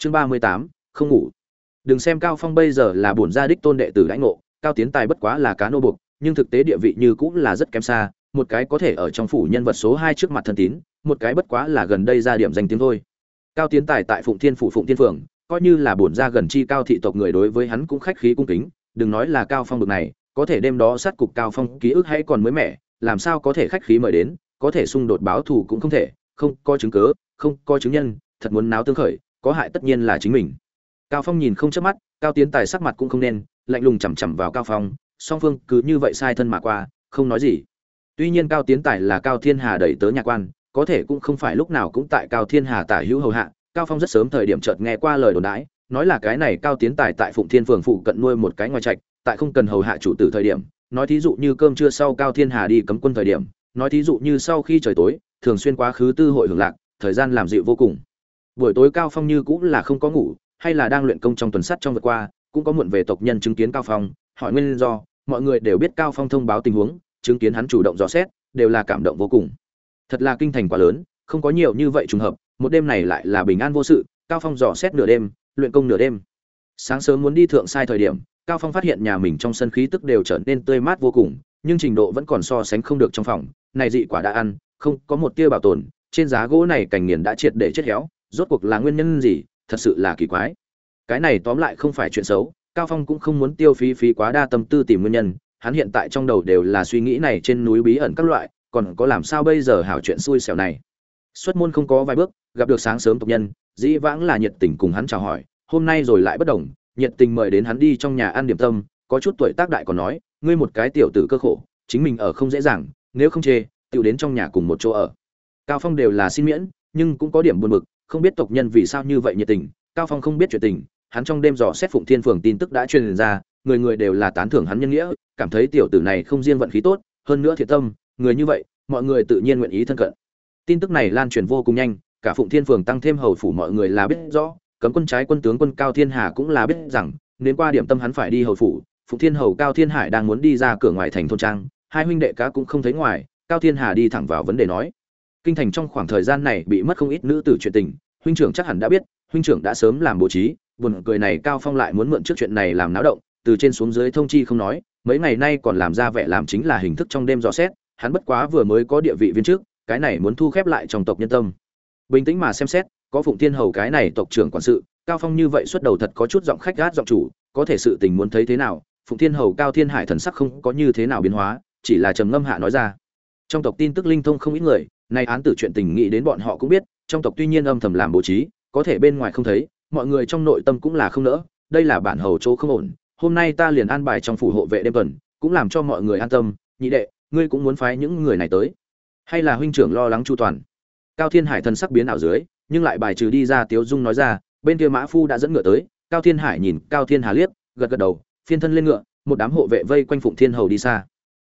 chương ba mươi tám, không ngủ. Đừng xem cao phong bây giờ là bổn gia đích tôn đệ tử lãnh ngộ, cao tiến tài bất quá là cá nô buộc, nhưng thực tế địa vị như cũng là rất kém xa, một cái có thể ở trong phủ nhân vật số hai trước mặt thân tín, một cái bất quá là gần đây ra điểm danh tiếng thôi. Cao tiến tài tại phụng thiên phủ phụng thiên phường, coi như là bổn gia gần chi cao thị tộc người đối với hắn cũng khách khí cung kính, đừng nói là cao phong bực này, có thể đêm đó sát cục cao phong ký ức hay còn mới mẻ, làm sao có thể khách khí mời đến, có thể xung đột báo thù cũng không thể, không có chứng cớ không có chứng nhân, thật muốn náo tương khởi có hại tất nhiên là chính mình. Cao phong nhìn không chớp mắt, cao tiến tài sắc mặt cũng không nên, lạnh lùng chằm chằm vào cao phong, song phương cứ như vậy sai thân mà qua, không nói gì. Tuy nhiên cao tiến tài là cao thiên hà đẩy tớ nhà quan, có thể cũng không phải lúc nào cũng tại cao thiên hà tả hữu hầu hạ, cao phong rất sớm thời điểm chợt nghe qua lời đồn đãi, nói là cái này cao tiến tài tại phụng thiên phường phụ cận nuôi một cái ngoài trạch, tại không cần hầu hạ chủ tử thời điểm, nói thí dụ như cơm trưa sau cao thiên hà đi cấm quân thời điểm, nói thí dụ như sau khi trời tối, thường xuyên quá khứ tư hội hưởng lạc, thời gian làm dịu vô cùng buổi tối cao phong như cũng là không có ngủ, hay là đang luyện công trong tuần sắt trong vượt qua, cũng có muộn về tộc nhân chứng kiến cao phong, hỏi nguyên do, mọi người đều biết cao phong thông báo tình huống, chứng kiến hắn chủ động dò xét, đều là cảm động vô cùng. Thật là kinh thành quá lớn, không có nhiều như vậy trùng hợp, một đêm này lại là bình an vô sự, cao phong dò xét nửa đêm, luyện công nửa đêm. Sáng sớm muốn đi thượng sai thời điểm, cao phong phát hiện nhà mình trong sân khí tức đều trở nên tươi mát vô cùng, nhưng trình độ vẫn còn so sánh không được trong phòng, này dị quả đã ăn, không có một tia bảo tồn, trên giá gỗ này cành nghiền đã triệt để chết héo rốt cuộc là nguyên nhân gì, thật sự là kỳ quái. Cái này tóm lại không phải chuyện xấu, cao phong cũng không muốn tiêu phí phí quá đa tâm tư tìm nguyên nhân, hắn hiện tại trong đầu đều là suy nghĩ này trên núi bí ẩn các loại, còn có làm sao bây giờ hảo chuyện xui xẻo này. Xuất môn không có vài bước, gặp được sáng sớm tộc nhân, dĩ vãng là nhiệt tình cùng hắn chào hỏi, hôm nay rồi lại bất đồng, nhiệt tình mời đến hắn đi trong nhà ăn điểm tâm, có chút tuổi tác đại còn nói, ngươi một cái tiểu tử cơ khổ, chính mình ở không dễ dàng, nếu không chê, tiểu đến trong nhà cùng một chỗ ở. Cao phong đều là xin miễn, nhưng cũng có điểm buồn bực không biết tộc nhân vì sao như vậy nhiệt tình, cao phong không biết chuyện tình, hắn trong đêm dò xét phụng thiên phường tin tức đã truyền ra, người người đều là tán thưởng hắn nhân nghĩa, cảm thấy tiểu tử này không riêng vận khí tốt, hơn nữa thiệt tâm, người như vậy, mọi người tự nhiên nguyện ý thân cận. Tin tức này lan truyền vô cùng nhanh, cả phụng thiên phường tăng thêm hầu phủ mọi người là biết rõ, cấm quân trái quân tướng quân cao thiên hà cũng là biết rằng, đến qua điểm tâm hắn phải đi hầu phủ, phụng thiên hầu cao thiên hải đang muốn đi ra cửa ngoài thành thôn trang, hai huynh đệ cá cũng không thấy ngoài, cao thiên hà đi thẳng vào vấn đề nói. Kinh thành trong khoảng thời gian này bị mất không ít nữ tử chuyện tình huynh trưởng chắc hẳn đã biết, huynh trưởng đã sớm làm bố trí, buồn cười này cao phong lại muốn mượn trước chuyện này làm náo động, từ trên xuống dưới thông chi không nói, mấy ngày nay còn làm ra vẻ làm chính là hình thức trong đêm dò xét, hắn bất quá vừa mới có địa vị viên trước cái này muốn thu khép lại trong tộc nhân tâm. Bình tĩnh mà xem xét, có phụng thiên hầu cái này tộc trưởng quản sự, cao phong như vậy xuất đầu thật có chút giọng khách gát giọng chủ, có thể sự tình muốn thấy thế nào, phụng thiên hầu cao thiên hải thần sắc không có như thế nào biến hóa, chỉ là trầm ngâm hạ nói ra. Trong tộc tin tức linh thông không ít người, nay án tử chuyện tình nghĩ đến bọn họ cũng biết trong tộc tuy nhiên âm thầm làm bố trí, có thể bên ngoài không thấy, mọi người trong nội tâm cũng là không nỡ, đây là bản hầu chỗ không ổn, hôm nay ta liền an bài trong phủ hộ vệ đêm tuần, cũng làm cho mọi người an tâm, nhị đệ, ngươi cũng muốn phái những người này tới. Hay là huynh trưởng lo lắng chu toàn? Cao thiên hải thần sắc biến ảo dưới, nhưng lại bài trừ đi ra tiếu dung nói ra, bên kia mã phu đã dẫn ngựa tới, cao thiên hải nhìn cao thiên hà liếc, gật gật đầu, phiên thân lên ngựa, một đám hộ vệ vây quanh phụng thiên hầu đi xa.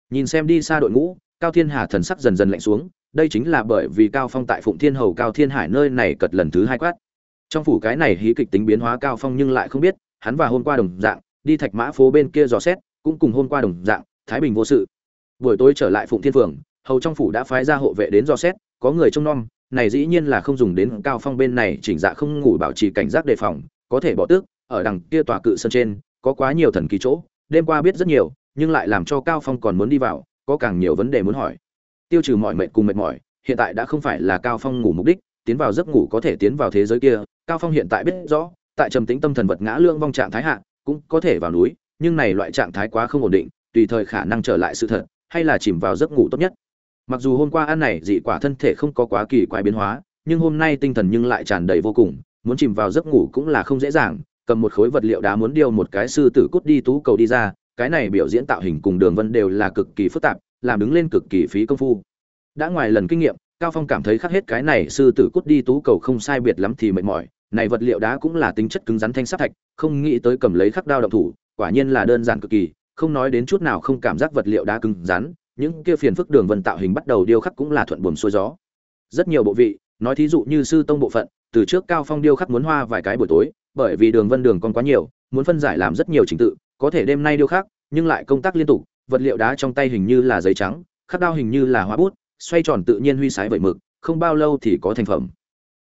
Nhìn xem đi xa đội ngũ cao thiên hà thần sắc dần dần lạnh xuống, đây chính là bởi vì cao phong tại phụng thiên hầu cao thiên hải nơi này cật lần thứ hai quát. Trong phủ cái này hí kịch tính biến hóa cao phong nhưng lại không biết, hắn và hôm qua đồng dạng, đi thạch mã phố bên kia dò xét, cũng cùng hôm qua đồng dạng, thái bình vô sự. Buổi tối trở lại phụng thiên phường, hầu trong phủ đã phái ra hộ vệ đến dò xét, có người trông nom, này dĩ nhiên là không dùng đến cao phong bên này chỉnh dạ không ngủ bảo trì cảnh giác đề phòng, có thể bỏ tước, ở đằng kia tòa cự sân trên, có quá nhiều thần kỳ chỗ, đêm qua biết rất nhiều, nhưng lại làm cho cao phong còn muốn đi vào có càng nhiều vấn đề muốn hỏi. Tiêu trừ mọi mệt cùng mệt mỏi, hiện tại đã không phải là cao phong ngủ mục đích, tiến vào giấc ngủ có thể tiến vào thế giới kia. Cao phong hiện tại biết rõ, tại trầm tĩnh tâm thần vật ngã lương vong trạng thái hạ, cũng có thể vào núi, nhưng này loại trạng thái quá không ổn định, tùy thời khả năng trở lại sự thật, hay là chìm vào giấc ngủ tốt nhất. Mặc dù hôm qua ăn này, dị quả thân thể không có quá kỳ quái biến hóa, nhưng hôm nay tinh thần nhưng lại tràn đầy vô cùng, muốn chìm vào giấc ngủ cũng là không dễ dàng. Cầm một khối vật liệu đá muốn điêu một cái sư tử cút đi tú cầu đi ra cái này biểu diễn tạo hình cùng đường vân đều là cực kỳ phức tạp, làm đứng lên cực kỳ phí công phu. Đã ngoài lần kinh nghiệm, cao phong cảm thấy khắc hết cái này sư tử cút đi tú cầu không sai biệt lắm thì mệt mỏi, này vật liệu đá cũng là tính chất cứng rắn thanh sắt thạch, không nghĩ tới cầm lấy khắc đao động thủ, quả nhiên là đơn giản cực kỳ, không nói đến chút nào không cảm giác vật liệu đá cứng rắn, những kia phiền phức đường vân tạo hình bắt đầu điêu khắc cũng là thuận buồm xuôi gió. Rất nhiều bộ vị, nói thí dụ như sư tông bộ phận, từ trước cao phong điêu khắc muốn hoa vài cái buổi tối, bởi vì đường vân đường còn quá nhiều, muốn phân giải làm rất nhiều trình tự có thể đêm nay điêu khắc, nhưng lại công tác liên tục, vật liệu đá trong tay hình như là giấy trắng, khắc đao hình như là hóa bút, xoay tròn tự nhiên huy sái vẩy mực, không bao lâu thì có thành phẩm.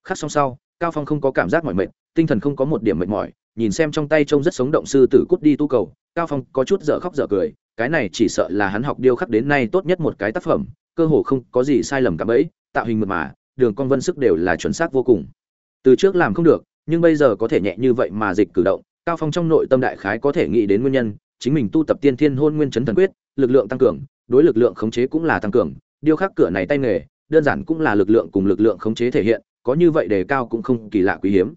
Khắc xong sau, cao phong không có cảm giác mỏi mệt, tinh thần không có một điểm mệt mỏi, nhìn xem trong tay trông rất sống động sư tử cút đi tu cầu, cao phong có chút dở khóc dở cười, cái này chỉ sợ là hắn học điêu khắc đến nay tốt nhất một cái tác phẩm, cơ hồ không có gì sai lầm cả bẫy, tạo hình mượt mà, đường con vân sức đều là chuẩn xác vô cùng. Từ trước làm không được, nhưng bây giờ có thể nhẹ như vậy mà dịch cử động cao phong trong nội tâm đại khái có thể nghĩ đến nguyên nhân, chính mình tu tập tiên thiên hôn nguyên chấn thần quyết, lực lượng tăng cường, đối lực lượng khống chế cũng là tăng cường điêu khắc cửa này tay nghề, đơn giản cũng là lực lượng cùng lực lượng khống chế thể hiện, có như vậy đề cao cũng không kỳ lạ quý hiếm.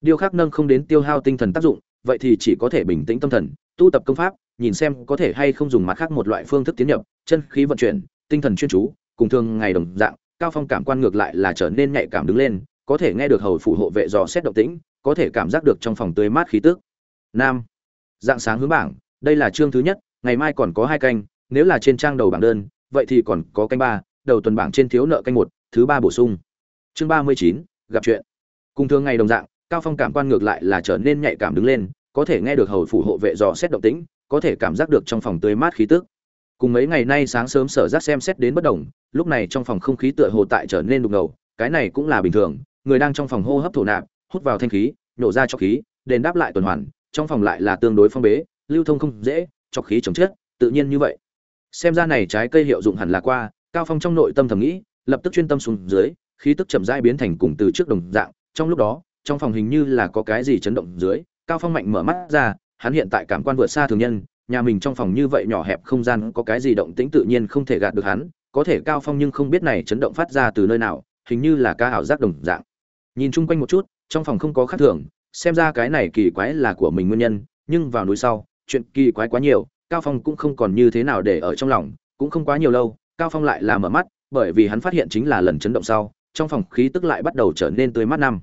Điêu khắc nâng không đến tiêu hao tinh thần tác dụng, vậy thì chỉ có thể bình tĩnh tâm thần, tu tập công pháp, nhìn xem có thể hay không dùng mặt khác một loại phương thức tiến nhập, chân khí vận chuyển, tinh thần chuyên chú, cùng thường ngày đồng dạng, cao phong cảm quan ngược lại là trở nên nhạy cảm đứng lên, có thể nghe được hầu phủ hộ vệ dò xét động tĩnh, có thể cảm giác được trong phòng tươi mát khí tức nam. Dạng sáng hướng bảng, đây là chương thứ nhất, ngày mai còn có hai canh, nếu là trên trang đầu bảng đơn, vậy thì còn có canh ba, đầu tuần bảng trên thiếu nợ canh một, thứ ba bổ sung. Chương ba mươi chín, gặp chuyện. Cùng thường ngày đồng dạng, cao phong cảm quan ngược lại là trở nên nhạy cảm đứng lên, có thể nghe được hầu phủ hộ vệ dò xét động tĩnh, có thể cảm giác được trong phòng tươi mát khí tức. Cùng mấy ngày nay sáng sớm sở giác xem xét đến bất đồng, lúc này trong phòng không khí tựa hồ tại trở nên đục ngầu, cái này cũng là bình thường, người đang trong phòng hô hấp thổ nạp, hút vào thanh khí nhổ ra cho khí, đền đáp lại tuần hoàn trong phòng lại là tương đối phong bế, lưu thông không dễ, cho khí chống chết, tự nhiên như vậy. Xem ra này trái cây hiệu dụng hẳn là qua, cao phong trong nội tâm thầm nghĩ, lập tức chuyên tâm xuống dưới, khí tức chậm rãi biến thành cùng từ trước đồng dạng, trong lúc đó, trong phòng hình như là có cái gì chấn động dưới, cao phong mạnh mở mắt ra, hắn hiện tại cảm quan vượt xa thường nhân, nhà mình trong phòng như vậy nhỏ hẹp không gian có cái gì động tĩnh tự nhiên không thể gạt được hắn, có thể cao phong nhưng không biết này chấn động phát ra từ nơi nào, hình như là ca ảo giác đồng dạng. Nhìn chung quanh một chút, trong phòng không có khác thường xem ra cái này kỳ quái là của mình nguyên nhân, nhưng vào núi sau, chuyện kỳ quái quá nhiều, cao phong cũng không còn như thế nào để ở trong lòng, cũng không quá nhiều lâu, cao phong lại là mở mắt, bởi vì hắn phát hiện chính là lần chấn động sau, trong phòng khí tức lại bắt đầu trở nên tươi mát năm.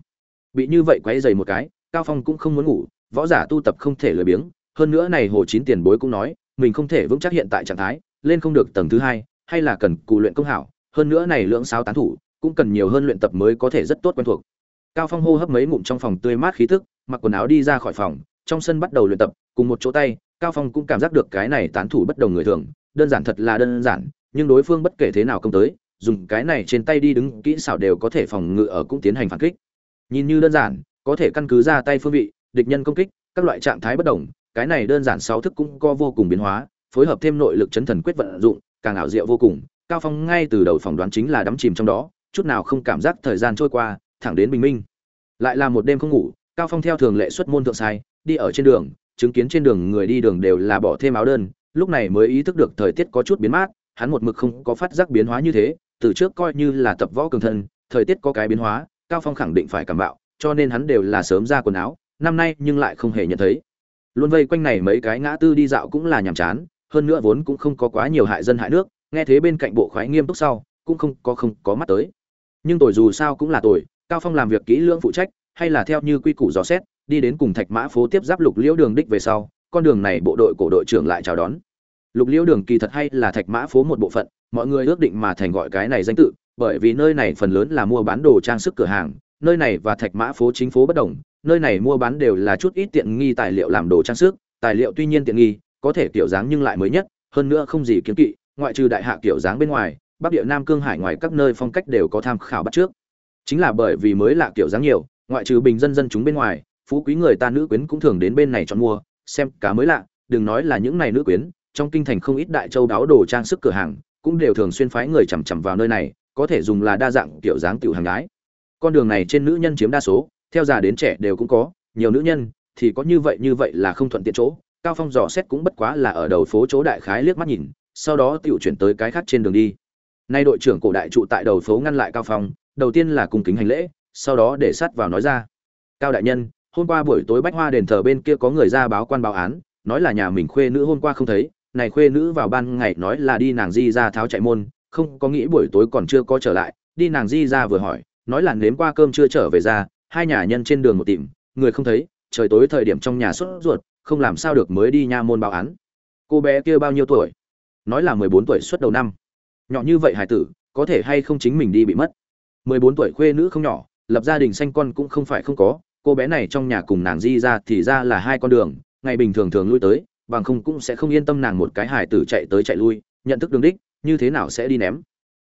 Bị như vậy quấy dày một cái, cao phong cũng không muốn ngủ, võ giả tu tập không thể lười biếng, hơn nữa này hồ chín tiền bối cũng nói, mình không thể vững chắc hiện tại trạng thái, lên không được tầng thứ hai, hay là cần cù luyện công hảo, hơn nữa này lượng sáo tán thủ, cũng cần nhiều hơn luyện tập mới có thể rất tốt quen thuộc cao phong hô hấp mấy ngụm trong phòng tươi mát khí tức, mặc quần áo đi ra khỏi phòng, trong sân bắt đầu luyện tập, cùng một chỗ tay, cao phong cũng cảm giác được cái này tán thủ bất đồng người thường, đơn giản thật là đơn giản, nhưng đối phương bất kể thế nào công tới, dùng cái này trên tay đi đứng, kỹ xảo đều có thể phòng ngự ở cũng tiến hành phản kích. Nhìn như đơn giản, có thể căn cứ ra tay phương vị, địch nhân công kích, các loại trạng thái bất đồng, cái này đơn giản sáu thức cũng có vô cùng biến hóa, phối hợp thêm nội lực chấn thần quyết vận dụng, càng ảo diệu vô cùng. Cao phong ngay từ đầu phỏng đoán chính là đắm chìm trong đó, chút nào không cảm giác thời gian trôi qua thẳng đến bình minh. Lại là một đêm không ngủ, cao phong theo thường lệ xuất môn thượng sai, đi ở trên đường, chứng kiến trên đường người đi đường đều là bỏ thêm áo đơn, lúc này mới ý thức được thời tiết có chút biến mát, hắn một mực không có phát giác biến hóa như thế, từ trước coi như là tập võ cường thân, thời tiết có cái biến hóa, cao phong khẳng định phải cảm bạo, cho nên hắn đều là sớm ra quần áo, năm nay nhưng lại không hề nhận thấy. Luôn vây quanh này mấy cái ngã tư đi dạo cũng là nhàm chán, hơn nữa vốn cũng không có quá nhiều hại dân hại nước, nghe thế bên cạnh bộ khoái nghiêm túc sau, cũng không có không có mắt tới. Nhưng tội dù sao cũng là tội cao phong làm việc kỹ lưỡng phụ trách, hay là theo như quy củ dò xét, đi đến cùng thạch mã phố tiếp giáp lục liễu đường đích về sau, con đường này bộ đội cổ đội trưởng lại chào đón. Lục liễu đường kỳ thật hay là thạch mã phố một bộ phận, mọi người ước định mà thành gọi cái này danh tự, bởi vì nơi này phần lớn là mua bán đồ trang sức cửa hàng, nơi này và thạch mã phố chính phố bất đồng, nơi này mua bán đều là chút ít tiện nghi tài liệu làm đồ trang sức, tài liệu tuy nhiên tiện nghi, có thể kiểu dáng nhưng lại mới nhất, hơn nữa không gì kiếm kỵ, ngoại trừ đại hạ kiểu dáng bên ngoài, bắc địa nam cương hải ngoài các nơi phong cách đều có tham khảo bắt trước chính là bởi vì mới lạ kiểu dáng nhiều, ngoại trừ bình dân dân chúng bên ngoài, phú quý người ta nữ quyến cũng thường đến bên này chọn mua, xem cá mới lạ, đừng nói là những này nữ quyến, trong kinh thành không ít đại châu đáo đồ trang sức cửa hàng, cũng đều thường xuyên phái người chằm chằm vào nơi này, có thể dùng là đa dạng kiểu dáng tiểu hàng gái. Con đường này trên nữ nhân chiếm đa số, theo già đến trẻ đều cũng có, nhiều nữ nhân thì có như vậy như vậy là không thuận tiện chỗ, cao phong dò xét cũng bất quá là ở đầu phố chỗ đại khái liếc mắt nhìn, sau đó tiểu chuyển tới cái khác trên đường đi. Nay đội trưởng cổ đại trụ tại đầu phố ngăn lại cao phong đầu tiên là cung kính hành lễ, sau đó để sát vào nói ra. Cao đại nhân, hôm qua buổi tối bách hoa đền thờ bên kia có người ra báo quan báo án, nói là nhà mình khuê nữ hôm qua không thấy, này khuê nữ vào ban ngày nói là đi nàng di ra tháo chạy môn, không có nghĩ buổi tối còn chưa có trở lại, đi nàng di ra vừa hỏi, nói là nếm qua cơm chưa trở về ra, hai nhà nhân trên đường một tìm, người không thấy, trời tối thời điểm trong nhà sốt ruột, không làm sao được mới đi nha môn báo án. Cô bé kia bao nhiêu tuổi? Nói là mười bốn tuổi suốt đầu năm. Nhỏ như vậy hải tử, có thể hay không chính mình đi bị mất? Mười bốn tuổi khuê nữ không nhỏ, lập gia đình sanh con cũng không phải không có, cô bé này trong nhà cùng nàng di ra thì ra là hai con đường, ngày bình thường thường lui tới, bằng không cũng sẽ không yên tâm nàng một cái hải tử chạy tới chạy lui, nhận thức đường đích, như thế nào sẽ đi ném.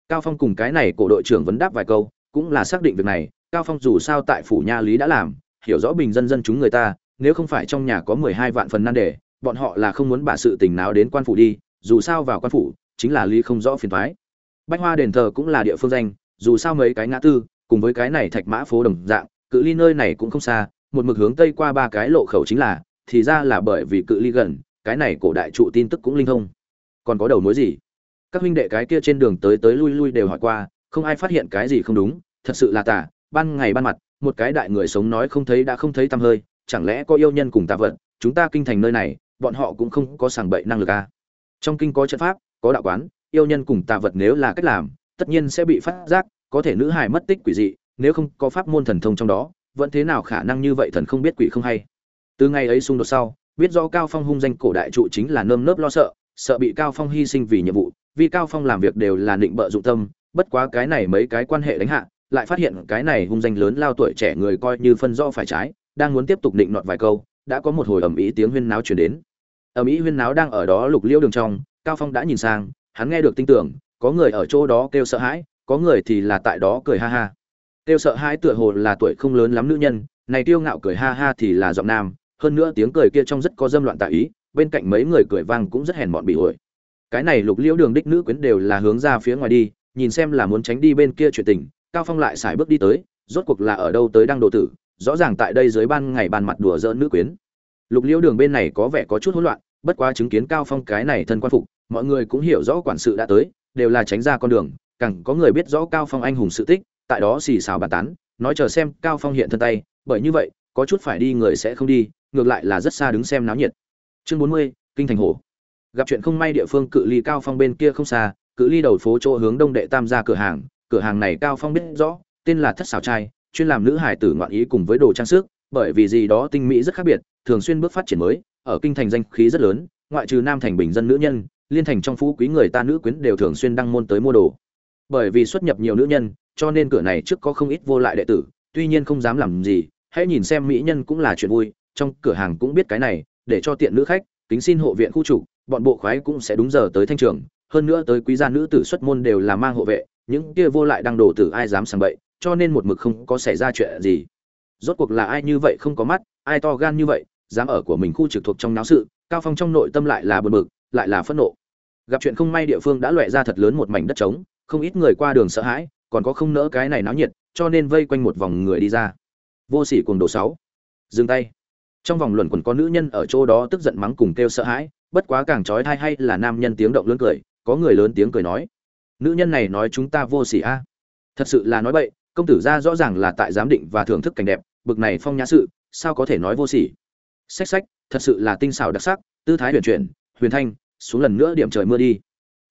Cao phong cùng cái này cổ đội trưởng vấn đáp vài câu, cũng là xác định việc này, cao phong dù sao tại phủ nha lý đã làm, hiểu rõ bình dân dân chúng người ta, nếu không phải trong nhà có mười hai vạn phần nan đề, bọn họ là không muốn bà sự tình nào đến quan phủ đi, dù sao vào quan phủ, chính là lý không rõ phiền thoái. Bách hoa đền thờ cũng là địa phương danh dù sao mấy cái ngã tư, cùng với cái này thạch mã phố đồng dạng, cự ly nơi này cũng không xa, một mực hướng tây qua ba cái lộ khẩu chính là, thì ra là bởi vì cự ly gần, cái này cổ đại trụ tin tức cũng linh thông còn có đầu mối gì các huynh đệ cái kia trên đường tới tới lui lui đều hỏi qua, không ai phát hiện cái gì không đúng, thật sự là tả ban ngày ban mặt, một cái đại người sống nói không thấy đã không thấy tăm hơi, chẳng lẽ có yêu nhân cùng tạ vật, chúng ta kinh thành nơi này, bọn họ cũng không có sàng bậy năng lực à. trong kinh có trận pháp, có đạo quán, yêu nhân cùng tạ vật nếu là cách làm tất nhiên sẽ bị phát giác, có thể nữ hài mất tích quỷ dị, nếu không có pháp môn thần thông trong đó, vẫn thế nào khả năng như vậy thần không biết quỷ không hay. Từ ngày ấy xung đột sau, biết rõ cao phong hung danh cổ đại trụ chính là nơm nớp lo sợ sợ bị cao phong hy sinh vì nhiệm vụ, vì cao phong làm việc đều là định bợ dụng tâm, bất quá cái này mấy cái quan hệ đánh hạ, lại phát hiện cái này hung danh lớn lao tuổi trẻ người coi như phân rõ phải trái, đang muốn tiếp tục định nọt vài câu, đã có một hồi ầm ĩ tiếng huyên náo truyền đến. Ầm ĩ huyên náo đang ở đó lục liêu đường trong, cao phong đã nhìn sang, hắn nghe được tin tưởng có người ở chỗ đó kêu sợ hãi, có người thì là tại đó cười ha ha. Kêu sợ hãi tựa hồ là tuổi không lớn lắm nữ nhân, này tiêu ngạo cười ha ha thì là giọng nam, hơn nữa tiếng cười kia trong rất có dâm loạn tạ ý, bên cạnh mấy người cười vang cũng rất hèn mọn bị ổi cái này lục liễu đường đích nữ quyến đều là hướng ra phía ngoài đi, nhìn xem là muốn tránh đi bên kia chuyện tình, cao phong lại xài bước đi tới, rốt cuộc là ở đâu tới đang độ tử, rõ ràng tại đây dưới ban ngày bàn mặt đùa giỡn nữ quyến. Lục liễu đường bên này có vẻ có chút hỗn loạn, bất quá chứng kiến cao phong cái này thân quan phục, mọi người cũng hiểu rõ quản sự đã tới đều là tránh ra con đường càng có người biết rõ cao phong anh hùng sự tích tại đó xì xào bàn tán nói chờ xem cao phong hiện thân tay bởi như vậy có chút phải đi người sẽ không đi ngược lại là rất xa đứng xem náo nhiệt. Chương 40, kinh thành hồ. Gặp chuyện không may địa phương cự ly cao phong bên kia không xa cự ly đầu phố chỗ hướng đông đệ tam ra cửa hàng cửa hàng này cao phong biết rõ tên là thất xào trai chuyên làm nữ hải tử ngoạn ý cùng với đồ trang sức bởi vì gì đó tinh mỹ rất khác biệt thường xuyên bước phát triển mới ở kinh thành danh khí rất lớn ngoại trừ nam thành bình dân nữ nhân liên thành trong phú quý người ta nữ quyến đều thường xuyên đăng môn tới mua đồ. Bởi vì xuất nhập nhiều nữ nhân, cho nên cửa này trước có không ít vô lại đệ tử, tuy nhiên không dám làm gì, hãy nhìn xem mỹ nhân cũng là chuyện vui, trong cửa hàng cũng biết cái này, để cho tiện nữ khách, kính xin hộ viện khu chủ, bọn bộ khoái cũng sẽ đúng giờ tới thanh trường. Hơn nữa tới quý gia nữ tử xuất môn đều là mang hộ vệ, những kia vô lại đang đổ tử ai dám sang bậy, cho nên một mực không có xảy ra chuyện gì. Rốt cuộc là ai như vậy không có mắt, ai to gan như vậy, dám ở của mình khu trực thuộc trong náo sự, cao phong trong nội tâm lại là bực bực lại là phẫn nộ. Gặp chuyện không may địa phương đã loẹ ra thật lớn một mảnh đất trống, không ít người qua đường sợ hãi, còn có không nỡ cái này náo nhiệt, cho nên vây quanh một vòng người đi ra. Vô sỉ cuồng đồ sáu. Dừng tay. Trong vòng luận quần có nữ nhân ở chỗ đó tức giận mắng cùng kêu sợ hãi, bất quá càng trói thai hay là nam nhân tiếng động lớn cười, có người lớn tiếng cười nói. Nữ nhân này nói chúng ta vô sỉ a. Thật sự là nói bậy, công tử ra rõ ràng là tại giám định và thưởng thức cảnh đẹp, bực này phong nhã sự, sao có thể nói vô sỉ? Sách sách thật sự là tinh xảo đặc sắc, tư thái huyền chuyển huyền thanh, xuống lần nữa điểm trời mưa đi.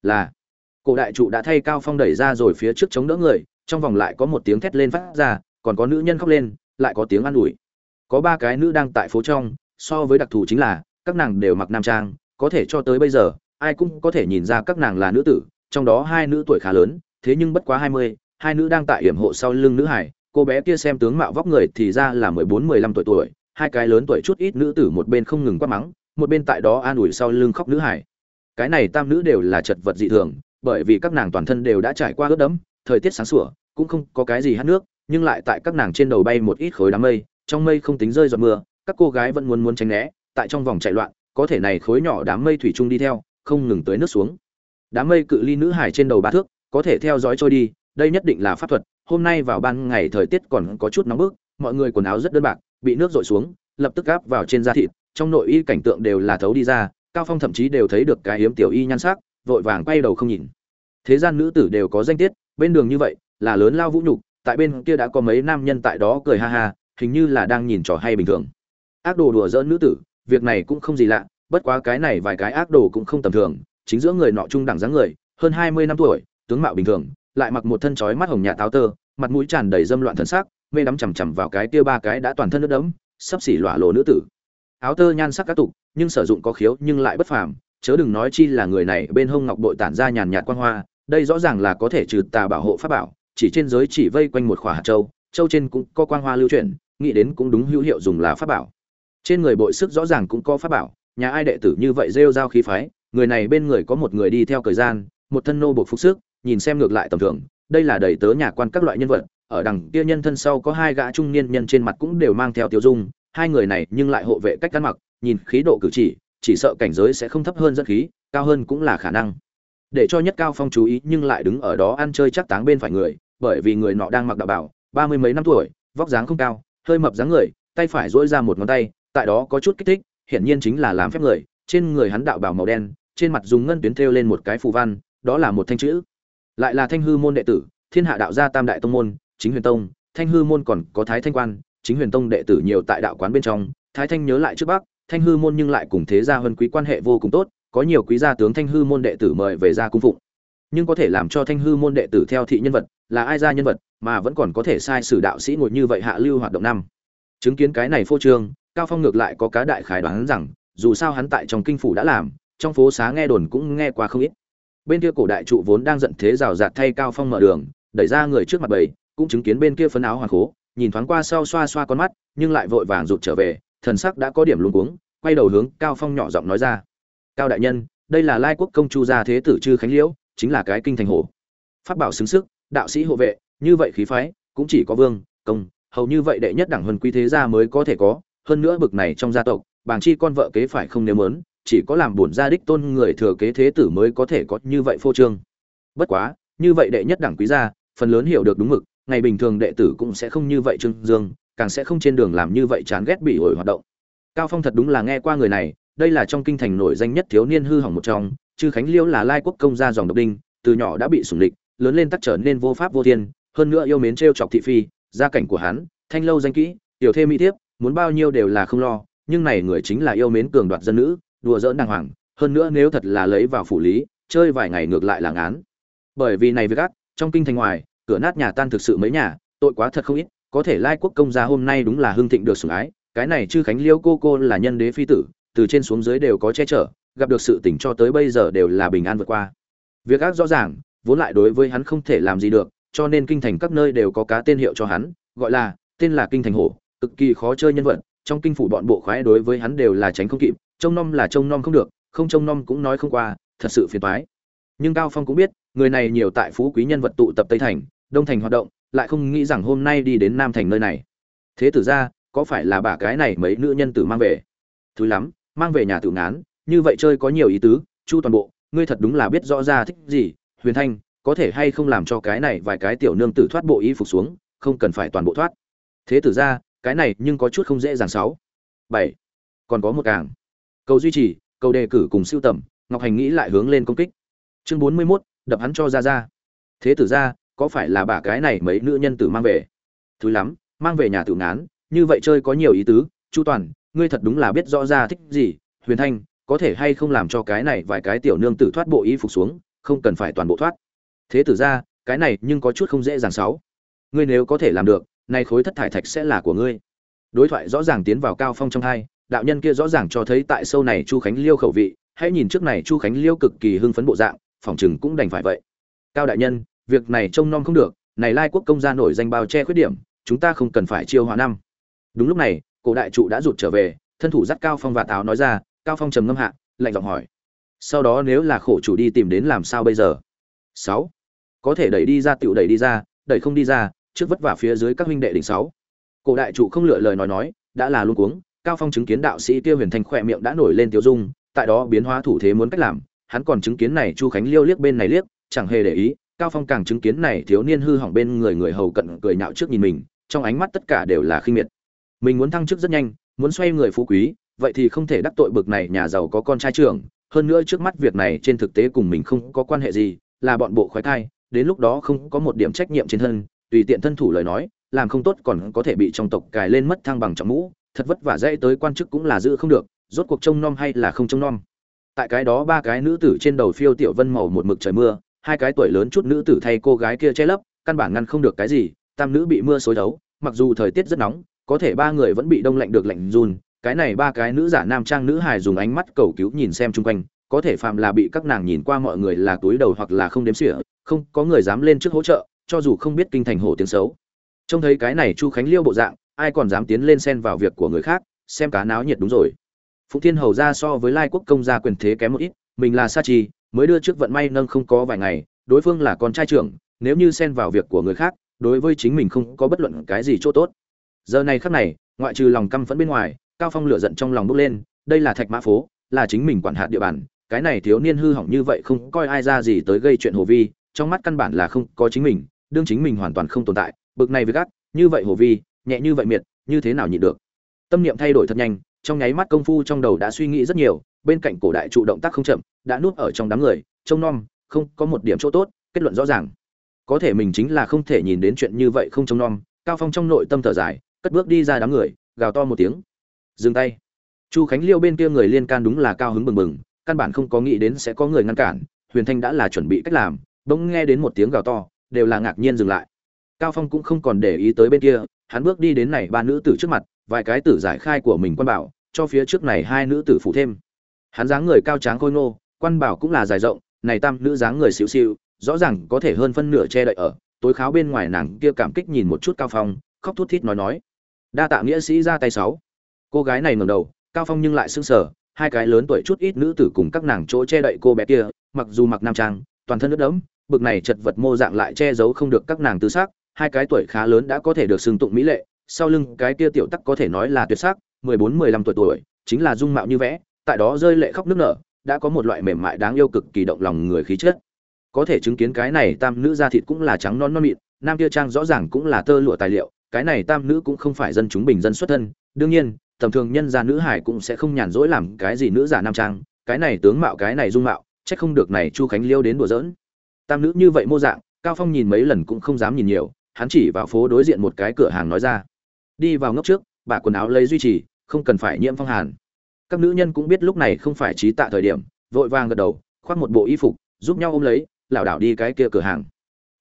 Là, cổ đại trụ đã thay cao phong đẩy ra rồi phía trước chống đỡ người, trong vòng lại có một tiếng thét lên phát ra, còn có nữ nhân khóc lên, lại có tiếng an ủi. Có ba cái nữ đang tại phố trong, so với đặc thù chính là, các nàng đều mặc nam trang, có thể cho tới bây giờ, ai cũng có thể nhìn ra các nàng là nữ tử, trong đó hai nữ tuổi khá lớn, thế nhưng bất quá hai mươi, hai nữ đang tại hiểm hộ sau lưng nữ hải, cô bé kia xem tướng mạo vóc người thì ra là mười bốn, mười lăm tuổi tuổi, hai cái lớn tuổi chút ít nữ tử một bên không ngừng quát mắng một bên tại đó an ủi sau lưng khóc nữ hải. Cái này tam nữ đều là chật vật dị thường, bởi vì các nàng toàn thân đều đã trải qua ướt đẫm, thời tiết sáng sủa, cũng không có cái gì hát nước, nhưng lại tại các nàng trên đầu bay một ít khối đám mây, trong mây không tính rơi giọt mưa, các cô gái vẫn muốn muốn tránh né, tại trong vòng chạy loạn, có thể này khối nhỏ đám mây thủy chung đi theo, không ngừng tới nước xuống. Đám mây cự ly nữ hải trên đầu ba thước, có thể theo dõi trôi đi, đây nhất định là pháp thuật, hôm nay vào ban ngày thời tiết còn có chút nóng bức, mọi người quần áo rất đơn bạc, bị nước dội xuống, lập tức gáp vào trên da thịt trong nội y cảnh tượng đều là thấu đi ra, cao phong thậm chí đều thấy được cái hiếm tiểu y nhan sắc, vội vàng quay đầu không nhìn. Thế gian nữ tử đều có danh tiết, bên đường như vậy, là lớn lao vũ nhục, tại bên kia đã có mấy nam nhân tại đó cười ha ha, hình như là đang nhìn trò hay bình thường. Ác đồ đùa giỡn nữ tử, việc này cũng không gì lạ, bất quá cái này vài cái ác đồ cũng không tầm thường, chính giữa người nọ trung đẳng dáng người, hơn hai mươi năm tuổi, tướng mạo bình thường, lại mặc một thân chói mắt hồng nhạt táo tơ, mặt mũi tràn đầy dâm loạn thân xác mê đắm chằm chằm vào cái kia ba cái đã toàn thân nước đẫm, sắp xỉ lỏa lộ nữ tử áo tơ nhan sắc các tục, nhưng sử dụng có khiếu nhưng lại bất phàm. Chớ đừng nói chi là người này bên hông ngọc bội tản ra nhàn nhạt quang hoa, đây rõ ràng là có thể trừ tà bảo hộ pháp bảo, chỉ trên giới chỉ vây quanh một khỏa hạt châu châu trên cũng có quang hoa lưu chuyển, nghĩ đến cũng đúng hữu hiệu dùng là pháp bảo. Trên người bội sức rõ ràng cũng có pháp bảo, nhà ai đệ tử như vậy rêu rao khí phái, người này bên người có một người đi theo thời gian, một thân nô buộc phục sức, nhìn xem ngược lại tầm thường, đây là đầy tớ nhà quan các loại nhân vật, ở đằng kia nhân thân sau có hai gã trung niên nhân trên mặt cũng đều mang theo tiêu dung hai người này nhưng lại hộ vệ cách ăn mặc, nhìn khí độ cử chỉ chỉ sợ cảnh giới sẽ không thấp hơn dẫn khí, cao hơn cũng là khả năng. Để cho nhất cao phong chú ý nhưng lại đứng ở đó ăn chơi chắc táng bên phải người, bởi vì người nọ đang mặc đạo bảo, ba mươi mấy năm tuổi, vóc dáng không cao, hơi mập dáng người, tay phải dỗi ra một ngón tay, tại đó có chút kích thích, hiển nhiên chính là làm phép người, trên người hắn đạo bảo màu đen, trên mặt dùng ngân tuyến thêu lên một cái phù văn, đó là một thanh chữ. Lại là thanh hư môn đệ tử, thiên hạ đạo gia tam đại tông môn, chính huyền tông, thanh hư môn còn có thái thanh quan chính huyền tông đệ tử nhiều tại đạo quán bên trong, thái thanh nhớ lại trước bắc, thanh hư môn nhưng lại cùng thế gia hơn quý quan hệ vô cùng tốt, có nhiều quý gia tướng thanh hư môn đệ tử mời về gia cung phụng. Nhưng có thể làm cho thanh hư môn đệ tử theo thị nhân vật, là ai ra nhân vật, mà vẫn còn có thể sai sử đạo sĩ ngồi như vậy hạ lưu hoạt động năm. Chứng kiến cái này phô trương, cao phong ngược lại có cá đại khái đoán rằng, dù sao hắn tại trong kinh phủ đã làm, trong phố xá nghe đồn cũng nghe qua không ít. Bên kia cổ đại trụ vốn đang giận thế rào rạt thay cao phong mở đường, đẩy ra người trước mặt bầy, cũng chứng kiến bên kia phấn áo hoàng khố nhìn thoáng qua sau xoa xoa con mắt, nhưng lại vội vàng rụt trở về, thần sắc đã có điểm luống cuống, quay đầu hướng cao phong nhỏ giọng nói ra. Cao đại nhân, đây là lai quốc công chu gia thế tử chư khánh liễu, chính là cái kinh thành hổ phát bảo xứng sức, đạo sĩ hộ vệ, như vậy khí phái, cũng chỉ có vương, công, hầu như vậy đệ nhất đẳng huân quý thế gia mới có thể có, hơn nữa bực này trong gia tộc, bàng chi con vợ kế phải không nếu mớn chỉ có làm bổn gia đích tôn người thừa kế thế tử mới có thể có như vậy phô trương. Bất quá, như vậy đệ nhất đẳng quý gia, phần lớn hiểu được đúng mực ngày bình thường đệ tử cũng sẽ không như vậy trương dương, càng sẽ không trên đường làm như vậy chán ghét bị ổi hoạt động. Cao phong thật đúng là nghe qua người này, đây là trong kinh thành nổi danh nhất thiếu niên hư hỏng một trong, chư khánh liêu là lai quốc công gia dòng độc đinh, từ nhỏ đã bị sủng địch lớn lên tắc trở nên vô pháp vô thiên, hơn nữa yêu mến trêu chọc thị phi, gia cảnh của hắn, thanh lâu danh kỹ, tiểu thêm mỹ thiếp, muốn bao nhiêu đều là không lo, nhưng này người chính là yêu mến cường đoạt dân nữ, đùa dỡn đàng hoàng, hơn nữa nếu thật là lấy vào phủ lý, chơi vài ngày ngược lại là án bởi vì này với gác, trong kinh thành ngoài cửa nát nhà tan thực sự mấy nhà, tội quá thật không ít, có thể lai quốc công gia hôm nay đúng là hưng thịnh được sủng ái, cái này chư khánh liêu cô cô là nhân đế phi tử, từ trên xuống dưới đều có che chở, gặp được sự tỉnh cho tới bây giờ đều là bình an vượt qua. Việc ác rõ ràng, vốn lại đối với hắn không thể làm gì được, cho nên kinh thành các nơi đều có cá tên hiệu cho hắn, gọi là, tên là kinh thành hổ, cực kỳ khó chơi nhân vật, trong kinh phủ bọn bộ khoái đối với hắn đều là tránh không kịp, trông nom là trông nom không được, không trông nom cũng nói không qua, thật sự phiền toái. Nhưng cao phong cũng biết, người này nhiều tại phú quý nhân vật tụ tập tây thành đông thành hoạt động lại không nghĩ rằng hôm nay đi đến nam thành nơi này. Thế tử ra có phải là bà cái này mấy nữ nhân tử mang về? Thứ lắm mang về nhà tử ngán như vậy chơi có nhiều ý tứ chu toàn bộ ngươi thật đúng là biết rõ ra thích gì huyền thanh có thể hay không làm cho cái này vài cái tiểu nương tử thoát bộ y phục xuống không cần phải toàn bộ thoát. Thế tử ra cái này nhưng có chút không dễ dàng sáu. Bảy. Còn có một càng. Cầu duy trì cầu đề cử cùng siêu tầm ngọc hành nghĩ lại hướng lên công kích. Chương bốn mươi 41, đập hắn cho ra ra thế tử ra có phải là bà cái này mấy nữ nhân tử mang về? Thứ lắm, mang về nhà tử ngán, như vậy chơi có nhiều ý tứ. Chu toàn, ngươi thật đúng là biết rõ ra thích gì. Huyền thanh, có thể hay không làm cho cái này vài cái tiểu nương tử thoát bộ y phục xuống, không cần phải toàn bộ thoát. Thế tử ra, cái này nhưng có chút không dễ dàng sáu. Ngươi nếu có thể làm được, nay khối thất thải thạch sẽ là của ngươi. Đối thoại rõ ràng tiến vào cao phong trong hai, đạo nhân kia rõ ràng cho thấy tại sâu này chu khánh liêu khẩu vị, hãy nhìn trước này chu khánh liêu cực kỳ hưng phấn bộ dạng, phòng chừng cũng đành phải vậy. Cao đại nhân việc này trông nom không được, này lai quốc công gia nổi danh bao che khuyết điểm, chúng ta không cần phải chiêu hòa năm. Đúng lúc này, cổ đại trụ đã rụt trở về, thân thủ dắt cao phong và táo nói ra, cao phong trầm ngâm hạ, lạnh giọng hỏi, sau đó nếu là khổ chủ đi tìm đến làm sao bây giờ? Sáu. Có thể đẩy đi ra tựu đẩy đi ra, đẩy không đi ra, trước vất vả phía dưới các huynh đệ đỉnh sáu. Cổ đại trụ không lựa lời nói nói, đã là luôn cuống, cao phong chứng kiến đạo sĩ tiêu huyền thành khỏe miệng đã nổi lên tiêu dung, tại đó biến hóa thủ thế muốn cách làm, hắn còn chứng kiến này chu khánh liêu liếc bên này liếc, chẳng hề để ý cao phong càng chứng kiến này thiếu niên hư hỏng bên người người hầu cận cười nhạo trước nhìn mình, trong ánh mắt tất cả đều là khinh miệt. Mình muốn thăng chức rất nhanh, muốn xoay người phú quý, vậy thì không thể đắc tội bực này nhà giàu có con trai trưởng. Hơn nữa trước mắt việc này trên thực tế cùng mình không có quan hệ gì, là bọn bộ khoái thai, đến lúc đó không có một điểm trách nhiệm trên thân, tùy tiện thân thủ lời nói, làm không tốt còn có thể bị trong tộc cài lên mất thăng bằng trọng mũ, thật vất vả dễ tới quan chức cũng là giữ không được, rốt cuộc trông nom hay là không trông nom. Tại cái đó ba cái nữ tử trên đầu phiêu tiểu vân màu một mực trời mưa hai cái tuổi lớn chút nữ tử thay cô gái kia che lấp, căn bản ngăn không được cái gì, tam nữ bị mưa xối đấu, mặc dù thời tiết rất nóng, có thể ba người vẫn bị đông lạnh được lạnh run, cái này ba cái nữ giả nam trang nữ hài dùng ánh mắt cầu cứu nhìn xem chung quanh, có thể phạm là bị các nàng nhìn qua mọi người là túi đầu hoặc là không đếm xỉa, không có người dám lên trước hỗ trợ, cho dù không biết kinh thành hổ tiếng xấu. Trông thấy cái này chu khánh liêu bộ dạng, ai còn dám tiến lên xen vào việc của người khác, xem cá náo nhiệt đúng rồi. Phụng thiên hầu ra so với lai quốc công gia quyền thế kém một ít, mình là sa chi mới đưa trước vận may nâng không có vài ngày, đối phương là con trai trưởng, nếu như xen vào việc của người khác, đối với chính mình không có bất luận cái gì chỗ tốt. Giờ này khắc này, ngoại trừ lòng căm phẫn bên ngoài, cao phong lửa giận trong lòng bốc lên, đây là thạch mã phố, là chính mình quản hạt địa bàn, cái này thiếu niên hư hỏng như vậy không coi ai ra gì tới gây chuyện hồ vi, trong mắt căn bản là không có chính mình, đương chính mình hoàn toàn không tồn tại, bực này với gắt, như vậy hồ vi, nhẹ như vậy miệt, như thế nào nhịn được. Tâm niệm thay đổi thật nhanh trong nháy mắt công phu trong đầu đã suy nghĩ rất nhiều, bên cạnh cổ đại trụ động tác không chậm, đã nuốt ở trong đám người, trông nom, không có một điểm chỗ tốt, kết luận rõ ràng. Có thể mình chính là không thể nhìn đến chuyện như vậy không trông nom, cao phong trong nội tâm thở dài, cất bước đi ra đám người, gào to một tiếng. Dừng tay. Chu khánh liêu bên kia người liên can đúng là cao hứng bừng bừng, căn bản không có nghĩ đến sẽ có người ngăn cản, huyền thanh đã là chuẩn bị cách làm, bỗng nghe đến một tiếng gào to, đều là ngạc nhiên dừng lại. Cao phong cũng không còn để ý tới bên kia, hắn bước đi đến này ba nữ tử trước mặt vài cái tử giải khai của mình quan bảo, cho phía trước này hai nữ tử phụ thêm. Hắn dáng người cao tráng khôi ngô, quan bảo cũng là dài rộng, này tam nữ dáng người xịu xịu, rõ ràng có thể hơn phân nửa che đậy ở, tối kháo bên ngoài nàng kia cảm kích nhìn một chút cao phong, khóc thút thít nói nói. Đa tạ nghĩa sĩ ra tay sáu. Cô gái này ngẩng đầu, cao phong nhưng lại sững sờ, hai cái lớn tuổi chút ít nữ tử cùng các nàng chỗ che đậy cô bé kia, mặc dù mặc nam trang, toàn thân nước đẫm, bực này chật vật mô dạng lại che giấu không được các nàng tư xác hai cái tuổi khá lớn đã có thể được xưng tụng mỹ lệ sau lưng cái kia tiểu tắc có thể nói là tuyệt sắc, mười bốn, mười lăm tuổi tuổi, chính là dung mạo như vẽ, tại đó rơi lệ khóc nước nở, đã có một loại mềm mại đáng yêu cực kỳ động lòng người khí chất. Có thể chứng kiến cái này tam nữ da thịt cũng là trắng non non mịn, nam kia trang rõ ràng cũng là tơ lụa tài liệu, cái này tam nữ cũng không phải dân chúng bình dân xuất thân. Đương nhiên, tầm thường nhân gia nữ hải cũng sẽ không nhàn rỗi làm cái gì nữ giả nam trang, cái này tướng mạo, cái này dung mạo, chắc không được này chu khánh liêu đến đùa giỡn. Tam nữ như vậy mô dạng, cao phong nhìn mấy lần cũng không dám nhìn nhiều, hắn chỉ vào phố đối diện một cái cửa hàng nói ra đi vào ngốc trước, bà quần áo lấy duy trì, không cần phải nhiễm phong hàn. Các nữ nhân cũng biết lúc này không phải trí tạ thời điểm, vội vàng gật đầu, khoác một bộ y phục, giúp nhau ôm lấy, lảo đảo đi cái kia cửa hàng.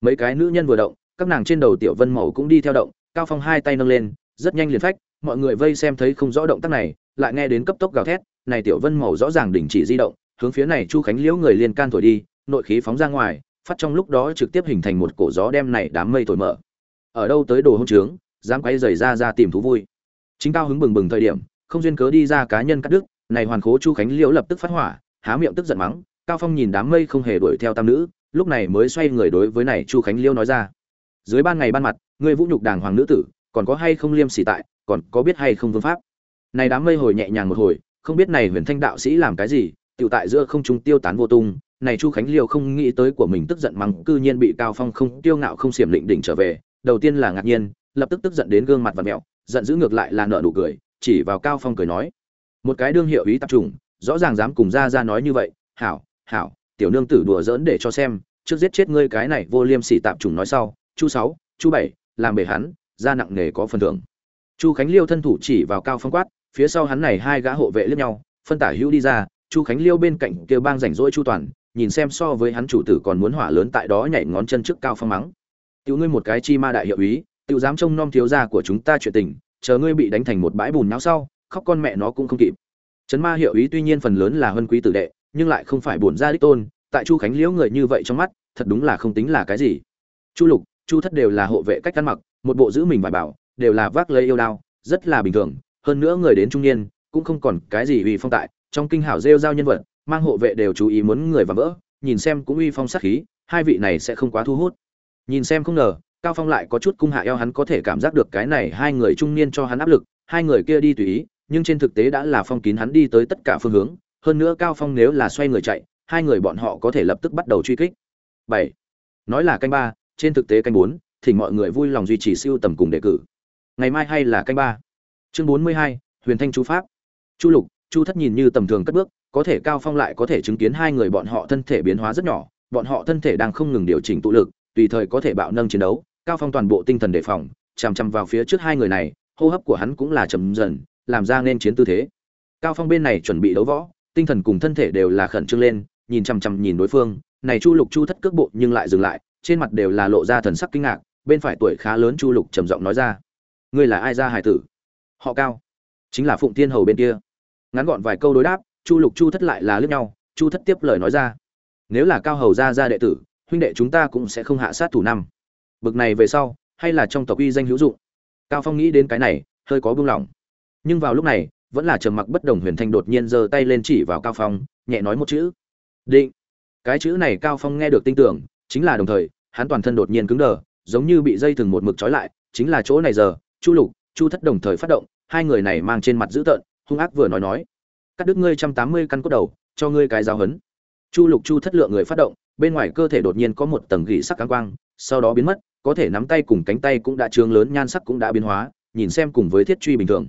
Mấy cái nữ nhân vừa động, các nàng trên đầu tiểu vân màu cũng đi theo động, cao phong hai tay nâng lên, rất nhanh liền phách, mọi người vây xem thấy không rõ động tác này, lại nghe đến cấp tốc gào thét, này tiểu vân màu rõ ràng đình chỉ di động, hướng phía này chu khánh liễu người liên can thổi đi, nội khí phóng ra ngoài, phát trong lúc đó trực tiếp hình thành một cổ gió đem này đám mây thổi mở. Ở đâu tới đồ hôn trướng? Dám quay rời ra ra tìm thú vui. Chính cao hứng bừng bừng thời điểm, không duyên cớ đi ra cá nhân cắt đứt, này hoàn khố chu khánh liễu lập tức phát hỏa, há miệng tức giận mắng, cao phong nhìn đám mây không hề đuổi theo tam nữ, lúc này mới xoay người đối với này chu khánh liễu nói ra. Dưới ban ngày ban mặt, ngươi vũ nhục đàng hoàng nữ tử, còn có hay không liêm sỉ tại, còn có biết hay không vương pháp? Này đám mây hồi nhẹ nhàng một hồi, không biết này huyền thanh đạo sĩ làm cái gì, tiểu tại giữa không trung tiêu tán vô tung, này chu khánh liêu không nghĩ tới của mình tức giận mắng, cư nhiên bị cao phong không tiêu ngạo không xiểm định đỉnh trở về, đầu tiên là ngạc nhiên lập tức tức giận đến gương mặt và mẹo, giận dữ ngược lại là nợ nụ cười, chỉ vào cao phong cười nói, một cái đương hiệu ý tập trung rõ ràng dám cùng ra ra nói như vậy, hảo hảo, tiểu nương tử đùa giỡn để cho xem, trước giết chết ngươi cái này vô liêm sỉ tạp trùng nói sau, chu sáu, chu bảy, làm bể hắn, ra nặng nề có phần thưởng. Chu khánh liêu thân thủ chỉ vào cao phong quát, phía sau hắn này hai gã hộ vệ liếc nhau, phân tả hữu đi ra, chu khánh liêu bên cạnh kêu bang rảnh rỗi chu toàn, nhìn xem so với hắn chủ tử còn muốn hỏa lớn tại đó nhảy ngón chân trước cao phong mắng, tiểu ngươi một cái chi ma đại hiệu ý tự dám trông nom thiếu gia của chúng ta chuyện tình, chờ ngươi bị đánh thành một bãi bùn não sau, khóc con mẹ nó cũng không kịp. Trấn ma hiệu ý tuy nhiên phần lớn là huân quý tử đệ, nhưng lại không phải bổn gia đích tôn, tại chu khánh liễu người như vậy trong mắt, thật đúng là không tính là cái gì. Chu lục, chu thất đều là hộ vệ cách ăn mặc, một bộ giữ mình vải bảo, đều là vác lấy yêu đao, rất là bình thường, hơn nữa người đến trung niên, cũng không còn cái gì uy phong tại, trong kinh hảo rêu giao nhân vật, mang hộ vệ đều chú ý muốn người và vỡ, nhìn xem cũng uy phong sát khí, hai vị này sẽ không quá thu hút. Nhìn xem không ngờ cao phong lại có chút cung hạ eo hắn có thể cảm giác được cái này hai người trung niên cho hắn áp lực, hai người kia đi tùy ý, nhưng trên thực tế đã là phong kín hắn đi tới tất cả phương hướng. Hơn nữa cao phong nếu là xoay người chạy, hai người bọn họ có thể lập tức bắt đầu truy kích. Bảy. Nói là canh ba, trên thực tế canh bốn thỉnh mọi người vui lòng duy trì siêu tầm cùng đề cử. Ngày mai hay là canh ba? Chương bốn mươi hai, huyền thanh chú pháp. Chu lục, chu thất nhìn như tầm thường cất bước, có thể cao phong lại có thể chứng kiến hai người bọn họ thân thể biến hóa rất nhỏ, bọn họ thân thể đang không ngừng điều chỉnh tụ lực, tùy thời có thể bạo nâng chiến đấu cao phong toàn bộ tinh thần đề phòng, chằm chằm vào phía trước hai người này, hô hấp của hắn cũng là chậm dần, làm ra nên chiến tư thế. Cao phong bên này chuẩn bị đấu võ, tinh thần cùng thân thể đều là khẩn trương lên, nhìn chằm chằm nhìn đối phương. Này chu lục chu thất cước bộ nhưng lại dừng lại, trên mặt đều là lộ ra thần sắc kinh ngạc, bên phải tuổi khá lớn chu lục trầm giọng nói ra, ngươi là ai ra hải tử? Họ cao, chính là phụng thiên hầu bên kia. Ngắn gọn vài câu đối đáp, chu lục chu thất lại là lướt nhau, chu thất tiếp lời nói ra, nếu là cao hầu gia gia đệ tử, huynh đệ chúng ta cũng sẽ không hạ sát thủ năm bực này về sau, hay là trong tộc uy danh hữu dụng? Cao phong nghĩ đến cái này, hơi có buông lỏng. Nhưng vào lúc này, vẫn là trầm mặc bất đồng huyền thanh đột nhiên giơ tay lên chỉ vào cao phong, nhẹ nói một chữ. Định. Cái chữ này cao phong nghe được tin tưởng, chính là đồng thời, hắn toàn thân đột nhiên cứng đờ, giống như bị dây thừng một mực trói lại, chính là chỗ này giờ, chu lục, chu thất đồng thời phát động, hai người này mang trên mặt dữ tợn, hung ác vừa nói nói. Cắt đứt ngươi trăm tám mươi căn cốt đầu, cho ngươi cái giáo hấn chu lục, chu thất lượng người phát động, bên ngoài cơ thể đột nhiên có một tầng gỉ sắc cám quang, sau đó biến mất có thể nắm tay cùng cánh tay cũng đã trướng lớn, nhan sắc cũng đã biến hóa, nhìn xem cùng với thiết truy bình thường.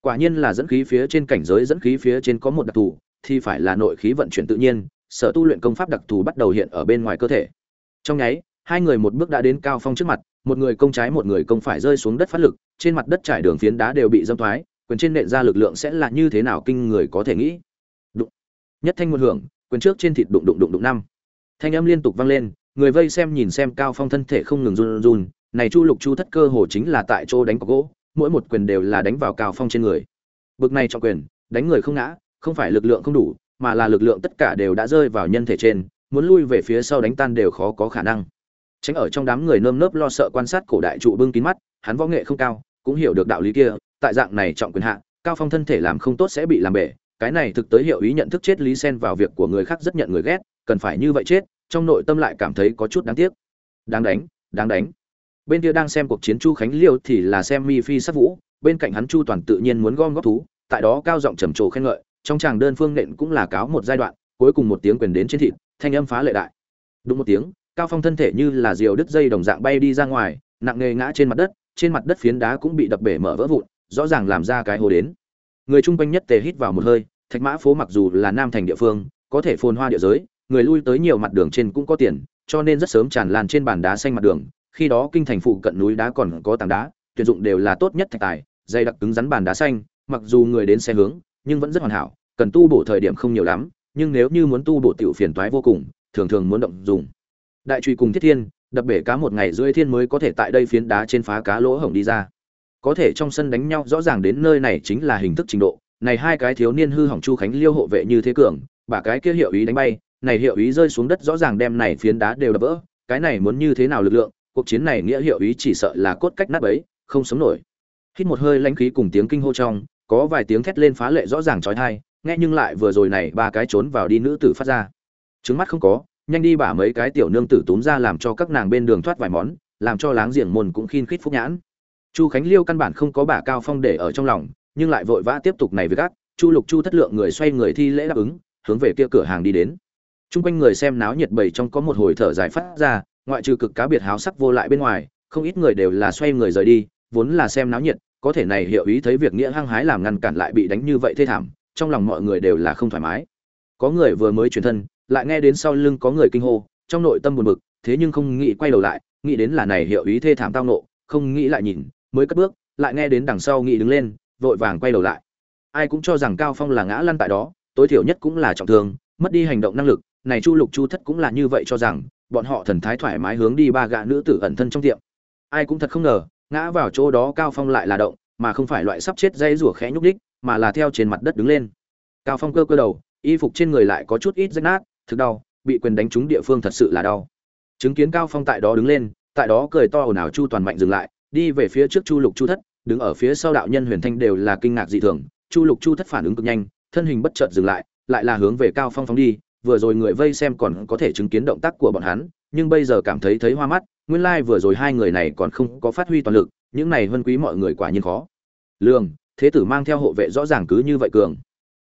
Quả nhiên là dẫn khí phía trên cảnh giới, dẫn khí phía trên có một đặc thù, thì phải là nội khí vận chuyển tự nhiên, sở tu luyện công pháp đặc thù bắt đầu hiện ở bên ngoài cơ thể. Trong nháy, hai người một bước đã đến cao phong trước mặt, một người công trái, một người công phải rơi xuống đất phát lực, trên mặt đất trải đường phiến đá đều bị dâm thoái, quyền trên nện ra lực lượng sẽ là như thế nào kinh người có thể nghĩ. Đụng. Nhất thanh một hưởng, quyền trước trên thịt đụng đụng đụng đụng năm. Thanh âm liên tục vang lên người vây xem nhìn xem cao phong thân thể không ngừng run run này chu lục chu thất cơ hồ chính là tại chỗ đánh có gỗ, mỗi một quyền đều là đánh vào cao phong trên người. Bực này trọng quyền, đánh người không ngã, không phải lực lượng không đủ, mà là lực lượng tất cả đều đã rơi vào nhân thể trên, muốn lui về phía sau đánh tan đều khó có khả năng. Tránh ở trong đám người nơm nớp lo sợ quan sát cổ đại trụ bưng kín mắt, hắn võ nghệ không cao, cũng hiểu được đạo lý kia, tại dạng này trọng quyền hạ, cao phong thân thể làm không tốt sẽ bị làm bể cái này thực tới hiệu ý nhận thức chết lý sen vào việc của người khác rất nhận người ghét, cần phải như vậy chết, trong nội tâm lại cảm thấy có chút đáng tiếc. Đáng đánh đáng đánh. Bên kia đang xem cuộc chiến chu khánh liêu thì là xem mi phi sát vũ, bên cạnh hắn chu toàn tự nhiên muốn gom góp thú, tại đó cao giọng trầm trồ khen ngợi, trong tràng đơn phương nện cũng là cáo một giai đoạn, cuối cùng một tiếng quyền đến trên thịt, thanh âm phá lệ đại. Đúng một tiếng, cao phong thân thể như là diều đứt dây đồng dạng bay đi ra ngoài, nặng nề ngã trên mặt đất, trên mặt đất phiến đá cũng bị đập bể mở vỡ vụn, rõ ràng làm ra cái hồ đến. Người chung quanh nhất tề hít vào một hơi thạch mã phố mặc dù là nam thành địa phương, có thể phồn hoa địa giới, người lui tới nhiều mặt đường trên cũng có tiền, cho nên rất sớm tràn lan trên bàn đá xanh mặt đường. Khi đó kinh thành phụ cận núi đá còn có tảng đá, tuyển dụng đều là tốt nhất thạch tài, dày đặc cứng rắn bàn đá xanh, mặc dù người đến xe hướng, nhưng vẫn rất hoàn hảo, cần tu bổ thời điểm không nhiều lắm, nhưng nếu như muốn tu bổ tiểu phiền toái vô cùng, thường thường muốn động dùng. Đại truy cùng thiết thiên, đập bể cá một ngày rưỡi thiên mới có thể tại đây phiến đá trên phá cá lỗ hổng đi ra. Có thể trong sân đánh nhau, rõ ràng đến nơi này chính là hình thức trình độ này hai cái thiếu niên hư hỏng chu khánh liêu hộ vệ như thế cường bà cái kia hiệu ý đánh bay này hiệu ý rơi xuống đất rõ ràng đem này phiến đá đều đập vỡ cái này muốn như thế nào lực lượng cuộc chiến này nghĩa hiệu ý chỉ sợ là cốt cách nát ấy, không sống nổi. Hít một hơi lãnh khí cùng tiếng kinh hô trong có vài tiếng thét lên phá lệ rõ ràng trói thai nghe nhưng lại vừa rồi này ba cái trốn vào đi nữ tử phát ra. Trứng mắt không có nhanh đi bả mấy cái tiểu nương tử túm ra làm cho các nàng bên đường thoát vài món làm cho láng giềng môn cũng khiên khít phúc nhãn. Chu khánh liêu căn bản không có bà cao phong để ở trong lòng nhưng lại vội vã tiếp tục này với gác, chu lục chu thất lượng người xoay người thi lễ đáp ứng, hướng về kia cửa hàng đi đến. Chung quanh người xem náo nhiệt bầy trong có một hồi thở dài phát ra, ngoại trừ cực cá biệt háo sắc vô lại bên ngoài, không ít người đều là xoay người rời đi, vốn là xem náo nhiệt, có thể này hiệu ý thấy việc nghĩa hăng hái làm ngăn cản lại bị đánh như vậy thê thảm, trong lòng mọi người đều là không thoải mái. Có người vừa mới chuyển thân, lại nghe đến sau lưng có người kinh hô, trong nội tâm buồn bực, thế nhưng không nghĩ quay đầu lại, nghĩ đến là này hiệu ý thê thảm tao nộ không nghĩ lại nhìn, mới cất bước, lại nghe đến đằng sau nghĩ đứng lên vội vàng quay đầu lại. Ai cũng cho rằng cao phong là ngã lăn tại đó, tối thiểu nhất cũng là trọng thương, mất đi hành động năng lực. Này chu lục chu thất cũng là như vậy cho rằng, bọn họ thần thái thoải mái hướng đi ba gã nữ tử ẩn thân trong tiệm. Ai cũng thật không ngờ, ngã vào chỗ đó cao phong lại là động, mà không phải loại sắp chết dây rủa khẽ nhúc đích mà là theo trên mặt đất đứng lên. Cao phong cơ cơ đầu, y phục trên người lại có chút ít rách nát, thực đau, bị quyền đánh trúng địa phương thật sự là đau. Chứng kiến cao phong tại đó đứng lên, tại đó cười to ồn ào chu toàn mạnh dừng lại, đi về phía trước chu lục chu thất đứng ở phía sau đạo nhân huyền thanh đều là kinh ngạc dị thường, chu lục chu thất phản ứng cực nhanh, thân hình bất chợt dừng lại lại là hướng về cao phong phóng đi, vừa rồi người vây xem còn có thể chứng kiến động tác của bọn hắn, nhưng bây giờ cảm thấy thấy hoa mắt, nguyên lai like vừa rồi hai người này còn không có phát huy toàn lực, những này hơn quý mọi người quả nhiên khó. Lương, thế tử mang theo hộ vệ rõ ràng cứ như vậy cường.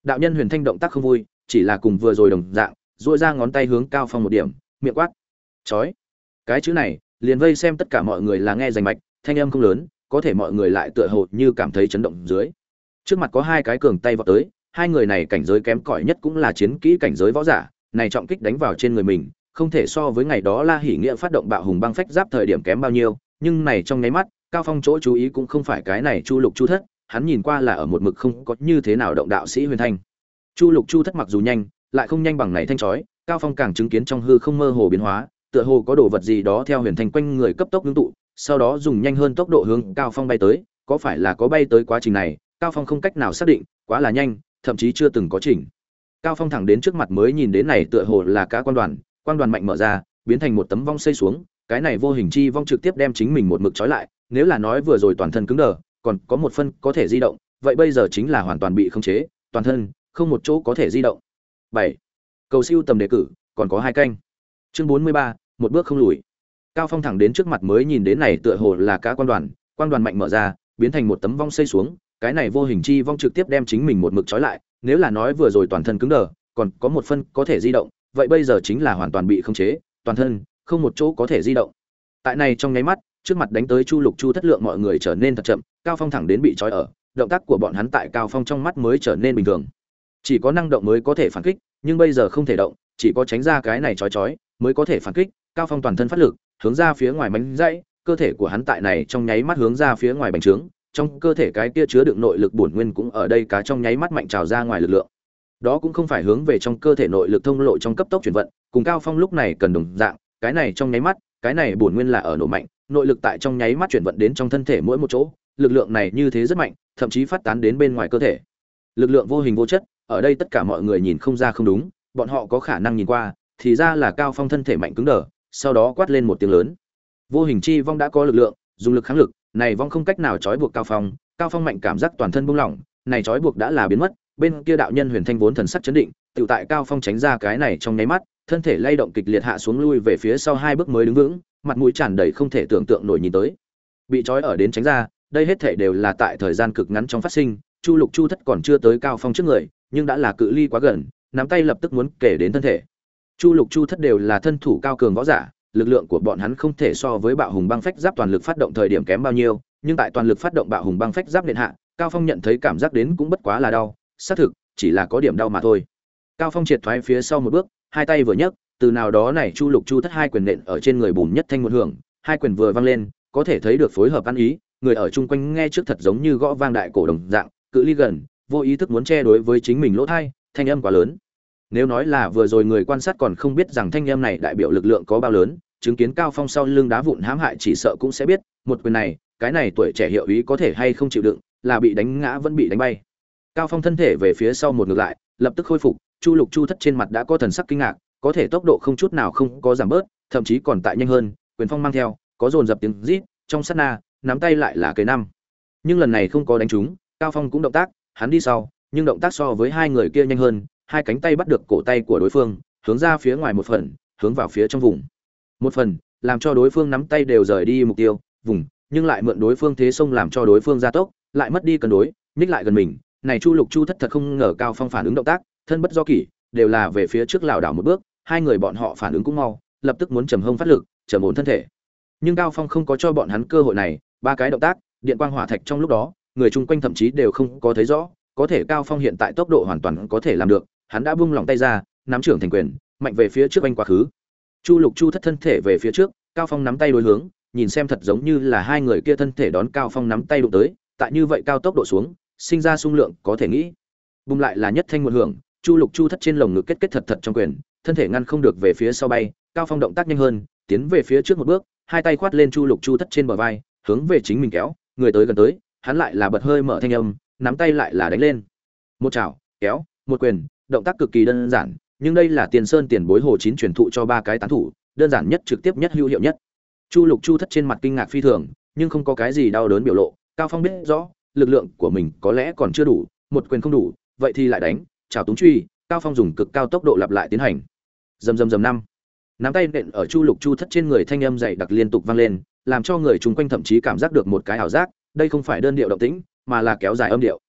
Đạo nhân huyền thanh động tác không vui, chỉ là cùng vừa rồi đồng dạng dội ra ngón tay hướng cao phong một điểm, miệng quát. Chói. Cái chữ này, liền vây xem tất cả mọi người là nghe rành mạch, thanh âm không lớn có thể mọi người lại tựa hồ như cảm thấy chấn động dưới. Trước mặt có hai cái cường tay vọt tới, hai người này cảnh giới kém cỏi nhất cũng là chiến kỹ cảnh giới võ giả, này trọng kích đánh vào trên người mình, không thể so với ngày đó la hỉ nghĩa phát động bạo hùng băng phách giáp thời điểm kém bao nhiêu, nhưng này trong nháy mắt, cao phong chỗ chú ý cũng không phải cái này chu lục chu thất, hắn nhìn qua là ở một mực không có như thế nào động đạo sĩ huyền thanh. Chu lục chu thất mặc dù nhanh, lại không nhanh bằng này thanh chói, cao phong càng chứng kiến trong hư không mơ hồ biến hóa, tựa hồ có đồ vật gì đó theo huyền thanh quanh người cấp tốc ngưng tụ sau đó dùng nhanh hơn tốc độ hướng cao phong bay tới, có phải là có bay tới quá trình này, cao phong không cách nào xác định, quá là nhanh, thậm chí chưa từng có trình cao phong thẳng đến trước mặt mới nhìn đến này tựa hồ là cá quan đoàn quan đoàn mạnh mở ra, biến thành một tấm vong xây xuống, cái này vô hình chi vong trực tiếp đem chính mình một mực trói lại, nếu là nói vừa rồi toàn thân cứng đờ, còn có một phân có thể di động, vậy bây giờ chính là hoàn toàn bị khống chế, toàn thân, không một chỗ có thể di động. Bảy, cầu siêu tầm đề cử, còn có hai canh. Chương bốn mươi ba, một bước không lùi cao phong thẳng đến trước mặt mới nhìn đến này tựa hồ là cá quan đoàn quan đoàn mạnh mở ra, biến thành một tấm vong xây xuống, cái này vô hình chi vong trực tiếp đem chính mình một mực trói lại, nếu là nói vừa rồi toàn thân cứng đờ, còn có một phân có thể di động, vậy bây giờ chính là hoàn toàn bị khống chế, toàn thân, không một chỗ có thể di động. Tại này trong nháy mắt, trước mặt đánh tới chu lục chu thất lượng mọi người trở nên thật chậm, cao phong thẳng đến bị trói ở, động tác của bọn hắn tại cao phong trong mắt mới trở nên bình thường. Chỉ có năng động mới có thể phản kích, nhưng bây giờ không thể động, chỉ có tránh ra cái này trói trói, mới có thể phản kích, cao phong toàn thân phát lực hướng ra phía ngoài mánh dãy, cơ thể của hắn tại này trong nháy mắt hướng ra phía ngoài bành trướng, trong cơ thể cái kia chứa đựng nội lực bổn nguyên cũng ở đây cá trong nháy mắt mạnh trào ra ngoài lực lượng. Đó cũng không phải hướng về trong cơ thể nội lực thông lộ trong cấp tốc chuyển vận, cùng cao phong lúc này cần đồng dạng, cái này trong nháy mắt, cái này bổn nguyên là ở nổ mạnh, nội lực tại trong nháy mắt chuyển vận đến trong thân thể mỗi một chỗ, lực lượng này như thế rất mạnh, thậm chí phát tán đến bên ngoài cơ thể. Lực lượng vô hình vô chất, ở đây tất cả mọi người nhìn không ra không đúng, bọn họ có khả năng nhìn qua, thì ra là cao phong thân thể mạnh cứng đờ sau đó quát lên một tiếng lớn. Vô hình chi vong đã có lực lượng, dùng lực kháng lực, này vong không cách nào trói buộc cao phong cao phong mạnh cảm giác toàn thân buông lỏng, này trói buộc đã là biến mất, bên kia đạo nhân huyền thanh vốn thần sắc chấn định, tự tại cao phong tránh ra cái này trong nháy mắt, thân thể lay động kịch liệt hạ xuống lui về phía sau hai bước mới đứng vững, mặt mũi tràn đầy không thể tưởng tượng nổi nhìn tới. Bị trói ở đến tránh ra, đây hết thể đều là tại thời gian cực ngắn trong phát sinh, chu lục chu thất còn chưa tới cao phong trước người, nhưng đã là cự ly quá gần, nắm tay lập tức muốn kể đến thân thể chu lục chu thất đều là thân thủ cao cường võ giả, lực lượng của bọn hắn không thể so với bạo hùng băng phách giáp toàn lực phát động thời điểm kém bao nhiêu, nhưng tại toàn lực phát động bạo hùng băng phách giáp điện hạ, cao phong nhận thấy cảm giác đến cũng bất quá là đau, xác thực, chỉ là có điểm đau mà thôi. Cao phong triệt thoái phía sau một bước, hai tay vừa nhấc, từ nào đó này chu lục chu thất hai quyền nện ở trên người bùn nhất thanh một hưởng, hai quyền vừa văng lên, có thể thấy được phối hợp ăn ý, người ở chung quanh nghe trước thật giống như gõ vang đại cổ đồng dạng, cự ly gần, vô ý thức muốn che đối với chính mình lỗ thai, thanh âm quá lớn nếu nói là vừa rồi người quan sát còn không biết rằng thanh em này đại biểu lực lượng có bao lớn, chứng kiến cao phong sau lưng đá vụn hãm hại chỉ sợ cũng sẽ biết, một quyền này, cái này tuổi trẻ hiệu ý có thể hay không chịu đựng, là bị đánh ngã vẫn bị đánh bay. Cao phong thân thể về phía sau một ngược lại, lập tức khôi phục, chu lục chu thất trên mặt đã có thần sắc kinh ngạc, có thể tốc độ không chút nào không có giảm bớt, thậm chí còn tại nhanh hơn, quyền phong mang theo, có dồn dập tiếng rít, trong sát na, nắm tay lại là cây năm. Nhưng lần này không có đánh trúng, cao phong cũng động tác, hắn đi sau, nhưng động tác so với hai người kia nhanh hơn hai cánh tay bắt được cổ tay của đối phương, hướng ra phía ngoài một phần, hướng vào phía trong vùng. Một phần, làm cho đối phương nắm tay đều rời đi mục tiêu, vùng, nhưng lại mượn đối phương thế sông làm cho đối phương gia tốc, lại mất đi cân đối ních lại gần mình. Này chu lục chu thất thật không ngờ cao phong phản ứng động tác, thân bất do kỷ, đều là về phía trước lảo đảo một bước, hai người bọn họ phản ứng cũng mau, lập tức muốn trầm hông phát lực, trầm ổn thân thể. Nhưng cao phong không có cho bọn hắn cơ hội này, ba cái động tác, điện quang hỏa thạch trong lúc đó, người chung quanh thậm chí đều không có thấy rõ, có thể cao phong hiện tại tốc độ hoàn toàn có thể làm được hắn đã buông lòng tay ra, nắm trưởng thành quyền, mạnh về phía trước anh quá khứ. Chu lục chu thất thân thể về phía trước, cao phong nắm tay đối hướng, nhìn xem thật giống như là hai người kia thân thể đón cao phong nắm tay đụng tới, tại như vậy cao tốc độ xuống, sinh ra sung lượng có thể nghĩ. Bùng lại là nhất thanh một hưởng, chu lục chu thất trên lồng ngực kết kết thật thật trong quyền, thân thể ngăn không được về phía sau bay, cao phong động tác nhanh hơn, tiến về phía trước một bước, hai tay khoát lên chu lục chu thất trên bờ vai, hướng về chính mình kéo, người tới gần tới, hắn lại là bật hơi mở thanh âm, nắm tay lại là đánh lên. Một chảo, kéo, một quyền động tác cực kỳ đơn giản, nhưng đây là tiền sơn tiền bối hồ chín truyền thụ cho ba cái tán thủ, đơn giản nhất, trực tiếp nhất, hữu hiệu nhất. Chu lục chu thất trên mặt kinh ngạc phi thường, nhưng không có cái gì đau đớn biểu lộ, cao phong biết rõ, lực lượng của mình có lẽ còn chưa đủ, một quyền không đủ, vậy thì lại đánh chào túng truy, cao phong dùng cực cao tốc độ lặp lại tiến hành. Dầm dầm dầm năm. Nắm tay nện ở chu lục chu thất trên người thanh âm dày đặc liên tục vang lên, làm cho người chung quanh thậm chí cảm giác được một cái ảo giác, đây không phải đơn điệu động tĩnh, mà là kéo dài âm điệu.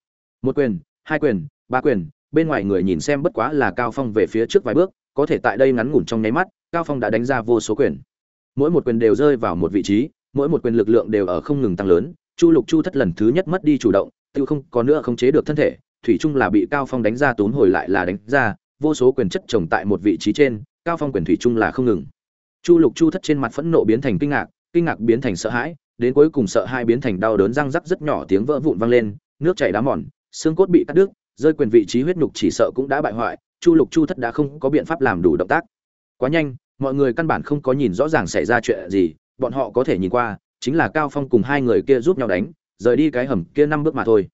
Một quyền, hai quyền, ba quyền bên ngoài người nhìn xem bất quá là cao phong về phía trước vài bước, có thể tại đây ngắn ngủn trong nháy mắt, cao phong đã đánh ra vô số quyền. Mỗi một quyền đều rơi vào một vị trí, mỗi một quyền lực lượng đều ở không ngừng tăng lớn, chu lục chu thất lần thứ nhất mất đi chủ động tự không có nữa không chế được thân thể, thủy chung là bị cao phong đánh ra tốn hồi lại là đánh ra, vô số quyền chất trồng tại một vị trí trên, cao phong quyền thủy chung là không ngừng. Chu lục chu thất trên mặt phẫn nộ biến thành kinh ngạc kinh ngạc biến thành sợ hãi, đến cuối cùng sợ hai biến thành đau đớn răng rắc rất nhỏ tiếng vỡ vụn vang lên, nước chảy đá mòn, xương cốt bị cắt đứt rơi quyền vị trí huyết nhục chỉ sợ cũng đã bại hoại, chu lục chu thất đã không có biện pháp làm đủ động tác. Quá nhanh, mọi người căn bản không có nhìn rõ ràng xảy ra chuyện gì, bọn họ có thể nhìn qua, chính là cao phong cùng hai người kia giúp nhau đánh, rời đi cái hầm kia năm bước mà thôi.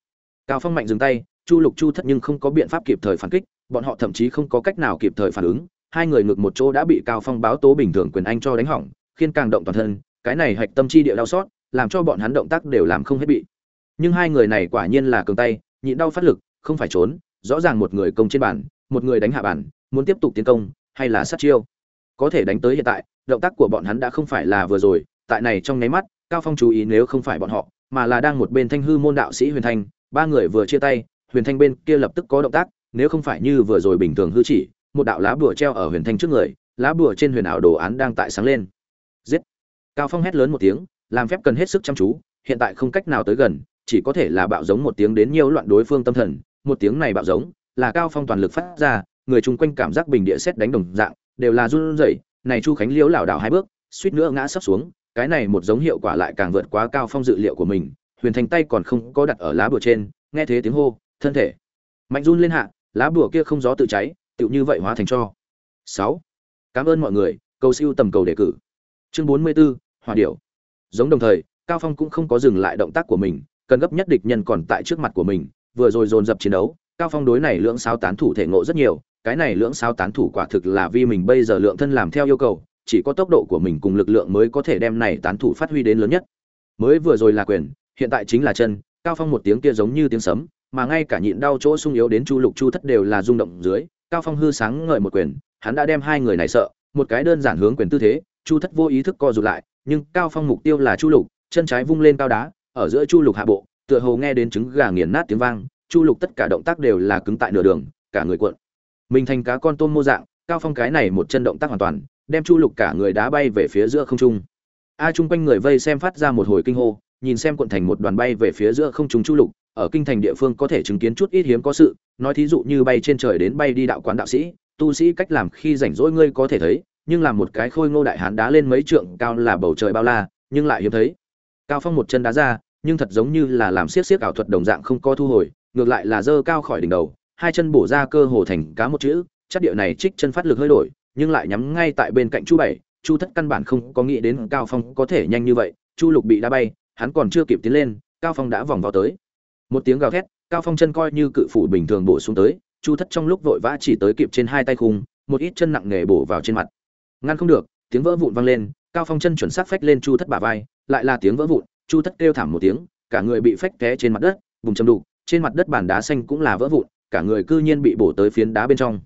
Cao phong mạnh dừng tay, chu lục chu thất nhưng không có biện pháp kịp thời phản kích, bọn họ thậm chí không có cách nào kịp thời phản ứng, hai người ngược một chỗ đã bị cao phong báo tố bình thường quyền anh cho đánh hỏng, khiên càng động toàn thân, cái này hạch tâm chi địa đau xót, làm cho bọn hắn động tác đều làm không hết bị. Nhưng hai người này quả nhiên là cường tay, nhịn đau phát lực không phải trốn, rõ ràng một người công trên bàn, một người đánh hạ bàn, muốn tiếp tục tiến công, hay là sát chiêu? Có thể đánh tới hiện tại, động tác của bọn hắn đã không phải là vừa rồi, tại này trong nháy mắt, cao phong chú ý nếu không phải bọn họ, mà là đang một bên thanh hư môn đạo sĩ huyền thanh, ba người vừa chia tay, huyền thanh bên kia lập tức có động tác, nếu không phải như vừa rồi bình thường hư chỉ, một đạo lá bùa treo ở huyền thanh trước người, lá bùa trên huyền ảo đồ án đang tại sáng lên. Giết! Cao phong hét lớn một tiếng, làm phép cần hết sức chăm chú, hiện tại không cách nào tới gần, chỉ có thể là bạo giống một tiếng đến nhiều loạn đối phương tâm thần một tiếng này bạo giống là cao phong toàn lực phát ra người chung quanh cảm giác bình địa xét đánh đồng dạng đều là run rẩy. Này chu khánh liếu lảo đảo hai bước suýt nữa ngã sấp xuống cái này một giống hiệu quả lại càng vượt quá cao phong dự liệu của mình. Huyền thành tay còn không có đặt ở lá bùa trên nghe thế tiếng hô thân thể. Mạnh run lên hạ lá bùa kia không gió tự cháy tựu như vậy hóa thành cho. Sáu. Cảm ơn mọi người cầu siêu tầm cầu đề cử. Chương bốn mươi 44, hòa điệu giống đồng thời cao phong cũng không có dừng lại động tác của mình cần gấp nhất địch nhân còn tại trước mặt của mình vừa rồi dồn dập chiến đấu, cao phong đối này lưỡng sao tán thủ thể ngộ rất nhiều, cái này lưỡng sao tán thủ quả thực là vì mình bây giờ lượng thân làm theo yêu cầu, chỉ có tốc độ của mình cùng lực lượng mới có thể đem này tán thủ phát huy đến lớn nhất. Mới vừa rồi là quyền, hiện tại chính là chân, cao phong một tiếng kia giống như tiếng sấm, mà ngay cả nhịn đau chỗ sung yếu đến chu lục chu thất đều là rung động dưới, cao phong hư sáng ngợi một quyền, hắn đã đem hai người này sợ, một cái đơn giản hướng quyền tư thế, chu thất vô ý thức co rụt lại, nhưng cao phong mục tiêu là chu lục, chân trái vung lên cao đá, ở giữa chu lục hạ bộ tựa hồ nghe đến trứng gà nghiền nát tiếng vang, chu lục tất cả động tác đều là cứng tại nửa đường, cả người cuộn. Mình thành cá con tôm mô dạng, cao phong cái này một chân động tác hoàn toàn, đem chu lục cả người đá bay về phía giữa không trung. A chung quanh người vây xem phát ra một hồi kinh hô, nhìn xem cuộn thành một đoàn bay về phía giữa không trung chu lục, ở kinh thành địa phương có thể chứng kiến chút ít hiếm có sự, nói thí dụ như bay trên trời đến bay đi đạo quán đạo sĩ, tu sĩ cách làm khi rảnh rỗi ngươi có thể thấy, nhưng làm một cái khôi ngô đại hán đá lên mấy trượng, cao là bầu trời bao la, nhưng lại hiếm thấy. Cao phong một chân đá ra nhưng thật giống như là làm siết siết ảo thuật đồng dạng không có thu hồi, ngược lại là dơ cao khỏi đỉnh đầu, hai chân bổ ra cơ hồ thành cá một chữ, chắc địa này trích chân phát lực hơi đổi, nhưng lại nhắm ngay tại bên cạnh chu bảy, chu thất căn bản không có nghĩ đến cao phong có thể nhanh như vậy, chu lục bị đá bay, hắn còn chưa kịp tiến lên, cao phong đã vòng vào tới. Một tiếng gào thét, cao phong chân coi như cự phủ bình thường bổ xuống tới, chu thất trong lúc vội vã chỉ tới kịp trên hai tay khung, một ít chân nặng nề bổ vào trên mặt. Ngăn không được, tiếng vỡ vụn vang lên, cao phong chân chuẩn xác phách lên chu thất bả vai, lại là tiếng vỡ vụn chu thất kêu thảm một tiếng, cả người bị phách té trên mặt đất, bùng châm đục, trên mặt đất bàn đá xanh cũng là vỡ vụn, cả người cư nhiên bị bổ tới phiến đá bên trong.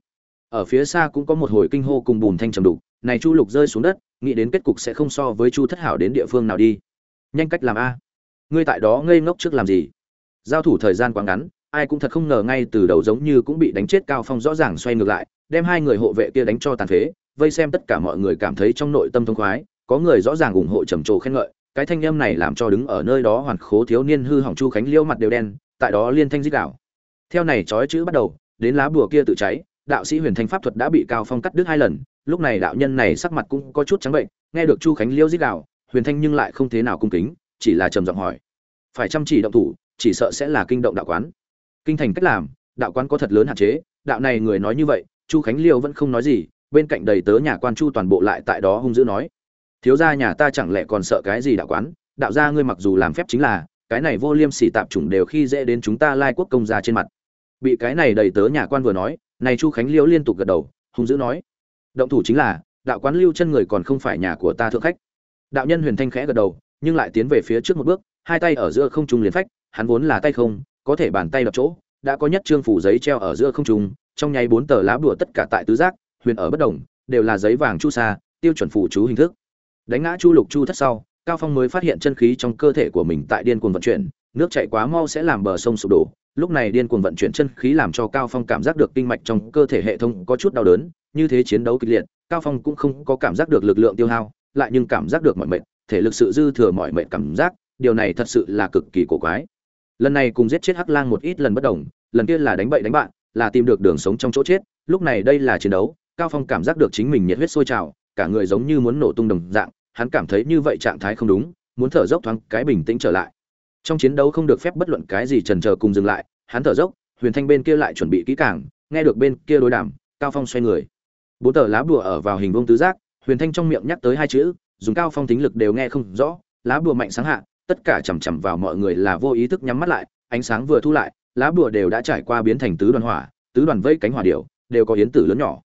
Ở phía xa cũng có một hồi kinh hô cùng bùn thanh trầm đục, này chu lục rơi xuống đất, nghĩ đến kết cục sẽ không so với chu thất hảo đến địa phương nào đi. Nhanh cách làm a. Ngươi tại đó ngây ngốc trước làm gì? Giao thủ thời gian quá ngắn, ai cũng thật không ngờ ngay từ đầu giống như cũng bị đánh chết cao phong rõ ràng xoay ngược lại, đem hai người hộ vệ kia đánh cho tàn phế, vây xem tất cả mọi người cảm thấy trong nội tâm thông khoái, có người rõ ràng ủng hộ trầm trồ khen ngợi cái thanh âm này làm cho đứng ở nơi đó hoàn khố thiếu niên hư hỏng chu khánh liêu mặt đều đen, tại đó liên thanh dích đạo theo này trói chữ bắt đầu, đến lá bùa kia tự cháy, đạo sĩ huyền thanh pháp thuật đã bị cao phong cắt đứt hai lần, lúc này đạo nhân này sắc mặt cũng có chút trắng bệnh, nghe được chu khánh liêu dích đạo huyền thanh nhưng lại không thế nào cung kính, chỉ là trầm giọng hỏi. Phải chăm chỉ động thủ, chỉ sợ sẽ là kinh động đạo quán. Kinh thành cách làm, đạo quán có thật lớn hạn chế, đạo này người nói như vậy, chu khánh liêu vẫn không nói gì, bên cạnh đầy tớ nhà quan chu toàn bộ lại tại đó hung dữ nói thiếu gia nhà ta chẳng lẽ còn sợ cái gì đạo quán? Đạo gia ngươi mặc dù làm phép chính là, cái này vô liêm sỉ tạp chủng đều khi dễ đến chúng ta lai quốc công gia trên mặt. Bị cái này đầy tớ nhà quan vừa nói, này chu khánh liễu liên tục gật đầu, hung dữ nói, động thủ chính là, đạo quán lưu chân người còn không phải nhà của ta thượng khách. Đạo nhân huyền thanh khẽ gật đầu, nhưng lại tiến về phía trước một bước, hai tay ở giữa không trung liền phách, hắn vốn là tay không, có thể bàn tay đập chỗ, đã có nhất trương phủ giấy treo ở giữa không trung, trong nháy bốn tờ lá bùa tất cả tại tứ giác, huyền ở bất đồng đều là giấy vàng chu sa, tiêu chuẩn phủ chú hình thức đánh ngã chu lục chu thất sau, cao phong mới phát hiện chân khí trong cơ thể của mình tại điên cuồng vận chuyển, nước chảy quá mau sẽ làm bờ sông sụp đổ. Lúc này điên cuồng vận chuyển chân khí làm cho cao phong cảm giác được kinh mạch trong cơ thể hệ thống có chút đau đớn, như thế chiến đấu kịch liệt, cao phong cũng không có cảm giác được lực lượng tiêu hao, lại nhưng cảm giác được mọi mệt, thể lực sự dư thừa mọi mệt cảm giác, điều này thật sự là cực kỳ cổ quái. Lần này cùng giết chết hắc lang một ít lần bất đồng, lần kia là đánh bậy đánh bạn, là tìm được đường sống trong chỗ chết, lúc này đây là chiến đấu, cao phong cảm giác được chính mình nhiệt huyết sôi trào cả người giống như muốn nổ tung đồng dạng hắn cảm thấy như vậy trạng thái không đúng muốn thở dốc thoáng cái bình tĩnh trở lại. Trong chiến đấu không được phép bất luận cái gì trần chờ cùng dừng lại hắn thở dốc huyền thanh bên kia lại chuẩn bị kỹ càng nghe được bên kia đối đàm cao phong xoay người. Bốn tờ lá bùa ở vào hình vuông tứ giác huyền thanh trong miệng nhắc tới hai chữ dùng cao phong tính lực đều nghe không rõ lá bùa mạnh sáng hạ tất cả chằm chằm vào mọi người là vô ý thức nhắm mắt lại ánh sáng vừa thu lại lá bùa đều đã trải qua biến thành tứ đoàn hỏa tứ đoàn vây cánh hỏa điểu, đều có yến tử lớn nhỏ.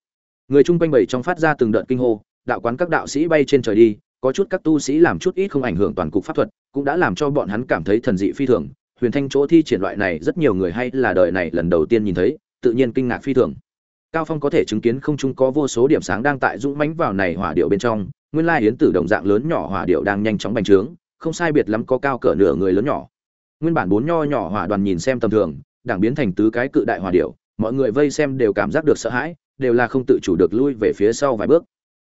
Người chung quanh bảy trong phát ra từng đợt kinh hô đạo quán các đạo sĩ bay trên trời đi, có chút các tu sĩ làm chút ít không ảnh hưởng toàn cục pháp thuật, cũng đã làm cho bọn hắn cảm thấy thần dị phi thường. Huyền thanh chỗ thi triển loại này, rất nhiều người hay là đời này lần đầu tiên nhìn thấy, tự nhiên kinh ngạc phi thường. Cao phong có thể chứng kiến không trung có vô số điểm sáng đang tại dũng mánh vào này hỏa điệu bên trong, nguyên lai hiến tử đồng dạng lớn nhỏ hỏa điệu đang nhanh chóng bành trướng, không sai biệt lắm có cao cỡ nửa người lớn nhỏ. Nguyên bản bốn nho nhỏ hỏa đoàn nhìn xem tầm thường, đảng biến thành tứ cái cự đại hỏa điệu, mọi người vây xem đều cảm giác được sợ hãi, đều là không tự chủ được lui về phía sau vài bước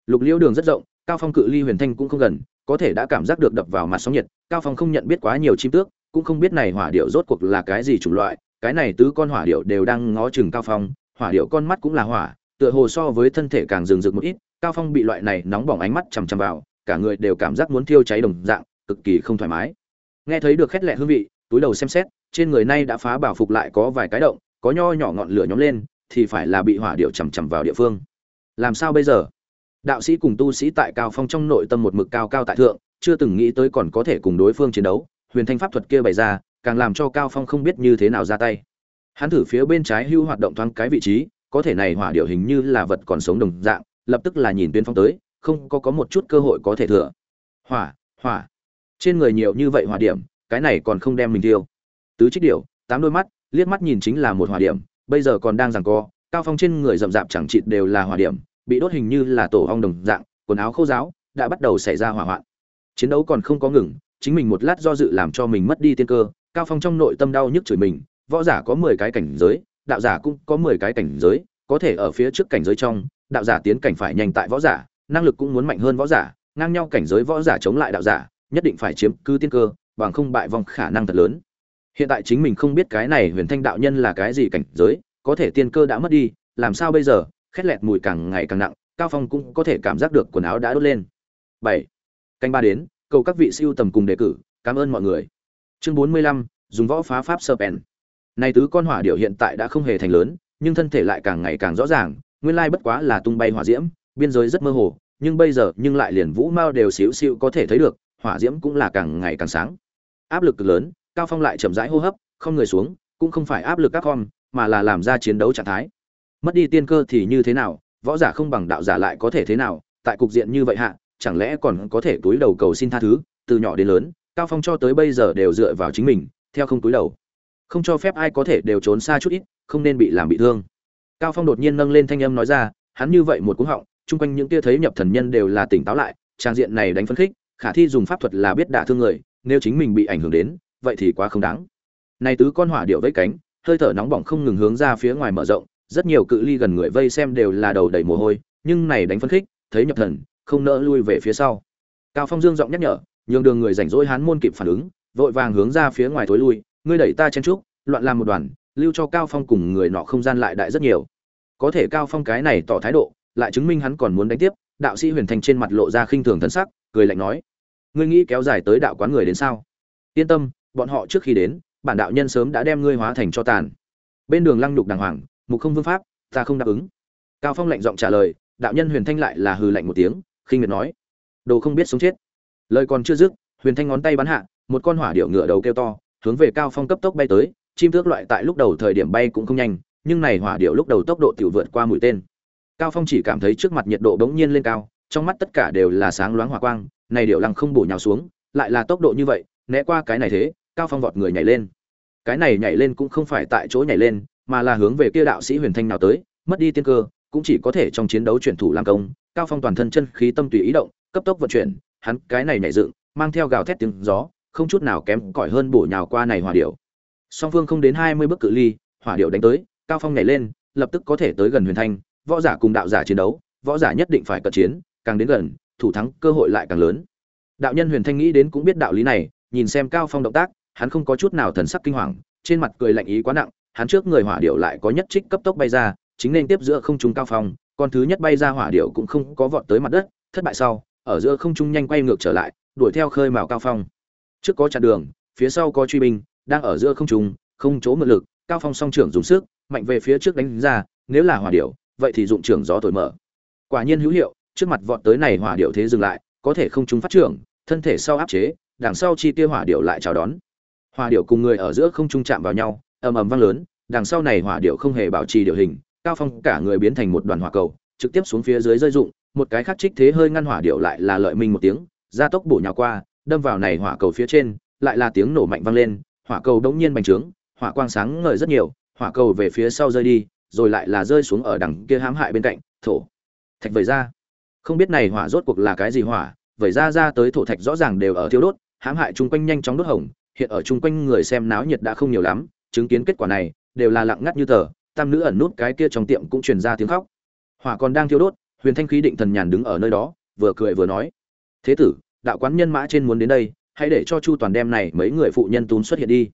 lục liễu đường rất rộng, cao phong cự ly huyền thanh cũng không gần, có thể đã cảm giác được đập vào mặt sóng nhiệt, cao phong không nhận biết quá nhiều chim tước, cũng không biết này hỏa điệu rốt cuộc là cái gì chủng loại, cái này tứ con hỏa điệu đều đang ngó chừng cao phong, hỏa điệu con mắt cũng là hỏa, tựa hồ so với thân thể càng rừng rực một ít, cao phong bị loại này nóng bỏng ánh mắt chằm chằm vào, cả người đều cảm giác muốn thiêu cháy đồng dạng, cực kỳ không thoải mái. Nghe thấy được khét lẹ hương vị, túi đầu xem xét, trên người nay đã phá bảo phục lại có vài cái động, có nho nhỏ ngọn lửa nhóm lên, thì phải là bị hỏa điệu chằm chằm vào địa phương. Làm sao bây giờ? Đạo sĩ cùng tu sĩ tại cao phong trong nội tâm một mực cao cao tại thượng, chưa từng nghĩ tới còn có thể cùng đối phương chiến đấu, huyền thanh pháp thuật kia bày ra, càng làm cho cao phong không biết như thế nào ra tay. Hắn thử phía bên trái hưu hoạt động thoáng cái vị trí, có thể này hỏa điệu hình như là vật còn sống đồng dạng, lập tức là nhìn tuyến phong tới, không có có một chút cơ hội có thể thừa. Hỏa hỏa. Trên người nhiều như vậy hỏa điểm, cái này còn không đem mình tiêu. Tứ trích điệu tám đôi mắt, liếc mắt nhìn chính là một hỏa điểm, bây giờ còn đang giằng co, cao phong trên người rậm rạp chẳng chịt đều là hỏa điểm bị đốt hình như là tổ ong đồng dạng, quần áo khô giáo đã bắt đầu xảy ra hỏa hoạn. Chiến đấu còn không có ngừng, chính mình một lát do dự làm cho mình mất đi tiên cơ, cao phong trong nội tâm đau nhức chửi mình, võ giả có 10 cái cảnh giới, đạo giả cũng có 10 cái cảnh giới, có thể ở phía trước cảnh giới trong, đạo giả tiến cảnh phải nhanh tại võ giả, năng lực cũng muốn mạnh hơn võ giả, ngang nhau cảnh giới võ giả chống lại đạo giả, nhất định phải chiếm cứ tiên cơ, bằng không bại vong khả năng thật lớn. Hiện tại chính mình không biết cái này huyền thanh đạo nhân là cái gì cảnh giới, có thể tiên cơ đã mất đi, làm sao bây giờ? Khét lẹt mùi càng ngày càng nặng, cao phong cũng có thể cảm giác được quần áo đã đốt lên. Bảy. Canh ba đến, cầu các vị siêu tầm cùng đề cử, cảm ơn mọi người. Chương bốn mươi lăm, dùng võ phá pháp sơ pen này tứ con hỏa điệu hiện tại đã không hề thành lớn, nhưng thân thể lại càng ngày càng rõ ràng, nguyên lai bất quá là tung bay hỏa diễm, biên giới rất mơ hồ, nhưng bây giờ nhưng lại liền vũ mao đều xíu xíu có thể thấy được, hỏa diễm cũng là càng ngày càng sáng. Áp lực cực lớn, cao phong lại chậm rãi hô hấp, không người xuống, cũng không phải áp lực các con, mà là làm ra chiến đấu trạng thái mất đi tiên cơ thì như thế nào, võ giả không bằng đạo giả lại có thể thế nào, tại cục diện như vậy hạ, chẳng lẽ còn có thể túi đầu cầu xin tha thứ, từ nhỏ đến lớn, cao phong cho tới bây giờ đều dựa vào chính mình, theo không túi đầu. Không cho phép ai có thể đều trốn xa chút ít, không nên bị làm bị thương. Cao phong đột nhiên nâng lên thanh âm nói ra, hắn như vậy một cú họng, chung quanh những kia thấy nhập thần nhân đều là tỉnh táo lại, trang diện này đánh phấn khích, khả thi dùng pháp thuật là biết đả thương người, nếu chính mình bị ảnh hưởng đến, vậy thì quá không đáng. Này tứ con hỏa điệu vẫy cánh, hơi thở nóng bỏng không ngừng hướng ra phía ngoài mở rộng rất nhiều cự ly gần người vây xem đều là đầu đầy mồ hôi, nhưng này đánh phân khích, thấy nhập thần, không nỡ lui về phía sau. Cao phong dương giọng nhắc nhở, nhường đường người rảnh rỗi hán môn kịp phản ứng, vội vàng hướng ra phía ngoài tối lui, ngươi đẩy ta chen trúc, loạn làm một đoàn, lưu cho cao phong cùng người nọ không gian lại đại rất nhiều. Có thể cao phong cái này tỏ thái độ, lại chứng minh hắn còn muốn đánh tiếp, đạo sĩ huyền thành trên mặt lộ ra khinh thường thân sắc, cười lạnh nói, ngươi nghĩ kéo dài tới đạo quán người đến sao? Yên tâm, bọn họ trước khi đến, bản đạo nhân sớm đã đem ngươi hóa thành cho tàn. Bên đường lăng nhục đàng hoàng mục không vương pháp, ta không đáp ứng. Cao phong lạnh giọng trả lời, đạo nhân huyền thanh lại là hừ lạnh một tiếng, khinh miệt nói, đồ không biết sống chết. Lời còn chưa dứt, huyền thanh ngón tay bắn hạ, một con hỏa điệu ngựa đầu kêu to, hướng về cao phong cấp tốc bay tới, chim tước loại tại lúc đầu thời điểm bay cũng không nhanh, nhưng này hỏa điệu lúc đầu tốc độ tiểu vượt qua mũi tên. Cao phong chỉ cảm thấy trước mặt nhiệt độ bỗng nhiên lên cao, trong mắt tất cả đều là sáng loáng hỏa quang, này điệu lăng không bổ nhào xuống, lại là tốc độ như vậy, né qua cái này thế, cao phong vọt người nhảy lên. Cái này nhảy lên cũng không phải tại chỗ nhảy lên mà là hướng về kia đạo sĩ huyền thanh nào tới, mất đi tiên cơ, cũng chỉ có thể trong chiến đấu chuyển thủ làm công, cao phong toàn thân chân khí tâm tùy ý động, cấp tốc vận chuyển, hắn cái này nhảy dựng, mang theo gào thét tiếng gió, không chút nào kém cỏi hơn bổ nhào qua này hỏa điệu song phương không đến hai mươi bước cự ly, hỏa điệu đánh tới, cao phong nhảy lên, lập tức có thể tới gần huyền thanh, võ giả cùng đạo giả chiến đấu, võ giả nhất định phải cận chiến, càng đến gần, thủ thắng cơ hội lại càng lớn. Đạo nhân huyền thanh nghĩ đến cũng biết đạo lý này, nhìn xem cao phong động tác, hắn không có chút nào thần sắc kinh hoàng, trên mặt cười lạnh ý quá nặng hắn trước người hỏa điệu lại có nhất trích cấp tốc bay ra, chính nên tiếp giữa không trung cao phong, con thứ nhất bay ra hỏa điệu cũng không có vọt tới mặt đất, thất bại sau, ở giữa không trung nhanh quay ngược trở lại, đuổi theo khơi mào cao phong. Trước có chặn đường, phía sau có truy binh, đang ở giữa không trung, không chỗ mượn lực, cao phong song trưởng dùng sức, mạnh về phía trước đánh ra, nếu là hỏa điệu vậy thì dụng trưởng gió thổi mở. Quả nhiên hữu hiệu, trước mặt vọt tới này hỏa điệu thế dừng lại, có thể không trung phát trưởng, thân thể sau áp chế, đằng sau chi tiêu hỏa điệu lại chào đón. Hỏa điệu cùng người ở giữa không trung chạm vào nhau ầm ầm vang lớn, đằng sau này hỏa điệu không hề bảo trì điều hình, cao phong cả người biến thành một đoàn hỏa cầu, trực tiếp xuống phía dưới rơi dụng một cái khác trích thế hơi ngăn hỏa điệu lại là lợi minh một tiếng, gia tốc bổ nhào qua, đâm vào này hỏa cầu phía trên, lại là tiếng nổ mạnh vang lên, hỏa cầu đống nhiên bành trướng, hỏa quang sáng ngời rất nhiều, hỏa cầu về phía sau rơi đi, rồi lại là rơi xuống ở đằng kia hãm hại bên cạnh, thổ thạch vẩy ra. Không biết này hỏa rốt cuộc là cái gì hỏa, vẩy ra ra tới thổ thạch rõ ràng đều ở thiêu đốt, hãm hại chung quanh nhanh chóng đốt hồng hiện ở chung quanh người xem náo nhiệt đã không nhiều lắm chứng kiến kết quả này, đều là lặng ngắt như tờ, tam nữ ẩn nút cái kia trong tiệm cũng truyền ra tiếng khóc. Hỏa còn đang thiêu đốt, huyền thanh khí định thần nhàn đứng ở nơi đó, vừa cười vừa nói, thế tử, đạo quán nhân mã trên muốn đến đây, hãy để cho chu toàn đem này mấy người phụ nhân tún xuất hiện đi.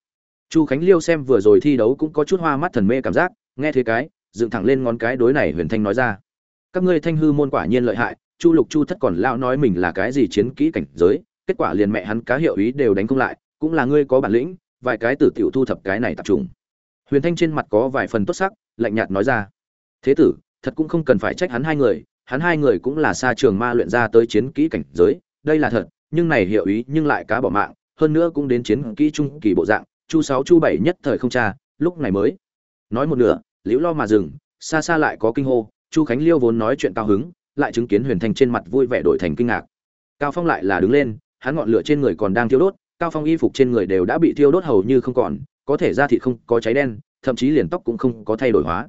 Chu khánh liêu xem vừa rồi thi đấu cũng có chút hoa mắt thần mê cảm giác, nghe thế cái, dựng thẳng lên ngón cái đối này huyền thanh nói ra, các ngươi thanh hư môn quả nhiên lợi hại, chu lục chu thất còn lao nói mình là cái gì chiến kỹ cảnh giới, kết quả liền mẹ hắn cá hiệu ý đều đánh không lại, cũng là ngươi có bản lĩnh vài cái tử tiểu thu thập cái này tập trung huyền thanh trên mặt có vài phần tốt sắc, lạnh nhạt nói ra. Thế tử, thật cũng không cần phải trách hắn hai người, hắn hai người cũng là xa trường ma luyện ra tới chiến kỹ cảnh giới, đây là thật, nhưng này hiệu ý nhưng lại cá bỏ mạng, hơn nữa cũng đến chiến kỹ trung kỳ bộ dạng, chu sáu, chu bảy nhất thời không cha lúc này mới. Nói một nửa, liễu lo mà dừng, xa xa lại có kinh hô, chu khánh liêu vốn nói chuyện cao hứng, lại chứng kiến huyền thanh trên mặt vui vẻ đổi thành kinh ngạc. Cao phong lại là đứng lên, hắn ngọn lửa trên người còn đang thiêu đốt cao phong y phục trên người đều đã bị thiêu đốt hầu như không còn, có thể da thịt không có cháy đen, thậm chí liền tóc cũng không có thay đổi hóa.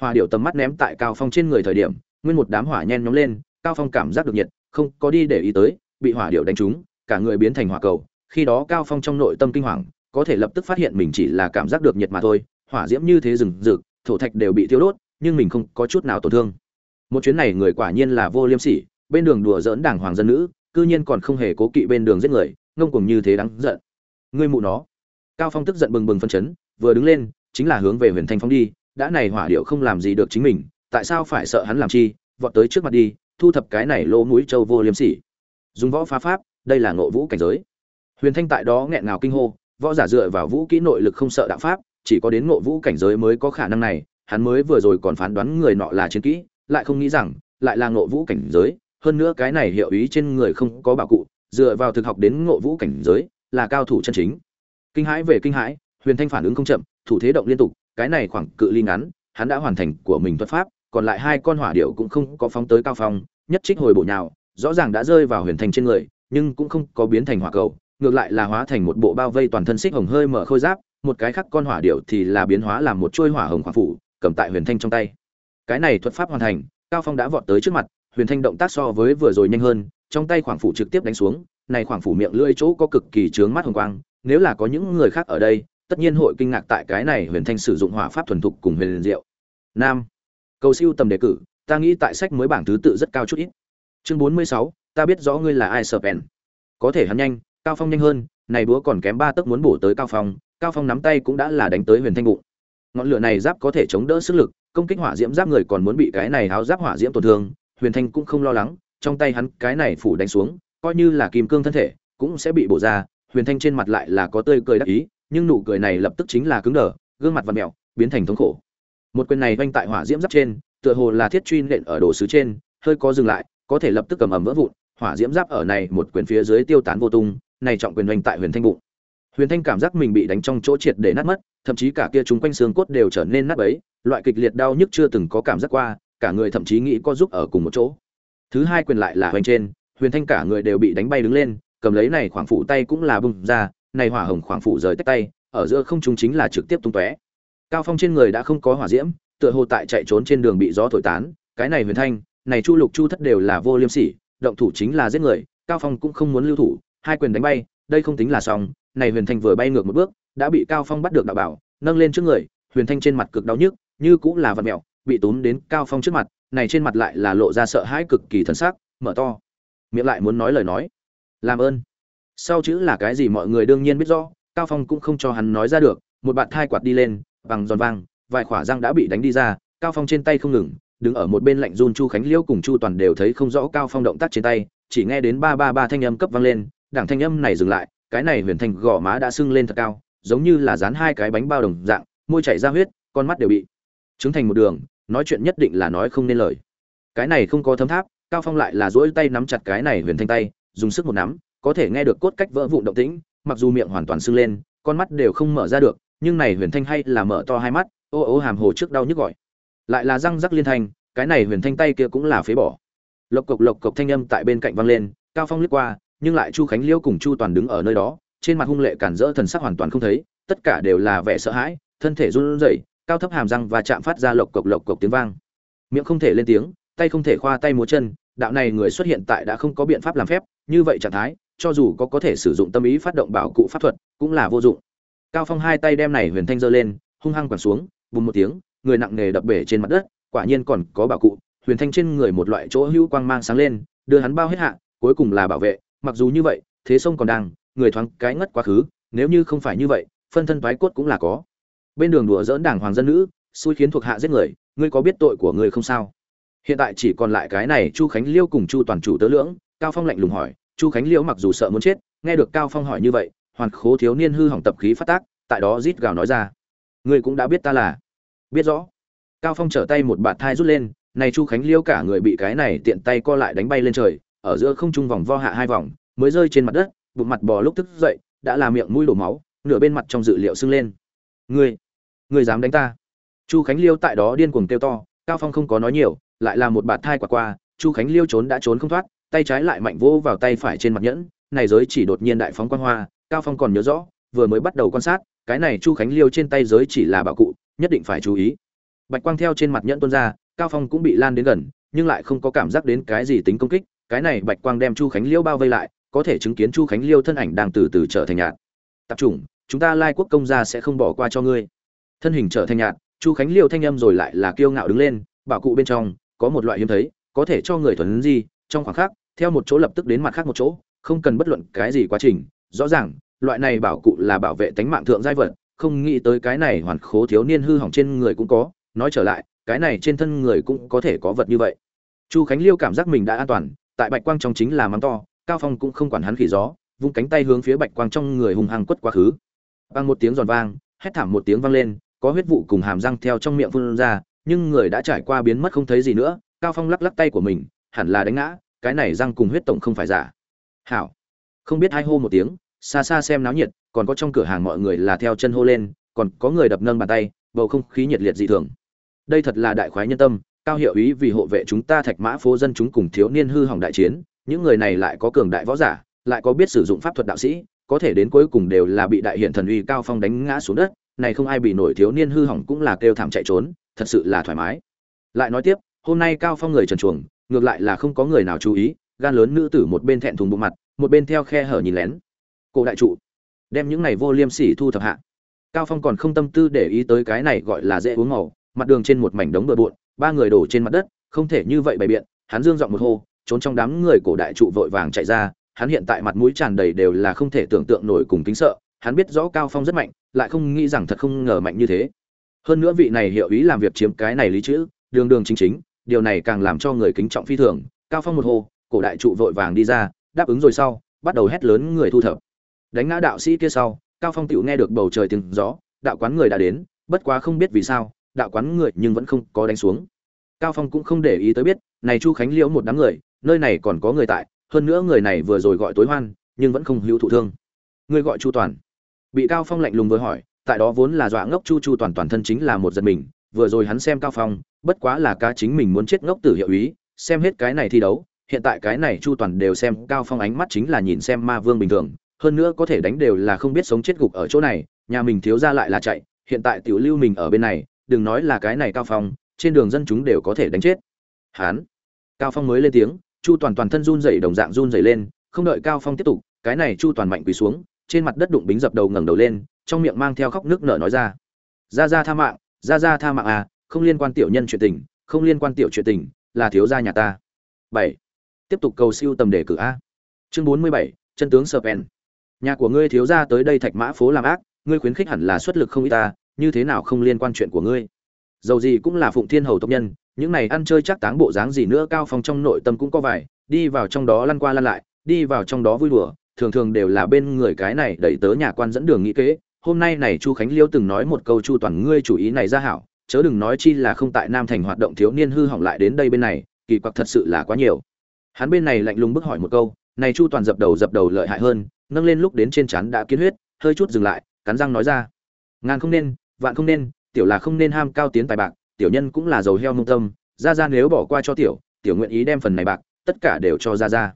Hòa điệu tầm mắt ném tại cao phong trên người thời điểm, nguyên một đám hỏa nhen nhóm lên, cao phong cảm giác được nhiệt, không có đi để ý tới, bị hỏa điệu đánh trúng, cả người biến thành hỏa cầu. Khi đó cao phong trong nội tâm kinh hoàng, có thể lập tức phát hiện mình chỉ là cảm giác được nhiệt mà thôi, hỏa diễm như thế rừng rực, thổ thạch đều bị thiêu đốt, nhưng mình không có chút nào tổn thương. Một chuyến này người quả nhiên là vô liêm sỉ, bên đường đùa dỡn đảng hoàng dân nữ, cư nhiên còn không hề cố kỵ bên đường giết người ngông cuồng như thế đáng giận. Ngươi mụ nó. Cao phong tức giận bừng bừng phân chấn, vừa đứng lên, chính là hướng về huyền thanh phong đi, đã này hỏa điệu không làm gì được chính mình, tại sao phải sợ hắn làm chi, vọt tới trước mặt đi, thu thập cái này lỗ mũi châu vô liêm sỉ. Dùng võ phá pháp, đây là ngộ vũ cảnh giới. Huyền thanh tại đó nghẹn ngào kinh hô, võ giả dựa vào vũ kỹ nội lực không sợ đạo pháp, chỉ có đến ngộ vũ cảnh giới mới có khả năng này, hắn mới vừa rồi còn phán đoán người nọ là chiến kỹ, lại không nghĩ rằng, lại là ngộ vũ cảnh giới, hơn nữa cái này hiệu ý trên người không có bảo cụ dựa vào thực học đến ngộ vũ cảnh giới, là cao thủ chân chính. Kinh hãi về kinh hãi, huyền thanh phản ứng không chậm, thủ thế động liên tục, cái này khoảng cự ly ngắn, hắn đã hoàn thành của mình thuật pháp, còn lại hai con hỏa điệu cũng không có phóng tới cao phong, nhất trích hồi bộ nhào, rõ ràng đã rơi vào huyền thanh trên người, nhưng cũng không có biến thành hỏa cầu, ngược lại là hóa thành một bộ bao vây toàn thân xích hồng hơi mở khôi giáp, một cái khác con hỏa điệu thì là biến hóa làm một chuôi hỏa hồng hỏa phủ, cầm tại huyền thanh trong tay. Cái này thuật pháp hoàn thành, cao phong đã vọt tới trước mặt, huyền thanh động tác so với vừa rồi nhanh hơn trong tay khoảng phủ trực tiếp đánh xuống, này khoảng phủ miệng lưỡi chỗ có cực kỳ trướng mắt hồng quang, nếu là có những người khác ở đây, tất nhiên hội kinh ngạc tại cái này huyền thanh sử dụng hỏa pháp thuần thục cùng huyền diệu. Nam, cầu siêu tầm đề cử, ta nghĩ tại sách mới bảng thứ tự rất cao chút ít. Chương bốn mươi sáu, ta biết rõ ngươi là ai sợ bèn có thể hắn nhanh, cao phong nhanh hơn, này búa còn kém ba tấc muốn bổ tới cao phong cao phong nắm tay cũng đã là đánh tới huyền thanh bụng. Ngọn lửa này giáp có thể chống đỡ sức lực, công kích hỏa diễm giáp người còn muốn bị cái này háo giáp hỏa diễm tổn thương, huyền thanh cũng không lo lắng trong tay hắn cái này phủ đánh xuống, coi như là kim cương thân thể, cũng sẽ bị bổ ra, huyền thanh trên mặt lại là có tươi cười đắc ý, nhưng nụ cười này lập tức chính là cứng đờ, gương mặt và mẹo, biến thành thống khổ. Một quyền này vanh tại hỏa diễm giáp trên, tựa hồ là thiết truy nện ở đồ sứ trên, hơi có dừng lại, có thể lập tức cầm ẩm vỡ vụn, hỏa diễm giáp ở này một quyền phía dưới tiêu tán vô tung, này trọng quyền vanh tại huyền thanh bụng. Huyền thanh cảm giác mình bị đánh trong chỗ triệt để nát mất, thậm chí cả kia chúng quanh xương cốt đều trở nên nát bấy, loại kịch liệt đau nhức chưa từng có cảm giác qua, cả người thậm chí nghĩ có giúp ở cùng một chỗ thứ hai quyền lại là hoành trên, huyền thanh cả người đều bị đánh bay đứng lên, cầm lấy này khoảng phủ tay cũng là bung ra, này hỏa hồng khoảng phủ rời tách tay, ở giữa không trung chính là trực tiếp tung tóe. Cao phong trên người đã không có hỏa diễm, tựa hồ tại chạy trốn trên đường bị gió thổi tán, cái này huyền thanh, này chu lục chu thất đều là vô liêm sỉ, động thủ chính là giết người, cao phong cũng không muốn lưu thủ, hai quyền đánh bay, đây không tính là xong, này huyền thanh vừa bay ngược một bước, đã bị cao phong bắt được đạo bảo, nâng lên trước người, huyền thanh trên mặt cực đau nhức, như cũng là vật mẹo, bị tốn đến cao phong trước mặt này trên mặt lại là lộ ra sợ hãi cực kỳ thần sắc, mở to. Miệng lại muốn nói lời nói. Làm ơn. Sau chữ là cái gì mọi người đương nhiên biết rõ, cao phong cũng không cho hắn nói ra được, một bạn thai quạt đi lên, bằng giòn vang, vài khỏa răng đã bị đánh đi ra, cao phong trên tay không ngừng, đứng ở một bên lạnh run chu khánh liễu cùng chu toàn đều thấy không rõ cao phong động tác trên tay, chỉ nghe đến ba ba ba thanh âm cấp vang lên, đảng thanh âm này dừng lại, cái này huyền thành gò má đã sưng lên thật cao, giống như là dán hai cái bánh bao đồng dạng, môi chảy ra huyết, con mắt đều bị trứng thành một đường nói chuyện nhất định là nói không nên lời. Cái này không có thấm tháp, cao phong lại là duỗi tay nắm chặt cái này huyền thanh tay, dùng sức một nắm, có thể nghe được cốt cách vỡ vụn động tĩnh, mặc dù miệng hoàn toàn sưng lên, con mắt đều không mở ra được, nhưng này huyền thanh hay là mở to hai mắt, ô ô hàm hồ trước đau nhức gọi. Lại là răng rắc liên thanh, cái này huyền thanh tay kia cũng là phế bỏ. Lộc cộc lộc cộc thanh âm tại bên cạnh vang lên, cao phong lướt qua, nhưng lại chu khánh liêu cùng chu toàn đứng ở nơi đó, trên mặt hung lệ cản rỡ thần sắc hoàn toàn không thấy, tất cả đều là vẻ sợ hãi, thân thể run rẩy cao thấp hàm răng và chạm phát ra lộc cộc lộc cộc tiếng vang. Miệng không thể lên tiếng, tay không thể khoa tay múa chân, đạo này người xuất hiện tại đã không có biện pháp làm phép, như vậy trạng thái, cho dù có có thể sử dụng tâm ý phát động bảo cụ pháp thuật, cũng là vô dụng. Cao phong hai tay đem này huyền thanh giơ lên, hung hăng quẳng xuống bùm một tiếng, người nặng nề đập bể trên mặt đất, quả nhiên còn có bảo cụ, huyền thanh trên người một loại chỗ hữu quang mang sáng lên, đưa hắn bao hết hạ, cuối cùng là bảo vệ, mặc dù như vậy, thế sông còn đang, người thoáng cái ngất quá khứ, nếu như không phải như vậy, phân thân thoái cốt cũng là có bên đường đùa dỡn đảng hoàng dân nữ, xui khiến thuộc hạ giết người, ngươi có biết tội của ngươi không sao? Hiện tại chỉ còn lại cái này, chu khánh liêu cùng chu toàn chủ tớ lưỡng, cao phong lạnh lùng hỏi, chu khánh liêu mặc dù sợ muốn chết, nghe được cao phong hỏi như vậy, hoàn khố thiếu niên hư hỏng tập khí phát tác, tại đó rít gào nói ra, ngươi cũng đã biết ta là biết rõ. Cao phong trở tay một bạt thai rút lên, này chu khánh liêu cả người bị cái này tiện tay co lại đánh bay lên trời, ở giữa không trung vòng vo hạ hai vòng, mới rơi trên mặt đất, bụng mặt bò lúc thức dậy, đã là miệng mũi đổ máu, nửa bên mặt trong dự liệu sưng lên. Ngươi ngươi dám đánh ta? Chu khánh liêu tại đó điên cuồng kêu to, cao phong không có nói nhiều, lại là một bạt thai quả qua, chu khánh liêu trốn đã trốn không thoát, tay trái lại mạnh vỗ vào tay phải trên mặt nhẫn, này giới chỉ đột nhiên đại phóng quan hoa, cao phong còn nhớ rõ, vừa mới bắt đầu quan sát, cái này chu khánh liêu trên tay giới chỉ là bảo cụ, nhất định phải chú ý. Bạch quang theo trên mặt nhẫn tuôn ra, cao phong cũng bị lan đến gần, nhưng lại không có cảm giác đến cái gì tính công kích, cái này bạch quang đem chu khánh liêu bao vây lại, có thể chứng kiến chu khánh liêu thân ảnh đang từ từ trở thành nhạt. Tập trung, chúng ta lai quốc công gia sẽ không bỏ qua cho ngươi thân hình trở thành nhạt, chu khánh liêu thanh âm rồi lại là kiêu ngạo đứng lên, bảo cụ bên trong có một loại hiếm thấy, có thể cho người thuần gì trong khoảng khắc, theo một chỗ lập tức đến mặt khác một chỗ, không cần bất luận cái gì quá trình, rõ ràng, loại này bảo cụ là bảo vệ tánh mạng thượng giai vật, không nghĩ tới cái này hoàn khố thiếu niên hư hỏng trên người cũng có, nói trở lại, cái này trên thân người cũng có thể có vật như vậy. Chu khánh liêu cảm giác mình đã an toàn, tại bạch quang trong chính là mắng to, cao phong cũng không quản hắn khỉ gió, vung cánh tay hướng phía bạch quang trong người hùng hăng quất quá khứ. Bằng một tiếng giòn vang, hét thảm một tiếng vang lên có huyết vụ cùng hàm răng theo trong miệng phun ra, nhưng người đã trải qua biến mất không thấy gì nữa, cao phong lắc lắc tay của mình, hẳn là đánh ngã, cái này răng cùng huyết tổng không phải giả. Hảo. Không biết hai hô một tiếng, xa xa xem náo nhiệt, còn có trong cửa hàng mọi người là theo chân hô lên, còn có người đập nâng bàn tay, bầu không khí nhiệt liệt dị thường. Đây thật là đại khoái nhân tâm, cao hiệu ý vì hộ vệ chúng ta thạch mã phố dân chúng cùng thiếu niên hư hỏng đại chiến, những người này lại có cường đại võ giả, lại có biết sử dụng pháp thuật đạo sĩ, có thể đến cuối cùng đều là bị đại hiện thần uy cao phong đánh ngã xuống đất này không ai bị nổi thiếu niên hư hỏng cũng là kêu thảm chạy trốn, thật sự là thoải mái. Lại nói tiếp, hôm nay cao phong người trần chuồng, ngược lại là không có người nào chú ý, gan lớn nữ tử một bên thẹn thùng bụng mặt, một bên theo khe hở nhìn lén. Cổ đại trụ, đem những này vô liêm sỉ thu thập hạ. Cao phong còn không tâm tư để ý tới cái này gọi là dễ uống màu, mặt đường trên một mảnh đống bừa bộn, ba người đổ trên mặt đất, không thể như vậy bày biện, hắn dương giọng một hô, trốn trong đám người cổ đại trụ vội vàng chạy ra, hắn hiện tại mặt mũi tràn đầy đều là không thể tưởng tượng nổi cùng kính sợ hắn biết rõ cao phong rất mạnh, lại không nghĩ rằng thật không ngờ mạnh như thế. Hơn nữa vị này hiệu ý làm việc chiếm cái này lý chữ, đường đường chính chính, điều này càng làm cho người kính trọng phi thường. Cao phong một hô, cổ đại trụ vội vàng đi ra, đáp ứng rồi sau, bắt đầu hét lớn người thu thập. Đánh ngã đạo sĩ kia sau, cao phong tựu nghe được bầu trời tiếng gió, đạo quán người đã đến, bất quá không biết vì sao, đạo quán người nhưng vẫn không có đánh xuống. Cao phong cũng không để ý tới biết, này chu khánh liễu một đám người, nơi này còn có người tại, hơn nữa người này vừa rồi gọi tối hoan, nhưng vẫn không hữu thụ thương. Người gọi chu toàn bị cao phong lạnh lùng vừa hỏi, tại đó vốn là dọa ngốc chu chu toàn toàn thân chính là một giật mình, vừa rồi hắn xem cao phong, bất quá là cá chính mình muốn chết ngốc tử hiệu ý, xem hết cái này thi đấu, hiện tại cái này chu toàn đều xem cao phong ánh mắt chính là nhìn xem ma vương bình thường, hơn nữa có thể đánh đều là không biết sống chết gục ở chỗ này, nhà mình thiếu ra lại là chạy, hiện tại tiểu lưu mình ở bên này, đừng nói là cái này cao phong, trên đường dân chúng đều có thể đánh chết. Hán cao phong mới lên tiếng, chu toàn toàn thân run rẩy đồng dạng run rẩy lên, không đợi cao phong tiếp tục, cái này chu toàn mạnh quỳ xuống trên mặt đất đụng bính dập đầu ngẩng đầu lên, trong miệng mang theo khóc nước nở nói ra. Ra ra tha mạng ra ra tha mạng à không liên quan tiểu nhân chuyện tình, không liên quan tiểu chuyện tình, là thiếu gia nhà ta. Bảy, tiếp tục cầu siêu tầm đề cử a. Chương bốn mươi bảy, chân tướng sờ pen nhà của ngươi thiếu gia tới đây thạch mã phố làm ác, ngươi khuyến khích hẳn là xuất lực không ít ta, như thế nào không liên quan chuyện của ngươi? Dầu gì cũng là phụng thiên hầu tộc nhân, những này ăn chơi chắc táng bộ dáng gì nữa cao phong trong nội tâm cũng có vài, đi vào trong đó lăn qua lăn lại, đi vào trong đó vui đùa thường thường đều là bên người cái này đẩy tớ nhà quan dẫn đường nghĩ kế. Hôm nay này chu khánh liêu từng nói một câu chu toàn ngươi chủ ý này ra hảo, chớ đừng nói chi là không tại nam thành hoạt động thiếu niên hư hỏng lại đến đây bên này, kỳ quặc thật sự là quá nhiều. Hắn bên này lạnh lùng bức hỏi một câu, này chu toàn dập đầu dập đầu lợi hại hơn, nâng lên lúc đến trên chắn đã kiến huyết, hơi chút dừng lại, cắn răng nói ra. Ngàn không nên, vạn không nên, tiểu là không nên ham cao tiến tài bạc, tiểu nhân cũng là giàu heo mông tâm, ra ra nếu bỏ qua cho tiểu tiểu nguyện ý đem phần này bạc, tất cả đều cho ra ra.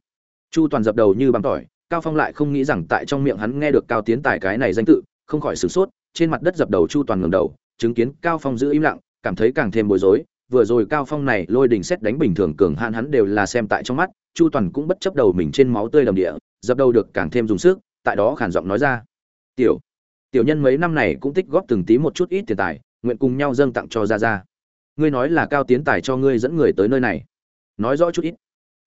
Chu toàn dập đầu như băm tỏi cao phong lại không nghĩ rằng tại trong miệng hắn nghe được cao tiến tài cái này danh tự, không khỏi sửng sốt, trên mặt đất dập đầu chu toàn ngầm đầu, chứng kiến cao phong giữ im lặng, cảm thấy càng thêm bối rối. Vừa rồi cao phong này lôi đình xét đánh bình thường cường hạn hắn đều là xem tại trong mắt, chu toàn cũng bất chấp đầu mình trên máu tươi đầm địa, dập đầu được càng thêm dùng sức, tại đó khản giọng nói ra. Tiểu tiểu nhân mấy năm này cũng tích góp từng tí một chút ít tiền tài, nguyện cùng nhau dâng tặng cho gia gia. Ngươi nói là cao tiến tài cho ngươi dẫn người tới nơi này. Nói rõ chút ít.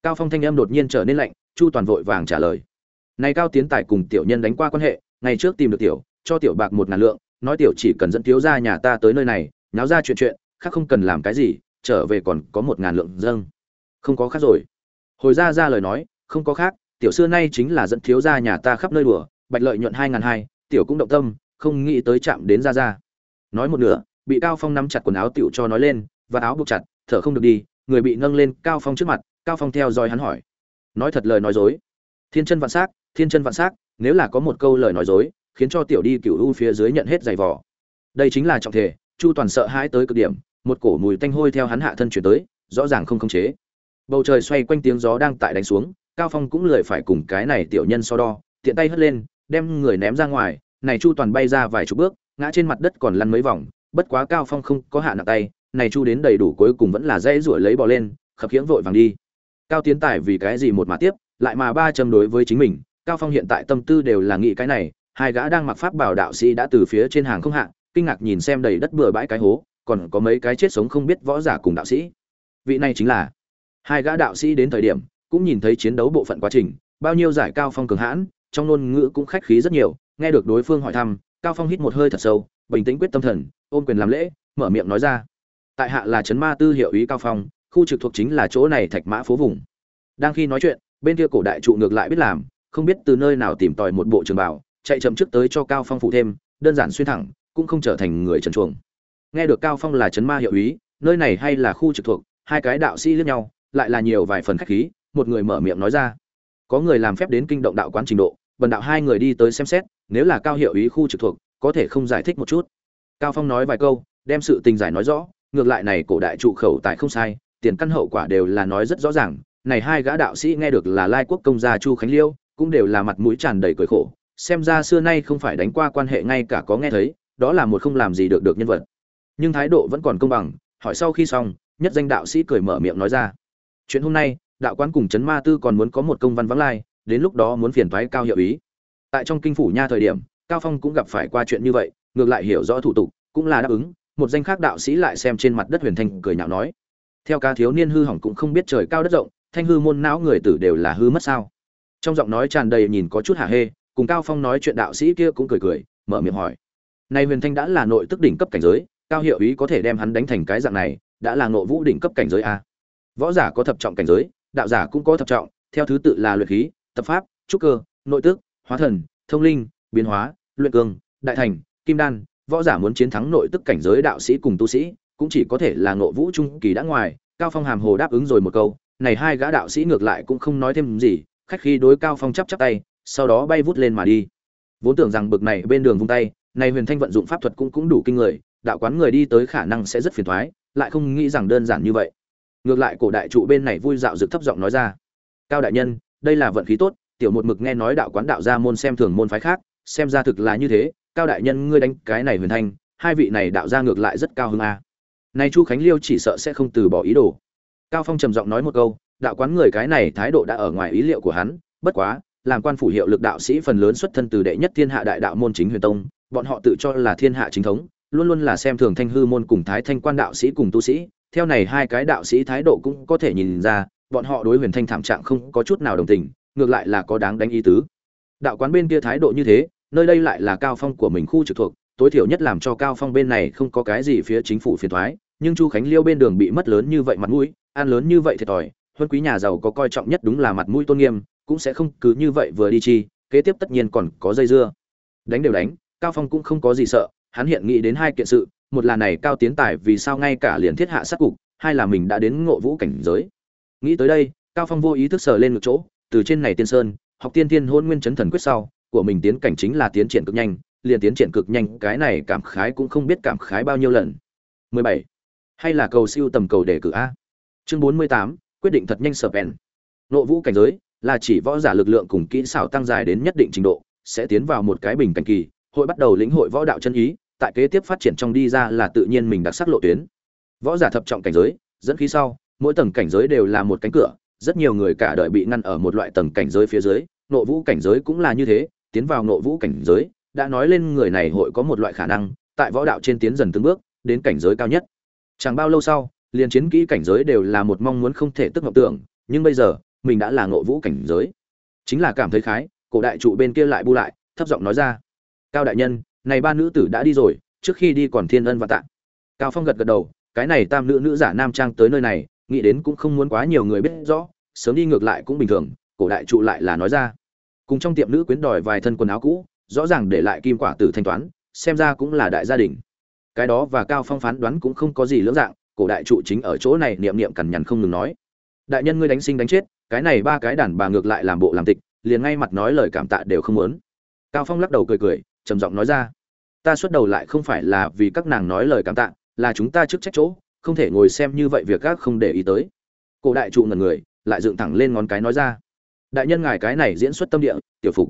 Cao phong thanh âm đột nhiên trở nên lạnh, chu toàn vội vàng trả lời này cao tiến tài cùng tiểu nhân đánh qua quan hệ, ngày trước tìm được tiểu, cho tiểu bạc một ngàn lượng, nói tiểu chỉ cần dẫn thiếu gia nhà ta tới nơi này, náo ra chuyện chuyện, khác không cần làm cái gì, trở về còn có một ngàn lượng dâng. Không có khác rồi. Hồi ra ra lời nói, không có khác, tiểu xưa nay chính là dẫn thiếu gia nhà ta khắp nơi đùa, bạch lợi nhuận hai ngàn hai, tiểu cũng động tâm, không nghĩ tới chạm đến ra ra. Nói một nửa, bị cao phong nắm chặt quần áo tiểu cho nói lên, và áo buộc chặt, thở không được đi, người bị nâng lên cao phong trước mặt, cao phong theo dõi hắn hỏi. Nói thật lời nói dối. Thiên chân vạn s á c thiên chân vạn s á c nếu là có một câu lời nói dối, khiến cho tiểu đi cựu u phía dưới nhận hết giày vỏ đây chính là trọng thể, chu toàn sợ hãi tới cực điểm, một cổ mùi tanh hôi theo hắn hạ thân chuyển tới, rõ ràng không khống chế. Bầu trời xoay quanh tiếng gió đang tại đánh xuống, cao phong cũng lười phải cùng cái này tiểu nhân so đo, tiện tay hất lên, đem người ném ra ngoài, này chu toàn bay ra vài chục bước, ngã trên mặt đất còn lăn mấy vòng, bất quá cao phong không có hạ nặng tay, này chu đến đầy đủ cuối cùng vẫn là dễ ruổi lấy bò lên, khập khiễng vội vàng đi. Cao tiến tài vì cái gì một mà tiếp, lại mà ba châm đối với chính mình cao phong hiện tại tâm tư đều là nghĩ cái này, hai gã đang mặc pháp bảo đạo sĩ đã từ phía trên hàng không hạ, kinh ngạc nhìn xem đầy đất bừa bãi cái hố, còn có mấy cái chết sống không biết võ giả cùng đạo sĩ. Vị này chính là hai gã đạo sĩ đến thời điểm, cũng nhìn thấy chiến đấu bộ phận quá trình, bao nhiêu giải cao phong cường hãn, trong ngôn ngữ cũng khách khí rất nhiều, nghe được đối phương hỏi thăm, cao phong hít một hơi thật sâu, bình tĩnh quyết tâm thần, ôm quyền làm lễ, mở miệng nói ra. Tại hạ là trấn ma tư hiệu ý cao phong, khu trực thuộc chính là chỗ này thạch mã phố vùng. Đang khi nói chuyện, bên kia cổ đại trụ ngược lại biết làm không biết từ nơi nào tìm tòi một bộ trường bảo, chạy chậm trước tới cho cao phong phụ thêm, đơn giản xuyên thẳng, cũng không trở thành người trần chuồng. Nghe được cao phong là trấn ma hiệu ý, nơi này hay là khu trực thuộc, hai cái đạo sĩ liên nhau, lại là nhiều vài phần khách khí, một người mở miệng nói ra. Có người làm phép đến kinh động đạo quán trình độ, bần đạo hai người đi tới xem xét, nếu là cao hiệu ý khu trực thuộc, có thể không giải thích một chút. Cao phong nói vài câu, đem sự tình giải nói rõ, ngược lại này cổ đại trụ khẩu tại không sai, tiền căn hậu quả đều là nói rất rõ ràng, này hai gã đạo sĩ nghe được là lai quốc công gia chu khánh liêu cũng đều là mặt mũi tràn đầy cười khổ, xem ra xưa nay không phải đánh qua quan hệ ngay cả có nghe thấy, đó là một không làm gì được được nhân vật. Nhưng thái độ vẫn còn công bằng, hỏi sau khi xong, nhất danh đạo sĩ cười mở miệng nói ra. Chuyện hôm nay, đạo quán cùng trấn ma tư còn muốn có một công văn vắng lai, đến lúc đó muốn phiền thoái cao hiệu ý. Tại trong kinh phủ nha thời điểm, cao phong cũng gặp phải qua chuyện như vậy, ngược lại hiểu rõ thủ tục, cũng là đáp ứng, một danh khác đạo sĩ lại xem trên mặt đất huyền thanh cười nhạo nói. Theo ca thiếu niên hư hỏng cũng không biết trời cao đất rộng, thanh hư môn não người tử đều là hư mất sao? Trong giọng nói tràn đầy nhìn có chút hả hê, cùng cao phong nói chuyện đạo sĩ kia cũng cười cười, mở miệng hỏi. Nay huyền thanh đã là nội tức đỉnh cấp cảnh giới, cao hiệu ý có thể đem hắn đánh thành cái dạng này, đã là nội vũ đỉnh cấp cảnh giới a võ giả có thập trọng cảnh giới, đạo giả cũng có thập trọng, theo thứ tự là luyện khí, tập pháp, trúc cơ, nội tức, hóa thần, thông linh, biến hóa, luyện cường, đại thành, kim đan. Võ giả muốn chiến thắng nội tức cảnh giới đạo sĩ cùng tu sĩ, cũng chỉ có thể là ngộ vũ trung kỳ đã ngoài. Cao phong hàm hồ đáp ứng rồi một câu, này hai gã đạo sĩ ngược lại cũng không nói thêm gì khách khi đối cao phong chắp chắp tay, sau đó bay vút lên mà đi. Vốn tưởng rằng bực này bên đường vung tay, này huyền thanh vận dụng pháp thuật cũng cũng đủ kinh người, đạo quán người đi tới khả năng sẽ rất phiền toái lại không nghĩ rằng đơn giản như vậy. Ngược lại cổ đại trụ bên này vui dạo dực thấp giọng nói ra. Cao đại nhân, đây là vận khí tốt, tiểu một mực nghe nói đạo quán đạo gia môn xem thường môn phái khác, xem ra thực là như thế, cao đại nhân ngươi đánh cái này huyền thanh, hai vị này đạo gia ngược lại rất cao hơn a. Này chu khánh liêu chỉ sợ sẽ không từ bỏ ý đồ. Cao phong trầm giọng nói một câu đạo quán người cái này thái độ đã ở ngoài ý liệu của hắn, bất quá, làm quan phủ hiệu lực đạo sĩ phần lớn xuất thân từ đệ nhất thiên hạ đại đạo môn chính huyền tông, bọn họ tự cho là thiên hạ chính thống, luôn luôn là xem thường thanh hư môn cùng thái thanh quan đạo sĩ cùng tu sĩ, theo này hai cái đạo sĩ thái độ cũng có thể nhìn ra, bọn họ đối huyền thanh thảm trạng không có chút nào đồng tình, ngược lại là có đáng đánh ý tứ. Đạo quán bên kia thái độ như thế, nơi đây lại là cao phong của mình khu trực thuộc, tối thiểu nhất làm cho cao phong bên này không có cái gì phía chính phủ phiền thoái, nhưng chu khánh liêu bên đường bị mất lớn như vậy mặt mũi, ăn lớn như vậy thiệt thòi huân quý nhà giàu có coi trọng nhất đúng là mặt mũi tôn nghiêm cũng sẽ không cứ như vậy vừa đi chi kế tiếp tất nhiên còn có dây dưa. Đánh đều đánh cao phong cũng không có gì sợ hắn hiện nghĩ đến hai kiện sự một là này cao tiến tài vì sao ngay cả liền thiết hạ sát cục hai là mình đã đến ngộ vũ cảnh giới. Nghĩ tới đây cao phong vô ý thức sờ lên một chỗ từ trên này tiên sơn học tiên tiên hôn nguyên chấn thần quyết sau của mình tiến cảnh chính là tiến triển cực nhanh liền tiến triển cực nhanh cái này cảm khái cũng không biết cảm khái bao nhiêu lần. 17. hay là cầu siêu tầm cầu đề cử a? Chương 48, quyết định thật nhanh sở pen nộ vũ cảnh giới là chỉ võ giả lực lượng cùng kỹ xảo tăng dài đến nhất định trình độ, sẽ tiến vào một cái bình cảnh kỳ, hội bắt đầu lĩnh hội võ đạo chân ý, tại kế tiếp phát triển trong đi ra là tự nhiên mình đặc sắc lộ tuyến. Võ giả thập trọng cảnh giới, dẫn khí sau, mỗi tầng cảnh giới đều là một cánh cửa, rất nhiều người cả đời bị ngăn ở một loại tầng cảnh giới phía dưới nộ vũ cảnh giới cũng là như thế, tiến vào nộ vũ cảnh giới, đã nói lên người này hội có một loại khả năng, tại võ đạo trên tiến dần từng bước, đến cảnh giới cao nhất. Chẳng bao lâu sau liền chiến kỹ cảnh giới đều là một mong muốn không thể tức ngọc tưởng, nhưng bây giờ, mình đã là ngộ vũ cảnh giới. Chính là cảm thấy khái, cổ đại trụ bên kia lại bu lại, thấp giọng nói ra. Cao đại nhân, này ba nữ tử đã đi rồi, trước khi đi còn thiên ân và tạ. Cao phong gật gật đầu, cái này tam nữ nữ giả nam trang tới nơi này, nghĩ đến cũng không muốn quá nhiều người biết rõ, sớm đi ngược lại cũng bình thường, cổ đại trụ lại là nói ra. Cùng trong tiệm nữ quyến đòi vài thân quần áo cũ, rõ ràng để lại kim quả tử thanh toán, xem ra cũng là đại gia đình. Cái đó và cao phong phán đoán cũng không có gì lưỡng dạng cổ đại trụ chính ở chỗ này niệm niệm cằn nhằn không ngừng nói. Đại nhân ngươi đánh sinh đánh chết, cái này ba cái đàn bà ngược lại làm bộ làm tịch, liền ngay mặt nói lời cảm tạ đều không muốn. Cao phong lắc đầu cười cười, trầm giọng nói ra. Ta xuất đầu lại không phải là vì các nàng nói lời cảm tạ, là chúng ta trước trách chỗ, không thể ngồi xem như vậy việc các không để ý tới. Cổ đại trụ ngần người, lại dựng thẳng lên ngón cái nói ra. Đại nhân ngài cái này diễn xuất tâm địa, tiểu phục.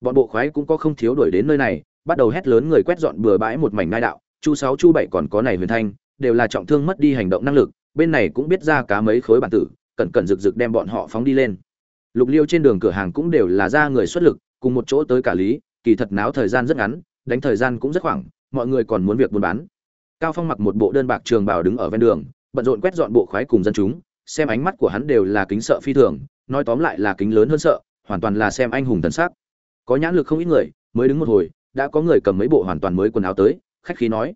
Bọn bộ khoái cũng có không thiếu đuổi đến nơi này, bắt đầu hét lớn người quét dọn bừa bãi một mảnh ngai đạo, chu sáu chu bảy còn có này huyền thanh đều là trọng thương mất đi hành động năng lực, bên này cũng biết ra cá mấy khối bản tử, cẩn cẩn rực rực đem bọn họ phóng đi lên. Lục liêu trên đường cửa hàng cũng đều là ra người xuất lực, cùng một chỗ tới cả lý, kỳ thật náo thời gian rất ngắn, đánh thời gian cũng rất khoảng, mọi người còn muốn việc buôn bán. Cao phong mặc một bộ đơn bạc trường bào đứng ở ven đường, bận rộn quét dọn bộ khoái cùng dân chúng, xem ánh mắt của hắn đều là kính sợ phi thường, nói tóm lại là kính lớn hơn sợ, hoàn toàn là xem anh hùng thần sắc. Có nhãn lực không ít người, mới đứng một hồi, đã có người cầm mấy bộ hoàn toàn mới quần áo tới, khách khí nói,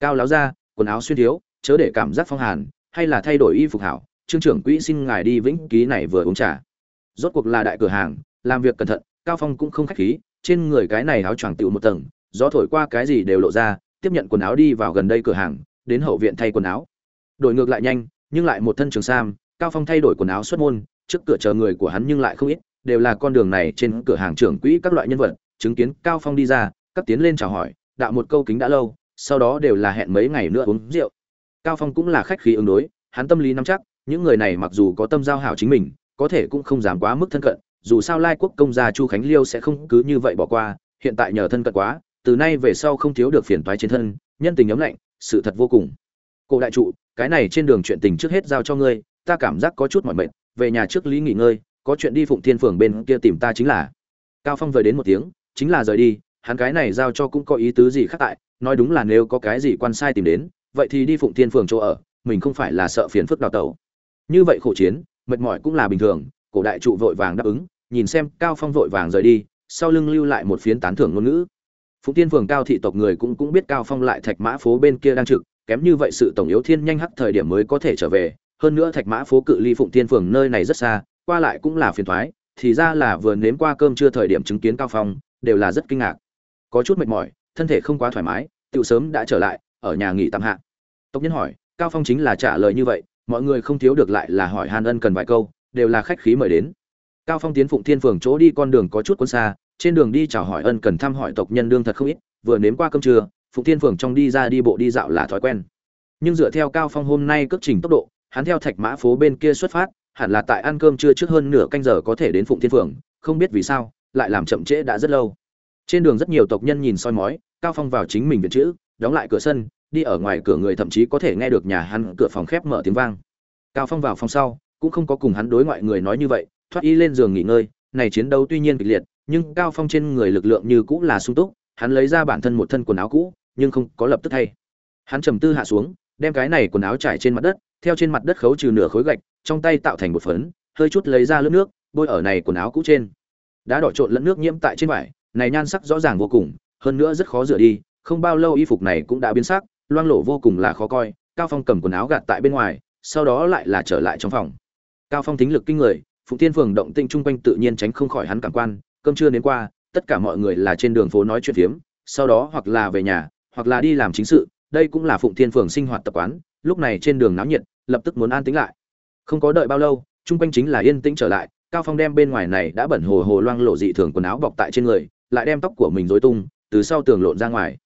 cao láo ra quần áo xuyên thiếu, chớ để cảm giác phong hàn, hay là thay đổi y phục hảo, trương trưởng quỹ xin ngài đi vĩnh ký này vừa uống trà. Rốt cuộc là đại cửa hàng, làm việc cẩn thận, cao phong cũng không khách khí, trên người cái này áo choàng tựu một tầng, gió thổi qua cái gì đều lộ ra, tiếp nhận quần áo đi vào gần đây cửa hàng, đến hậu viện thay quần áo. Đổi ngược lại nhanh, nhưng lại một thân trường sam, cao phong thay đổi quần áo xuất môn, trước cửa chờ người của hắn nhưng lại không ít, đều là con đường này trên cửa hàng trưởng quỹ các loại nhân vật, chứng kiến cao phong đi ra các tiến lên chào hỏi, đạo một câu kính đã lâu sau đó đều là hẹn mấy ngày nữa uống rượu. Cao phong cũng là khách khí ứng đối, hắn tâm lý nắm chắc, những người này mặc dù có tâm giao hảo chính mình, có thể cũng không dám quá mức thân cận, dù sao lai quốc công gia chu khánh liêu sẽ không cứ như vậy bỏ qua, hiện tại nhờ thân cận quá, từ nay về sau không thiếu được phiền toái trên thân, nhân tình ấm lạnh, sự thật vô cùng. Cổ đại trụ, cái này trên đường chuyện tình trước hết giao cho ngươi, ta cảm giác có chút mỏi mệt, về nhà trước lý nghỉ ngơi, có chuyện đi phụng thiên phường bên kia tìm ta chính là. Cao phong vừa đến một tiếng, chính là rời đi, hắn cái này giao cho cũng có ý tứ gì khác tại nói đúng là nếu có cái gì quan sai tìm đến, vậy thì đi phụng thiên phường chỗ ở, mình không phải là sợ phiền phức đào tẩu. Như vậy khổ chiến, mệt mỏi cũng là bình thường, cổ đại trụ vội vàng đáp ứng, nhìn xem cao phong vội vàng rời đi, sau lưng lưu lại một phiến tán thưởng ngôn ngữ. Phụng tiên phường cao thị tộc người cũng cũng biết cao phong lại thạch mã phố bên kia đang trực, kém như vậy sự tổng yếu thiên nhanh hắc thời điểm mới có thể trở về, hơn nữa thạch mã phố cự ly phụng tiên phường nơi này rất xa, qua lại cũng là phiền thoái, thì ra là vừa nếm qua cơm trưa thời điểm chứng kiến cao phong, đều là rất kinh ngạc. Có chút mệt mỏi thân thể không quá thoải mái tự sớm đã trở lại, ở nhà nghỉ tạm hạ. Tộc nhân hỏi, cao phong chính là trả lời như vậy, mọi người không thiếu được lại là hỏi hàn ân cần vài câu, đều là khách khí mời đến. Cao phong tiến phụng thiên phường chỗ đi con đường có chút quân xa, trên đường đi chào hỏi ân cần thăm hỏi tộc nhân đương thật không ít, vừa nếm qua cơm trưa, phụng thiên phường trong đi ra đi bộ đi dạo là thói quen. Nhưng dựa theo cao phong hôm nay cước trình tốc độ, hắn theo thạch mã phố bên kia xuất phát, hẳn là tại ăn cơm trưa trước hơn nửa canh giờ có thể đến phụng thiên phường, không biết vì sao, lại làm chậm trễ đã rất lâu trên đường rất nhiều tộc nhân nhìn soi mói, cao phong vào chính mình viện chữ, đóng lại cửa sân, đi ở ngoài cửa người thậm chí có thể nghe được nhà hắn cửa phòng khép mở tiếng vang. Cao phong vào phòng sau, cũng không có cùng hắn đối ngoại người nói như vậy, thoát y lên giường nghỉ ngơi, này chiến đấu tuy nhiên kịch liệt, nhưng cao phong trên người lực lượng như cũ là sung túc, hắn lấy ra bản thân một thân quần áo cũ, nhưng không có lập tức thay. Hắn trầm tư hạ xuống, đem cái này quần áo trải trên mặt đất, theo trên mặt đất khấu trừ nửa khối gạch, trong tay tạo thành một phấn, hơi chút lấy ra lớp nước, bôi ở này quần áo cũ trên. Đã đỏ trộn lẫn nước nhiễm tại trên vải này nhan sắc rõ ràng vô cùng, hơn nữa rất khó rửa đi, không bao lâu y phục này cũng đã biến sắc, loang lổ vô cùng là khó coi, cao phong cầm quần áo gạt tại bên ngoài, sau đó lại là trở lại trong phòng. Cao phong thính lực kinh người, phụng tiên phường động tinh chung quanh tự nhiên tránh không khỏi hắn cảm quan, cơm trưa đến qua, tất cả mọi người là trên đường phố nói chuyện phiếm, sau đó hoặc là về nhà, hoặc là đi làm chính sự, đây cũng là phụng tiên phường sinh hoạt tập quán, lúc này trên đường náo nhiệt, lập tức muốn an tĩnh lại. Không có đợi bao lâu, chung quanh chính là yên tĩnh trở lại, cao phong đem bên ngoài này đã bẩn hồ hồ loang lộ dị thường quần áo bọc tại trên người lại đem tóc của mình rối tung, từ sau tường lộn ra ngoài.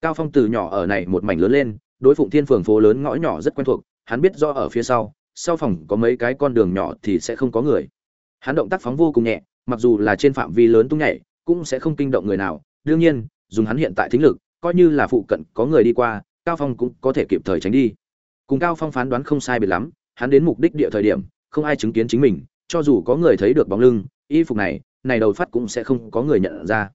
Cao phong từ nhỏ ở này một mảnh lớn lên, đối phụng thiên phường phố lớn ngõ nhỏ rất quen thuộc, hắn biết do ở phía sau sau phòng có mấy cái con đường nhỏ thì sẽ không có người. Hắn động tác phóng vô cùng nhẹ, mặc dù là trên phạm vi lớn tung nhảy, cũng sẽ không kinh động người nào. Đương nhiên, dùng hắn hiện tại thính lực, coi như là phụ cận có người đi qua, cao phong cũng có thể kịp thời tránh đi. Cùng cao phong phán đoán không sai biệt lắm, hắn đến mục đích địa thời điểm, không ai chứng kiến chính mình, cho dù có người thấy được bóng lưng, y phục này này đầu phát cũng sẽ không có người nhận ra.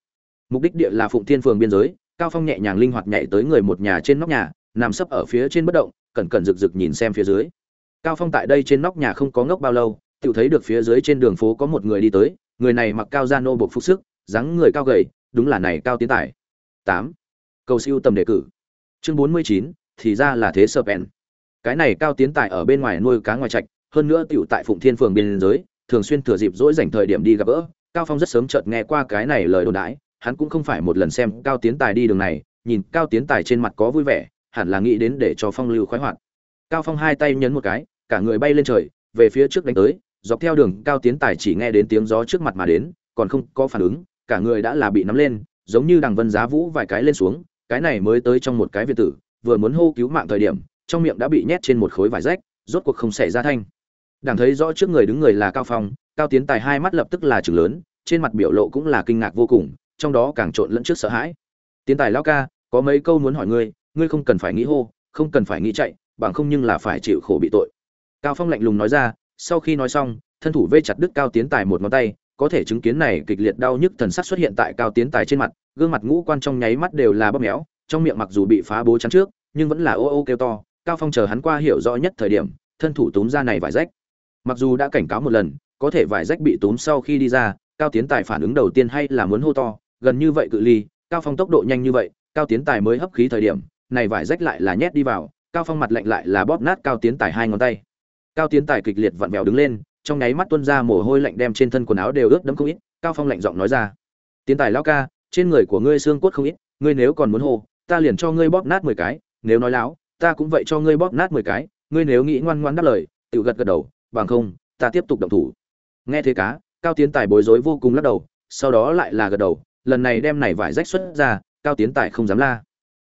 Mục đích địa là phụng thiên phường biên giới, cao phong nhẹ nhàng linh hoạt nhảy tới người một nhà trên nóc nhà, nằm sấp ở phía trên bất động, cẩn cẩn rực rực nhìn xem phía dưới. Cao phong tại đây trên nóc nhà không có ngốc bao lâu tự thấy được phía dưới trên đường phố có một người đi tới, người này mặc cao da nô bộc phục sức, dáng người cao gầy, đúng là này cao tiến tài. Tám. Cầu siêu tầm đề cử. Chương bốn mươi chín, thì ra là thế sơ pen cái này cao tiến tài ở bên ngoài nuôi cá ngoài trạch, hơn nữa tiểu tại phụng thiên phường biên giới, thường xuyên thừa dịp dỗi dành thời điểm đi gặp gỡ cao phong rất sớm chợt nghe qua cái này lời đồn đãi, hắn cũng không phải một lần xem cao tiến tài đi đường này, nhìn cao tiến tài trên mặt có vui vẻ, hẳn là nghĩ đến để cho phong lưu khoái hoạt. Cao phong hai tay nhấn một cái, cả người bay lên trời, về phía trước đánh tới, dọc theo đường cao tiến tài chỉ nghe đến tiếng gió trước mặt mà đến, còn không có phản ứng, cả người đã là bị nắm lên, giống như đằng vân giá vũ vài cái lên xuống, cái này mới tới trong một cái việt tử, vừa muốn hô cứu mạng thời điểm, trong miệng đã bị nhét trên một khối vải rách, rốt cuộc không xảy ra thanh đảng thấy rõ trước người đứng người là cao phong, cao tiến tài hai mắt lập tức là chừng lớn, trên mặt biểu lộ cũng là kinh ngạc vô cùng, trong đó càng trộn lẫn trước sợ hãi. Tiến tài lao ca, có mấy câu muốn hỏi ngươi ngươi không cần phải nghĩ hô, không cần phải nghĩ chạy, bằng không nhưng là phải chịu khổ bị tội. Cao phong lạnh lùng nói ra, sau khi nói xong, thân thủ vây chặt đứt cao tiến tài một ngón tay, có thể chứng kiến này kịch liệt đau nhức thần sắc xuất hiện tại cao tiến tài trên mặt, gương mặt ngũ quan trong nháy mắt đều là bóp méo, trong miệng mặc dù bị phá bố chắn trước, nhưng vẫn là ô ô kêu to. Cao phong chờ hắn qua hiểu rõ nhất thời điểm, thân thủ túm ra này vải rách mặc dù đã cảnh cáo một lần, có thể vải rách bị túm sau khi đi ra, cao tiến tài phản ứng đầu tiên hay là muốn hô to, gần như vậy cự ly, cao phong tốc độ nhanh như vậy, cao tiến tài mới hấp khí thời điểm, này vải rách lại là nhét đi vào, cao phong mặt lạnh lại là bóp nát cao tiến tài hai ngón tay. Cao tiến tài kịch liệt vặn vẹo đứng lên, trong nháy mắt tuôn ra mồ hôi lạnh đem trên thân quần áo đều ướt đẫm không ít, cao phong lạnh giọng nói ra. Tiến tài lão ca, trên người của ngươi xương cốt không ít, ngươi nếu còn muốn hô, ta liền cho ngươi bóp nát mười cái, nếu nói láo, ta cũng vậy cho ngươi bóp nát mười cái, ngươi nếu nghĩ ngoan ngoan đáp lời tự gật gật đầu bằng không, ta tiếp tục động thủ. Nghe thế cá, cao tiến tài bối rối vô cùng lắc đầu, sau đó lại là gật đầu, lần này đem này vải rách xuất ra, cao tiến tài không dám la.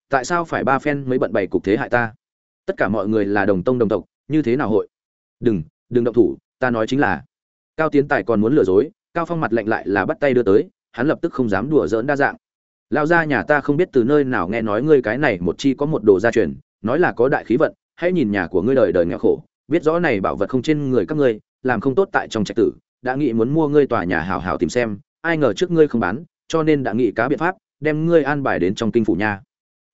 Tại sao phải ba phen mới bận bày cục thế hại ta? Tất cả mọi người là đồng tông đồng tộc, như thế nào hội? Đừng đừng động thủ, ta nói chính là. Cao tiến tài còn muốn lừa dối, cao phong mặt lạnh lại là bắt tay đưa tới, hắn lập tức không dám đùa giỡn đa dạng. Lão gia nhà ta không biết từ nơi nào nghe nói ngươi cái này một chi có một đồ gia truyền, nói là có đại khí vận, hãy nhìn nhà của ngươi đời đời nghèo khổ biết rõ này bảo vật không trên người các ngươi, làm không tốt tại trong trạch tử, đã nghĩ muốn mua ngươi tòa nhà hảo hảo tìm xem, ai ngờ trước ngươi không bán, cho nên đã nghĩ cá biện pháp, đem ngươi an bài đến trong kinh phủ nha.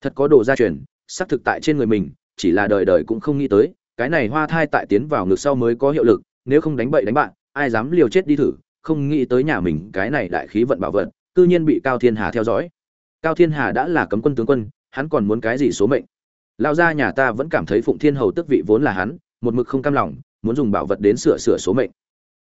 Thật có đồ gia truyền, xác thực tại trên người mình, chỉ là đời đời cũng không nghĩ tới, cái này hoa thai tại tiến vào ngực sau mới có hiệu lực, nếu không đánh bậy đánh bạn, ai dám liều chết đi thử, không nghĩ tới nhà mình cái này đại khí vận bảo vật tự nhiên bị cao thiên hà theo dõi. Cao thiên hà đã là cấm quân tướng quân, hắn còn muốn cái gì số mệnh? Lao ra nhà ta vẫn cảm thấy phụng thiên hầu tước vị vốn là hắn một mực không cam lòng, muốn dùng bảo vật đến sửa sửa số mệnh.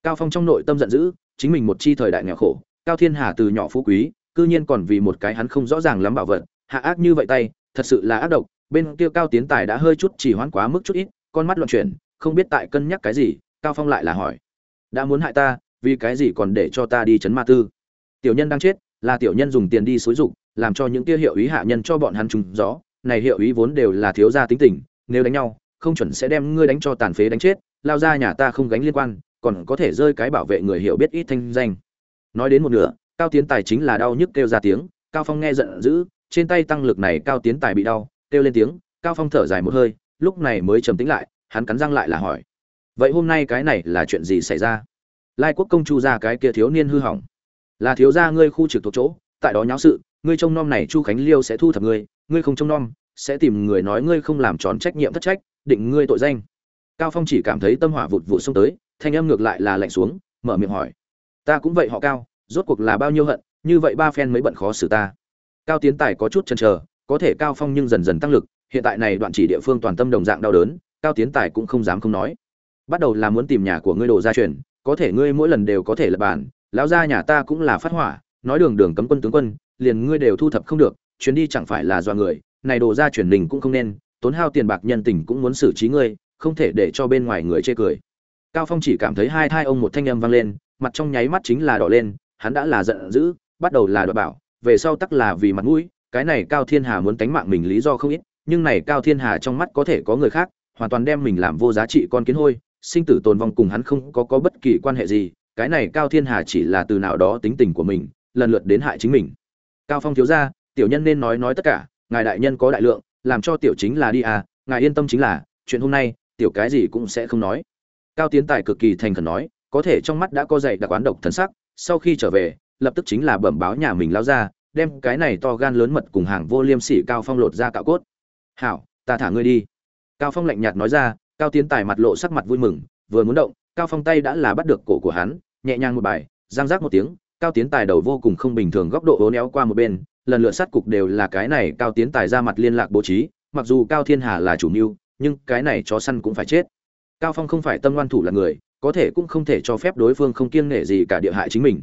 Cao phong trong nội tâm giận dữ, chính mình một chi thời đại nghèo khổ, cao thiên hà từ nhỏ phú quý, cư nhiên còn vì một cái hắn không rõ ràng lắm bảo vật, hạ ác như vậy tay, thật sự là ác độc, bên kia cao tiến tài đã hơi chút chỉ hoãn quá mức chút ít, con mắt loạn chuyển, không biết tại cân nhắc cái gì, cao phong lại là hỏi, đã muốn hại ta, vì cái gì còn để cho ta đi chấn ma tư? Tiểu nhân đang chết, là tiểu nhân dùng tiền đi xúi dục, làm cho những kia hiệu ý hạ nhân cho bọn hắn trùng rõ này hiệu ý vốn đều là thiếu gia tính tình, nếu đánh nhau không chuẩn sẽ đem ngươi đánh cho tàn phế đánh chết, lao ra nhà ta không gánh liên quan, còn có thể rơi cái bảo vệ người hiểu biết ít thanh danh. Nói đến một nửa, cao tiến tài chính là đau nhức kêu ra tiếng, cao phong nghe giận dữ, trên tay tăng lực này cao tiến tài bị đau, kêu lên tiếng, cao phong thở dài một hơi, lúc này mới trầm tĩnh lại, hắn cắn răng lại là hỏi, vậy hôm nay cái này là chuyện gì xảy ra? Lai quốc công chu ra cái kia thiếu niên hư hỏng. Là thiếu gia ngươi khu trực thuộc chỗ, tại đó nháo sự, ngươi trông nom này chu khánh liêu sẽ thu thập ngươi ngươi không trông nom sẽ tìm người nói ngươi không làm tròn trách nhiệm thất trách, định ngươi tội danh. Cao phong chỉ cảm thấy tâm hỏa vụt vụt xông tới, thanh âm ngược lại là lạnh xuống, mở miệng hỏi. Ta cũng vậy họ cao, rốt cuộc là bao nhiêu hận, như vậy ba phen mới bận khó xử ta. Cao tiến tài có chút chần chờ, có thể cao phong nhưng dần dần tăng lực, hiện tại này đoạn chỉ địa phương toàn tâm đồng dạng đau đớn, cao tiến tài cũng không dám không nói. Bắt đầu là muốn tìm nhà của ngươi đồ gia truyền, có thể ngươi mỗi lần đều có thể lập bản lão gia nhà ta cũng là phát hỏa, nói đường đường cấm quân tướng quân, liền ngươi đều thu thập không được, chuyến đi chẳng phải là do người này đồ ra truyền đình cũng không nên, tốn hao tiền bạc nhân tình cũng muốn xử trí ngươi, không thể để cho bên ngoài người chê cười. Cao phong chỉ cảm thấy hai thai ông một thanh âm vang lên, mặt trong nháy mắt chính là đỏ lên, hắn đã là giận dữ, bắt đầu là đoạt bảo, về sau tắc là vì mặt mũi, cái này cao thiên hà muốn tánh mạng mình lý do không ít, nhưng này cao thiên hà trong mắt có thể có người khác, hoàn toàn đem mình làm vô giá trị con kiến hôi, sinh tử tồn vong cùng hắn không có có bất kỳ quan hệ gì, cái này cao thiên hà chỉ là từ nào đó tính tình của mình, lần lượt đến hại chính mình. Cao phong thiếu gia, tiểu nhân nên nói nói tất cả ngài đại nhân có đại lượng, làm cho tiểu chính là đi à ngài yên tâm chính là, chuyện hôm nay, tiểu cái gì cũng sẽ không nói. Cao tiến tài cực kỳ thành khẩn nói, có thể trong mắt đã có dạy đặc quán độc thần sắc, sau khi trở về, lập tức chính là bẩm báo nhà mình lao ra, đem cái này to gan lớn mật cùng hàng vô liêm sỉ cao phong lột ra cạo cốt. Hảo, ta thả ngươi đi. Cao phong lạnh nhạt nói ra, cao tiến tài mặt lộ sắc mặt vui mừng, vừa muốn động, cao phong tay đã là bắt được cổ của hắn, nhẹ nhàng một bài, giang giác một tiếng, cao tiến tài đầu vô cùng không bình thường góc độ hố néo qua một bên lần lượt sát cục đều là cái này cao tiến tài ra mặt liên lạc bố trí, mặc dù cao thiên hà là chủ mưu, nhưng cái này chó săn cũng phải chết. Cao phong không phải tâm ngoan thủ là người, có thể cũng không thể cho phép đối phương không kiêng nể gì cả địa hại chính mình.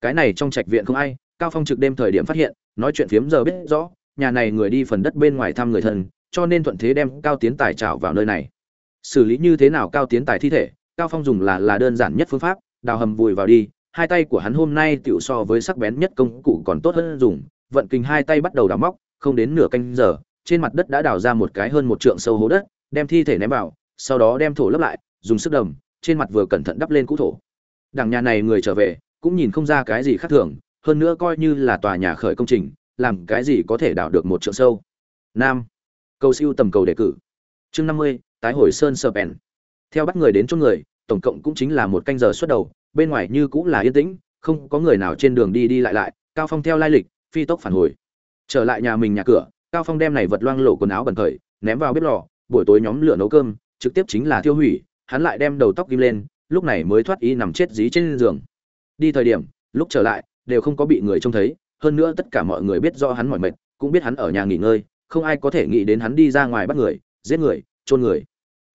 Cái này trong trạch viện không ai, cao phong trực đêm thời điểm phát hiện, nói chuyện phiếm giờ biết rõ, nhà này người đi phần đất bên ngoài thăm người thân, cho nên thuận thế đem cao tiến tài trảo vào nơi này. Xử lý như thế nào cao tiến tài thi thể, cao phong dùng là là đơn giản nhất phương pháp, đào hầm vùi vào đi, hai tay của hắn hôm nay tựu so với sắc bén nhất công cụ còn tốt hơn dùng vận kinh hai tay bắt đầu đào móc, không đến nửa canh giờ, trên mặt đất đã đào ra một cái hơn một trượng sâu hố đất, đem thi thể ném vào, sau đó đem thổ lấp lại, dùng sức đầm, trên mặt vừa cẩn thận đắp lên cũ thổ. Đằng nhà này người trở về, cũng nhìn không ra cái gì khác thường, hơn nữa coi như là tòa nhà khởi công trình, làm cái gì có thể đào được một trượng sâu. Nam, cầu siêu tầm cầu đề cử. Chương năm mươi, tái hồi sơn sơ pèn theo bắt người đến chỗ người, tổng cộng cũng chính là một canh giờ xuất đầu, bên ngoài như cũng là yên tĩnh, không có người nào trên đường đi đi lại lại, cao phong theo lai lịch phi tốc phản hồi. Trở lại nhà mình nhà cửa, cao phong đem này vật loang lổ quần áo bẩn khởi, ném vào bếp lò. Buổi tối nhóm lửa nấu cơm, trực tiếp chính là tiêu hủy, hắn lại đem đầu tóc ghim lên, lúc này mới thoát y nằm chết dí trên giường. Đi thời điểm, lúc trở lại, đều không có bị người trông thấy, hơn nữa tất cả mọi người biết do hắn mỏi mệt, cũng biết hắn ở nhà nghỉ ngơi, không ai có thể nghĩ đến hắn đi ra ngoài bắt người, giết người, chôn người.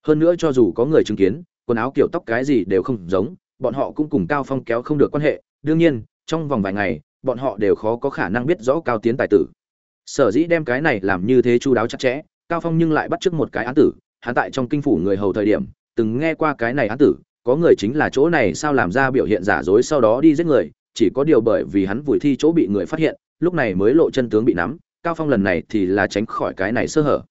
Hơn nữa cho dù có người chứng kiến, quần áo kiểu tóc cái gì đều không giống, bọn họ cũng cùng cao phong kéo không được quan hệ. Đương nhiên, trong vòng vài ngày bọn họ đều khó có khả năng biết rõ cao tiến tài tử. Sở dĩ đem cái này làm như thế chu đáo chặt chẽ, cao phong nhưng lại bắt trước một cái án tử. Hắn tại trong kinh phủ người hầu thời điểm, từng nghe qua cái này án tử, có người chính là chỗ này sao làm ra biểu hiện giả dối sau đó đi giết người, chỉ có điều bởi vì hắn vùi thi chỗ bị người phát hiện, lúc này mới lộ chân tướng bị nắm, cao phong lần này thì là tránh khỏi cái này sơ hở.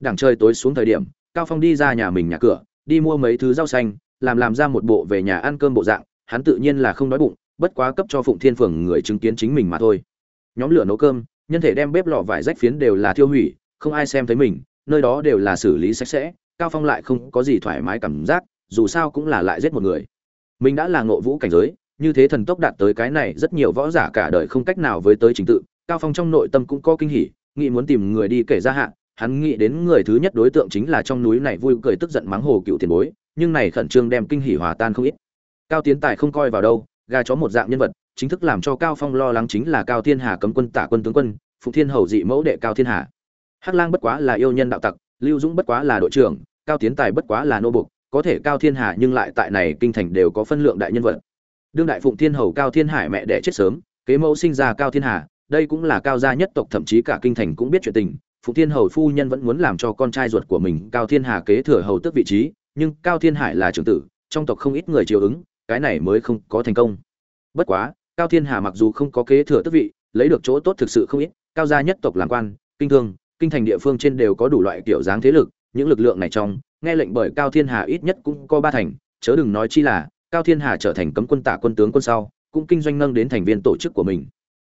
Đảng chơi tối xuống thời điểm, cao phong đi ra nhà mình nhà cửa, đi mua mấy thứ rau xanh, làm làm ra một bộ về nhà ăn cơm bộ dạng, hắn tự nhiên là không đói bụng bất quá cấp cho phụng thiên phường người chứng kiến chính mình mà thôi. Nhóm lửa nấu cơm, nhân thể đem bếp lò vải rách phiến đều là thiêu hủy, không ai xem thấy mình, nơi đó đều là xử lý sạch sẽ, cao phong lại không có gì thoải mái cảm giác, dù sao cũng là lại giết một người. Mình đã là ngộ vũ cảnh giới, như thế thần tốc đạt tới cái này rất nhiều võ giả cả đời không cách nào với tới trình tự, cao phong trong nội tâm cũng có kinh hỉ, nghĩ muốn tìm người đi kể ra hạn hắn nghĩ đến người thứ nhất đối tượng chính là trong núi này vui cười tức giận mắng hồ cựu tiền bối, nhưng này khẩn trương đem kinh hỉ hòa tan không ít. Cao tiến tài không coi vào đâu gà chó một dạng nhân vật, chính thức làm cho cao phong lo lắng chính là cao thiên hà cấm quân tả quân tướng quân phụ thiên hầu dị mẫu đệ cao thiên hà. Hắc lang bất quá là yêu nhân đạo tặc, lưu dũng bất quá là đội trưởng, cao tiến tài bất quá là nô bục có thể cao thiên hà nhưng lại tại này kinh thành đều có phân lượng đại nhân vật. Đương đại phụng thiên hầu cao thiên hải mẹ đẻ chết sớm, kế mẫu sinh ra cao thiên hà, đây cũng là cao gia nhất tộc, thậm chí cả kinh thành cũng biết chuyện tình. Phụng thiên hầu phu nhân vẫn muốn làm cho con trai ruột của mình cao thiên hà kế thừa hầu tước vị trí, nhưng cao thiên hải là trưởng tử, trong tộc không ít người chiều ứng cái này mới không có thành công. Bất quá, cao thiên hà mặc dù không có kế thừa tước vị, lấy được chỗ tốt thực sự không ít, cao gia nhất tộc làm quan, kinh thương, kinh thành địa phương trên đều có đủ loại kiểu dáng thế lực, những lực lượng này trong, nghe lệnh bởi cao thiên hà ít nhất cũng có ba thành, chớ đừng nói chi là, cao thiên hà trở thành cấm quân tả quân tướng quân sau, cũng kinh doanh nâng đến thành viên tổ chức của mình.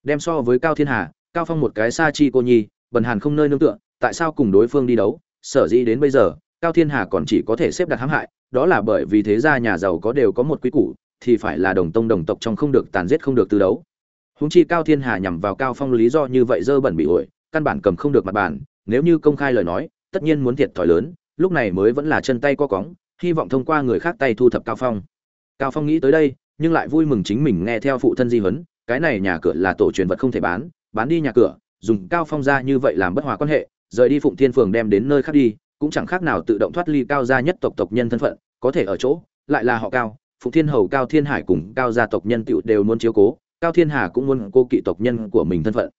Đem so với cao thiên hà, cao phong một cái sa chi cô nhi, bần hàn không nơi nương tựa, tại sao cùng đối phương đi đấu, sở dĩ đến bây giờ, cao thiên hà còn chỉ có thể xếp đặt hãm hại đó là bởi vì thế gia nhà giàu có đều có một quý củ, thì phải là đồng tông đồng tộc trong không được tàn giết không được tư đấu. Huống chi cao thiên hà nhằm vào cao phong lý do như vậy dơ bẩn bị ổi, căn bản cầm không được mặt bàn, nếu như công khai lời nói, tất nhiên muốn thiệt thòi lớn, lúc này mới vẫn là chân tay co cóng, hy vọng thông qua người khác tay thu thập cao phong. Cao phong nghĩ tới đây, nhưng lại vui mừng chính mình nghe theo phụ thân di huấn, cái này nhà cửa là tổ truyền vật không thể bán bán đi nhà cửa, dùng cao phong ra như vậy làm bất hòa quan hệ, rời đi phụng thiên phường đem đến nơi khác đi, cũng chẳng khác nào tự động thoát ly cao gia nhất tộc tộc nhân thân phận có thể ở chỗ, lại là họ cao phụ thiên hầu, cao thiên hải cùng cao gia tộc nhân tựu đều muốn chiếu cố, cao thiên hà cũng muốn cô kỵ tộc nhân của mình thân phận.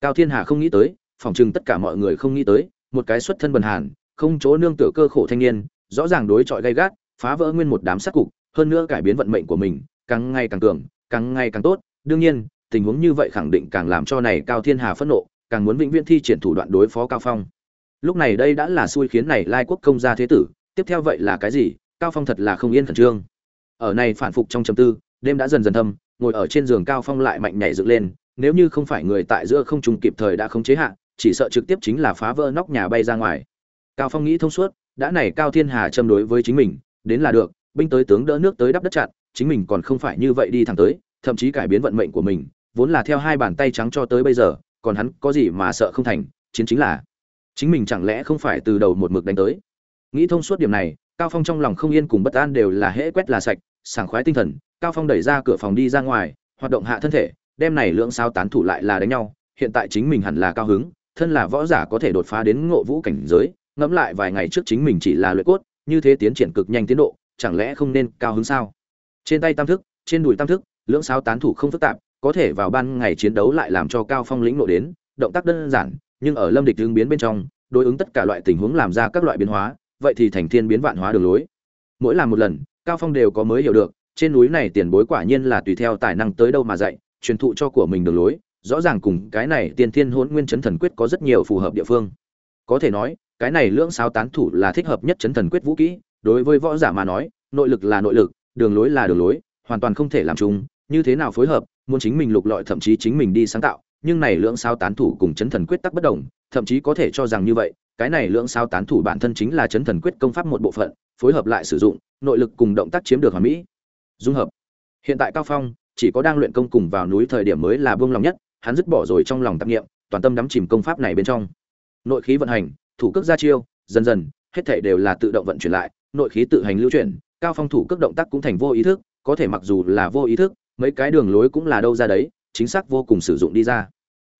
Cao thiên hà không nghĩ tới phỏng chừng tất cả mọi người không nghĩ tới, một cái xuất thân bần hàn, không chỗ nương tựa cơ khổ thanh niên, rõ ràng đối chọi gay gắt, phá vỡ nguyên một đám sát cục, hơn nữa cải biến vận mệnh của mình, càng ngày càng cường, càng ngày càng tốt. Đương nhiên, tình huống như vậy khẳng định càng làm cho này cao thiên hà phẫn nộ, càng muốn vĩnh viễn thi triển thủ đoạn đối phó cao phong. Lúc này đây đã là xui khiến này lai quốc công gia thế tử, tiếp theo vậy là cái gì? Cao phong thật là không yên khẩn trương. Ở này phản phục trong trầm tư, đêm đã dần dần thâm, ngồi ở trên giường cao phong lại mạnh nhảy dựng lên, nếu như không phải người tại giữa không trùng kịp thời đã không chế hạ, chỉ sợ trực tiếp chính là phá vỡ nóc nhà bay ra ngoài. Cao phong nghĩ thông suốt, đã này cao thiên hà châm đối với chính mình, đến là được, binh tới tướng đỡ nước tới đắp đất chặn, chính mình còn không phải như vậy đi thẳng tới, thậm chí cải biến vận mệnh của mình, vốn là theo hai bàn tay trắng cho tới bây giờ, còn hắn có gì mà sợ không thành, chiến chính là, chính mình chẳng lẽ không phải từ đầu một mực đánh tới. Nghĩ thông suốt điểm này cao phong trong lòng không yên cùng bất an đều là hễ quét là sạch, sảng khoái tinh thần, cao phong đẩy ra cửa phòng đi ra ngoài, hoạt động hạ thân thể, đem này lượng sao tán thủ lại là đánh nhau, hiện tại chính mình hẳn là cao hứng, thân là võ giả có thể đột phá đến ngộ vũ cảnh giới, ngẫm lại vài ngày trước chính mình chỉ là luyện cốt, như thế tiến triển cực nhanh tiến độ, chẳng lẽ không nên cao hứng sao? Trên tay tam thức, trên đùi tam thức, lưỡng sao tán thủ không phức tạp, có thể vào ban ngày chiến đấu lại làm cho cao phong lĩnh nộ đến, động tác đơn giản, nhưng ở lâm địch ứng biến bên trong, đối ứng tất cả loại tình huống làm ra các loại biến hóa vậy thì thành thiên biến vạn hóa đường lối. Mỗi làm một lần, cao phong đều có mới hiểu được, trên núi này tiền bối quả nhiên là tùy theo tài năng tới đâu mà dạy, truyền thụ cho của mình đường lối, rõ ràng cùng cái này tiên thiên hỗn nguyên chấn thần quyết có rất nhiều phù hợp địa phương. Có thể nói, cái này lưỡng sao tán thủ là thích hợp nhất chấn thần quyết vũ kỹ, đối với võ giả mà nói, nội lực là nội lực, đường lối là đường lối, hoàn toàn không thể làm chung, như thế nào phối hợp, muốn chính mình lục lọi thậm chí chính mình đi sáng tạo, nhưng này lưỡng sao tán thủ cùng chấn thần quyết tắc bất đồng, thậm chí có thể cho rằng như vậy cái này lưỡng sao tán thủ bản thân chính là chấn thần quyết công pháp một bộ phận, phối hợp lại sử dụng, nội lực cùng động tác chiếm được hoàn mỹ. Dung hợp. Hiện tại cao phong chỉ có đang luyện công cùng vào núi thời điểm mới là buông lòng nhất, hắn dứt bỏ rồi trong lòng tạp niệm, toàn tâm đắm chìm công pháp này bên trong. Nội khí vận hành, thủ cước ra chiêu, dần dần, hết thảy đều là tự động vận chuyển lại, nội khí tự hành lưu chuyển, cao phong thủ cước động tác cũng thành vô ý thức, có thể mặc dù là vô ý thức, mấy cái đường lối cũng là đâu ra đấy, chính xác vô cùng sử dụng đi ra.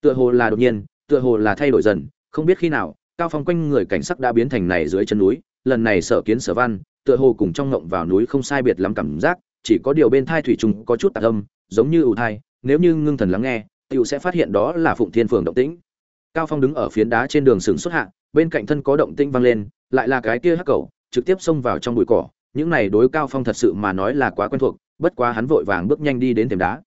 Tựa hồ là đột nhiên, tựa hồ là thay đổi dần, không biết khi nào cao phong quanh người cảnh sắc đã biến thành này dưới chân núi, lần này sở kiến sở văn, tựa hồ cùng trong ngộng vào núi không sai biệt lắm cảm giác, chỉ có điều bên thai thủy trùng có chút tạc âm, giống như ủ thai, nếu như ngưng thần lắng nghe, tiểu sẽ phát hiện đó là phụng thiên phường động tĩnh. Cao phong đứng ở phiến đá trên đường sừng xuất hạ, bên cạnh thân có động tĩnh vang lên, lại là cái kia hắc cầu, trực tiếp xông vào trong bụi cỏ, những này đối cao phong thật sự mà nói là quá quen thuộc, bất quá hắn vội vàng bước nhanh đi đến thềm đá.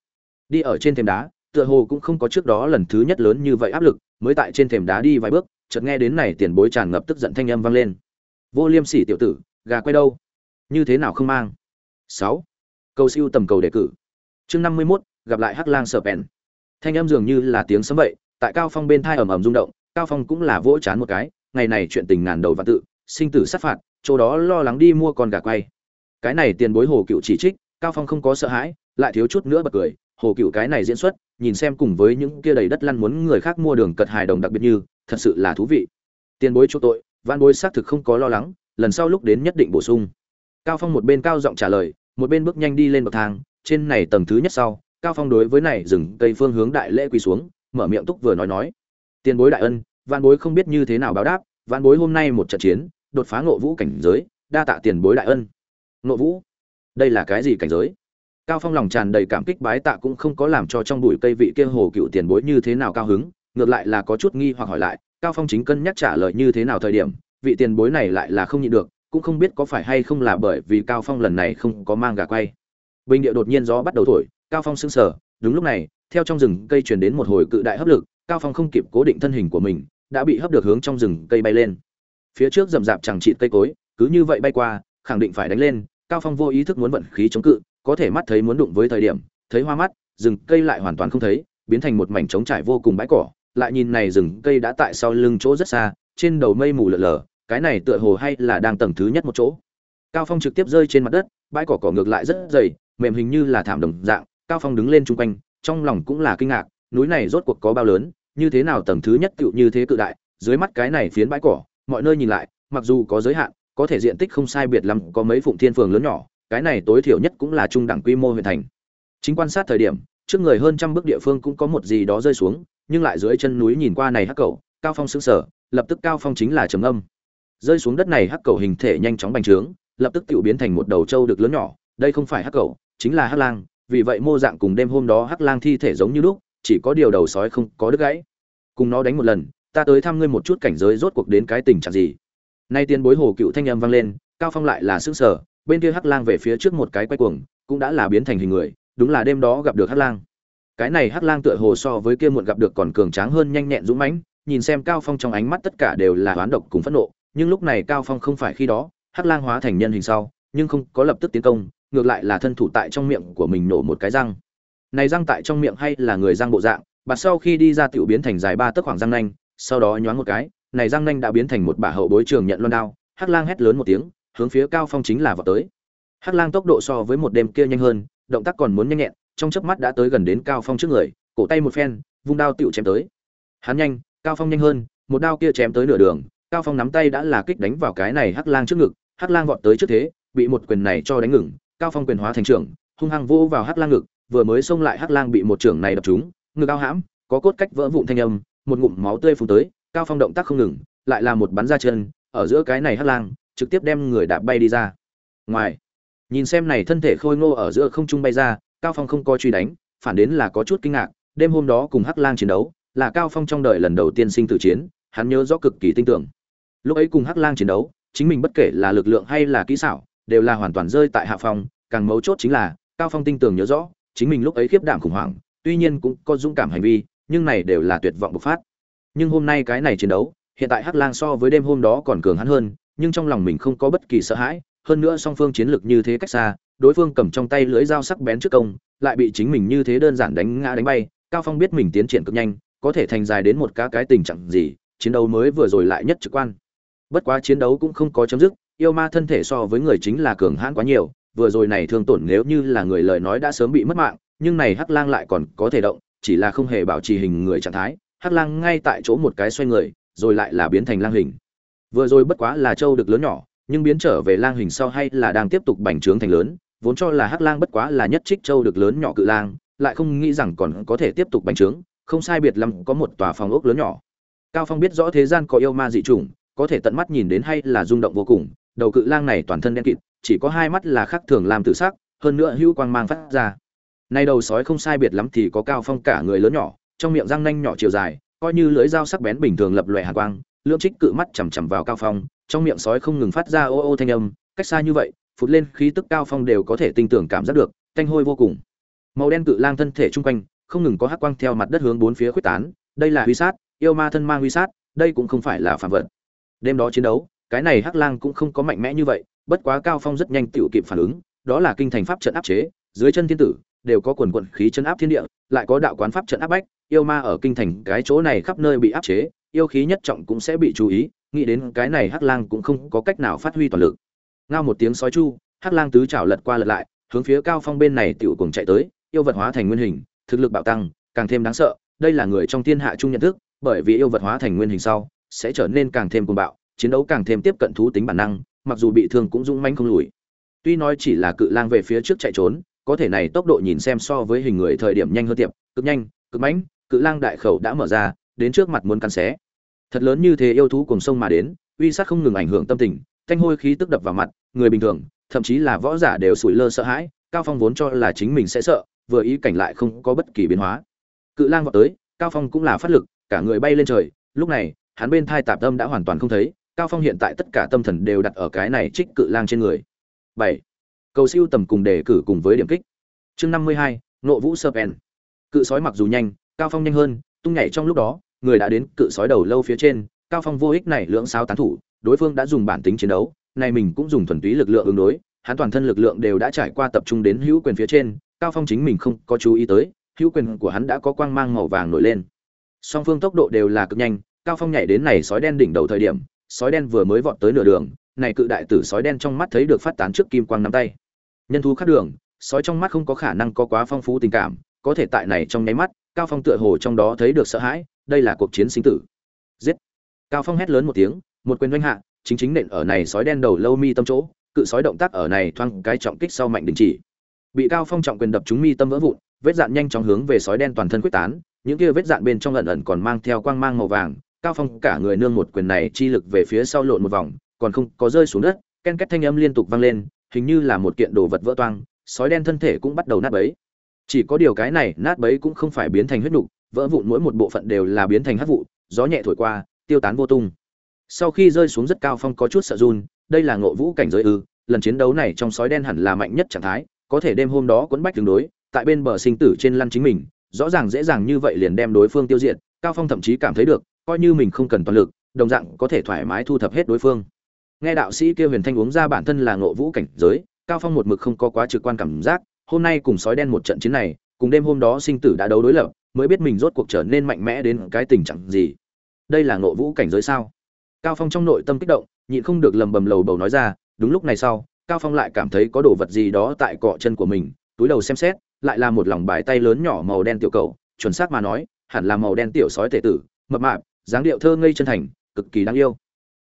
Đi ở trên thềm đá, tựa hồ cũng không có trước đó lần thứ nhất lớn như vậy áp lực, mới tại trên thềm đá đi vài bước chợt nghe đến này tiền bối tràn ngập tức giận thanh âm vang lên. Vô liêm sỉ tiểu tử gà quay đâu? Như thế nào không mang? Sáu. Câu siêu tầm cầu đề cử. Chương năm mươi 51, gặp lại hắc lang sở bèn thanh âm dường như là tiếng sấm vậy tại cao phong bên thai ầm ầm rung động cao phong cũng là vỗ chán một cái ngày này chuyện tình ngàn đầu và tự sinh tử sát phạt chỗ đó lo lắng đi mua con gà quay. Cái này tiền bối hồ cựu chỉ trích cao phong không có sợ hãi lại thiếu chút nữa bật cười hồ cựu cái này diễn xuất nhìn xem cùng với những kia đầy đất lăn muốn người khác mua đường cật hài đồng đặc biệt như, thật sự là thú vị. Tiền bối chỗ tội văn bối xác thực không có lo lắng, lần sau lúc đến nhất định bổ sung. Cao phong một bên cao giọng trả lời, một bên bước nhanh đi lên bậc thang, trên này tầng thứ nhất sau, cao phong đối với này dừng cây phương hướng đại lễ quỳ xuống, mở miệng túc vừa nói nói. Tiền bối đại ân văn bối không biết như thế nào báo đáp văn bối hôm nay một trận chiến, đột phá ngộ vũ cảnh giới, đa tạ tiền bối đại ân. Ngộ vũ, đây là cái gì cảnh giới? Cao phong lòng tràn đầy cảm kích bái tạ cũng không có làm cho trong bụi cây vị kia hồ cựu tiền bối như thế nào cao hứng, ngược lại là có chút nghi hoặc hỏi lại, cao phong chính cân nhắc trả lời như thế nào thời điểm, vị tiền bối này lại là không nhịn được, cũng không biết có phải hay không là bởi vì cao phong lần này không có mang gà quay. Bình địa đột nhiên gió bắt đầu thổi, cao phong sững sờ, đúng lúc này, theo trong rừng cây truyền đến một hồi cự đại hấp lực, cao phong không kịp cố định thân hình của mình, đã bị hấp được hướng trong rừng cây bay lên. Phía trước rậm rạp chẳng trị cây cối, cứ như vậy bay qua, khẳng định phải đánh lên, cao phong vô ý thức muốn vận khí chống cự có thể mắt thấy muốn đụng với thời điểm, thấy hoa mắt, rừng cây lại hoàn toàn không thấy, biến thành một mảnh trống trải vô cùng bãi cỏ. Lại nhìn này rừng cây đã tại sau lưng chỗ rất xa, trên đầu mây mù lờ lờ cái này tựa hồ hay là đang tầng thứ nhất một chỗ. Cao phong trực tiếp rơi trên mặt đất, bãi cỏ cỏ ngược lại rất dày, mềm hình như là thảm đồng dạng, cao phong đứng lên chung quanh, trong lòng cũng là kinh ngạc, núi này rốt cuộc có bao lớn, như thế nào tầng thứ nhất cựu như thế cự đại, dưới mắt cái này phiến bãi cỏ, mọi nơi nhìn lại, mặc dù có giới hạn, có thể diện tích không sai biệt lắm, có mấy phụng thiên phường lớn nhỏ cái này tối thiểu nhất cũng là trung đẳng quy mô huyện thành. Chính quan sát thời điểm, trước người hơn trăm bước địa phương cũng có một gì đó rơi xuống, nhưng lại dưới chân núi nhìn qua này hắc cầu, cao phong sững sờ, lập tức cao phong chính là trầm âm. Rơi xuống đất này hắc cầu hình thể nhanh chóng bành trướng, lập tức tiểu biến thành một đầu trâu được lớn nhỏ, đây không phải hắc cầu, chính là hắc lang, vì vậy mô dạng cùng đêm hôm đó hắc lang thi thể giống như lúc, chỉ có điều đầu sói không có đứt gãy. Cùng nó đánh một lần, ta tới thăm ngươi một chút cảnh giới rốt cuộc đến cái tình trạng gì. Nay tiên bối hồ cựu thanh âm vang lên, cao phong lại là sững sờ bên kia hắc lang về phía trước một cái quay cuồng, cũng đã là biến thành hình người, đúng là đêm đó gặp được hắc lang. Cái này hắc lang tựa hồ so với kia muộn gặp được còn cường tráng hơn nhanh nhẹn dũng mãnh, nhìn xem cao phong trong ánh mắt tất cả đều là oán độc cùng phẫn nộ, nhưng lúc này cao phong không phải khi đó, hắc lang hóa thành nhân hình sau, nhưng không có lập tức tiến công, ngược lại là thân thủ tại trong miệng của mình nổ một cái răng. Này răng tại trong miệng hay là người răng bộ dạng, bạt sau khi đi ra tiểu biến thành dài ba tấc khoảng răng nanh, sau đó nhoáng một cái, này răng nanh đã biến thành một bả hậu bối trường nhận loan đao, hắc lang hét lớn một tiếng hướng phía cao phong chính là vào tới. Hắc lang tốc độ so với một đêm kia nhanh hơn, động tác còn muốn nhanh nhẹn, trong chớp mắt đã tới gần đến cao phong trước người, cổ tay một phen, vung đao tựu chém tới. Hắn nhanh, cao phong nhanh hơn, một đao kia chém tới nửa đường, cao phong nắm tay đã là kích đánh vào cái này hắc lang trước ngực, hắc lang vọt tới trước thế, bị một quyền này cho đánh ngừng, cao phong quyền hóa thành trưởng hung hăng vô vào hắc lang ngực, vừa mới xông lại hắc lang bị một trưởng này đập trúng, ngực cao hãm, có cốt cách vỡ vụn thanh âm, một ngụm máu tươi phun tới, cao phong động tác không ngừng, lại là một bắn ra chân, ở giữa cái này hắc lang trực tiếp đem người đạp bay đi ra. Ngoài, nhìn xem này thân thể khôi ngô ở giữa không trung bay ra, cao phong không có truy đánh, phản đến là có chút kinh ngạc, đêm hôm đó cùng hắc lang chiến đấu, là cao phong trong đời lần đầu tiên sinh tử chiến, hắn nhớ rõ cực kỳ tinh tưởng. Lúc ấy cùng hắc lang chiến đấu, chính mình bất kể là lực lượng hay là kỹ xảo, đều là hoàn toàn rơi tại hạ phong, càng mấu chốt chính là, cao phong tinh tường nhớ rõ, chính mình lúc ấy khiếp đảm khủng hoảng, tuy nhiên cũng có dũng cảm hành vi, nhưng này đều là tuyệt vọng bộc phát. Nhưng hôm nay cái này chiến đấu, hiện tại hắc lang so với đêm hôm đó còn cường hắn hơn nhưng trong lòng mình không có bất kỳ sợ hãi, hơn nữa song phương chiến lược như thế cách xa, đối phương cầm trong tay lưỡi dao sắc bén trước công, lại bị chính mình như thế đơn giản đánh ngã đánh bay, cao phong biết mình tiến triển cực nhanh, có thể thành dài đến một cá cái tình trạng gì, chiến đấu mới vừa rồi lại nhất trực quan. Bất quá chiến đấu cũng không có chấm dứt, yêu ma thân thể so với người chính là cường hãn quá nhiều, vừa rồi này thương tổn nếu như là người lời nói đã sớm bị mất mạng, nhưng này hắc lang lại còn có thể động, chỉ là không hề bảo trì hình người trạng thái, hắc lang ngay tại chỗ một cái xoay người, rồi lại là biến thành lang hình vừa rồi bất quá là châu được lớn nhỏ, nhưng biến trở về lang hình sau hay là đang tiếp tục bành trướng thành lớn, vốn cho là hắc lang bất quá là nhất trích châu được lớn nhỏ cự lang, lại không nghĩ rằng còn có thể tiếp tục bành trướng, không sai biệt lắm có một tòa phòng ốc lớn nhỏ. Cao phong biết rõ thế gian có yêu ma dị chủng, có thể tận mắt nhìn đến hay là rung động vô cùng, đầu cự lang này toàn thân đen kịt, chỉ có hai mắt là khác thường làm tự sắc, hơn nữa hữu quang mang phát ra. Nay đầu sói không sai biệt lắm thì có cao phong cả người lớn nhỏ, trong miệng răng nanh nhỏ chiều dài, coi như lưỡi dao sắc bén bình thường lập lòe hàn quang lưỡng trích cự mắt chằm chằm vào cao phong, trong miệng sói không ngừng phát ra ô ô thanh âm, cách xa như vậy, phụt lên khí tức cao phong đều có thể tin tưởng cảm giác được, thanh hôi vô cùng. Màu đen cự lang thân thể trung quanh, không ngừng có hắc quang theo mặt đất hướng bốn phía khuếch tán, đây là huy sát, yêu ma thân mang huy sát, đây cũng không phải là phạm vật. Đêm đó chiến đấu, cái này hắc lang cũng không có mạnh mẽ như vậy, bất quá cao phong rất nhanh tiểu kịp phản ứng, đó là kinh thành pháp trận áp chế, dưới chân thiên tử, đều có quần quận khí chân áp thiên địa, lại có đạo quán pháp trận áp bách, yêu ma ở kinh thành cái chỗ này khắp nơi bị áp chế yêu khí nhất trọng cũng sẽ bị chú ý, nghĩ đến cái này hắc lang cũng không có cách nào phát huy toàn lực. Ngao một tiếng sói chu, hắc lang tứ chảo lật qua lật lại, hướng phía cao phong bên này tiểu cùng chạy tới, yêu vật hóa thành nguyên hình, thực lực bạo tăng, càng thêm đáng sợ, đây là người trong thiên hạ chung nhận thức, bởi vì yêu vật hóa thành nguyên hình sau, sẽ trở nên càng thêm cuồng bạo, chiến đấu càng thêm tiếp cận thú tính bản năng, mặc dù bị thương cũng dũng manh không lùi. Tuy nói chỉ là cự lang về phía trước chạy trốn, có thể này tốc độ nhìn xem so với hình người thời điểm nhanh hơn tiệp, cực nhanh, cực mãnh, cự lang đại khẩu đã mở ra, đến trước mặt muốn cắn xé thật lớn như thế yêu thú cùng sông mà đến uy sát không ngừng ảnh hưởng tâm tình thanh hôi khí tức đập vào mặt người bình thường thậm chí là võ giả đều sủi lơ sợ hãi cao phong vốn cho là chính mình sẽ sợ vừa ý cảnh lại không có bất kỳ biến hóa. Cự lang vọt tới cao phong cũng là phát lực cả người bay lên trời lúc này hắn bên thai tạp tâm đã hoàn toàn không thấy cao phong hiện tại tất cả tâm thần đều đặt ở cái này trích cự lang trên người. 7. cầu siêu tầm cùng đề cử cùng với điểm kích. Chương 52, nộ vũ sơ pen cự sói mặc dù nhanh cao phong nhanh hơn tung nhảy trong lúc đó người đã đến cự sói đầu lâu phía trên, cao phong vô ích này lưỡng sao tán thủ, đối phương đã dùng bản tính chiến đấu, này mình cũng dùng thuần túy lực lượng ứng đối, hắn toàn thân lực lượng đều đã trải qua tập trung đến hữu quyền phía trên, cao phong chính mình không có chú ý tới, hữu quyền của hắn đã có quang mang màu vàng nổi lên. Song phương tốc độ đều là cực nhanh, cao phong nhảy đến này sói đen đỉnh đầu thời điểm, sói đen vừa mới vọt tới nửa đường, này cự đại tử sói đen trong mắt thấy được phát tán trước kim quang nắm tay. Nhân thú khắc đường, sói trong mắt không có khả năng có quá phong phú tình cảm, có thể tại này trong nháy mắt, cao phong tựa hồ trong đó thấy được sợ hãi đây là cuộc chiến sinh tử. Giết. Cao phong hét lớn một tiếng, một quyền doanh hạ, chính chính nện ở này sói đen đầu lâu mi tâm chỗ, cự sói động tác ở này thoang cái trọng kích sau mạnh đình chỉ. Bị cao phong trọng quyền đập trúng mi tâm vỡ vụn, vết dạn nhanh chóng hướng về sói đen toàn thân quyết tán, những kia vết dạn bên trong ẩn ẩn còn mang theo quang mang màu vàng, cao phong cả người nương một quyền này chi lực về phía sau lộn một vòng, còn không có rơi xuống đất, ken két thanh âm liên tục vang lên, hình như là một kiện đồ vật vỡ toang, sói đen thân thể cũng bắt đầu nát bấy. Chỉ có điều cái này nát bấy cũng không phải biến thành huyết nục vỡ vụn mỗi một bộ phận đều là biến thành hắc vụ, gió nhẹ thổi qua, tiêu tán vô tung. Sau khi rơi xuống rất cao phong có chút sợ run, đây là ngộ vũ cảnh giới ư, lần chiến đấu này trong sói đen hẳn là mạnh nhất trạng thái, có thể đêm hôm đó quấn bách tương đối, tại bên bờ sinh tử trên lăn chính mình, rõ ràng dễ dàng như vậy liền đem đối phương tiêu diệt, cao phong thậm chí cảm thấy được, coi như mình không cần toàn lực, đồng dạng có thể thoải mái thu thập hết đối phương. Nghe đạo sĩ kia huyền thanh uống ra bản thân là ngộ vũ cảnh giới, cao phong một mực không có quá trực quan cảm giác, hôm nay cùng sói đen một trận chiến này, cùng đêm hôm đó sinh tử đã đấu đối lập mới biết mình rốt cuộc trở nên mạnh mẽ đến cái tình trạng gì. Đây là ngộ vũ cảnh giới sao? Cao phong trong nội tâm kích động, nhịn không được lầm bầm lầu bầu nói ra, đúng lúc này sau, cao phong lại cảm thấy có đồ vật gì đó tại cọ chân của mình, túi đầu xem xét, lại là một lòng bài tay lớn nhỏ màu đen tiểu cầu, chuẩn xác mà nói, hẳn là màu đen tiểu sói tể tử, mập mạp, dáng điệu thơ ngây chân thành, cực kỳ đáng yêu.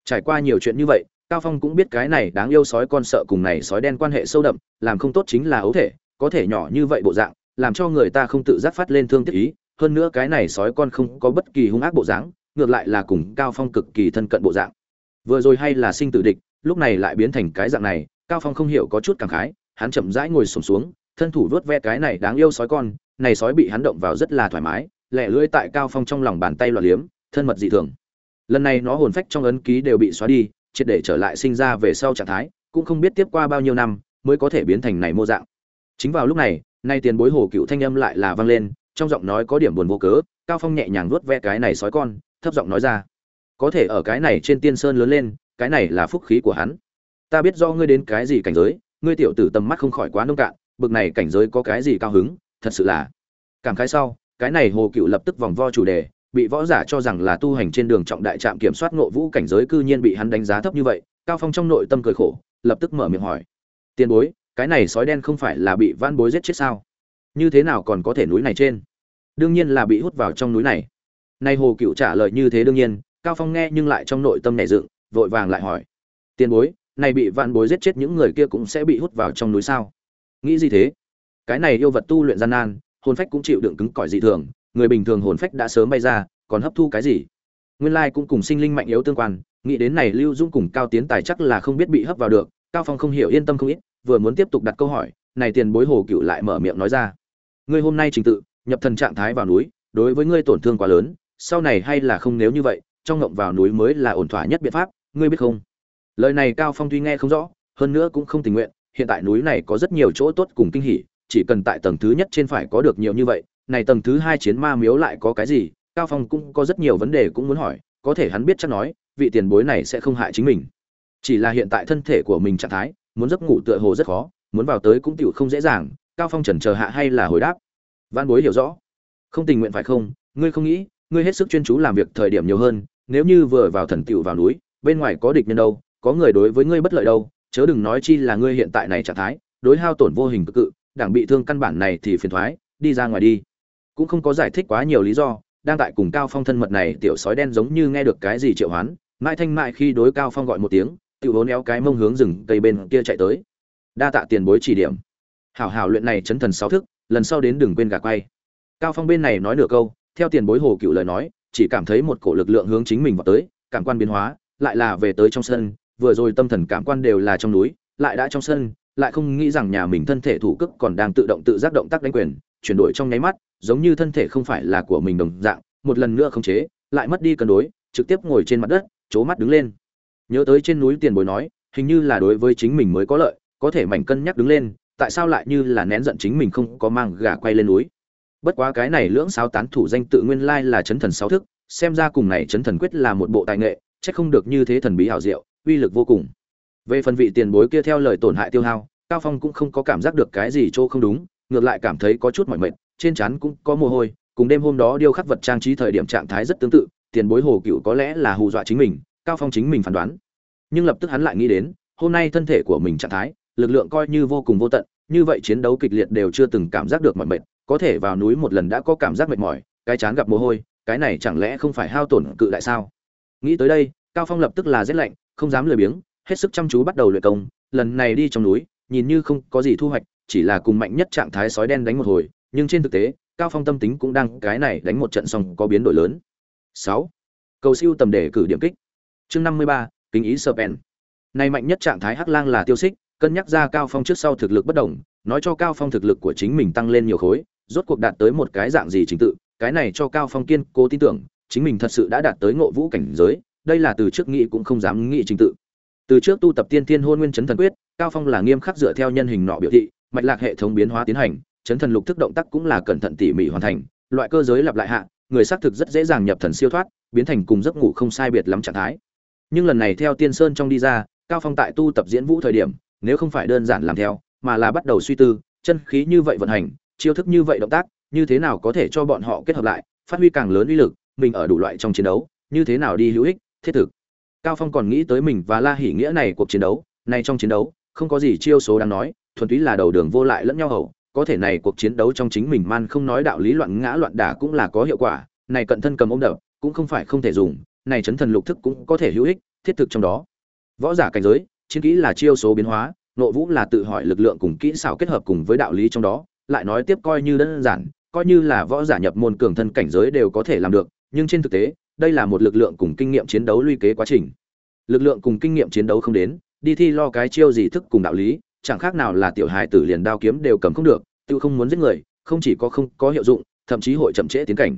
Trải qua nhiều chuyện như vậy, cao phong cũng biết cái này đáng yêu sói con sợ cùng này sói đen quan hệ sâu đậm, làm không tốt chính là ấu thể, có thể nhỏ như vậy bộ dạng làm cho người ta không tự giác phát lên thương tiếc ý. Hơn nữa cái này sói con không có bất kỳ hung ác bộ dáng ngược lại là cùng cao phong cực kỳ thân cận bộ dạng. Vừa rồi hay là sinh tử địch lúc này lại biến thành cái dạng này cao phong không hiểu có chút cảm khái hắn chậm rãi ngồi sụp xuống, xuống thân thủ vuốt ve cái này đáng yêu sói con này sói bị hắn động vào rất là thoải mái lẹ lưỡi tại cao phong trong lòng bàn tay loạn liếm thân mật dị thường. Lần này nó hồn phách trong ấn ký đều bị xóa đi triệt để trở lại sinh ra về sau trạng thái cũng không biết tiếp qua bao nhiêu năm mới có thể biến thành này mô dạng. Chính vào lúc này nay tiền bối hồ cựu thanh âm lại là vang lên, trong giọng nói có điểm buồn vô cớ, cao phong nhẹ nhàng vuốt ve cái này sói con, thấp giọng nói ra. Có thể ở cái này trên tiên sơn lớn lên, cái này là phúc khí của hắn. Ta biết do ngươi đến cái gì cảnh giới, ngươi tiểu tử tầm mắt không khỏi quá nông cạn, bực này cảnh giới có cái gì cao hứng, thật sự là. Cảm khái sau, cái này hồ cựu lập tức vòng vo chủ đề, bị võ giả cho rằng là tu hành trên đường trọng đại trạm kiểm soát ngộ vũ cảnh giới cư nhiên bị hắn đánh giá thấp như vậy, cao phong trong nội tâm cười khổ, lập tức mở miệng hỏi. Tiền bối cái này sói đen không phải là bị van bối giết chết sao? Như thế nào còn có thể núi này trên? Đương nhiên là bị hút vào trong núi này. Nay hồ cựu trả lời như thế đương nhiên, cao phong nghe nhưng lại trong nội tâm nảy dựng, vội vàng lại hỏi. Tiền bối, này bị van bối giết chết những người kia cũng sẽ bị hút vào trong núi sao? Nghĩ gì thế? Cái này yêu vật tu luyện gian nan, hồn phách cũng chịu đựng cứng cỏi dị thường, người bình thường hồn phách đã sớm bay ra, còn hấp thu cái gì? Nguyên lai cũng cùng sinh linh mạnh yếu tương quan, nghĩ đến này lưu dung cùng cao tiến tài chắc là không biết bị hấp vào được, cao phong không hiểu, yên tâm không ít vừa muốn tiếp tục đặt câu hỏi, này tiền bối hồ cựu lại mở miệng nói ra. Ngươi hôm nay trình tự, nhập thần trạng thái vào núi, đối với ngươi tổn thương quá lớn, sau này hay là không nếu như vậy, trong ngộng vào núi mới là ổn thỏa nhất biện pháp, ngươi biết không? Lời này cao phong tuy nghe không rõ, hơn nữa cũng không tình nguyện, hiện tại núi này có rất nhiều chỗ tốt cùng kinh hỉ, chỉ cần tại tầng thứ nhất trên phải có được nhiều như vậy, này tầng thứ hai chiến ma miếu lại có cái gì, cao phong cũng có rất nhiều vấn đề cũng muốn hỏi, có thể hắn biết chắc nói, vị tiền bối này sẽ không hại chính mình. Chỉ là hiện tại thân thể của mình trạng thái muốn giấc ngủ tựa hồ rất khó, muốn vào tới cũng tiểu không dễ dàng, cao phong trần chờ hạ hay là hồi đáp. Văn bối hiểu rõ. Không tình nguyện phải không? Ngươi không nghĩ, ngươi hết sức chuyên chú làm việc thời điểm nhiều hơn, nếu như vừa vào thần tiểu vào núi, bên ngoài có địch nhân đâu, có người đối với ngươi bất lợi đâu, chớ đừng nói chi là ngươi hiện tại này trạng thái, đối hao tổn vô hình cực cự, đảng bị thương căn bản này thì phiền thoái, đi ra ngoài đi. Cũng không có giải thích quá nhiều lý do, đang tại cùng cao phong thân mật này tiểu sói đen giống như nghe được cái gì triệu hoán, mãi thanh mại khi đối cao phong gọi một tiếng tự hố néo cái mông hướng rừng cây bên kia chạy tới. Đa tạ tiền bối chỉ điểm. Hảo hảo luyện này chấn thần sáu thức, lần sau đến đừng quên gà quay. Cao phong bên này nói nửa câu, theo tiền bối hồ cựu lời nói, chỉ cảm thấy một cổ lực lượng hướng chính mình vào tới, cảm quan biến hóa, lại là về tới trong sân, vừa rồi tâm thần cảm quan đều là trong núi, lại đã trong sân, lại không nghĩ rằng nhà mình thân thể thủ cức còn đang tự động tự giác động tác đánh quyền, chuyển đổi trong nháy mắt, giống như thân thể không phải là của mình đồng dạng, một lần nữa không chế, lại mất đi cân đối, trực tiếp ngồi trên mặt đất, chố mắt đứng lên nhớ tới trên núi tiền bối nói, hình như là đối với chính mình mới có lợi, có thể mảnh cân nhắc đứng lên, tại sao lại như là nén giận chính mình không có mang gà quay lên núi? Bất quá cái này lưỡng sáo tán thủ danh tự nguyên lai là chấn thần sáu thức, xem ra cùng này chấn thần quyết là một bộ tài nghệ, chắc không được như thế thần bí hảo diệu, uy lực vô cùng. Về phần vị tiền bối kia theo lời tổn hại tiêu hao, cao phong cũng không có cảm giác được cái gì chỗ không đúng, ngược lại cảm thấy có chút mỏi mệt, trên trán cũng có mồ hôi, cùng đêm hôm đó điêu khắc vật trang trí thời điểm trạng thái rất tương tự, tiền bối hồ cựu có lẽ là hù dọa chính mình cao phong chính mình phán đoán. Nhưng lập tức hắn lại nghĩ đến, hôm nay thân thể của mình trạng thái, lực lượng coi như vô cùng vô tận, như vậy chiến đấu kịch liệt đều chưa từng cảm giác được mọi mệt, có thể vào núi một lần đã có cảm giác mệt mỏi, cái chán gặp mồ hôi, cái này chẳng lẽ không phải hao tổn cự đại sao? Nghĩ tới đây, cao phong lập tức là rét lạnh, không dám lười biếng, hết sức chăm chú bắt đầu luyện công, lần này đi trong núi, nhìn như không có gì thu hoạch, chỉ là cùng mạnh nhất trạng thái sói đen đánh một hồi, nhưng trên thực tế, cao phong tâm tính cũng đang cái này đánh một trận xong có biến đổi lớn. 6. cầu siêu tầm để cử điểm kích chương 53, kính ý sơ pen này mạnh nhất trạng thái hắc lang là tiêu xích cân nhắc ra cao phong trước sau thực lực bất đồng nói cho cao phong thực lực của chính mình tăng lên nhiều khối rốt cuộc đạt tới một cái dạng gì trình tự cái này cho cao phong kiên cố tin tưởng chính mình thật sự đã đạt tới ngộ vũ cảnh giới đây là từ trước nghĩ cũng không dám nghĩ trình tự. Từ trước tu tập tiên thiên hôn nguyên chấn thần quyết cao phong là nghiêm khắc dựa theo nhân hình nọ biểu thị mạch lạc hệ thống biến hóa tiến hành chấn thần lục thức động tác cũng là cẩn thận tỉ mỉ hoàn thành loại cơ giới lặp lại hạ người xác thực rất dễ dàng nhập thần siêu thoát biến thành cùng giấc ngủ không sai biệt lắm trạng thái nhưng lần này theo tiên sơn trong đi ra cao phong tại tu tập diễn vũ thời điểm nếu không phải đơn giản làm theo mà là bắt đầu suy tư chân khí như vậy vận hành chiêu thức như vậy động tác như thế nào có thể cho bọn họ kết hợp lại phát huy càng lớn uy lực mình ở đủ loại trong chiến đấu như thế nào đi hữu ích thiết thực. Cao phong còn nghĩ tới mình và la hỉ nghĩa này cuộc chiến đấu này trong chiến đấu không có gì chiêu số đáng nói thuần túy là đầu đường vô lại lẫn nhau hầu, có thể này cuộc chiến đấu trong chính mình man không nói đạo lý loạn ngã loạn đả cũng là có hiệu quả này cận thân cầm ôm đập cũng không phải không thể dùng này chấn thần lục thức cũng có thể hữu ích, thiết thực trong đó. Võ giả cảnh giới, chiến kỹ là chiêu số biến hóa nội vũ là tự hỏi lực lượng cùng kỹ xảo kết hợp cùng với đạo lý trong đó, lại nói tiếp coi như đơn giản, coi như là võ giả nhập môn cường thân cảnh giới đều có thể làm được, nhưng trên thực tế, đây là một lực lượng cùng kinh nghiệm chiến đấu luy kế quá trình. Lực lượng cùng kinh nghiệm chiến đấu không đến, đi thi lo cái chiêu gì thức cùng đạo lý, chẳng khác nào là tiểu hài tử liền đao kiếm đều cầm không được, tự không muốn giết người, không chỉ có không có hiệu dụng, thậm chí hội chậm trễ tiến cảnh.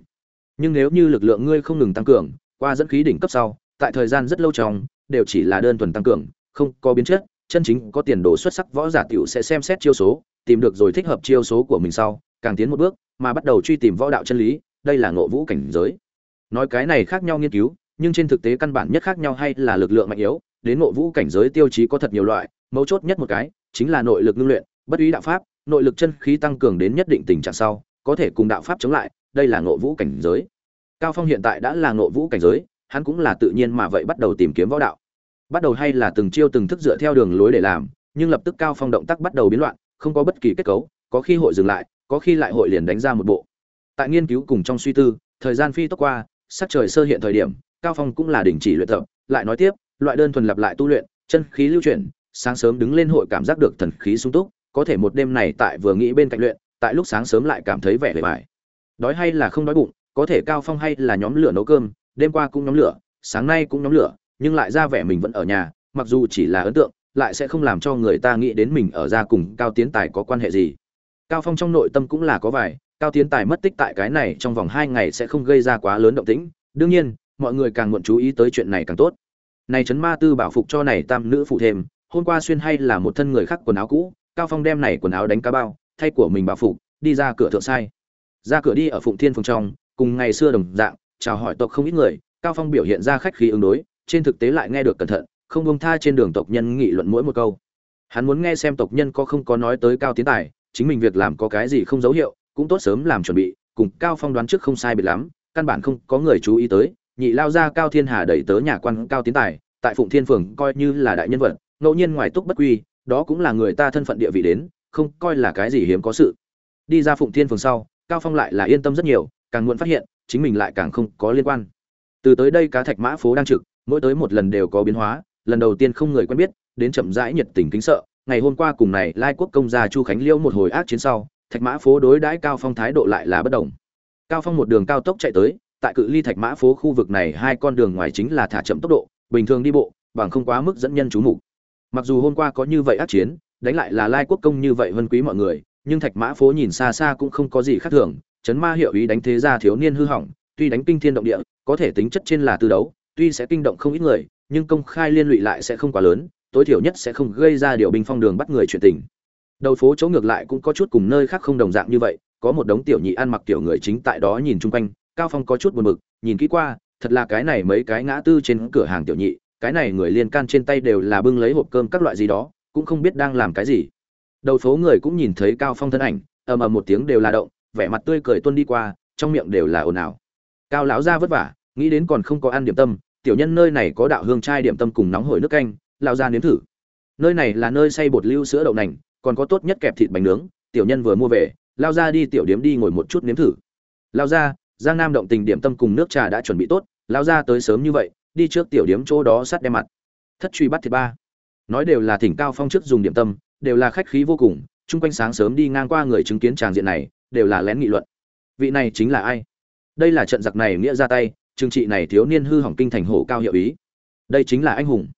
Nhưng nếu như lực lượng ngươi không ngừng tăng cường qua dẫn khí đỉnh cấp sau, tại thời gian rất lâu trong, đều chỉ là đơn thuần tăng cường, không có biến chất, chân chính có tiền đồ xuất sắc võ giả tiểu sẽ xem xét chiêu số, tìm được rồi thích hợp chiêu số của mình sau, càng tiến một bước, mà bắt đầu truy tìm võ đạo chân lý, đây là ngộ vũ cảnh giới. Nói cái này khác nhau nghiên cứu, nhưng trên thực tế căn bản nhất khác nhau hay là lực lượng mạnh yếu, đến ngộ vũ cảnh giới tiêu chí có thật nhiều loại, mấu chốt nhất một cái, chính là nội lực ngưng luyện, bất ý đạo pháp, nội lực chân khí tăng cường đến nhất định tình trạng sau, có thể cùng đạo pháp chống lại, đây là ngộ vũ cảnh giới cao phong hiện tại đã là ngộ vũ cảnh giới, hắn cũng là tự nhiên mà vậy bắt đầu tìm kiếm võ đạo. Bắt đầu hay là từng chiêu từng thức dựa theo đường lối để làm, nhưng lập tức cao phong động tác bắt đầu biến loạn, không có bất kỳ kết cấu, có khi hội dừng lại, có khi lại hội liền đánh ra một bộ. Tại nghiên cứu cùng trong suy tư, thời gian phi tốc qua, sắc trời sơ hiện thời điểm, cao phong cũng là đình chỉ luyện tập, lại nói tiếp, loại đơn thuần lặp lại tu luyện, chân khí lưu chuyển, sáng sớm đứng lên hội cảm giác được thần khí sung túc, có thể một đêm này tại vừa nghĩ bên cạnh luyện, tại lúc sáng sớm lại cảm thấy vẻ vẻ vải đói hay là không đói bụng có thể cao phong hay là nhóm lửa nấu cơm, đêm qua cũng nhóm lửa, sáng nay cũng nhóm lửa, nhưng lại ra vẻ mình vẫn ở nhà, mặc dù chỉ là ấn tượng, lại sẽ không làm cho người ta nghĩ đến mình ở ra cùng cao tiến tài có quan hệ gì. Cao phong trong nội tâm cũng là có vài, cao tiến tài mất tích tại cái này trong vòng hai ngày sẽ không gây ra quá lớn động tĩnh, đương nhiên, mọi người càng muộn chú ý tới chuyện này càng tốt. Này trấn ma tư bảo phục cho này tam nữ phụ thêm, hôm qua xuyên hay là một thân người khác quần áo cũ, cao phong đem này quần áo đánh cá bao, thay của mình bảo phục, đi ra cửa thượng sai. Ra cửa đi ở phụng thiên phường trong cùng ngày xưa đồng dạng, chào hỏi tộc không ít người, cao phong biểu hiện ra khách khí ứng đối, trên thực tế lại nghe được cẩn thận, không bông tha trên đường tộc nhân nghị luận mỗi một câu. Hắn muốn nghe xem tộc nhân có không có nói tới cao tiến tài, chính mình việc làm có cái gì không dấu hiệu, cũng tốt sớm làm chuẩn bị, cùng cao phong đoán trước không sai biệt lắm, căn bản không có người chú ý tới, nhị lao ra cao thiên hà đẩy tớ nhà quan cao tiến tài, tại phụng thiên phường coi như là đại nhân vật, ngẫu nhiên ngoài túc bất quy, đó cũng là người ta thân phận địa vị đến, không coi là cái gì hiếm có sự. Đi ra phụng thiên phường sau, cao phong lại là yên tâm rất nhiều càng muộn phát hiện, chính mình lại càng không có liên quan. Từ tới đây cá thạch mã phố đang trực, mỗi tới một lần đều có biến hóa, lần đầu tiên không người quen biết, đến chậm rãi nhiệt tình kính sợ, ngày hôm qua cùng này lai quốc công gia chu khánh liêu một hồi ác chiến sau, thạch mã phố đối đãi cao phong thái độ lại là bất đồng. Cao phong một đường cao tốc chạy tới, tại cự ly thạch mã phố khu vực này hai con đường ngoài chính là thả chậm tốc độ, bình thường đi bộ, bằng không quá mức dẫn nhân chú mục. Mặc dù hôm qua có như vậy ác chiến, đánh lại là lai quốc công như vậy vân quý mọi người, nhưng thạch mã phố nhìn xa xa cũng không có gì khác thường chấn ma hiệu ý đánh thế gia thiếu niên hư hỏng, tuy đánh kinh thiên động địa, có thể tính chất trên là tư đấu, tuy sẽ kinh động không ít người, nhưng công khai liên lụy lại sẽ không quá lớn, tối thiểu nhất sẽ không gây ra điều binh phong đường bắt người chuyện tình. Đầu phố chỗ ngược lại cũng có chút cùng nơi khác không đồng dạng như vậy, có một đống tiểu nhị ăn mặc tiểu người chính tại đó nhìn chung quanh, cao phong có chút buồn bực, nhìn kỹ qua, thật là cái này mấy cái ngã tư trên cửa hàng tiểu nhị, cái này người liên can trên tay đều là bưng lấy hộp cơm các loại gì đó, cũng không biết đang làm cái gì. Đầu phố người cũng nhìn thấy cao phong thân ảnh, ầm ầm một tiếng đều là động vẻ mặt tươi cười tuân đi qua, trong miệng đều là ồn ào. Cao lão gia vất vả, nghĩ đến còn không có ăn điểm tâm, tiểu nhân nơi này có đạo hương chai điểm tâm cùng nóng hổi nước canh lao ra nếm thử. Nơi này là nơi xay bột lưu sữa đậu nành, còn có tốt nhất kẹp thịt bánh nướng, tiểu nhân vừa mua về lao ra đi tiểu điếm đi ngồi một chút nếm thử. Lao ra giang nam động tình điểm tâm cùng nước trà đã chuẩn bị tốt lao ra tới sớm như vậy, đi trước tiểu điếm chỗ đó sát đem mặt. Thất truy bắt thịt ba. Nói đều là thỉnh cao phong trước dùng điểm tâm, đều là khách khí vô cùng, chung quanh sáng sớm đi ngang qua người chứng kiến tràng diện này đều là lén nghị luận. Vị này chính là ai? Đây là trận giặc này nghĩa ra tay, trừng trị này thiếu niên hư hỏng kinh thành hổ cao hiệu ý. Đây chính là anh hùng.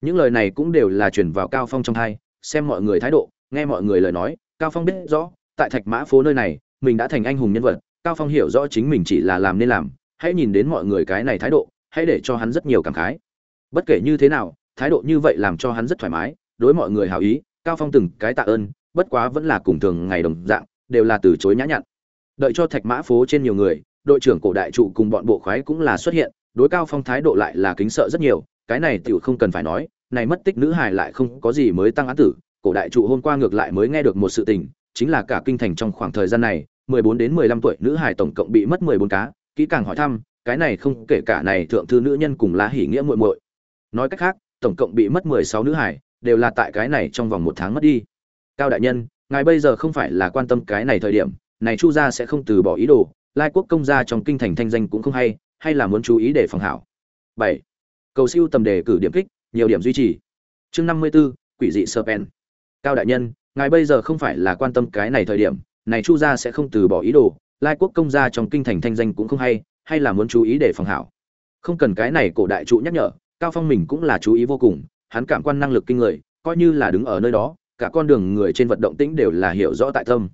Những lời này cũng đều là truyền vào cao phong trong thai, xem mọi người thái độ, nghe mọi người lời nói, cao phong biết rõ, tại thạch mã phố nơi này, mình đã thành anh hùng nhân vật, cao phong hiểu rõ chính mình chỉ là làm nên làm, hãy nhìn đến mọi người cái này thái độ, hãy để cho hắn rất nhiều cảm khái. Bất kể như thế nào, thái độ như vậy làm cho hắn rất thoải mái, đối mọi người hào ý, cao phong từng cái tạ ơn, bất quá vẫn là cùng thường ngày đồng dạng đều là từ chối nhã nhặn. Đợi cho thạch mã phố trên nhiều người, đội trưởng cổ đại trụ cùng bọn bộ khoái cũng là xuất hiện, đối cao phong thái độ lại là kính sợ rất nhiều, cái này tiểu không cần phải nói, này mất tích nữ hài lại không có gì mới tăng án tử, cổ đại trụ hôm qua ngược lại mới nghe được một sự tình, chính là cả kinh thành trong khoảng thời gian này 14 đến 15 tuổi nữ hài tổng cộng bị mất 14 cá, kỹ càng hỏi thăm, cái này không kể cả này thượng thư nữ nhân cùng lá hỉ nghĩa muội muội. Nói cách khác, tổng cộng bị mất mười sáu nữ hải đều là tại cái này trong vòng một tháng mất đi. Cao đại nhân ngài bây giờ không phải là quan tâm cái này thời điểm này chu gia sẽ không từ bỏ ý đồ lai quốc công gia trong kinh thành thanh danh cũng không hay hay là muốn chú ý để phòng hảo. Bảy cầu siêu tầm đề cử điểm kích nhiều điểm duy trì. Chương năm mươi 54, quỷ dị sơ pen cao đại nhân ngài bây giờ không phải là quan tâm cái này thời điểm này chu gia sẽ không từ bỏ ý đồ lai quốc công gia trong kinh thành thanh danh cũng không hay hay là muốn chú ý để phòng hảo. Không cần cái này cổ đại trụ nhắc nhở cao phong mình cũng là chú ý vô cùng hắn cảm quan năng lực kinh người coi như là đứng ở nơi đó cả con đường người trên vận động tĩnh đều là hiểu rõ tại tâm.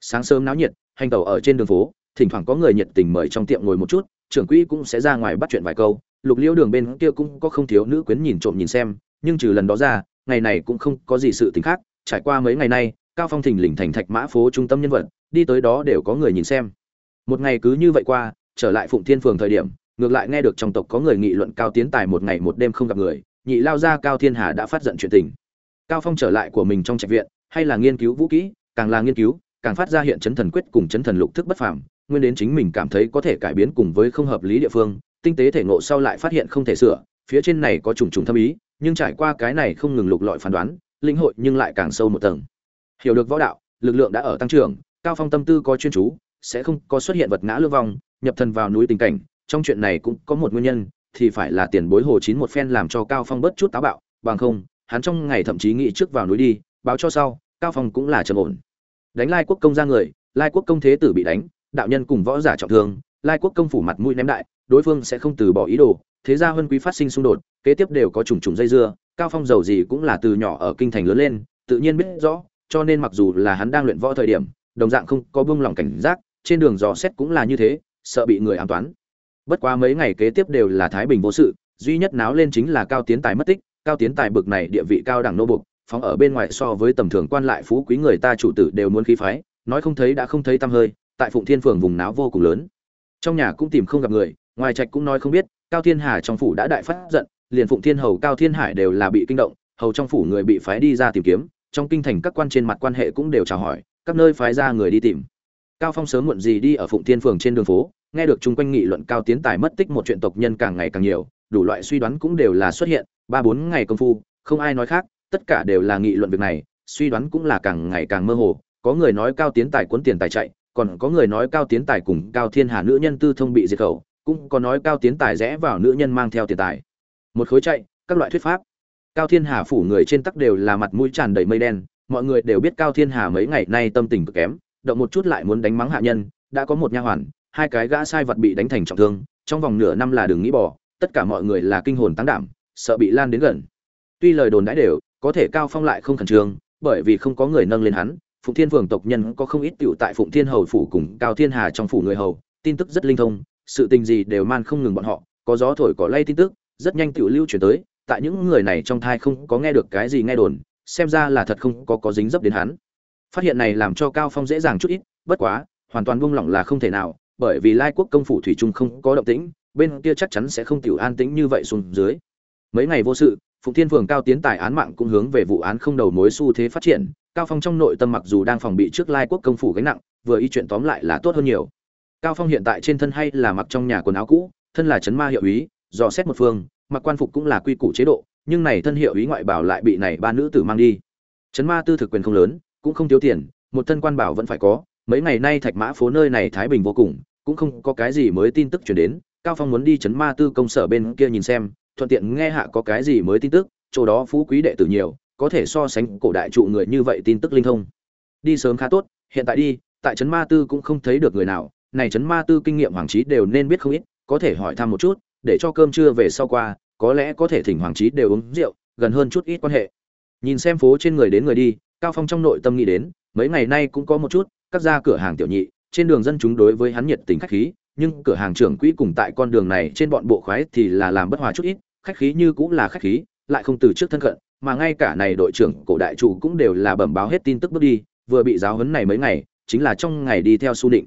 Sáng sớm náo nhiệt, hành tàu ở trên đường phố, thỉnh thoảng có người nhiệt tình mời trong tiệm ngồi một chút, trưởng quỹ cũng sẽ ra ngoài bắt chuyện vài câu. Lục liễu đường bên kia cũng có không thiếu nữ quyến nhìn trộm nhìn xem, nhưng trừ lần đó ra, ngày này cũng không có gì sự tình khác. Trải qua mấy ngày nay, cao phong thỉnh lình thành thạch mã phố trung tâm nhân vật, đi tới đó đều có người nhìn xem. Một ngày cứ như vậy qua, trở lại phụng thiên phường thời điểm, ngược lại nghe được trong tộc có người nghị luận cao tiến tài một ngày một đêm không gặp người, nhị lao ra cao thiên hà đã phát giận chuyện tình cao phong trở lại của mình trong trạch viện, hay là nghiên cứu vũ kỹ, càng là nghiên cứu, càng phát ra hiện chấn thần quyết cùng chấn thần lục thức bất phàm, nguyên đến chính mình cảm thấy có thể cải biến cùng với không hợp lý địa phương, tinh tế thể ngộ sau lại phát hiện không thể sửa, phía trên này có trùng trùng thâm ý, nhưng trải qua cái này không ngừng lục lọi phán đoán, linh hội nhưng lại càng sâu một tầng. Hiểu được võ đạo, lực lượng đã ở tăng trưởng, cao phong tâm tư có chuyên chú, sẽ không có xuất hiện vật ngã lưu vong, nhập thần vào núi tình cảnh, trong chuyện này cũng có một nguyên nhân, thì phải là tiền bối hồ chín một phen làm cho cao phong bớt chút táo bạo, bằng không hắn trong ngày thậm chí nghĩ trước vào núi đi, báo cho sau, cao phong cũng là trầm ổn. Đánh lai quốc công ra người, lai quốc công thế tử bị đánh, đạo nhân cùng võ giả trọng thương, lai quốc công phủ mặt mũi ném đại, đối phương sẽ không từ bỏ ý đồ, thế gia huân quý phát sinh xung đột, kế tiếp đều có trùng trùng dây dưa, cao phong giàu gì cũng là từ nhỏ ở kinh thành lớn lên, tự nhiên biết rõ, cho nên mặc dù là hắn đang luyện võ thời điểm, đồng dạng không có buông lòng cảnh giác, trên đường dò xét cũng là như thế, sợ bị người ám toán. Bất quá mấy ngày kế tiếp đều là thái bình vô sự, duy nhất náo lên chính là cao tiến tài mất tích cao tiến tài bực này địa vị cao đẳng nô bục, phóng ở bên ngoài so với tầm thường quan lại phú quý người ta chủ tử đều muốn khí phái, nói không thấy đã không thấy tăm hơi, tại phụng thiên phường vùng náo vô cùng lớn. Trong nhà cũng tìm không gặp người, ngoài trạch cũng nói không biết, cao thiên hà trong phủ đã đại phát giận, liền phụng thiên hầu, cao thiên hải đều là bị kinh động, hầu trong phủ người bị phái đi ra tìm kiếm, trong kinh thành các quan trên mặt quan hệ cũng đều chào hỏi, các nơi phái ra người đi tìm. Cao phong sớm muộn gì đi ở phụng thiên phường trên đường phố, nghe được chung quanh nghị luận cao tiến tài mất tích một chuyện tộc nhân càng ngày càng nhiều, đủ loại suy đoán cũng đều là xuất hiện ba bốn ngày công phu, không ai nói khác, tất cả đều là nghị luận việc này, suy đoán cũng là càng ngày càng mơ hồ. Có người nói cao tiến tài cuốn tiền tài chạy, còn có người nói cao tiến tài cùng cao thiên hà nữ nhân tư thông bị diệt khẩu, cũng có nói cao tiến tài rẽ vào nữ nhân mang theo tiền tài. Một khối chạy, các loại thuyết pháp. Cao thiên hà phủ người trên tắc đều là mặt mũi tràn đầy mây đen, mọi người đều biết cao thiên hà mấy ngày nay tâm tình cực kém, động một chút lại muốn đánh mắng hạ nhân, đã có một nha hoàn, hai cái gã sai vật bị đánh thành trọng thương, trong vòng nửa năm là đừng nghĩ bỏ, tất cả mọi người là kinh hồn tăng đảm sợ bị lan đến gần. Tuy lời đồn đãi đều, có thể cao phong lại không khẩn trương, bởi vì không có người nâng lên hắn, phụng thiên phường tộc nhân có không ít tiểu tại phụng thiên hầu phủ cùng cao thiên hà trong phủ người hầu, tin tức rất linh thông, sự tình gì đều man không ngừng bọn họ, có gió thổi có lay tin tức, rất nhanh tiểu lưu chuyển tới, tại những người này trong thai không có nghe được cái gì nghe đồn, xem ra là thật không có có dính dấp đến hắn. Phát hiện này làm cho cao phong dễ dàng chút ít, bất quá, hoàn toàn buông lỏng là không thể nào, bởi vì lai quốc công phủ thủy trung không có động tĩnh, bên kia chắc chắn sẽ không tiểu an tĩnh như vậy xuống dưới mấy ngày vô sự, phụng thiên phường cao tiến tài án mạng cũng hướng về vụ án không đầu mối xu thế phát triển. Cao phong trong nội tâm mặc dù đang phòng bị trước lai quốc công phủ gánh nặng, vừa y chuyện tóm lại là tốt hơn nhiều. Cao phong hiện tại trên thân hay là mặc trong nhà quần áo cũ, thân là chấn ma hiệu ý dò xét một phương, mặc quan phục cũng là quy củ chế độ, nhưng này thân hiệu ý ngoại bảo lại bị này ba nữ tử mang đi. Chấn ma tư thực quyền không lớn, cũng không thiếu tiền, một thân quan bảo vẫn phải có. Mấy ngày nay thạch mã phố nơi này thái bình vô cùng, cũng không có cái gì mới tin tức chuyển đến. Cao phong muốn đi chấn ma tư công sở bên kia nhìn xem thuận tiện nghe hạ có cái gì mới tin tức, chỗ đó phú quý đệ tử nhiều, có thể so sánh cổ đại trụ người như vậy tin tức linh thông. Đi sớm khá tốt, hiện tại đi, tại trấn ma tư cũng không thấy được người nào, này trấn ma tư kinh nghiệm hoàng trí đều nên biết không ít, có thể hỏi thăm một chút, để cho cơm trưa về sau qua, có lẽ có thể thỉnh hoàng trí đều uống rượu, gần hơn chút ít quan hệ. Nhìn xem phố trên người đến người đi, cao phong trong nội tâm nghĩ đến, mấy ngày nay cũng có một chút, các gia cửa hàng tiểu nhị, trên đường dân chúng đối với hắn nhiệt tình khách khí nhưng cửa hàng trưởng quỹ cùng tại con đường này trên bọn bộ khoái thì là làm bất hòa chút ít, khách khí như cũng là khách khí, lại không từ trước thân cận, mà ngay cả này đội trưởng, cổ đại chủ cũng đều là bẩm báo hết tin tức bước đi, vừa bị giáo huấn này mấy ngày, chính là trong ngày đi theo su định.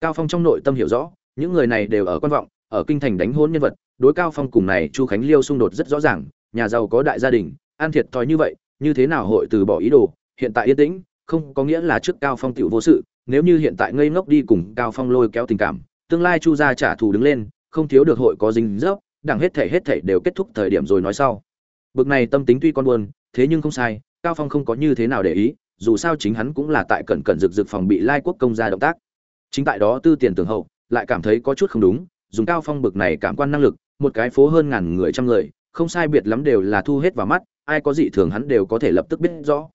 Cao phong trong nội tâm hiểu rõ, những người này đều ở quan vọng, ở kinh thành đánh hôn nhân vật, đối cao phong cùng này chu khánh liêu xung đột rất rõ ràng, nhà giàu có đại gia đình an thiệt thòi như vậy, như thế nào hội từ bỏ ý đồ, hiện tại yên tĩnh, không có nghĩa là trước cao phong tiểu vô sự, nếu như hiện tại ngây ngốc đi cùng cao phong lôi kéo tình cảm tương lai chu gia trả thù đứng lên, không thiếu được hội có dính dấp đằng hết thể hết thể đều kết thúc thời điểm rồi nói sau. Bực này tâm tính tuy con buồn, thế nhưng không sai, cao phong không có như thế nào để ý, dù sao chính hắn cũng là tại cẩn cẩn rực rực phòng bị lai quốc công gia động tác. Chính tại đó tư tiền tường hậu, lại cảm thấy có chút không đúng, dùng cao phong bực này cảm quan năng lực, một cái phố hơn ngàn người trăm người, không sai biệt lắm đều là thu hết vào mắt, ai có dị thường hắn đều có thể lập tức biết rõ.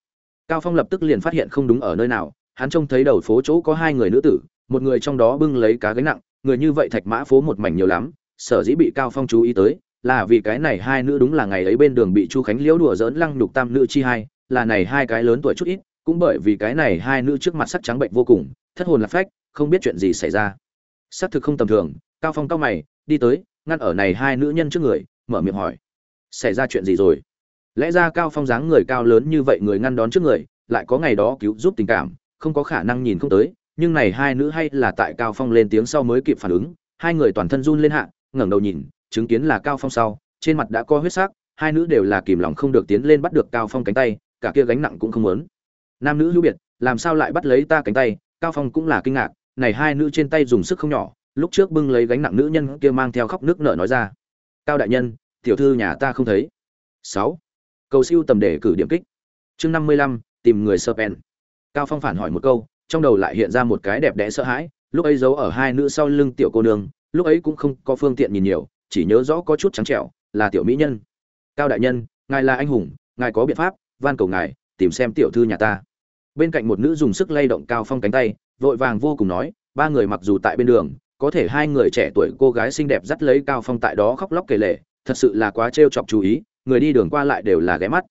Cao phong lập tức liền phát hiện không đúng ở nơi nào, hắn trông thấy đầu phố chỗ có hai người nữ tử một người trong đó bưng lấy cá gánh nặng, người như vậy thạch mã phố một mảnh nhiều lắm, sở dĩ bị cao phong chú ý tới, là vì cái này hai nữ đúng là ngày ấy bên đường bị chu khánh liễu đùa dỡn lăng nhục tam nữ chi hai, là này hai cái lớn tuổi chút ít, cũng bởi vì cái này hai nữ trước mặt sắc trắng bệnh vô cùng, thất hồn lạc phách, không biết chuyện gì xảy ra. Xác thực không tầm thường, cao phong cao mày, đi tới, ngăn ở này hai nữ nhân trước người, mở miệng hỏi, xảy ra chuyện gì rồi? Lẽ ra cao phong dáng người cao lớn như vậy người ngăn đón trước người, lại có ngày đó cứu giúp tình cảm, không có khả năng nhìn không tới nhưng này hai nữ hay là tại cao phong lên tiếng sau mới kịp phản ứng, hai người toàn thân run lên hạ, ngẩng đầu nhìn, chứng kiến là cao phong sau, trên mặt đã có huyết sắc, hai nữ đều là kìm lòng không được tiến lên bắt được cao phong cánh tay, cả kia gánh nặng cũng không muốn. Nam nữ hữu biệt, làm sao lại bắt lấy ta cánh tay? Cao phong cũng là kinh ngạc, này hai nữ trên tay dùng sức không nhỏ, lúc trước bưng lấy gánh nặng nữ nhân kia mang theo khóc nước nợ nói ra. Cao đại nhân, tiểu thư nhà ta không thấy. Sáu. Cầu siêu tầm để cử điểm kích. Chương năm mươi lăm, tìm người sơ pen cao phong phản hỏi một câu trong đầu lại hiện ra một cái đẹp đẽ sợ hãi, lúc ấy giấu ở hai nữ sau lưng tiểu cô nương, lúc ấy cũng không có phương tiện nhìn nhiều, chỉ nhớ rõ có chút trắng trẻo, là tiểu mỹ nhân. Cao đại nhân, ngài là anh hùng, ngài có biện pháp, van cầu ngài, tìm xem tiểu thư nhà ta. Bên cạnh một nữ dùng sức lay động cao phong cánh tay, vội vàng vô cùng nói, ba người mặc dù tại bên đường, có thể hai người trẻ tuổi cô gái xinh đẹp dắt lấy cao phong tại đó khóc lóc kể lể, thật sự là quá trêu chọc chú ý, người đi đường qua lại đều là ghé mắt.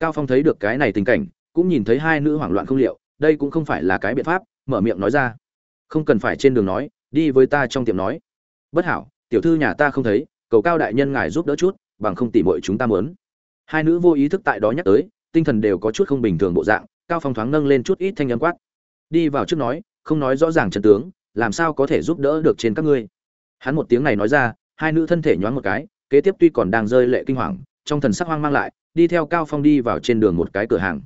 Cao phong thấy được cái này tình cảnh, cũng nhìn thấy hai nữ hoảng loạn không liệu đây cũng không phải là cái biện pháp, mở miệng nói ra. Không cần phải trên đường nói, đi với ta trong tiệm nói. Bất hảo, tiểu thư nhà ta không thấy, cầu cao đại nhân ngài giúp đỡ chút, bằng không tỉ muội chúng ta muốn. Hai nữ vô ý thức tại đó nhắc tới, tinh thần đều có chút không bình thường bộ dạng, cao phong thoáng nâng lên chút ít thanh âm quát. Đi vào trước nói, không nói rõ ràng trận tướng, làm sao có thể giúp đỡ được trên các ngươi? Hắn một tiếng này nói ra, hai nữ thân thể nhoáng một cái, kế tiếp tuy còn đang rơi lệ kinh hoàng, trong thần sắc hoang mang lại, đi theo cao phong đi vào trên đường một cái cửa hàng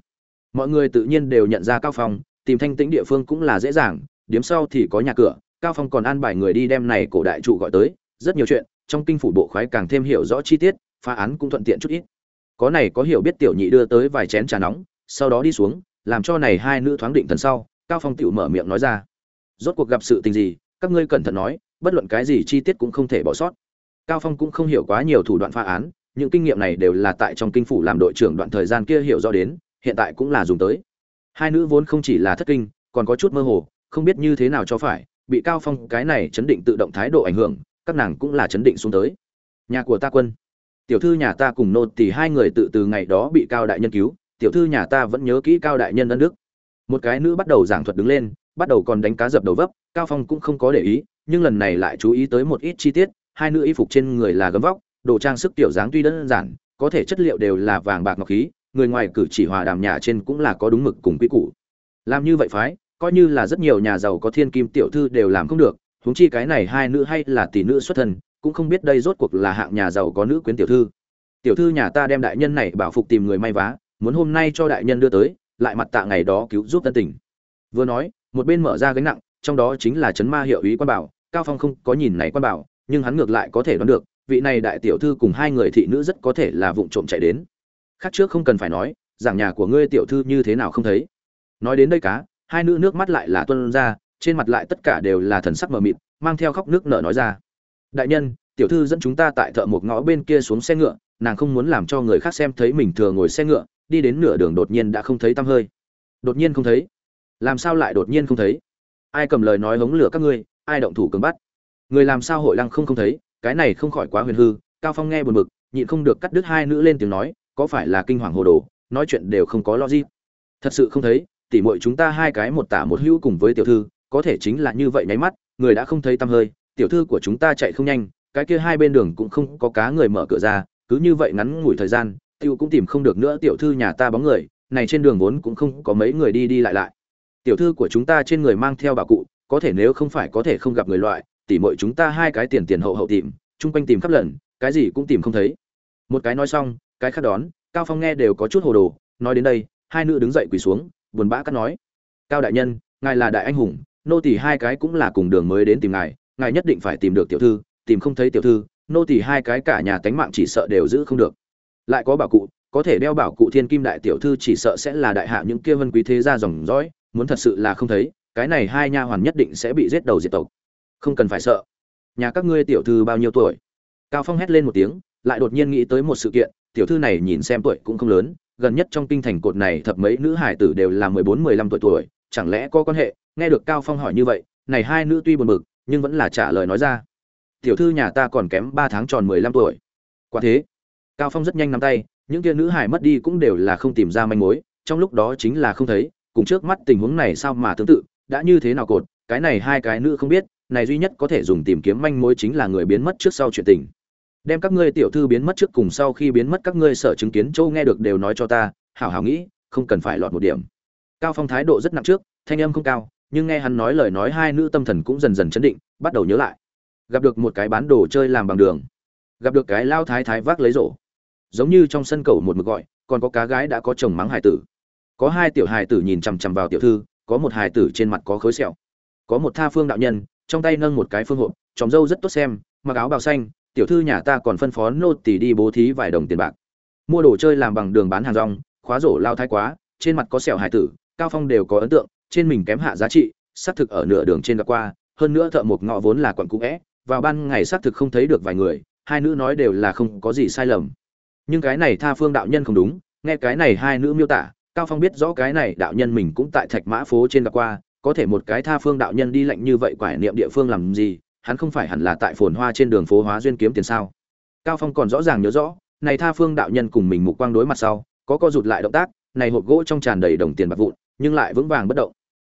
mọi người tự nhiên đều nhận ra cao phong, tìm thanh tĩnh địa phương cũng là dễ dàng, điếm sau thì có nhà cửa, cao phong còn an bài người đi đem này cổ đại trụ gọi tới, rất nhiều chuyện, trong kinh phủ bộ khoái càng thêm hiểu rõ chi tiết, phá án cũng thuận tiện chút ít. Có này có hiểu biết tiểu nhị đưa tới vài chén trà nóng, sau đó đi xuống, làm cho này hai nữ thoáng định thần sau, cao phong tiểu mở miệng nói ra. Rốt cuộc gặp sự tình gì, các ngươi cẩn thận nói, bất luận cái gì chi tiết cũng không thể bỏ sót. Cao phong cũng không hiểu quá nhiều thủ đoạn phá án, những kinh nghiệm này đều là tại trong kinh phủ làm đội trưởng đoạn thời gian kia hiểu rõ đến hiện tại cũng là dùng tới. Hai nữ vốn không chỉ là thất kinh, còn có chút mơ hồ, không biết như thế nào cho phải, bị cao phong cái này chấn định tự động thái độ ảnh hưởng, các nàng cũng là chấn định xuống tới. Nhà của ta quân. Tiểu thư nhà ta cùng nô thì hai người tự từ ngày đó bị cao đại nhân cứu, tiểu thư nhà ta vẫn nhớ kỹ cao đại nhân ân đức. Một cái nữ bắt đầu giảng thuật đứng lên, bắt đầu còn đánh cá dập đầu vấp, cao phong cũng không có để ý, nhưng lần này lại chú ý tới một ít chi tiết, hai nữ y phục trên người là gấm vóc, đồ trang sức tiểu dáng tuy đơn giản, có thể chất liệu đều là vàng bạc ngọc khí người ngoài cử chỉ hòa đàm nhà trên cũng là có đúng mực cùng quy củ. Làm như vậy phái, coi như là rất nhiều nhà giàu có thiên kim tiểu thư đều làm không được, huống chi cái này hai nữ hay là tỷ nữ xuất thân, cũng không biết đây rốt cuộc là hạng nhà giàu có nữ quyến tiểu thư. Tiểu thư nhà ta đem đại nhân này bảo phục tìm người may vá, muốn hôm nay cho đại nhân đưa tới, lại mặt tạ ngày đó cứu giúp tân tình. Vừa nói, một bên mở ra gánh nặng, trong đó chính là chấn ma hiệu ý quan bảo, cao phong không có nhìn này quan bảo, nhưng hắn ngược lại có thể đoán được, vị này đại tiểu thư cùng hai người thị nữ rất có thể là vụng trộm chạy đến khác trước không cần phải nói, giảng nhà của ngươi tiểu thư như thế nào không thấy. Nói đến đây cá, hai nữ nước mắt lại là tuân ra, trên mặt lại tất cả đều là thần sắc mờ mịt, mang theo khóc nước nở nói ra. Đại nhân, tiểu thư dẫn chúng ta tại thợ một ngõ bên kia xuống xe ngựa, nàng không muốn làm cho người khác xem thấy mình thừa ngồi xe ngựa, đi đến nửa đường đột nhiên đã không thấy tăm hơi. Đột nhiên không thấy. Làm sao lại đột nhiên không thấy? Ai cầm lời nói hống lửa các ngươi, ai động thủ cường bắt? Người làm sao hội lăng không không thấy, cái này không khỏi quá huyền hư, cao phong nghe buồn bực, nhịn không được cắt đứt hai nữ lên tiếng nói có phải là kinh hoàng hồ đồ, nói chuyện đều không có logic. Thật sự không thấy, tỉ muội chúng ta hai cái một tả một hữu cùng với tiểu thư, có thể chính là như vậy nháy mắt, người đã không thấy tăm hơi, tiểu thư của chúng ta chạy không nhanh, cái kia hai bên đường cũng không có cá người mở cửa ra, cứ như vậy ngắn ngủi thời gian, tiêu cũng tìm không được nữa tiểu thư nhà ta bóng người, này trên đường vốn cũng không có mấy người đi đi lại lại. Tiểu thư của chúng ta trên người mang theo bà cụ, có thể nếu không phải có thể không gặp người loại, tỉ muội chúng ta hai cái tiền tiền hậu hậu tìm, chung quanh tìm khắp lần, cái gì cũng tìm không thấy. Một cái nói xong cái khác đón, cao phong nghe đều có chút hồ đồ, nói đến đây, hai nữ đứng dậy quỳ xuống, buồn bã cắt nói, cao đại nhân, ngài là đại anh hùng, nô tỳ hai cái cũng là cùng đường mới đến tìm ngài ngài nhất định phải tìm được tiểu thư, tìm không thấy tiểu thư, nô tỳ hai cái cả nhà tánh mạng chỉ sợ đều giữ không được. Lại có bảo cụ, có thể đeo bảo cụ thiên kim đại tiểu thư chỉ sợ sẽ là đại hạ những kia vân quý thế gia dòng dõi, muốn thật sự là không thấy, cái này hai nha hoàn nhất định sẽ bị giết đầu diệt tộc. Không cần phải sợ. Nhà các ngươi tiểu thư bao nhiêu tuổi? Cao phong hét lên một tiếng, lại đột nhiên nghĩ tới một sự kiện tiểu thư này nhìn xem tuổi cũng không lớn, gần nhất trong kinh thành cột này thập mấy nữ hải tử đều là mười bốn, mười lăm tuổi tuổi, chẳng lẽ có quan hệ? Nghe được cao phong hỏi như vậy, này hai nữ tuy buồn bực, nhưng vẫn là trả lời nói ra. Tiểu thư nhà ta còn kém ba tháng tròn mười lăm tuổi. Quả thế, cao phong rất nhanh nắm tay, những kia nữ hải mất đi cũng đều là không tìm ra manh mối, trong lúc đó chính là không thấy, cùng trước mắt tình huống này sao mà tương tự, đã như thế nào cột, cái này hai cái nữ không biết, này duy nhất có thể dùng tìm kiếm manh mối chính là người biến mất trước sau chuyện tình đem các ngươi tiểu thư biến mất trước cùng sau khi biến mất các ngươi sở chứng kiến châu nghe được đều nói cho ta, hảo hảo nghĩ, không cần phải lọt một điểm. Cao phong thái độ rất nặng trước, thanh âm không cao, nhưng nghe hắn nói lời nói hai nữ tâm thần cũng dần dần chấn định, bắt đầu nhớ lại. Gặp được một cái bán đồ chơi làm bằng đường. Gặp được cái lao thái thái vác lấy rổ. Giống như trong sân cầu một mực gọi, còn có cá gái đã có chồng mắng hải tử. Có hai tiểu hài tử nhìn chằm chằm vào tiểu thư, có một hài tử trên mặt có khối sẹo. Có một tha phương đạo nhân, trong tay nâng một cái phương hộp tròng dâu rất tốt xem, mặc áo bào xanh tiểu thư nhà ta còn phân phó nô tỳ đi bố thí vài đồng tiền bạc. Mua đồ chơi làm bằng đường bán hàng rong, khóa rổ lao thái quá, trên mặt có sẹo hải tử, cao phong đều có ấn tượng, trên mình kém hạ giá trị, xác thực ở nửa đường trên gặp qua, hơn nữa thợ một ngọ vốn là quận cũ vẽ vào ban ngày xác thực không thấy được vài người, hai nữ nói đều là không có gì sai lầm. Nhưng cái này tha phương đạo nhân không đúng, nghe cái này hai nữ miêu tả, cao phong biết rõ cái này đạo nhân mình cũng tại thạch mã phố trên gặp qua, có thể một cái tha phương đạo nhân đi lạnh như vậy quải niệm địa phương làm gì hắn không phải hẳn là tại phồn hoa trên đường phố hóa duyên kiếm tiền sao? Cao phong còn rõ ràng nhớ rõ, này tha phương đạo nhân cùng mình mục quang đối mặt sau, có co rụt lại động tác, này hộp gỗ trong tràn đầy đồng tiền bạc vụn, nhưng lại vững vàng bất động.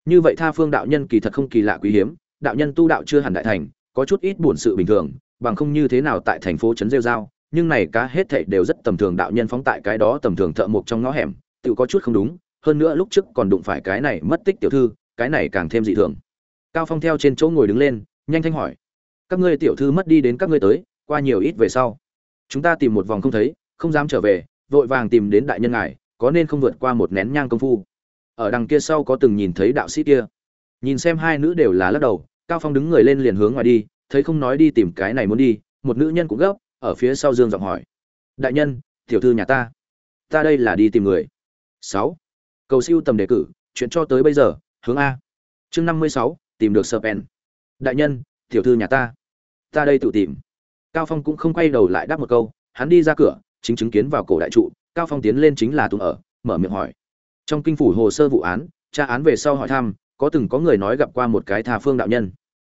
Như vậy tha phương đạo nhân kỳ thật không kỳ lạ quý hiếm, đạo nhân tu đạo chưa hẳn đại thành, có chút ít buồn sự bình thường, bằng không như thế nào tại thành phố trấn rêu giao nhưng này cá hết thảy đều rất tầm thường đạo nhân phóng tại cái đó tầm thường thợ mộc trong ngõ hẻm, tự có chút không đúng, hơn nữa lúc trước còn đụng phải cái này mất tích tiểu thư, cái này càng thêm dị thường. Cao phong theo trên chỗ ngồi đứng lên nhanh thanh hỏi, các ngươi tiểu thư mất đi đến các ngươi tới, qua nhiều ít về sau. Chúng ta tìm một vòng không thấy, không dám trở về, vội vàng tìm đến đại nhân ngài, có nên không vượt qua một nén nhang công phu. Ở đằng kia sau có từng nhìn thấy đạo sĩ kia. Nhìn xem hai nữ đều là lắc đầu, cao phong đứng người lên liền hướng ngoài đi, thấy không nói đi tìm cái này muốn đi, một nữ nhân cũng gấp, ở phía sau dương giọng hỏi. Đại nhân, tiểu thư nhà ta. Ta đây là đi tìm người. Sáu. Cầu siêu tầm đề cử, chuyện cho tới bây giờ, hướng a. Chương năm mươi sáu, tìm được sơ pen đại nhân, tiểu thư nhà ta. Ta đây tự tìm. Cao phong cũng không quay đầu lại đáp một câu, hắn đi ra cửa, chính chứng kiến vào cổ đại trụ, cao phong tiến lên chính là tùng ở, mở miệng hỏi. Trong kinh phủ hồ sơ vụ án, tra án về sau hỏi thăm, có từng có người nói gặp qua một cái tha phương đạo nhân.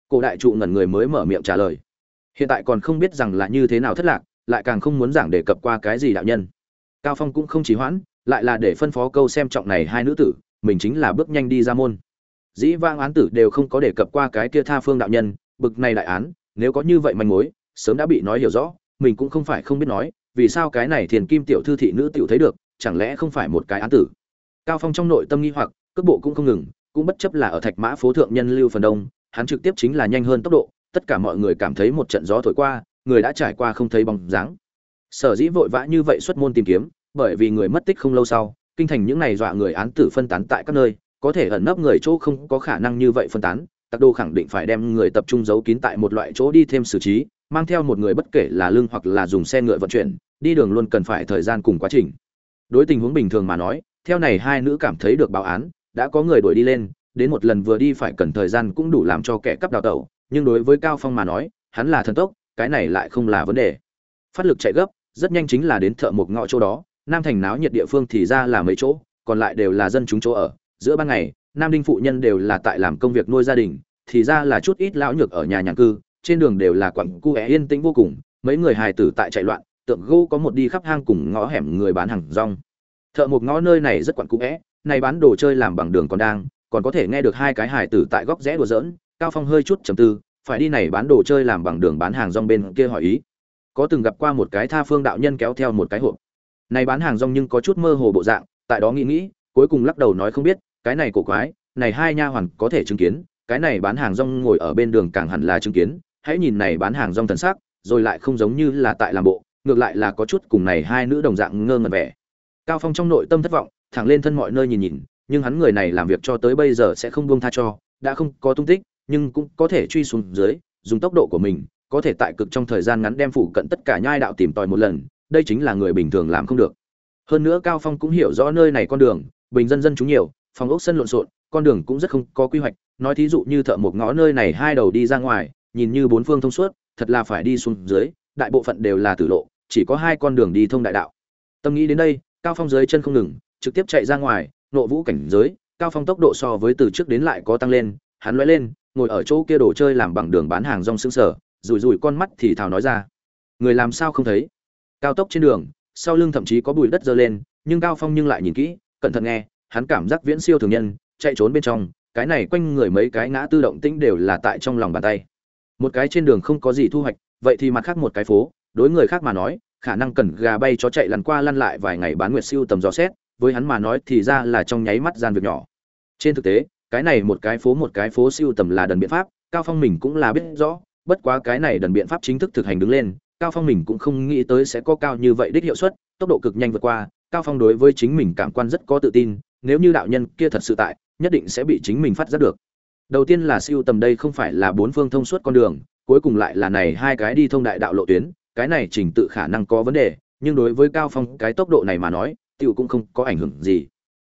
Cổ đại trụ ngẩn người mới mở miệng trả lời. Hiện tại còn không biết rằng là như thế nào thất lạc, lại càng không muốn giảng đề cập qua cái gì đạo nhân. Cao phong cũng không chỉ hoãn, lại là để phân phó câu xem trọng này hai nữ tử, mình chính là bước nhanh đi ra môn dĩ vang án tử đều không có đề cập qua cái kia tha phương đạo nhân, bực này đại án, nếu có như vậy manh mối, sớm đã bị nói hiểu rõ, mình cũng không phải không biết nói, vì sao cái này thiền kim tiểu thư thị nữ tiểu thấy được, chẳng lẽ không phải một cái án tử? Cao phong trong nội tâm nghi hoặc, cước bộ cũng không ngừng, cũng bất chấp là ở thạch mã phố thượng nhân lưu phần đông, hắn trực tiếp chính là nhanh hơn tốc độ, tất cả mọi người cảm thấy một trận gió thổi qua, người đã trải qua không thấy bóng dáng. Sở dĩ vội vã như vậy xuất môn tìm kiếm, bởi vì người mất tích không lâu sau, kinh thành những này dọa người án tử phân tán tại các nơi có thể ẩn nấp người chỗ không có khả năng như vậy phân tán tặc đô khẳng định phải đem người tập trung giấu kín tại một loại chỗ đi thêm xử trí, mang theo một người bất kể là lương hoặc là dùng xe ngựa vận chuyển, đi đường luôn cần phải thời gian cùng quá trình. Đối tình huống bình thường mà nói, theo này hai nữ cảm thấy được báo án, đã có người đuổi đi lên, đến một lần vừa đi phải cần thời gian cũng đủ làm cho kẻ cắp đào tẩu, nhưng đối với cao phong mà nói, hắn là thần tốc, cái này lại không là vấn đề. Phát lực chạy gấp, rất nhanh chính là đến thợ một ngõ chỗ đó, nam thành náo nhiệt địa phương thì ra là mấy chỗ, còn lại đều là dân chúng chỗ ở giữa ban ngày, nam đinh phụ nhân đều là tại làm công việc nuôi gia đình, thì ra là chút ít lão nhược ở nhà nhàn cư, trên đường đều là quặng cu é yên tĩnh vô cùng, mấy người hài tử tại chạy loạn, tượng gỗ có một đi khắp hang cùng ngõ hẻm người bán hàng rong. Thợ một ngõ nơi này rất quặng cu é, này bán đồ chơi làm bằng đường còn đang, còn có thể nghe được hai cái hài tử tại góc rẽ đùa giỡn, cao phong hơi chút trầm tư, phải đi này bán đồ chơi làm bằng đường bán hàng rong bên kia hỏi ý. Có từng gặp qua một cái tha phương đạo nhân kéo theo một cái hộp. Này bán hàng rong nhưng có chút mơ hồ bộ dạng, tại đó nghĩ nghĩ cuối cùng lắc đầu nói không biết, cái này cổ quái, này hai nha hoàn có thể chứng kiến, cái này bán hàng rong ngồi ở bên đường càng hẳn là chứng kiến, hãy nhìn này bán hàng rong thần sắc, rồi lại không giống như là tại làm bộ, ngược lại là có chút cùng này hai nữ đồng dạng ngơ ngẩn vẻ. Cao phong trong nội tâm thất vọng, thẳng lên thân mọi nơi nhìn nhìn, nhưng hắn người này làm việc cho tới bây giờ sẽ không buông tha cho, đã không có tung tích, nhưng cũng có thể truy xuống dưới, dùng tốc độ của mình, có thể tại cực trong thời gian ngắn đem phủ cận tất cả nhai đạo tìm tòi một lần, đây chính là người bình thường làm không được. Hơn nữa cao phong cũng hiểu rõ nơi này con đường bình dân dân chúng nhiều, phòng ốc sân lộn xộn, con đường cũng rất không có quy hoạch. Nói thí dụ như thợ một ngõ nơi này hai đầu đi ra ngoài, nhìn như bốn phương thông suốt, thật là phải đi xuống dưới, đại bộ phận đều là tử lộ, chỉ có hai con đường đi thông đại đạo. Tâm nghĩ đến đây, cao phong dưới chân không ngừng, trực tiếp chạy ra ngoài, nộ vũ cảnh giới, cao phong tốc độ so với từ trước đến lại có tăng lên, hắn lóe lên, ngồi ở chỗ kia đồ chơi làm bằng đường bán hàng rong xương sở rủi rủi con mắt thì thào nói ra. Người làm sao không thấy? Cao tốc trên đường, sau lưng thậm chí có bụi đất dơ lên, nhưng cao phong nhưng lại nhìn kỹ cẩn thận nghe, hắn cảm giác viễn siêu thường nhân, chạy trốn bên trong, cái này quanh người mấy cái ngã tư động tĩnh đều là tại trong lòng bàn tay. Một cái trên đường không có gì thu hoạch, vậy thì mặt khác một cái phố, đối người khác mà nói, khả năng cần gà bay cho chạy lăn qua lăn lại vài ngày bán nguyệt siêu tầm gió xét, với hắn mà nói thì ra là trong nháy mắt gian việc nhỏ. Trên thực tế, cái này một cái phố một cái phố siêu tầm là đần biện pháp, cao phong mình cũng là biết rõ, bất quá cái này đần biện pháp chính thức thực hành đứng lên, cao phong mình cũng không nghĩ tới sẽ có cao như vậy đích hiệu suất, tốc độ cực nhanh vượt qua cao phong đối với chính mình cảm quan rất có tự tin, nếu như đạo nhân kia thật sự tại, nhất định sẽ bị chính mình phát giác được. Đầu tiên là siêu tầm đây không phải là bốn phương thông suốt con đường, cuối cùng lại là này hai cái đi thông đại đạo lộ tuyến, cái này trình tự khả năng có vấn đề, nhưng đối với cao phong cái tốc độ này mà nói, tiểu cũng không có ảnh hưởng gì.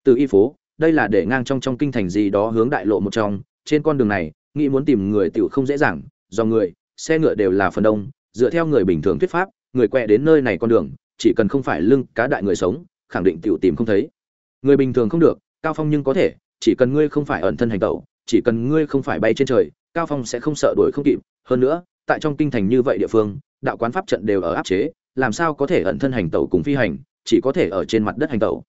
Từ y phố, đây là để ngang trong trong kinh thành gì đó hướng đại lộ một trong, trên con đường này, nghĩ muốn tìm người tiểu không dễ dàng, do người, xe ngựa đều là phần đông, dựa theo người bình thường thuyết pháp, người quẹ đến nơi này con đường chỉ cần không phải lưng cá đại người sống, khẳng định tiểu tìm không thấy. Người bình thường không được, cao phong nhưng có thể, chỉ cần ngươi không phải ẩn thân hành tẩu, chỉ cần ngươi không phải bay trên trời, cao phong sẽ không sợ đuổi không kịp. Hơn nữa, tại trong kinh thành như vậy địa phương, đạo quán pháp trận đều ở áp chế, làm sao có thể ẩn thân hành tẩu cùng phi hành, chỉ có thể ở trên mặt đất hành tẩu.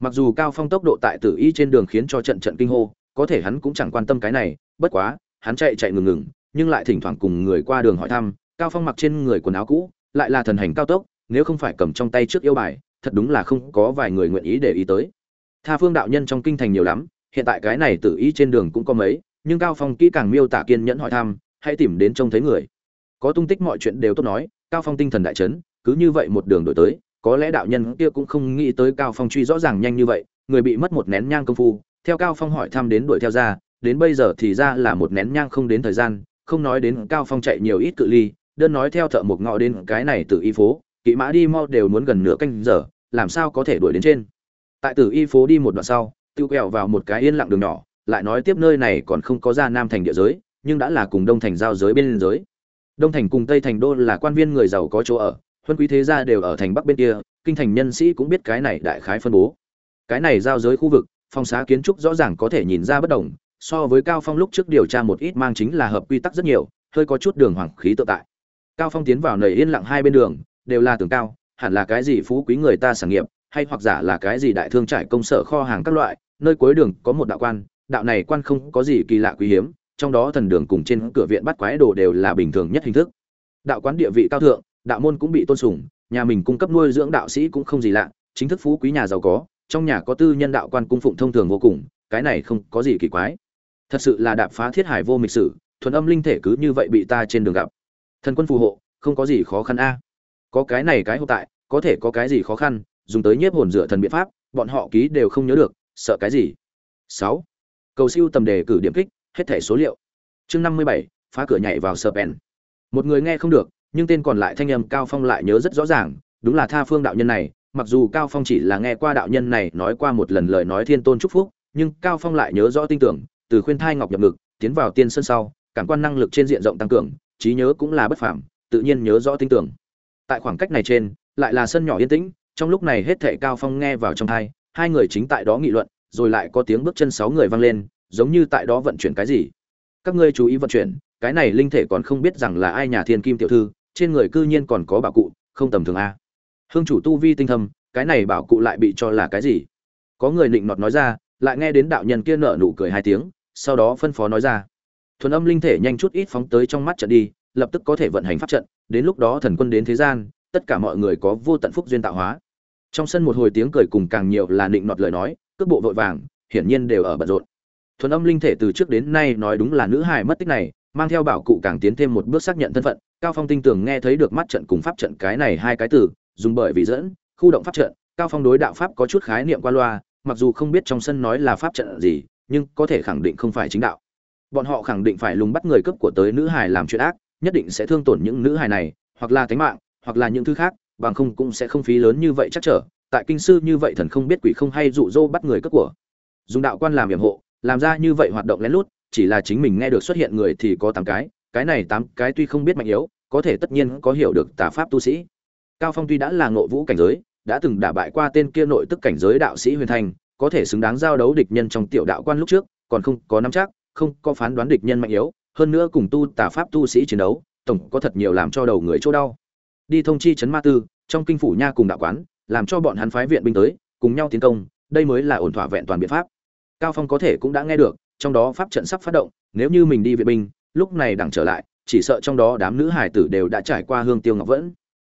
Mặc dù cao phong tốc độ tại tử y trên đường khiến cho trận trận kinh hô, có thể hắn cũng chẳng quan tâm cái này, bất quá, hắn chạy chạy ngừng ngừng, nhưng lại thỉnh thoảng cùng người qua đường hỏi thăm, cao phong mặc trên người quần áo cũ, lại là thần hành cao tốc nếu không phải cầm trong tay trước yêu bài, thật đúng là không có vài người nguyện ý để ý tới. Tha phương đạo nhân trong kinh thành nhiều lắm, hiện tại cái này tự ý trên đường cũng có mấy, nhưng cao phong kỹ càng miêu tả kiên nhẫn hỏi thăm, hãy tìm đến trông thấy người. Có tung tích mọi chuyện đều tốt nói, cao phong tinh thần đại chấn, cứ như vậy một đường đổi tới, có lẽ đạo nhân kia cũng không nghĩ tới cao phong truy rõ ràng nhanh như vậy, người bị mất một nén nhang công phu, theo cao phong hỏi thăm đến đuổi theo ra, đến bây giờ thì ra là một nén nhang không đến thời gian, không nói đến cao phong chạy nhiều ít cự ly, đơn nói theo thợ một ngọ đến cái này từ y phố kỵ mã đi mau đều muốn gần nửa canh giờ, làm sao có thể đuổi đến trên? Tại tử y phố đi một đoạn sau, tiêu quẹo vào một cái yên lặng đường nhỏ, lại nói tiếp nơi này còn không có ra nam thành địa giới, nhưng đã là cùng đông thành giao giới bên giới. Đông thành cùng tây thành đô là quan viên người giàu có chỗ ở, huân quý thế gia đều ở thành bắc bên kia, kinh thành nhân sĩ cũng biết cái này đại khái phân bố. Cái này giao giới khu vực, phong xá kiến trúc rõ ràng có thể nhìn ra bất đồng, so với cao phong lúc trước điều tra một ít mang chính là hợp quy tắc rất nhiều, hơi có chút đường hoàng khí tự tại. Cao phong tiến vào nầy yên lặng hai bên đường đều là tường cao, hẳn là cái gì phú quý người ta sản nghiệp, hay hoặc giả là cái gì đại thương trải công sở kho hàng các loại, nơi cuối đường có một đạo quan, đạo này quan không có gì kỳ lạ quý hiếm, trong đó thần đường cùng trên cửa viện bắt quái đồ đều là bình thường nhất hình thức. Đạo quán địa vị cao thượng, đạo môn cũng bị tôn sùng, nhà mình cung cấp nuôi dưỡng đạo sĩ cũng không gì lạ, chính thức phú quý nhà giàu có, trong nhà có tư nhân đạo quan cung phụng thông thường vô cùng, cái này không có gì kỳ quái. Thật sự là đạp phá thiết hải vô mịch sử, thuần âm linh thể cứ như vậy bị ta trên đường gặp. Thần quân phù hộ, không có gì khó khăn a có cái này cái hộp tại, có thể có cái gì khó khăn, dùng tới nhiếp hồn dựa thần biện pháp, bọn họ ký đều không nhớ được, sợ cái gì? Sáu. Cầu siêu tầm đề cử điểm kích, hết thẻ số liệu. Chương năm mươi bảy, phá cửa nhảy vào sờ bèn. Một người nghe không được, nhưng tên còn lại thanh âm cao phong lại nhớ rất rõ ràng, đúng là tha phương đạo nhân này, mặc dù cao phong chỉ là nghe qua đạo nhân này nói qua một lần lời nói thiên tôn chúc phúc, nhưng cao phong lại nhớ rõ tin tưởng, từ khuyên thai ngọc nhập ngực, tiến vào tiên sơn sau, cảm quan năng lực trên diện rộng tăng cường, trí nhớ cũng là bất phàm, tự nhiên nhớ rõ tin tưởng tại khoảng cách này trên, lại là sân nhỏ yên tĩnh, trong lúc này hết thệ cao phong nghe vào trong thai, hai người chính tại đó nghị luận, rồi lại có tiếng bước chân sáu người vang lên, giống như tại đó vận chuyển cái gì. Các ngươi chú ý vận chuyển, cái này linh thể còn không biết rằng là ai nhà thiên kim tiểu thư, trên người cư nhiên còn có bảo cụ, không tầm thường a. Hương chủ tu vi tinh thâm, cái này bảo cụ lại bị cho là cái gì? Có người định nọt nói ra, lại nghe đến đạo nhân kia nở nụ cười hai tiếng, sau đó phân phó nói ra. Thuần âm linh thể nhanh chút ít phóng tới trong mắt trận đi, lập tức có thể vận hành pháp trận đến lúc đó thần quân đến thế gian, tất cả mọi người có vô tận phúc duyên tạo hóa. Trong sân một hồi tiếng cười cùng càng nhiều là định nọt lời nói, cước bộ vội vàng, hiển nhiên đều ở bận rộn. Thuần âm linh thể từ trước đến nay nói đúng là nữ hài mất tích này, mang theo bảo cụ càng tiến thêm một bước xác nhận thân phận, cao phong tinh tường nghe thấy được mắt trận cùng pháp trận cái này hai cái từ, dùng bởi vì dẫn, khu động pháp trận, cao phong đối đạo pháp có chút khái niệm qua loa, mặc dù không biết trong sân nói là pháp trận gì, nhưng có thể khẳng định không phải chính đạo. Bọn họ khẳng định phải lùng bắt người cấp của tới nữ hài làm chuyện ác nhất định sẽ thương tổn những nữ hài này, hoặc là tính mạng, hoặc là những thứ khác, bằng không cũng sẽ không phí lớn như vậy chắc trở. Tại kinh sư như vậy thần không biết quỷ không hay dụ dỗ bắt người cướp của. Dùng đạo quan làm yểm hộ, làm ra như vậy hoạt động lén lút, chỉ là chính mình nghe được xuất hiện người thì có tám cái cái này tám cái tuy không biết mạnh yếu, có thể tất nhiên có hiểu được tà pháp tu sĩ. Cao phong tuy đã là ngộ vũ cảnh giới, đã từng đả bại qua tên kia nội tức cảnh giới đạo sĩ huyền thành, có thể xứng đáng giao đấu địch nhân trong tiểu đạo quan lúc trước, còn không có nắm chắc, không có phán đoán địch nhân mạnh yếu hơn nữa cùng tu tà pháp tu sĩ chiến đấu, tổng có thật nhiều làm cho đầu người chỗ đau. Đi thông chi chấn ma tư, trong kinh phủ nha cùng đạo quán, làm cho bọn hắn phái viện binh tới, cùng nhau tiến công, đây mới là ổn thỏa vẹn toàn biện pháp. Cao phong có thể cũng đã nghe được, trong đó pháp trận sắp phát động, nếu như mình đi viện binh, lúc này đặng trở lại, chỉ sợ trong đó đám nữ hải tử đều đã trải qua hương tiêu ngọc vẫn.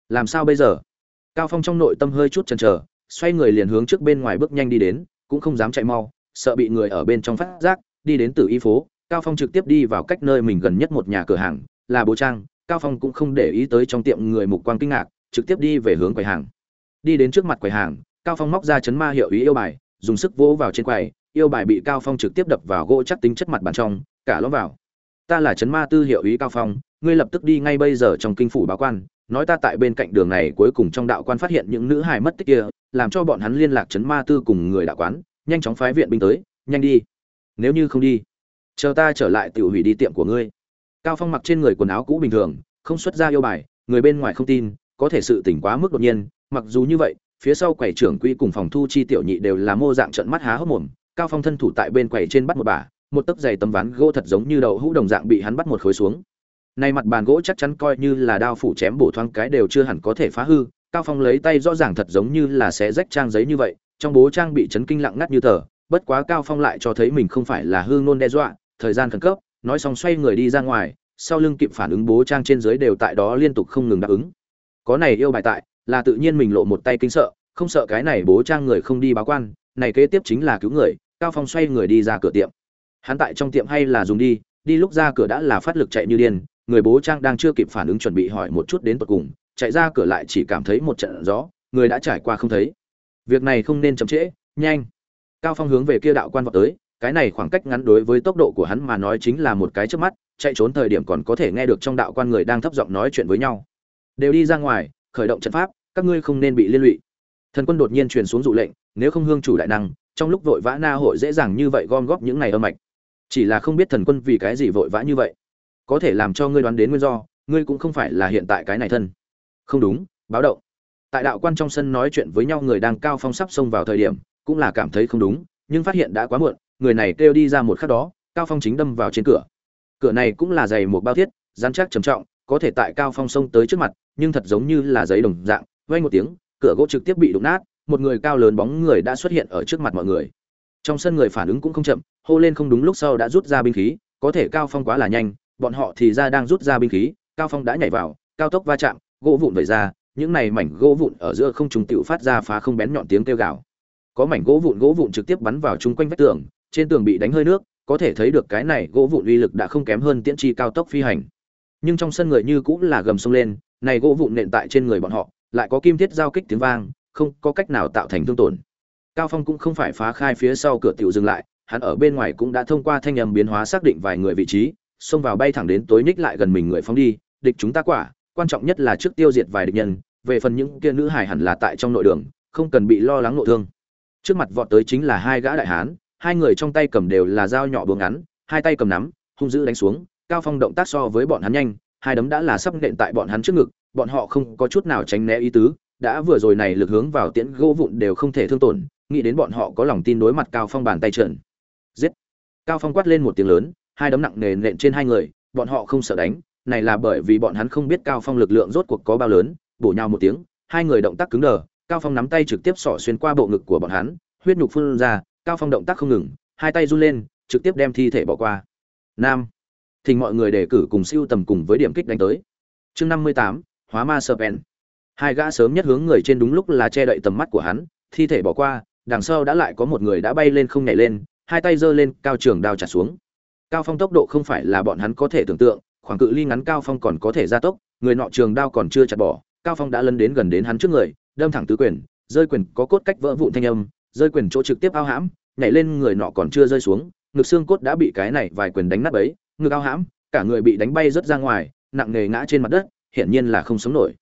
Làm sao bây giờ? Cao phong trong nội tâm hơi chút chần chờ, xoay người liền hướng trước bên ngoài bước nhanh đi đến, cũng không dám chạy mau, sợ bị người ở bên trong phát giác, đi đến tử y phố cao phong trực tiếp đi vào cách nơi mình gần nhất một nhà cửa hàng, là bố trang. Cao phong cũng không để ý tới trong tiệm người mục quang kinh ngạc, trực tiếp đi về hướng quầy hàng. Đi đến trước mặt quầy hàng, cao phong móc ra chấn ma hiệu ý yêu bài, dùng sức vỗ vào trên quầy, yêu bài bị cao phong trực tiếp đập vào gỗ chắc tính chất mặt bàn trong, cả lõm vào. Ta là chấn ma tư hiệu ý cao phong, ngươi lập tức đi ngay bây giờ trong kinh phủ báo quan, nói ta tại bên cạnh đường này cuối cùng trong đạo quan phát hiện những nữ hài mất tích kia, làm cho bọn hắn liên lạc chấn ma tư cùng người đạo quán, nhanh chóng phái viện binh tới, nhanh đi. Nếu như không đi chờ ta trở lại tiểu hủy đi tiệm của ngươi. Cao phong mặc trên người quần áo cũ bình thường, không xuất ra yêu bài, người bên ngoài không tin, có thể sự tỉnh quá mức đột nhiên, mặc dù như vậy, phía sau quầy trưởng quỹ cùng phòng thu chi tiểu nhị đều là mô dạng trận mắt há hốc mồm, cao phong thân thủ tại bên quầy trên bắt một bà, một tấc dày tấm ván gỗ thật giống như đậu hũ đồng dạng bị hắn bắt một khối xuống. Nay mặt bàn gỗ chắc chắn coi như là đao phủ chém bổ thoáng cái đều chưa hẳn có thể phá hư, cao phong lấy tay rõ ràng thật giống như là xé rách trang giấy như vậy, trong bố trang bị chấn kinh lặng ngắt như tờ, bất quá cao phong lại cho thấy mình không phải là hư nôn đe dọa thời gian khẩn cấp, nói xong xoay người đi ra ngoài, sau lưng kịp phản ứng bố trang trên dưới đều tại đó liên tục không ngừng đáp ứng. Có này yêu bài tại, là tự nhiên mình lộ một tay kinh sợ, không sợ cái này bố trang người không đi báo quan, này kế tiếp chính là cứu người, cao phong xoay người đi ra cửa tiệm. Hắn tại trong tiệm hay là dùng đi đi lúc ra cửa đã là phát lực chạy như điên, người bố trang đang chưa kịp phản ứng chuẩn bị hỏi một chút đến tận cùng, chạy ra cửa lại chỉ cảm thấy một trận gió, người đã trải qua không thấy. Việc này không nên chậm trễ, nhanh. Cao phong hướng về kia đạo quan vọt tới cái này khoảng cách ngắn đối với tốc độ của hắn mà nói chính là một cái trước mắt, chạy trốn thời điểm còn có thể nghe được trong đạo quan người đang thấp giọng nói chuyện với nhau. Đều đi ra ngoài, khởi động trận pháp, các ngươi không nên bị liên lụy. Thần quân đột nhiên truyền xuống dụ lệnh, nếu không hương chủ đại năng, trong lúc vội vã na hội dễ dàng như vậy gom góp những này âm mạch. Chỉ là không biết thần quân vì cái gì vội vã như vậy. Có thể làm cho ngươi đoán đến nguyên do, ngươi cũng không phải là hiện tại cái này thân. Không đúng, báo động. Tại đạo quan trong sân nói chuyện với nhau người đang cao phong sắp xông vào thời điểm, cũng là cảm thấy không đúng, nhưng phát hiện đã quá muộn người này kêu đi ra một khắc đó, cao phong chính đâm vào trên cửa. Cửa này cũng là dày một bao thiết dán chắc trầm trọng, có thể tại cao phong xông tới trước mặt, nhưng thật giống như là giấy đồng dạng vay một tiếng, cửa gỗ trực tiếp bị đụng nát, một người cao lớn bóng người đã xuất hiện ở trước mặt mọi người. Trong sân người phản ứng cũng không chậm, hô lên không đúng lúc sau đã rút ra binh khí, có thể cao phong quá là nhanh, bọn họ thì ra đang rút ra binh khí, cao phong đã nhảy vào, cao tốc va chạm, gỗ vụn vẩy ra, những này mảnh gỗ vụn ở giữa không trùng tiểu phát ra phá không bén nhọn tiếng kêu gào. Có mảnh gỗ vụn gỗ vụn trực tiếp bắn vào chung quanh vách tường trên tường bị đánh hơi nước, có thể thấy được cái này gỗ vụn uy lực đã không kém hơn tiễn chi cao tốc phi hành. Nhưng trong sân người như cũng là gầm sông lên, này gỗ vụn nện tại trên người bọn họ, lại có kim thiết giao kích tiếng vang, không có cách nào tạo thành thương tổn. Cao phong cũng không phải phá khai phía sau cửa tiểu dừng lại, hắn ở bên ngoài cũng đã thông qua thanh âm biến hóa xác định vài người vị trí, xông vào bay thẳng đến tối ních lại gần mình người phóng đi, địch chúng ta quả, quan trọng nhất là trước tiêu diệt vài địch nhân, về phần những kia nữ hải hẳn là tại trong nội đường, không cần bị lo lắng nội thương. Trước mặt vọt tới chính là hai gã đại hán hai người trong tay cầm đều là dao nhỏ buông ngắn, hai tay cầm nắm, hung dữ đánh xuống, cao phong động tác so với bọn hắn nhanh, hai đấm đã là sắp nện tại bọn hắn trước ngực, bọn họ không có chút nào tránh né ý tứ, đã vừa rồi này lực hướng vào tiễn gỗ vụn đều không thể thương tổn, nghĩ đến bọn họ có lòng tin đối mặt cao phong bàn tay trợn giết! Cao phong quát lên một tiếng lớn, hai đấm nặng nề nện trên hai người, bọn họ không sợ đánh, này là bởi vì bọn hắn không biết cao phong lực lượng rốt cuộc có bao lớn, bổ nhau một tiếng, hai người động tác cứng đờ, cao phong nắm tay trực tiếp xỏ xuyên qua bộ ngực của bọn hắn, huyết nhục phun ra cao phong động tác không ngừng, hai tay run lên, trực tiếp đem thi thể bỏ qua. Nam. Thỉnh mọi người đề cử cùng siêu tầm cùng với điểm kích đánh tới. Chương năm mươi tám, hóa ma serpent hai gã sớm nhất hướng người trên đúng lúc là che đậy tầm mắt của hắn, thi thể bỏ qua, đằng sau đã lại có một người đã bay lên không nhảy lên, hai tay giơ lên, cao trường đao trả xuống. Cao phong tốc độ không phải là bọn hắn có thể tưởng tượng, khoảng cự ly ngắn cao phong còn có thể gia tốc, người nọ trường đao còn chưa chặt bỏ, cao phong đã lân đến gần đến hắn trước người, đâm thẳng tứ quyền, rơi quyền có cốt cách vỡ vụn thanh âm rơi quyền chỗ trực tiếp ao hãm, nhảy lên người nọ còn chưa rơi xuống, ngực xương cốt đã bị cái này vài quyền đánh nát ấy ngực ao hãm, cả người bị đánh bay rớt ra ngoài, nặng nề ngã trên mặt đất, hiển nhiên là không sống nổi.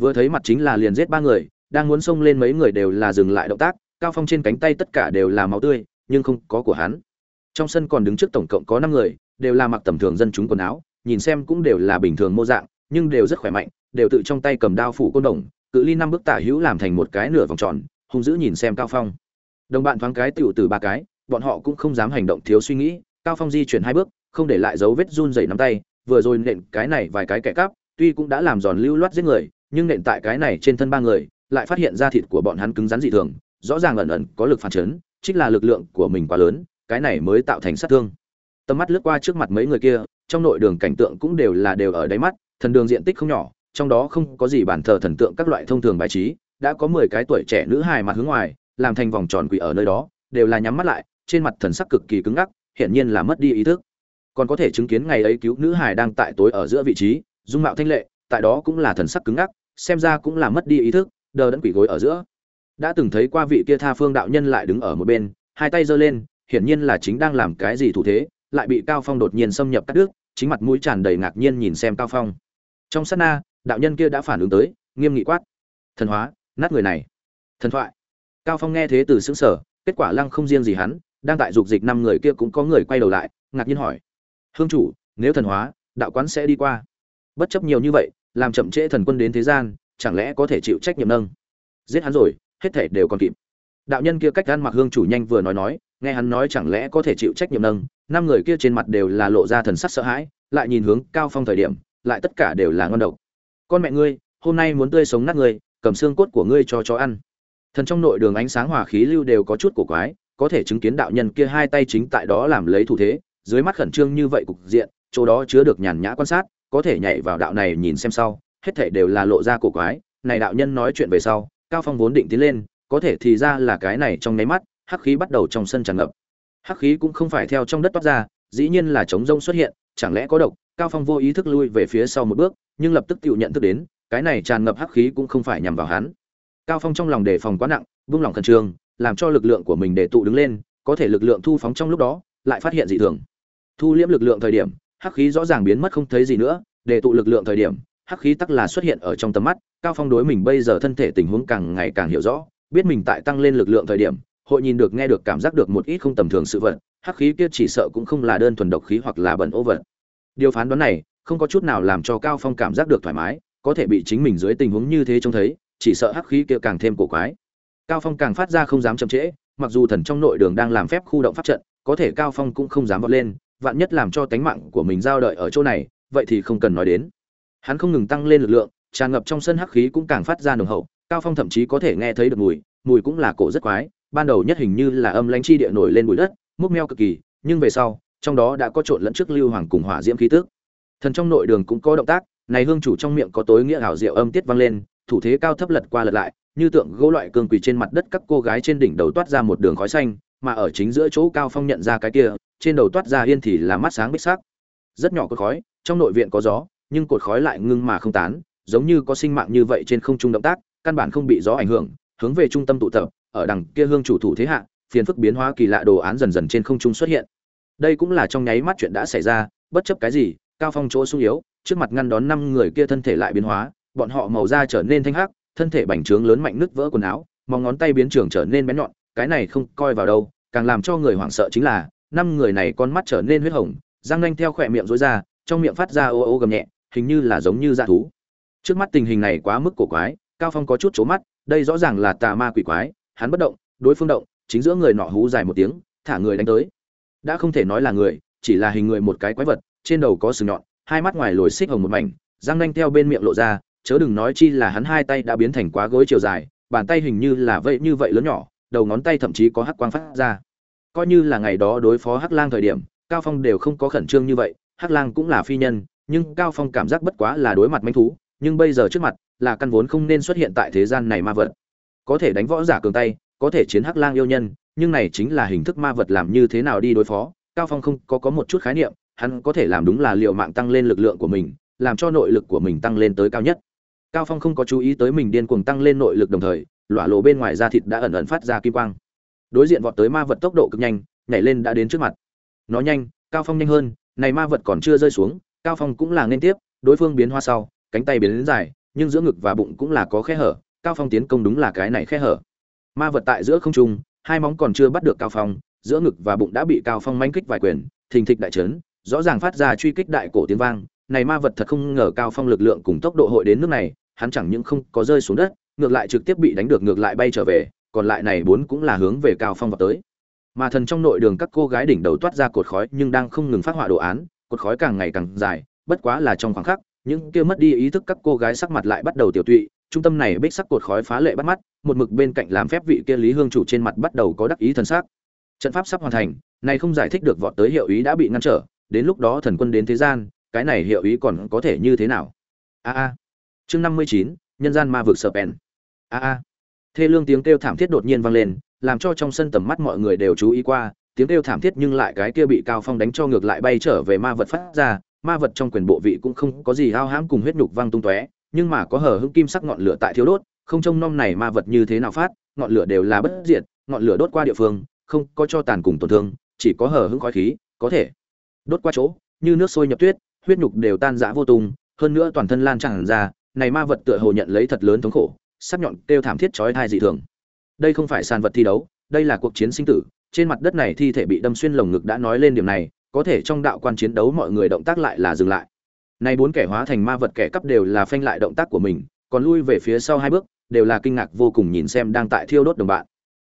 Vừa thấy mặt chính là liền giết ba người, đang muốn xông lên mấy người đều là dừng lại động tác, cao phong trên cánh tay tất cả đều là máu tươi, nhưng không có của hắn. Trong sân còn đứng trước tổng cộng có năm người, đều là mặc tầm thường dân chúng quần áo, nhìn xem cũng đều là bình thường mô dạng, nhưng đều rất khỏe mạnh, đều tự trong tay cầm đao phủ côn đồng, cự ly năm bước tả hữu làm thành một cái nửa vòng tròn, hung dữ nhìn xem cao phong đồng bạn thoáng cái tựu từ ba cái, bọn họ cũng không dám hành động thiếu suy nghĩ, cao phong di chuyển hai bước, không để lại dấu vết run rẩy nắm tay, vừa rồi nện cái này vài cái kẻ cắp, tuy cũng đã làm giòn lưu loát giết người, nhưng nện tại cái này trên thân ba người, lại phát hiện ra thịt của bọn hắn cứng rắn dị thường, rõ ràng ẩn ẩn có lực phản chấn chính là lực lượng của mình quá lớn, cái này mới tạo thành sát thương. Tầm mắt lướt qua trước mặt mấy người kia, trong nội đường cảnh tượng cũng đều là đều ở đáy mắt, thần đường diện tích không nhỏ, trong đó không có gì bản thờ thần tượng các loại thông thường bài trí, đã có mười cái tuổi trẻ nữ hài mặt hướng ngoài làm thành vòng tròn quỷ ở nơi đó, đều là nhắm mắt lại, trên mặt thần sắc cực kỳ cứng ngắc, hiển nhiên là mất đi ý thức. Còn có thể chứng kiến ngày ấy cứu nữ hải đang tại tối ở giữa vị trí, dung mạo thanh lệ, tại đó cũng là thần sắc cứng ngắc, xem ra cũng là mất đi ý thức, đờ đẫn quỷ gối ở giữa. Đã từng thấy qua vị kia tha phương đạo nhân lại đứng ở một bên, hai tay giơ lên, hiển nhiên là chính đang làm cái gì thủ thế, lại bị cao phong đột nhiên xâm nhập cắt đứt, chính mặt mũi tràn đầy ngạc nhiên nhìn xem cao phong. Trong sát na, đạo nhân kia đã phản ứng tới, nghiêm nghị quát. Thần hóa, nát người này. Thần thoại cao phong nghe thế từ xứng sở kết quả lăng không riêng gì hắn, đang tại dục dịch năm người kia cũng có người quay đầu lại, ngạc nhiên hỏi. Hương chủ, nếu thần hóa, đạo quán sẽ đi qua. Bất chấp nhiều như vậy, làm chậm trễ thần quân đến thế gian, chẳng lẽ có thể chịu trách nhiệm nâng? Giết hắn rồi, hết thể đều còn kịp. Đạo nhân kia cách gan mặc hương chủ nhanh vừa nói nói, nghe hắn nói chẳng lẽ có thể chịu trách nhiệm nâng? Năm người kia trên mặt đều là lộ ra thần sắc sợ hãi, lại nhìn hướng cao phong thời điểm, lại tất cả đều là ngon độc. Con mẹ ngươi, hôm nay muốn tươi sống nát ngươi, cầm xương cốt của ngươi cho chó ăn thần trong nội đường ánh sáng hòa khí lưu đều có chút cổ quái, có thể chứng kiến đạo nhân kia hai tay chính tại đó làm lấy thủ thế, dưới mắt khẩn trương như vậy cục diện, chỗ đó chứa được nhàn nhã quan sát, có thể nhảy vào đạo này nhìn xem sau, hết thảy đều là lộ ra cổ quái, này đạo nhân nói chuyện về sau, cao phong vốn định tiến lên, có thể thì ra là cái này trong nháy mắt, hắc khí bắt đầu trong sân tràn ngập. Hắc khí cũng không phải theo trong đất toát ra, dĩ nhiên là chống rông xuất hiện, chẳng lẽ có độc, cao phong vô ý thức lui về phía sau một bước, nhưng lập tức tự nhận thức đến, cái này tràn ngập hắc khí cũng không phải nhằm vào hắn cao phong trong lòng đề phòng quá nặng, vung lòng khẩn trương, làm cho lực lượng của mình để tụ đứng lên, có thể lực lượng thu phóng trong lúc đó, lại phát hiện dị thường. Thu liễm lực lượng thời điểm, hắc khí rõ ràng biến mất không thấy gì nữa, để tụ lực lượng thời điểm, hắc khí tắc là xuất hiện ở trong tầm mắt, cao phong đối mình bây giờ thân thể tình huống càng ngày càng hiểu rõ, biết mình tại tăng lên lực lượng thời điểm, hội nhìn được nghe được cảm giác được một ít không tầm thường sự vật, hắc khí kia chỉ sợ cũng không là đơn thuần độc khí hoặc là bẩn ô vật. Điều phán đoán này, không có chút nào làm cho cao phong cảm giác được thoải mái, có thể bị chính mình dưới tình huống như thế trông thấy chỉ sợ hắc khí kia càng thêm cổ quái. Cao phong càng phát ra không dám chậm trễ, mặc dù thần trong nội đường đang làm phép khu động pháp trận, có thể cao phong cũng không dám vọt lên, vạn nhất làm cho tánh mạng của mình giao đợi ở chỗ này, vậy thì không cần nói đến. Hắn không ngừng tăng lên lực lượng, tràn ngập trong sân hắc khí cũng càng phát ra nồng hậu, cao phong thậm chí có thể nghe thấy được mùi mùi cũng là cổ rất quái, ban đầu nhất hình như là âm lãnh chi địa nổi lên bụi đất, múc meo cực kỳ, nhưng về sau, trong đó đã có trộn lẫn trước lưu hoàng cùng hỏa diễm khí tức. Thần trong nội đường cũng có động tác, này hương chủ trong miệng có tối nghĩa ảo diệu âm tiết vang lên thủ thế cao thấp lật qua lật lại, như tượng gỗ loại cương quỳ trên mặt đất các cô gái trên đỉnh đầu toát ra một đường khói xanh, mà ở chính giữa chỗ cao phong nhận ra cái kia, trên đầu toát ra yên thì là mắt sáng bích sắc. Rất nhỏ cột khói, trong nội viện có gió, nhưng cột khói lại ngưng mà không tán, giống như có sinh mạng như vậy trên không trung động tác, căn bản không bị gió ảnh hưởng, hướng về trung tâm tụ tập, ở đằng kia hương chủ thủ thế hạ, phiền phức biến hóa kỳ lạ đồ án dần dần trên không trung xuất hiện. Đây cũng là trong nháy mắt chuyện đã xảy ra, bất chấp cái gì, cao phong chỗ sung yếu, trước mặt ngăn đón năm người kia thân thể lại biến hóa bọn họ màu da trở nên thanh hắc, thân thể bành trướng lớn mạnh nứt vỡ quần áo, móng ngón tay biến trường trở nên bén nhọn, cái này không coi vào đâu, càng làm cho người hoảng sợ chính là, năm người này con mắt trở nên huyết hồng, răng nanh theo khỏe miệng rối ra, trong miệng phát ra ô ô gầm nhẹ, hình như là giống như dã thú. Trước mắt tình hình này quá mức cổ quái, cao phong có chút chố mắt, đây rõ ràng là tà ma quỷ quái, hắn bất động, đối phương động, chính giữa người nọ hú dài một tiếng, thả người đánh tới. Đã không thể nói là người, chỉ là hình người một cái quái vật, trên đầu có sừng nhọn, hai mắt ngoài lồi xích hồng một mảnh, răng nanh theo bên miệng lộ ra chớ đừng nói chi là hắn hai tay đã biến thành quá gối chiều dài, bàn tay hình như là vậy như vậy lớn nhỏ, đầu ngón tay thậm chí có hắc quang phát ra. Coi như là ngày đó đối phó hắc lang thời điểm, cao phong đều không có khẩn trương như vậy, hắc lang cũng là phi nhân, nhưng cao phong cảm giác bất quá là đối mặt manh thú, nhưng bây giờ trước mặt, là căn vốn không nên xuất hiện tại thế gian này ma vật. Có thể đánh võ giả cường tay, có thể chiến hắc lang yêu nhân, nhưng này chính là hình thức ma vật làm như thế nào đi đối phó, cao phong không có có một chút khái niệm, hắn có thể làm đúng là liệu mạng tăng lên lực lượng của mình, làm cho nội lực của mình tăng lên tới cao nhất cao phong không có chú ý tới mình điên cuồng tăng lên nội lực đồng thời, lỏa lộ bên ngoài da thịt đã ẩn ẩn phát ra kim quang. Đối diện vọt tới ma vật tốc độ cực nhanh, nhảy lên đã đến trước mặt. Nó nhanh, cao phong nhanh hơn, này ma vật còn chưa rơi xuống, cao phong cũng là nên tiếp, đối phương biến hoa sau, cánh tay biến đến dài, nhưng giữa ngực và bụng cũng là có khe hở, cao phong tiến công đúng là cái này khe hở. Ma vật tại giữa không trung, hai móng còn chưa bắt được cao phong, giữa ngực và bụng đã bị cao phong manh kích vài quyền, thình thịch đại trấn rõ ràng phát ra truy kích đại cổ tiếng vang. Này ma vật thật không ngờ cao phong lực lượng cùng tốc độ hội đến nước này hắn chẳng những không có rơi xuống đất, ngược lại trực tiếp bị đánh được ngược lại bay trở về, còn lại này bốn cũng là hướng về cao phong vào tới. Mà thần trong nội đường các cô gái đỉnh đầu toát ra cột khói nhưng đang không ngừng phát họa đồ án, cột khói càng ngày càng dài, bất quá là trong khoảng khắc, những kia mất đi ý thức các cô gái sắc mặt lại bắt đầu tiểu tụy, trung tâm này bích sắc cột khói phá lệ bắt mắt, một mực bên cạnh làm phép vị kia lý hương chủ trên mặt bắt đầu có đắc ý thần sắc. Trận pháp sắp hoàn thành này không giải thích được vọt tới hiệu ý đã bị ngăn trở, đến lúc đó thần quân đến thế gian, cái này hiệu ý còn có thể như thế nào? A a chương năm mươi chín, nhân gian ma vực sợ bèn a a. Thê lương tiếng kêu thảm thiết đột nhiên vang lên, làm cho trong sân tầm mắt mọi người đều chú ý qua, tiếng kêu thảm thiết nhưng lại cái kia bị cao phong đánh cho ngược lại bay trở về ma vật phát ra, ma vật trong quyền bộ vị cũng không có gì hao hãm cùng huyết nhục văng tung tóe, nhưng mà có hở hững kim sắc ngọn lửa tại thiếu đốt, không trông nom này ma vật như thế nào phát, ngọn lửa đều là bất diệt, ngọn lửa đốt qua địa phương, không có cho tàn cùng tổn thương, chỉ có hở hững khói khí, có thể đốt qua chỗ, như nước sôi nhập tuyết, huyết nhục đều tan rã vô tung, hơn nữa toàn thân lan tràn ra này ma vật tựa hồ nhận lấy thật lớn thống khổ, sắc nhọn kêu thảm thiết chói tai dị thường. Đây không phải sàn vật thi đấu, đây là cuộc chiến sinh tử, trên mặt đất này thi thể bị đâm xuyên lồng ngực đã nói lên điểm này, có thể trong đạo quan chiến đấu mọi người động tác lại là dừng lại. Nay bốn kẻ hóa thành ma vật kẻ cắp đều là phanh lại động tác của mình, còn lui về phía sau hai bước, đều là kinh ngạc vô cùng nhìn xem đang tại thiêu đốt đồng bạn.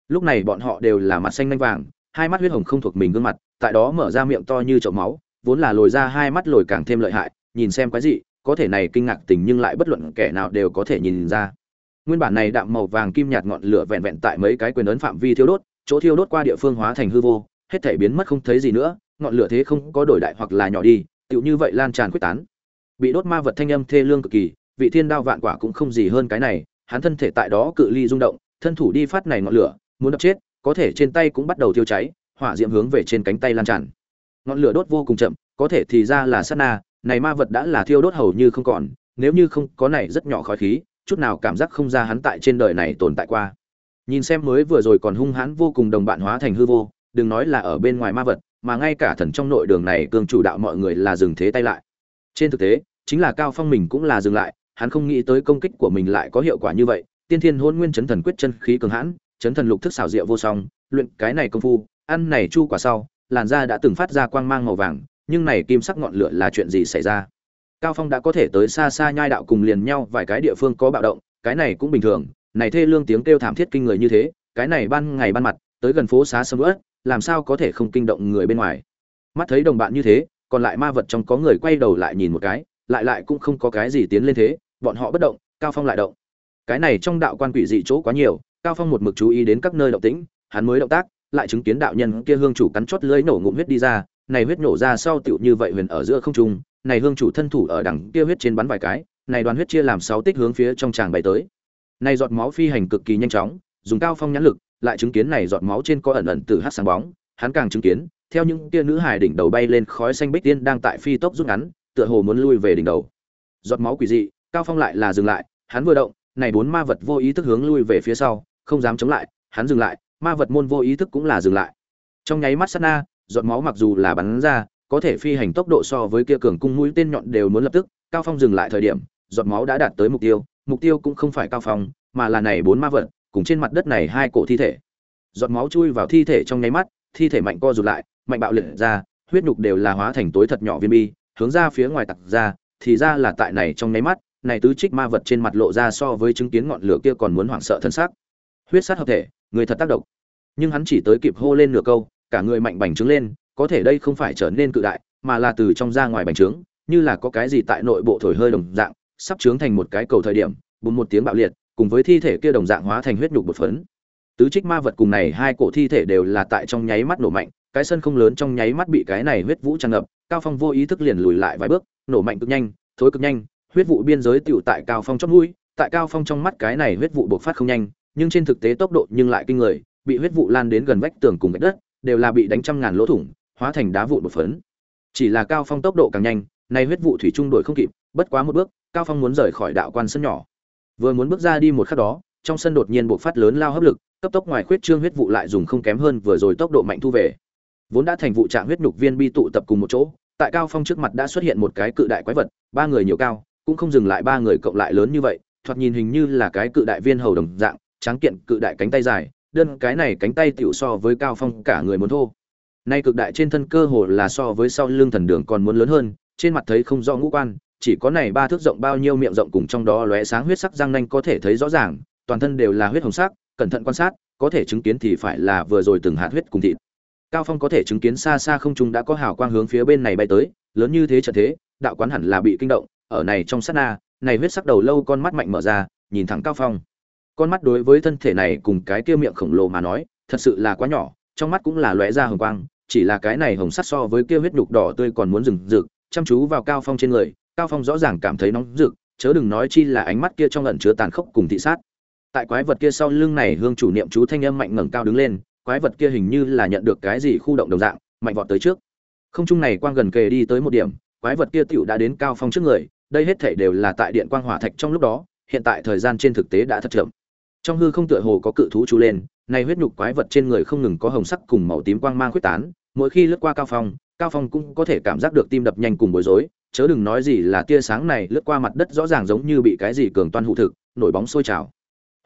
Lúc này bọn họ đều là mặt xanh lanh vàng, hai mắt huyết hồng không thuộc mình gương mặt, tại đó mở ra miệng to như chậu máu, vốn là lồi ra hai mắt lồi càng thêm lợi hại, nhìn xem cái gì có thể này kinh ngạc tình nhưng lại bất luận kẻ nào đều có thể nhìn ra. Nguyên bản này đạm màu vàng kim nhạt ngọn lửa vẹn vẹn tại mấy cái quyền ấn phạm vi thiêu đốt, chỗ thiêu đốt qua địa phương hóa thành hư vô, hết thể biến mất không thấy gì nữa, ngọn lửa thế không có đổi đại hoặc là nhỏ đi, tựu như vậy lan tràn quyết tán. Bị đốt ma vật thanh âm thê lương cực kỳ, vị thiên đao vạn quả cũng không gì hơn cái này, hắn thân thể tại đó cự ly rung động, thân thủ đi phát này ngọn lửa, muốn đập chết, có thể trên tay cũng bắt đầu thiêu cháy, hỏa diễm hướng về trên cánh tay lan tràn. Ngọn lửa đốt vô cùng chậm, có thể thì ra là sát na này ma vật đã là thiêu đốt hầu như không còn, nếu như không có này rất nhỏ khói khí, chút nào cảm giác không ra hắn tại trên đời này tồn tại qua. Nhìn xem mới vừa rồi còn hung hãn vô cùng đồng bạn hóa thành hư vô, đừng nói là ở bên ngoài ma vật, mà ngay cả thần trong nội đường này cường chủ đạo mọi người là dừng thế tay lại. Trên thực tế, chính là cao phong mình cũng là dừng lại, hắn không nghĩ tới công kích của mình lại có hiệu quả như vậy, tiên thiên hôn nguyên chấn thần quyết chân khí cường hãn, chấn thần lục thức xảo diệu vô song, luyện cái này công phu, ăn này chu quả sau, làn da đã từng phát ra quang mang màu vàng nhưng này kim sắc ngọn lửa là chuyện gì xảy ra? Cao phong đã có thể tới xa xa nhai đạo cùng liền nhau vài cái địa phương có bạo động, cái này cũng bình thường, này thê lương tiếng kêu thảm thiết kinh người như thế, cái này ban ngày ban mặt, tới gần phố xá sầm ớt làm sao có thể không kinh động người bên ngoài? Mắt thấy đồng bạn như thế, còn lại ma vật trong có người quay đầu lại nhìn một cái, lại lại cũng không có cái gì tiến lên thế, bọn họ bất động, cao phong lại động. Cái này trong đạo quan quỷ dị chỗ quá nhiều, cao phong một mực chú ý đến các nơi động tĩnh, hắn mới động tác, lại chứng kiến đạo nhân kia hương chủ cắn chót lưỡi nổ ngụm huyết đi ra này huyết nổ ra sau tựu như vậy huyền ở giữa không trung, này hương chủ thân thủ ở đằng kia huyết trên bắn vài cái, này đoàn huyết chia làm sáu tích hướng phía trong tràng bay tới. Này giọt máu phi hành cực kỳ nhanh chóng, dùng cao phong nhãn lực, lại chứng kiến này giọt máu trên có ẩn ẩn từ hắc sáng bóng, hắn càng chứng kiến, theo những tia nữ hài đỉnh đầu bay lên khói xanh bích tiên đang tại phi tốc rút ngắn, tựa hồ muốn lui về đỉnh đầu. Giọt máu quỷ dị, cao phong lại là dừng lại, hắn vừa động, này bốn ma vật vô ý thức hướng lui về phía sau, không dám chống lại, hắn dừng lại, ma vật môn vô ý thức cũng là dừng lại. Trong nháy mắt sát na giọt máu mặc dù là bắn ra, có thể phi hành tốc độ so với kia cường cung mũi tên nhọn đều muốn lập tức, cao phong dừng lại thời điểm, giọt máu đã đạt tới mục tiêu mục tiêu cũng không phải cao phong, mà là này bốn ma vật, cùng trên mặt đất này hai cổ thi thể. Giọt máu chui vào thi thể trong nháy mắt, thi thể mạnh co rụt lại, mạnh bạo liệt ra, huyết nhục đều là hóa thành tối thật nhỏ viên bi, hướng ra phía ngoài tặc ra, thì ra là tại này trong nháy mắt, này tứ trích ma vật trên mặt lộ ra so với chứng kiến ngọn lửa kia còn muốn hoảng sợ thân xác. Huyết sát hợp thể, người thật tác động. Nhưng hắn chỉ tới kịp hô lên nửa câu cả người mạnh bành trướng lên, có thể đây không phải trở nên cự đại, mà là từ trong ra ngoài bành trướng, như là có cái gì tại nội bộ thổi hơi đồng dạng, sắp trướng thành một cái cầu thời điểm, bùng một tiếng bạo liệt, cùng với thi thể kia đồng dạng hóa thành huyết nhục bột phấn. Tứ trích ma vật cùng này hai cổ thi thể đều là tại trong nháy mắt nổ mạnh, cái sân không lớn trong nháy mắt bị cái này huyết vũ tràn ngập, cao phong vô ý thức liền lùi lại vài bước, nổ mạnh cực nhanh, thối cực nhanh, huyết vụ biên giới tựu tại cao phong chót mũi, tại cao phong trong mắt cái này huyết vụ bộc phát không nhanh, nhưng trên thực tế tốc độ nhưng lại kinh người, bị huyết vụ lan đến gần vách tường cùng vách đất đều là bị đánh trăm ngàn lỗ thủng, hóa thành đá vụn một phấn. Chỉ là cao phong tốc độ càng nhanh, nay huyết vụ thủy trung đổi không kịp, bất quá một bước, cao phong muốn rời khỏi đạo quan sân nhỏ. Vừa muốn bước ra đi một khắc đó, trong sân đột nhiên bộc phát lớn lao hấp lực, cấp tốc ngoài khuyết trương huyết vụ lại dùng không kém hơn vừa rồi tốc độ mạnh thu về. Vốn đã thành vụ trạng huyết nhục viên bi tụ tập cùng một chỗ, tại cao phong trước mặt đã xuất hiện một cái cự đại quái vật, ba người nhiều cao, cũng không dừng lại ba người cộng lại lớn như vậy, thoạt nhìn hình như là cái cự đại viên hầu đồng dạng, tráng kiện cự đại cánh tay dài đơn cái này cánh tay tiểu so với cao phong cả người muốn thô. Nay cực đại trên thân cơ hồ là so với sau lưng thần đường còn muốn lớn hơn, trên mặt thấy không rõ ngũ quan, chỉ có này ba thước rộng bao nhiêu miệng rộng cùng trong đó lóe sáng huyết sắc răng nanh có thể thấy rõ ràng, toàn thân đều là huyết hồng sắc, cẩn thận quan sát, có thể chứng kiến thì phải là vừa rồi từng hạt huyết cùng thịt. Cao phong có thể chứng kiến xa xa không trung đã có hào quang hướng phía bên này bay tới, lớn như thế trận thế, đạo quán hẳn là bị kinh động, ở này trong sát na, này huyết sắc đầu lâu con mắt mạnh mở ra, nhìn thẳng cao phong con mắt đối với thân thể này cùng cái kia miệng khổng lồ mà nói, thật sự là quá nhỏ, trong mắt cũng là lóe ra hồng quang, chỉ là cái này hồng sắc so với kia huyết nhục đỏ tươi còn muốn rừng rực, chăm chú vào cao phong trên người, cao phong rõ ràng cảm thấy nóng rực, chớ đừng nói chi là ánh mắt kia trong ẩn chứa tàn khốc cùng thị sát. Tại quái vật kia sau lưng này hương chủ niệm chú thanh âm mạnh ngẩng cao đứng lên, quái vật kia hình như là nhận được cái gì khu động đồng dạng, mạnh vọt tới trước. Không trung này quang gần kề đi tới một điểm, quái vật kia tựu đã đến cao phong trước người, đây hết thảy đều là tại điện quang hỏa thạch trong lúc đó, hiện tại thời gian trên thực tế đã thật chậm trong hư không tựa hồ có cự thú chú lên, này huyết nhục quái vật trên người không ngừng có hồng sắc cùng màu tím quang mang quyết tán, mỗi khi lướt qua cao phong cao phong cũng có thể cảm giác được tim đập nhanh cùng bối rối, chớ đừng nói gì là tia sáng này lướt qua mặt đất rõ ràng giống như bị cái gì cường toan hụ thực, nổi bóng sôi trào.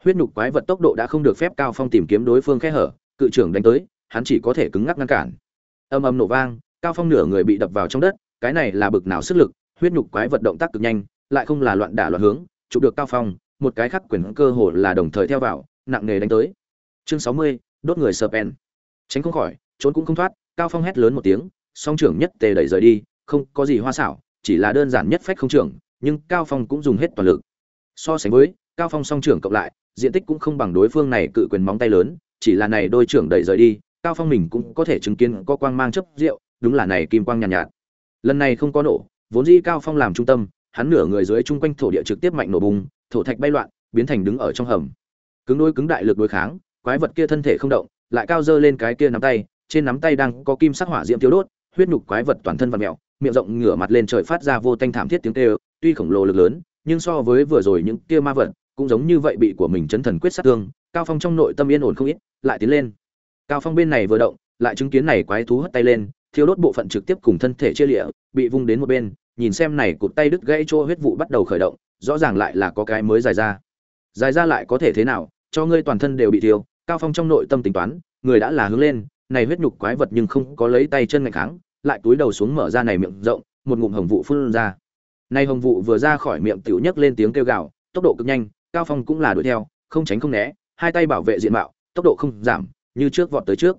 Huyết nhục quái vật tốc độ đã không được phép cao phong tìm kiếm đối phương khe hở, cự trưởng đánh tới, hắn chỉ có thể cứng ngắc ngăn cản. Âm âm nổ vang, cao phong nửa người bị đập vào trong đất, cái này là bực nào sức lực, huyết nhục quái vật động tác cực nhanh, lại không là loạn đả loạn hướng, chụp được cao phong một cái khắc quyền cơ hồ là đồng thời theo vào nặng nề đánh tới. Chương 60, đốt người serpent tránh không khỏi trốn cũng không thoát cao phong hét lớn một tiếng song trưởng nhất tề đẩy rời đi không có gì hoa xảo chỉ là đơn giản nhất phách không trưởng nhưng cao phong cũng dùng hết toàn lực. So sánh với cao phong song trưởng cộng lại diện tích cũng không bằng đối phương này cự quyền móng tay lớn chỉ là này đôi trưởng đẩy rời đi cao phong mình cũng có thể chứng kiến có quang mang chấp rượu đúng là này kim quang nhàn nhạt, nhạt. Lần này không có nổ vốn dĩ cao phong làm trung tâm hắn nửa người dưới chung quanh thổ địa trực tiếp mạnh nổ bùng thổ thạch bay loạn biến thành đứng ở trong hầm. Cứng đối cứng đại lực đối kháng quái vật kia thân thể không động lại cao dơ lên cái kia nắm tay trên nắm tay đang có kim sắc hỏa diễm tiêu đốt huyết nhục quái vật toàn thân vặn mèo miệng rộng ngửa mặt lên trời phát ra vô thanh thảm thiết tiếng kêu tuy khổng lồ lực lớn nhưng so với vừa rồi những kia ma vật cũng giống như vậy bị của mình chấn thần quyết sát thương cao phong trong nội tâm yên ổn không ít lại tiến lên. Cao phong bên này vừa động lại chứng kiến này quái thú hất tay lên thiêu đốt bộ phận trực tiếp cùng thân thể chia liễu, bị vung đến một bên nhìn xem này cụt tay đứt gãy chỗ huyết vụ bắt đầu khởi động rõ ràng lại là có cái mới dài ra. Dài ra lại có thể thế nào, cho ngươi toàn thân đều bị thiêu, cao phong trong nội tâm tính toán, người đã là hướng lên, này huyết nhục quái vật nhưng không có lấy tay chân ngạch kháng, lại túi đầu xuống mở ra này miệng rộng, một ngụm hồng vụ phun ra. Này hồng vụ vừa ra khỏi miệng tiểu nhấc lên tiếng kêu gào, tốc độ cực nhanh, cao phong cũng là đuổi theo, không tránh không né, hai tay bảo vệ diện mạo, tốc độ không giảm, như trước vọt tới trước.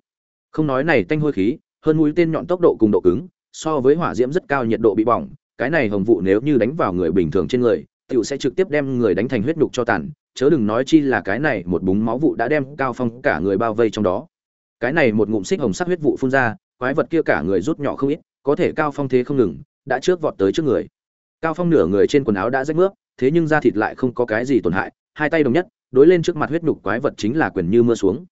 Không nói này tanh hôi khí, hơn mũi tên nhọn tốc độ cùng độ cứng, so với hỏa diễm rất cao nhiệt độ bị bỏng, cái này hồng vụ nếu như đánh vào người bình thường trên người tiểu sẽ trực tiếp đem người đánh thành huyết nhục cho tàn, chớ đừng nói chi là cái này một búng máu vụ đã đem cao phong cả người bao vây trong đó. Cái này một ngụm xích hồng sắc huyết vụ phun ra, quái vật kia cả người rút nhỏ không ít, có thể cao phong thế không ngừng, đã trước vọt tới trước người. Cao phong nửa người trên quần áo đã rách nước thế nhưng da thịt lại không có cái gì tổn hại, hai tay đồng nhất, đối lên trước mặt huyết nhục quái vật chính là quyền như mưa xuống.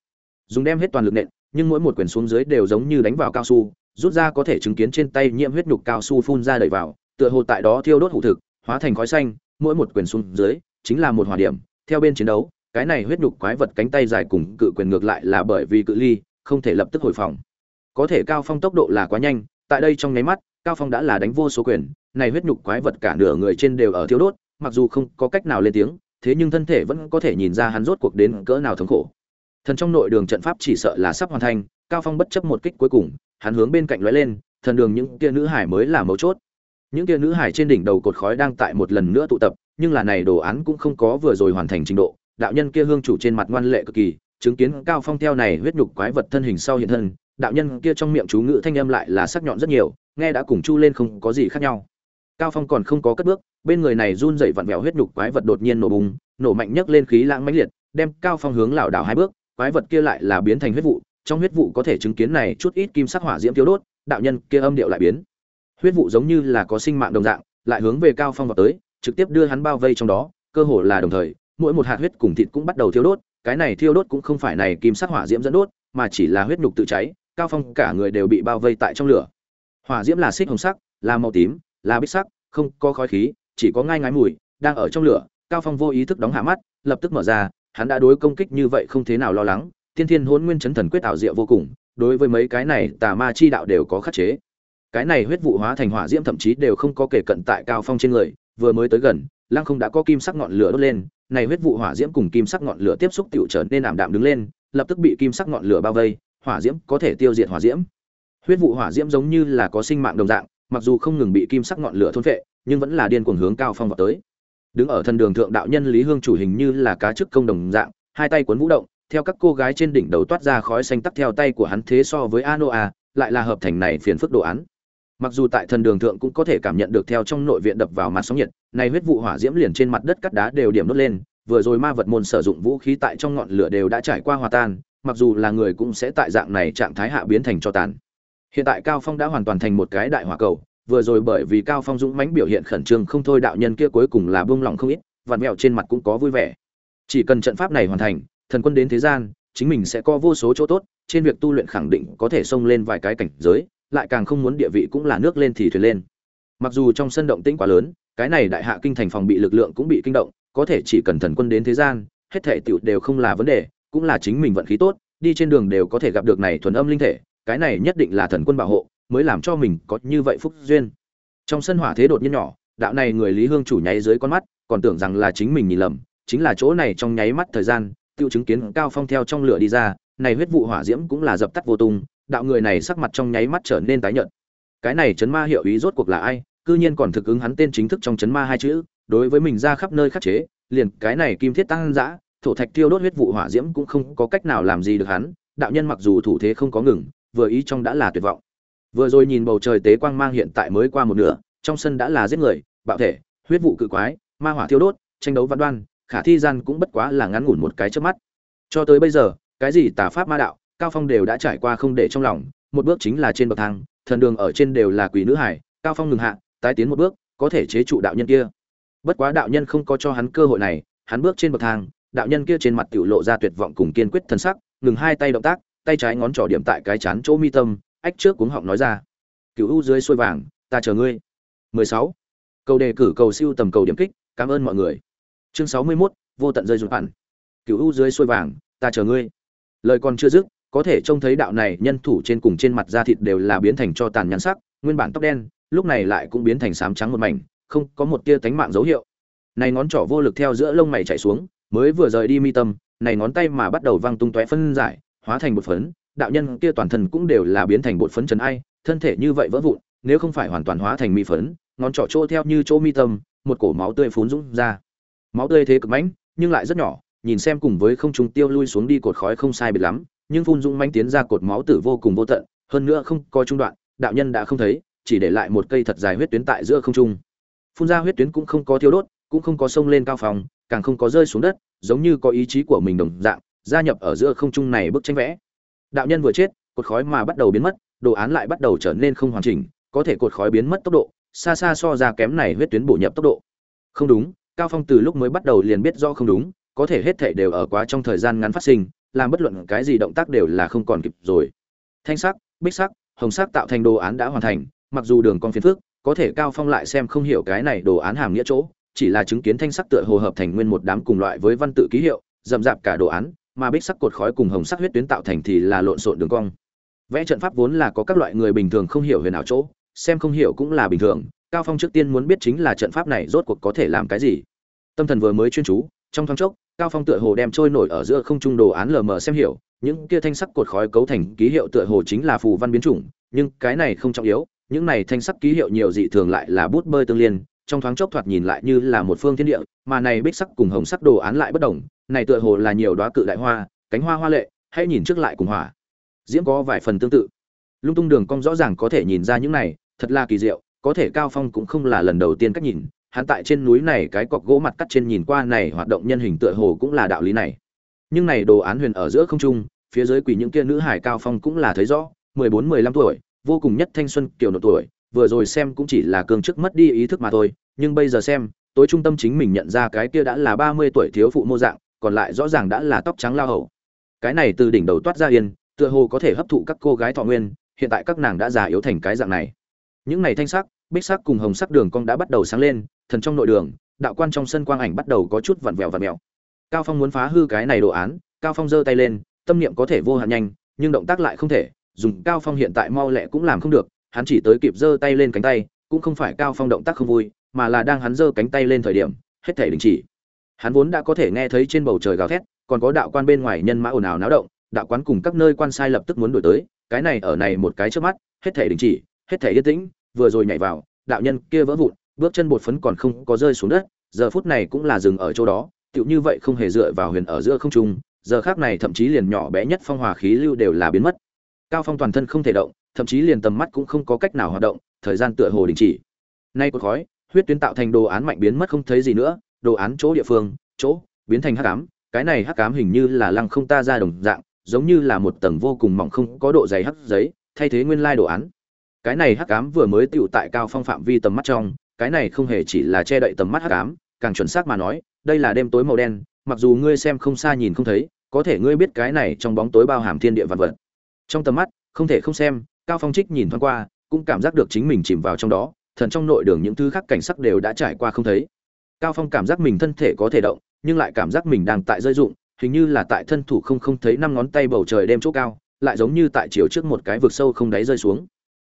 Dùng đem hết toàn lực nện, nhưng mỗi một quyền xuống dưới đều giống như đánh vào cao su, rút ra có thể chứng kiến trên tay nhiễm huyết nhục cao su phun ra đầy vào, tựa hồ tại đó thiêu đốt hủ thực, hóa thành khói xanh mỗi một quyền xuống dưới, chính là một hỏa điểm. Theo bên chiến đấu, cái này huyết nhục quái vật cánh tay dài cùng cự quyền ngược lại là bởi vì cự ly, không thể lập tức hồi phòng. Có thể cao phong tốc độ là quá nhanh, tại đây trong nháy mắt, cao phong đã là đánh vô số quyền. Này huyết nhục quái vật cả nửa người trên đều ở thiếu đốt, mặc dù không có cách nào lên tiếng, thế nhưng thân thể vẫn có thể nhìn ra hắn rốt cuộc đến cỡ nào thống khổ. Thần trong nội đường trận pháp chỉ sợ là sắp hoàn thành, cao phong bất chấp một kích cuối cùng, hắn hướng bên cạnh lóe lên, thần đường những kia nữ hải mới là mấu chốt những kia nữ hải trên đỉnh đầu cột khói đang tại một lần nữa tụ tập, nhưng là này đồ án cũng không có vừa rồi hoàn thành trình độ. Đạo nhân kia hương chủ trên mặt ngoan lệ cực kỳ, chứng kiến cao phong theo này huyết nhục quái vật thân hình sau hiện thân, đạo nhân kia trong miệng chú ngữ thanh âm lại là sắc nhọn rất nhiều, nghe đã cùng chu lên không có gì khác nhau. Cao phong còn không có cất bước, bên người này run dậy vặn vẹo huyết nhục quái vật đột nhiên nổ bùng, nổ mạnh nhất lên khí lãng mãnh liệt, đem cao phong hướng lảo đảo hai bước, quái vật kia lại là biến thành huyết vụ, trong huyết vụ có thể chứng kiến này chút ít kim sắc hỏa diễm thiếu đốt, đạo nhân kia âm điệu lại biến huyết vụ giống như là có sinh mạng đồng dạng, lại hướng về cao phong vào tới, trực tiếp đưa hắn bao vây trong đó, cơ hồ là đồng thời, mỗi một hạt huyết cùng thịt cũng bắt đầu thiêu đốt, cái này thiêu đốt cũng không phải này kim sắc hỏa diễm dẫn đốt, mà chỉ là huyết nhục tự cháy, cao phong cả người đều bị bao vây tại trong lửa. Hỏa diễm là xích hồng sắc, là màu tím, là bích sắc, không có khói khí, chỉ có ngai ngái mùi, đang ở trong lửa, cao phong vô ý thức đóng hạ mắt, lập tức mở ra, hắn đã đối công kích như vậy không thế nào lo lắng Thiên thiên hôn nguyên chấn thần quyết ảo diệu vô cùng, đối với mấy cái này tà ma chi đạo đều có khắc chế cái này huyết vụ hóa thành hỏa diễm thậm chí đều không có kể cận tại cao phong trên người, vừa mới tới gần, lăng không đã có kim sắc ngọn lửa đốt lên, này huyết vụ hỏa diễm cùng kim sắc ngọn lửa tiếp xúc tiểu trở nên ảm đạm đứng lên, lập tức bị kim sắc ngọn lửa bao vây, hỏa diễm có thể tiêu diệt hỏa diễm. Huyết vụ hỏa diễm giống như là có sinh mạng đồng dạng, mặc dù không ngừng bị kim sắc ngọn lửa thôn phệ, nhưng vẫn là điên cuồng hướng cao phong vào tới. Đứng ở thần đường thượng đạo nhân lý hương chủ hình như là cá chức công đồng dạng, hai tay cuốn vũ động, theo các cô gái trên đỉnh đầu toát ra khói xanh tắc theo tay của hắn thế so với anoa, lại là hợp thành này phiền phức đồ án mặc dù tại thần đường thượng cũng có thể cảm nhận được theo trong nội viện đập vào mặt sóng nhiệt này huyết vụ hỏa diễm liền trên mặt đất cắt đá đều điểm đốt lên, vừa rồi ma vật môn sử dụng vũ khí tại trong ngọn lửa đều đã trải qua hòa tan, mặc dù là người cũng sẽ tại dạng này trạng thái hạ biến thành cho tàn. Hiện tại cao phong đã hoàn toàn thành một cái đại hỏa cầu, vừa rồi bởi vì cao phong dũng mãnh biểu hiện khẩn trương không thôi đạo nhân kia cuối cùng là buông lỏng không ít, vặn mẹo trên mặt cũng có vui vẻ. Chỉ cần trận pháp này hoàn thành, thần quân đến thế gian, chính mình sẽ có vô số chỗ tốt, trên việc tu luyện khẳng định có thể xông lên vài cái cảnh giới lại càng không muốn địa vị cũng là nước lên thì thuyền lên. Mặc dù trong sân động tĩnh quá lớn, cái này đại hạ kinh thành phòng bị lực lượng cũng bị kinh động, có thể chỉ cần thần quân đến thế gian, hết thể tiểu đều không là vấn đề, cũng là chính mình vận khí tốt, đi trên đường đều có thể gặp được này thuần âm linh thể, cái này nhất định là thần quân bảo hộ, mới làm cho mình có như vậy phúc duyên. Trong sân hỏa thế đột nhiên nhỏ, đạo này người lý hương chủ nháy dưới con mắt, còn tưởng rằng là chính mình nhìn lầm, chính là chỗ này trong nháy mắt thời gian, tiêu chứng kiến cao phong theo trong lửa đi ra, này huyết vụ hỏa diễm cũng là dập tắt vô tung đạo người này sắc mặt trong nháy mắt trở nên tái nhợt. Cái này chấn ma hiệu ý rốt cuộc là ai? Cư nhiên còn thực ứng hắn tên chính thức trong chấn ma hai chữ, đối với mình ra khắp nơi khắc chế, liền cái này kim thiết tăng dã, thổ thạch tiêu đốt huyết vụ hỏa diễm cũng không có cách nào làm gì được hắn, đạo nhân mặc dù thủ thế không có ngừng, vừa ý trong đã là tuyệt vọng. Vừa rồi nhìn bầu trời tế quang mang hiện tại mới qua một nửa, trong sân đã là giết người, bạo thể, huyết vụ cự quái, ma hỏa thiêu đốt, tranh đấu văn đoan, khả thi gian cũng bất quá là ngắn ngủn một cái chớp mắt. Cho tới bây giờ, cái gì tà pháp ma đạo cao phong đều đã trải qua không để trong lòng một bước chính là trên bậc thang thần đường ở trên đều là quỷ nữ hải cao phong ngừng hạ tái tiến một bước có thể chế trụ đạo nhân kia. Bất quá đạo nhân không có cho hắn cơ hội này hắn bước trên bậc thang đạo nhân kia trên mặt tiểu lộ ra tuyệt vọng cùng kiên quyết thân sắc ngừng hai tay động tác tay trái ngón trỏ điểm tại cái chán chỗ mi tâm ách trước cuống họng nói ra cựu u dưới xuôi vàng ta chờ ngươi. 16. cầu đề cử cầu siêu tầm cầu điểm kích cảm ơn mọi người. Chương 61, vô tận rơi rụt hẳn. Cựu u dưới xuôi vàng ta chờ ngươi. Lời còn chưa dứt có thể trông thấy đạo này nhân thủ trên cùng trên mặt da thịt đều là biến thành cho tàn nhắn sắc, nguyên bản tóc đen, lúc này lại cũng biến thành sám trắng một mảnh, không có một tia tánh mạng dấu hiệu. Này ngón trỏ vô lực theo giữa lông mày chạy xuống, mới vừa rời đi mi tâm, này ngón tay mà bắt đầu văng tung tóe phân giải, hóa thành bột phấn, đạo nhân kia toàn thân cũng đều là biến thành bột phấn trần ai, thân thể như vậy vỡ vụn, nếu không phải hoàn toàn hóa thành mi phấn, ngón trỏ trô theo như chỗ mi tâm, một cổ máu tươi phún rũng ra. Máu tươi thế cực mãnh, nhưng lại rất nhỏ, nhìn xem cùng với không trung tiêu lui xuống đi cột khói không sai biệt lắm nhưng phun dũng manh tiến ra cột máu tử vô cùng vô tận, hơn nữa không có trung đoạn, đạo nhân đã không thấy, chỉ để lại một cây thật dài huyết tuyến tại giữa không trung. Phun ra huyết tuyến cũng không có thiêu đốt, cũng không có sông lên cao phòng, càng không có rơi xuống đất, giống như có ý chí của mình đồng dạng, gia nhập ở giữa không trung này bức tranh vẽ. Đạo nhân vừa chết, cột khói mà bắt đầu biến mất, đồ án lại bắt đầu trở nên không hoàn chỉnh, có thể cột khói biến mất tốc độ, xa xa so ra kém này huyết tuyến bổ nhập tốc độ. Không đúng, cao phong từ lúc mới bắt đầu liền biết do không đúng, có thể hết thảy đều ở quá trong thời gian ngắn phát sinh làm bất luận cái gì động tác đều là không còn kịp rồi. Thanh sắc, bích sắc, hồng sắc tạo thành đồ án đã hoàn thành, mặc dù đường con phiến phước có thể cao phong lại xem không hiểu cái này đồ án hàm nghĩa chỗ, chỉ là chứng kiến thanh sắc tựa hồ hợp thành nguyên một đám cùng loại với văn tự ký hiệu, rậm rạp cả đồ án, mà bích sắc cột khói cùng hồng sắc huyết tuyến tạo thành thì là lộn xộn đường cong. Vẽ trận pháp vốn là có các loại người bình thường không hiểu huyền nào chỗ, xem không hiểu cũng là bình thường, cao phong trước tiên muốn biết chính là trận pháp này rốt cuộc có thể làm cái gì. Tâm thần vừa mới chuyên chú, trong thoáng chốc cao phong tựa hồ đem trôi nổi ở giữa không trung đồ án lờ mờ xem hiểu, những kia thanh sắc cột khói cấu thành ký hiệu tựa hồ chính là phù văn biến chủng, nhưng cái này không trọng yếu, những này thanh sắc ký hiệu nhiều dị thường lại là bút bơi tương liên, trong thoáng chốc thoạt nhìn lại như là một phương thiên địa, mà này bích sắc cùng hồng sắc đồ án lại bất đồng, này tựa hồ là nhiều đóa cự đại hoa, cánh hoa hoa lệ, hãy nhìn trước lại cùng hỏa. Diễm có vài phần tương tự. Lung tung đường cong rõ ràng có thể nhìn ra những này, thật là kỳ diệu, có thể cao phong cũng không là lần đầu tiên cách nhìn hắn tại trên núi này cái cọc gỗ mặt cắt trên nhìn qua này hoạt động nhân hình tựa hồ cũng là đạo lý này. Nhưng này đồ án huyền ở giữa không trung, phía dưới quỷ những kia nữ hải cao phong cũng là thấy rõ 14 15 tuổi, vô cùng nhất thanh xuân kiểu nộp tuổi, vừa rồi xem cũng chỉ là cương trước mất đi ý thức mà thôi, nhưng bây giờ xem, tối trung tâm chính mình nhận ra cái kia đã là 30 tuổi thiếu phụ mô dạng, còn lại rõ ràng đã là tóc trắng lao hậu cái này từ đỉnh đầu toát ra yên, tựa hồ có thể hấp thụ các cô gái thọ nguyên, hiện tại các nàng đã già yếu thành cái dạng này. Những này thanh sắc bích sắc cùng hồng sắc đường cong đã bắt đầu sáng lên, thần trong nội đường, đạo quan trong sân quang ảnh bắt đầu có chút vặn vẹo vặn vẹo cao phong muốn phá hư cái này đồ án, cao phong giơ tay lên, tâm niệm có thể vô hạn nhanh, nhưng động tác lại không thể, dùng cao phong hiện tại mau lẹ cũng làm không được, hắn chỉ tới kịp giơ tay lên cánh tay, cũng không phải cao phong động tác không vui, mà là đang hắn giơ cánh tay lên thời điểm, hết thể đình chỉ. Hắn vốn đã có thể nghe thấy trên bầu trời gào thét, còn có đạo quan bên ngoài nhân mã ồn ào náo động, đạo quán cùng các nơi quan sai lập tức muốn đổi tới, cái này ở này một cái trước mắt, hết thể đình chỉ, hết thể yên tĩnh vừa rồi nhảy vào, đạo nhân kia vỡ vụn, bước chân bột phấn còn không có rơi xuống đất, giờ phút này cũng là dừng ở chỗ đó, tựu như vậy không hề dựa vào huyền ở giữa không trung, giờ khác này thậm chí liền nhỏ bé nhất phong hòa khí lưu đều là biến mất. Cao phong toàn thân không thể động, thậm chí liền tầm mắt cũng không có cách nào hoạt động, thời gian tựa hồ đình chỉ. Nay cột khói, huyết tuyến tạo thành đồ án mạnh biến mất không thấy gì nữa, đồ án chỗ địa phương, chỗ, biến thành hắc ám, cái này hắc ám hình như là lăng không ta ra đồng dạng, giống như là một tầng vô cùng mỏng không có độ dày hắc giấy, thay thế nguyên lai đồ án cái này hắc ám vừa mới tựu tại cao phong phạm vi tầm mắt trong, cái này không hề chỉ là che đậy tầm mắt hắc ám, càng chuẩn xác mà nói, đây là đêm tối màu đen, mặc dù ngươi xem không xa nhìn không thấy, có thể ngươi biết cái này trong bóng tối bao hàm thiên địa vạn vật. Trong tầm mắt, không thể không xem, cao phong trích nhìn thoáng qua, cũng cảm giác được chính mình chìm vào trong đó, thần trong nội đường những thứ khác cảnh sắc đều đã trải qua không thấy. Cao phong cảm giác mình thân thể có thể động, nhưng lại cảm giác mình đang tại rơi dụng hình như là tại thân thủ không không thấy năm ngón tay bầu trời đêm chỗ cao, lại giống như tại chiều trước một cái vực sâu không đáy rơi xuống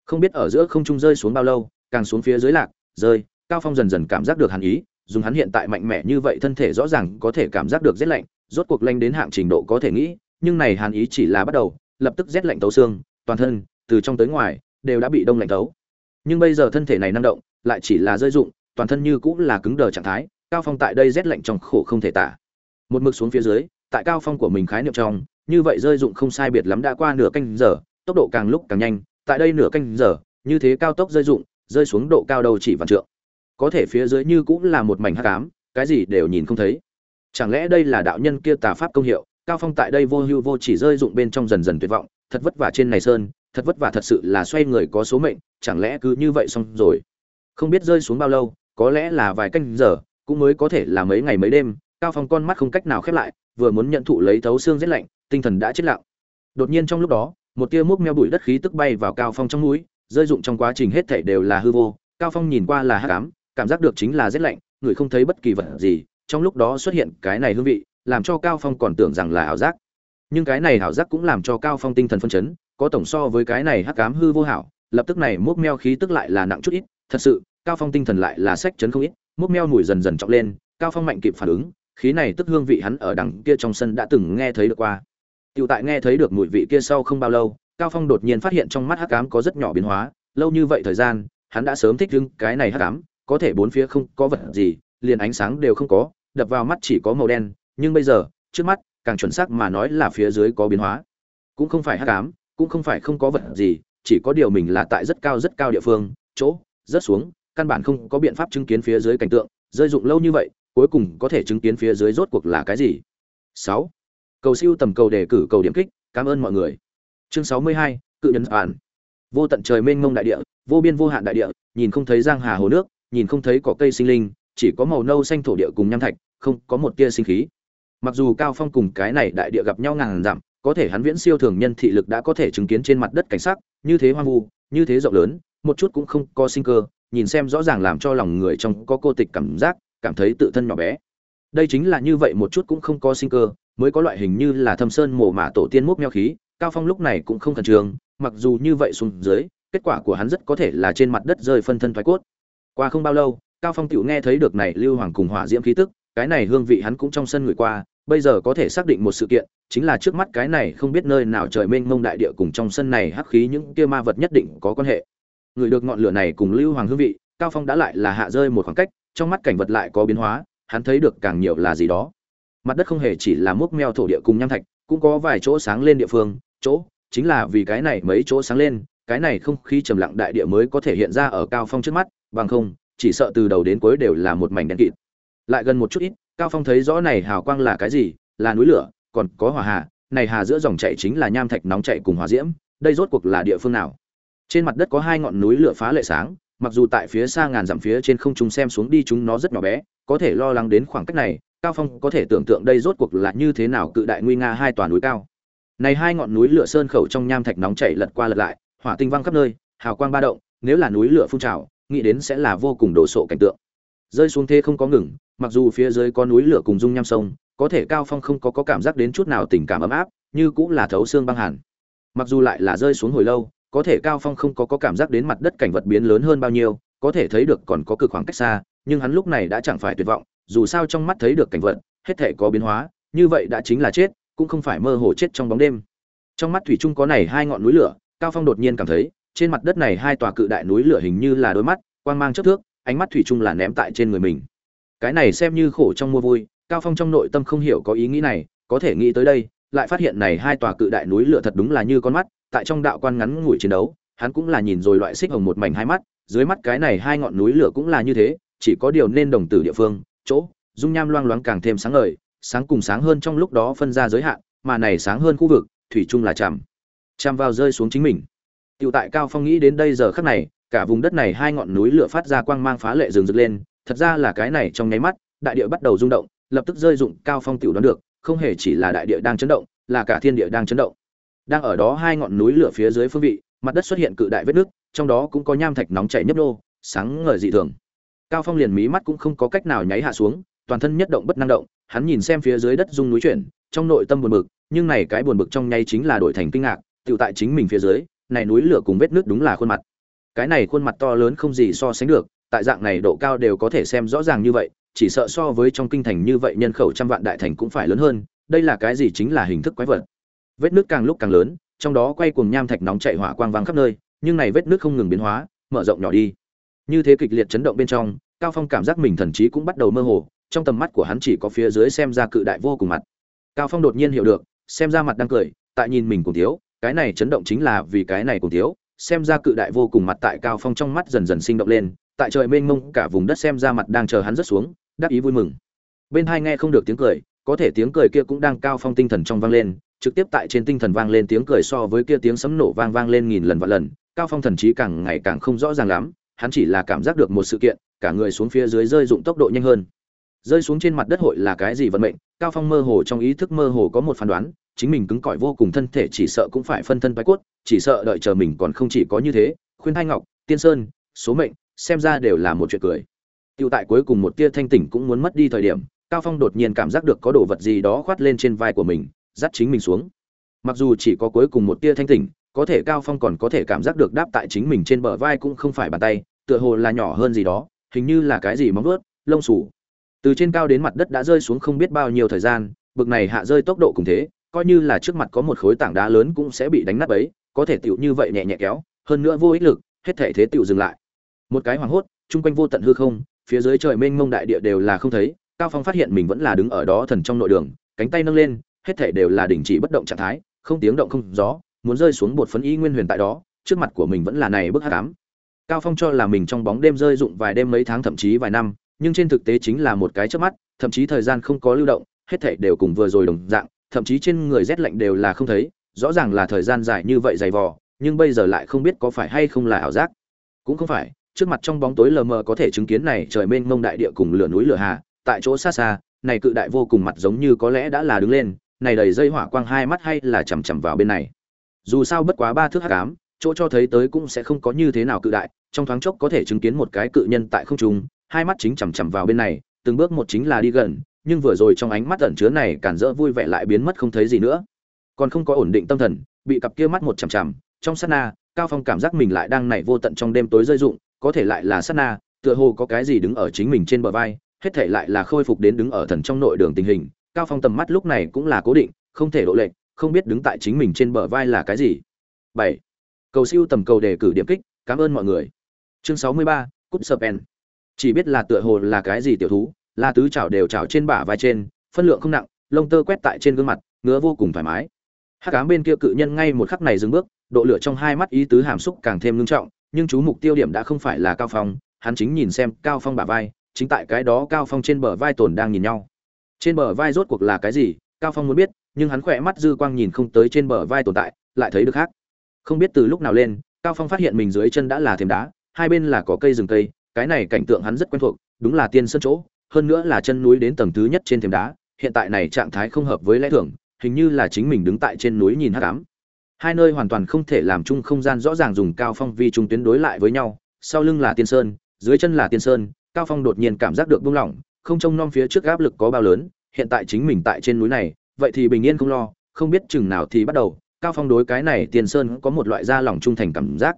không biết ở giữa không trung rơi xuống bao lâu, càng xuống phía dưới lạc, rơi, cao phong dần dần cảm giác được hàn ý, dùng hắn hiện tại mạnh mẽ như vậy thân thể rõ ràng có thể cảm giác được rét lạnh, rốt cuộc lanh đến hạng trình độ có thể nghĩ, nhưng này hàn ý chỉ là bắt đầu, lập tức rét lạnh tấu xương, toàn thân, từ trong tới ngoài, đều đã bị đông lạnh tấu. Nhưng bây giờ thân thể này năng động, lại chỉ là rơi dụng toàn thân như cũng là cứng đờ trạng thái, cao phong tại đây rét lạnh trong khổ không thể tả. Một mực xuống phía dưới, tại cao phong của mình khái niệm trong, như vậy rơi dụng không sai biệt lắm đã qua nửa canh giờ, tốc độ càng lúc càng nhanh tại đây nửa canh giờ như thế cao tốc rơi rụng, rơi xuống độ cao đầu chỉ vạn trượng. Có thể phía dưới như cũng là một mảnh hắc ám cái gì đều nhìn không thấy. Chẳng lẽ đây là đạo nhân kia tà pháp công hiệu cao phong tại đây vô hưu vô chỉ rơi rụng bên trong dần dần tuyệt vọng thật vất vả trên này sơn thật vất vả thật sự là xoay người có số mệnh chẳng lẽ cứ như vậy xong rồi? Không biết rơi xuống bao lâu có lẽ là vài canh giờ cũng mới có thể là mấy ngày mấy đêm cao phong con mắt không cách nào khép lại vừa muốn nhận thụ lấy thấu xương rét lạnh tinh thần đã chết lặng. Đột nhiên trong lúc đó một tia múc meo bụi đất khí tức bay vào cao phong trong núi rơi dụng trong quá trình hết thảy đều là hư vô. Cao phong nhìn qua là hắc ám, cảm giác được chính là rét lạnh, người không thấy bất kỳ vật gì. Trong lúc đó xuất hiện cái này hương vị, làm cho cao phong còn tưởng rằng là ảo giác. Nhưng cái này ảo giác cũng làm cho cao phong tinh thần phân chấn, có tổng so với cái này hắc ám hư vô hảo. Lập tức này múc meo khí tức lại là nặng chút ít. Thật sự, cao phong tinh thần lại là sách chấn không ít. Múc meo mùi dần dần trọng lên, cao phong mạnh kịp phản ứng. Khí này tức hương vị hắn ở đằng kia trong sân đã từng nghe thấy được qua. Tiểu tại nghe thấy được mùi vị kia sau không bao lâu, Cao Phong đột nhiên phát hiện trong mắt hắc ám có rất nhỏ biến hóa, lâu như vậy thời gian, hắn đã sớm thích ứng cái này hắc ám, có thể bốn phía không có vật gì, liền ánh sáng đều không có, đập vào mắt chỉ có màu đen, nhưng bây giờ, trước mắt, càng chuẩn xác mà nói là phía dưới có biến hóa. Cũng không phải hắc ám, cũng không phải không có vật gì, chỉ có điều mình là tại rất cao rất cao địa phương, chỗ, rất xuống, căn bản không có biện pháp chứng kiến phía dưới cảnh tượng, rơi dụng lâu như vậy, cuối cùng có thể chứng kiến phía dưới rốt cuộc là cái gì. 6 cầu siêu tầm cầu đề cử cầu điểm kích, cảm ơn mọi người. Chương sáu mươi hai, cự nhân bản vô tận trời mênh mông đại địa, vô biên vô hạn đại địa, nhìn không thấy giang hà hồ nước, nhìn không thấy cỏ cây sinh linh, chỉ có màu nâu xanh thổ địa cùng nham thạch, không có một tia sinh khí. Mặc dù cao phong cùng cái này đại địa gặp nhau ngàn dặm, có thể hắn viễn siêu thường nhân thị lực đã có thể chứng kiến trên mặt đất cảnh sắc, như thế hoang vu, như thế rộng lớn, một chút cũng không có sinh cơ, nhìn xem rõ ràng làm cho lòng người trong có cô tịch cảm giác, cảm thấy tự thân nhỏ bé. Đây chính là như vậy một chút cũng không có sinh cơ mới có loại hình như là thâm sơn mồ mả tổ tiên múc meo khí, cao phong lúc này cũng không khẩn trương, mặc dù như vậy xuống dưới, kết quả của hắn rất có thể là trên mặt đất rơi phân thân thoái cốt. Qua không bao lâu, cao phong tựu nghe thấy được này lưu hoàng cùng hỏa diễm khí tức, cái này hương vị hắn cũng trong sân người qua, bây giờ có thể xác định một sự kiện, chính là trước mắt cái này không biết nơi nào trời mênh mông đại địa cùng trong sân này hắc khí những kia ma vật nhất định có quan hệ. Người được ngọn lửa này cùng lưu hoàng hương vị, cao phong đã lại là hạ rơi một khoảng cách, trong mắt cảnh vật lại có biến hóa, hắn thấy được càng nhiều là gì đó mặt đất không hề chỉ là mốc meo thổ địa cùng nham thạch, cũng có vài chỗ sáng lên địa phương. Chỗ, chính là vì cái này mấy chỗ sáng lên, cái này không khí trầm lặng đại địa mới có thể hiện ra ở cao phong trước mắt, bằng không, chỉ sợ từ đầu đến cuối đều là một mảnh đen kịt. Lại gần một chút ít, cao phong thấy rõ này hào quang là cái gì? Là núi lửa, còn có hỏa hà. Này hà giữa dòng chảy chính là nham thạch nóng chảy cùng hỏa diễm, đây rốt cuộc là địa phương nào? Trên mặt đất có hai ngọn núi lửa phá lệ sáng, mặc dù tại phía xa ngàn dặm phía trên không trung xem xuống đi chúng nó rất nhỏ bé, có thể lo lắng đến khoảng cách này cao phong có thể tưởng tượng đây rốt cuộc là như thế nào cự đại nguy nga hai tòa núi cao. Này hai ngọn núi lửa sơn khẩu trong nham thạch nóng chảy lật qua lật lại hỏa tinh văng khắp nơi hào quang ba động nếu là núi lửa phun trào nghĩ đến sẽ là vô cùng đồ sộ cảnh tượng. Rơi xuống thế không có ngừng mặc dù phía dưới có núi lửa cùng dung nham sông có thể cao phong không có, có cảm giác đến chút nào tình cảm ấm áp như cũng là thấu xương băng hàn. Mặc dù lại là rơi xuống hồi lâu có thể cao phong không có có cảm giác đến mặt đất cảnh vật biến lớn hơn bao nhiêu có thể thấy được còn có cực khoảng cách xa nhưng hắn lúc này đã chẳng phải tuyệt vọng dù sao trong mắt thấy được cảnh vật, hết thể có biến hóa, như vậy đã chính là chết, cũng không phải mơ hồ chết trong bóng đêm. Trong mắt thủy trung có này hai ngọn núi lửa, cao phong đột nhiên cảm thấy, trên mặt đất này hai tòa cự đại núi lửa hình như là đôi mắt, quang mang chớp thước, ánh mắt thủy trung là ném tại trên người mình. Cái này xem như khổ trong mua vui, cao phong trong nội tâm không hiểu có ý nghĩ này, có thể nghĩ tới đây, lại phát hiện này hai tòa cự đại núi lửa thật đúng là như con mắt, tại trong đạo quan ngắn ngủi chiến đấu, hắn cũng là nhìn rồi loại xích hồng một mảnh hai mắt, dưới mắt cái này hai ngọn núi lửa cũng là như thế, chỉ có điều nên đồng tử địa phương chỗ dung nham loang loáng càng thêm sáng ngời sáng cùng sáng hơn trong lúc đó phân ra giới hạn mà này sáng hơn khu vực thủy chung là chạm chạm vào rơi xuống chính mình tựu tại Cao Phong nghĩ đến đây giờ khắc này, cả vùng đất này hai ngọn núi lửa phát ra quang mang phá lệ rừng rực lên, thật ra là cái này trong nháy mắt, đại địa bắt đầu rung động, lập tức rơi dụng Cao Phong tiểu đoán được, không hề chỉ là đại địa đang chấn động, là cả thiên địa đang chấn động. Đang ở đó hai ngọn núi lửa phía dưới phương vị, mặt đất xuất hiện cự đại vết nứt, trong đó cũng có nham thạch nóng chảy nhấp nô, sáng ngời dị thường. Cao Phong liền mí mắt cũng không có cách nào nháy hạ xuống, toàn thân nhất động bất năng động, hắn nhìn xem phía dưới đất rung núi chuyển, trong nội tâm buồn bực, nhưng này cái buồn bực trong nháy chính là đổi thành kinh ngạc, tự tại chính mình phía dưới, này núi lửa cùng vết nước đúng là khuôn mặt. Cái này khuôn mặt to lớn không gì so sánh được tại dạng này độ cao đều có thể xem rõ ràng như vậy chỉ sợ so với trong kinh thành như vậy nhân khẩu trăm vạn đại thành cũng phải lớn hơn đây là cái gì chính là hình thức quái vật. Vết nước càng lúc càng lớn trong đó quay cuồng nham thạch nóng chạy hỏa quang vang khắp nơi nhưng này vết nước không ngừng biến hóa mở rộng nhỏ đi. Như thế kịch liệt chấn động bên trong cao phong cảm giác mình thần trí cũng bắt đầu mơ hồ, trong tầm mắt của hắn chỉ có phía dưới xem ra cự đại vô cùng mặt. Cao phong đột nhiên hiểu được, xem ra mặt đang cười, tại nhìn mình cùng thiếu, cái này chấn động chính là vì cái này cùng thiếu, xem ra cự đại vô cùng mặt tại cao phong trong mắt dần dần sinh động lên, tại trời mênh mông cả vùng đất xem ra mặt đang chờ hắn rất xuống, đắc ý vui mừng. Bên hai nghe không được tiếng cười, có thể tiếng cười kia cũng đang cao phong tinh thần trong vang lên, trực tiếp tại trên tinh thần vang lên tiếng cười so với kia tiếng sấm nổ vang vang lên nghìn lần vạn lần, cao phong thần trí càng ngày càng không rõ ràng lắm hắn chỉ là cảm giác được một sự kiện cả người xuống phía dưới rơi dụng tốc độ nhanh hơn rơi xuống trên mặt đất hội là cái gì vận mệnh cao phong mơ hồ trong ý thức mơ hồ có một phán đoán chính mình cứng cỏi vô cùng thân thể chỉ sợ cũng phải phân thân bái cốt chỉ sợ đợi chờ mình còn không chỉ có như thế khuyên thanh ngọc tiên sơn số mệnh xem ra đều là một chuyện cười Tiêu tại cuối cùng một tia thanh tỉnh cũng muốn mất đi thời điểm, Cao Phong đột nhiên cảm giác được có đồ vật gì đó khoát lên trên vai của mình, dắt chính mình xuống. Mặc dù chỉ có cuối cùng một tia thanh tỉnh, có thể Cao Phong còn có thể cảm giác được đáp tại chính mình trên bờ vai cũng không phải bàn tay, tựa hồ là nhỏ hơn gì đó, hình như là cái gì móng vuốt, lông sủ. Từ trên cao đến mặt đất đã rơi xuống không biết bao nhiêu thời gian, bực này hạ rơi tốc độ cùng thế, coi như là trước mặt có một khối tảng đá lớn cũng sẽ bị đánh nát ấy, có thể tựu như vậy nhẹ nhẹ kéo, hơn nữa vô ích lực, hết thể thế tựu dừng lại. Một cái hoảng hốt, chung quanh vô tận hư không, phía dưới trời mênh mông đại địa đều là không thấy, Cao Phong phát hiện mình vẫn là đứng ở đó thần trong nội đường, cánh tay nâng lên, hết thể đều là đình chỉ bất động trạng thái, không tiếng động không gió, muốn rơi xuống bột phấn y nguyên huyền tại đó, trước mặt của mình vẫn là này bức hát cám Cao Phong cho là mình trong bóng đêm rơi dụng vài đêm mấy tháng thậm chí vài năm, nhưng trên thực tế chính là một cái chớp mắt, thậm chí thời gian không có lưu động, hết thảy đều cùng vừa rồi đồng dạng, thậm chí trên người rét lạnh đều là không thấy rõ ràng là thời gian dài như vậy dày vò nhưng bây giờ lại không biết có phải hay không là ảo giác. Cũng không phải trước mặt trong bóng tối lờ mờ có thể chứng kiến này trời mênh mông đại địa cùng lửa núi lửa hà tại chỗ xa xa này cự đại vô cùng mặt giống như có lẽ đã là đứng lên này đầy dây hỏa quang hai mắt hay là chằm chằm vào bên này dù sao bất quá ba thước hắc ám, chỗ cho thấy tới cũng sẽ không có như thế nào cự đại, trong thoáng chốc có thể chứng kiến một cái cự nhân tại không trung, hai mắt chính chằm chằm vào bên này, từng bước một chính là đi gần, nhưng vừa rồi trong ánh mắt ẩn chứa này cản rỡ vui vẻ lại biến mất không thấy gì nữa. Còn không có ổn định tâm thần, bị cặp kia mắt một chằm chằm, trong sát na, cao phong cảm giác mình lại đang nảy vô tận trong đêm tối rơi rụng, có thể lại là sát na, tựa hồ có cái gì đứng ở chính mình trên bờ vai, hết thể lại là khôi phục đến đứng ở thần trong nội đường tình hình. Cao phong tầm mắt lúc này cũng là cố định, không thể độ lệch không biết đứng tại chính mình trên bờ vai là cái gì. 7. cầu siêu tầm cầu đề cử điểm kích cảm ơn mọi người. Chương 63, cúp serpent chỉ biết là tựa hồ là cái gì tiểu thú là tứ chảo đều chảo trên bả vai trên phân lượng không nặng lông tơ quét tại trên gương mặt ngứa vô cùng thoải mái. Hắc cám bên kia cự nhân ngay một khắc này dừng bước độ lửa trong hai mắt ý tứ hàm xúc càng thêm nghiêm trọng nhưng chú mục tiêu điểm đã không phải là cao phong hắn chính nhìn xem cao phong bả vai chính tại cái đó cao phong trên bờ vai tồn đang nhìn nhau. Trên bờ vai rốt cuộc là cái gì cao phong muốn biết nhưng hắn khỏe mắt dư quang nhìn không tới trên bờ vai tồn tại, lại thấy được khác. Không biết từ lúc nào lên, cao phong phát hiện mình dưới chân đã là thềm đá, hai bên là có cây rừng cây, cái này cảnh tượng hắn rất quen thuộc, đúng là tiên sân chỗ, hơn nữa là chân núi đến tầng thứ nhất trên thềm đá, hiện tại này trạng thái không hợp với lẽ thường, hình như là chính mình đứng tại trên núi nhìn hắc ám. Hai nơi hoàn toàn không thể làm chung không gian rõ ràng dùng cao phong vi trung tuyến đối lại với nhau, sau lưng là tiên sơn, dưới chân là tiên sơn, cao phong đột nhiên cảm giác được buông lỏng, không trông nom phía trước áp lực có bao lớn, hiện tại chính mình tại trên núi này vậy thì bình yên không lo, không biết chừng nào thì bắt đầu. Cao phong đối cái này tiền sơn có một loại da lòng trung thành cảm giác.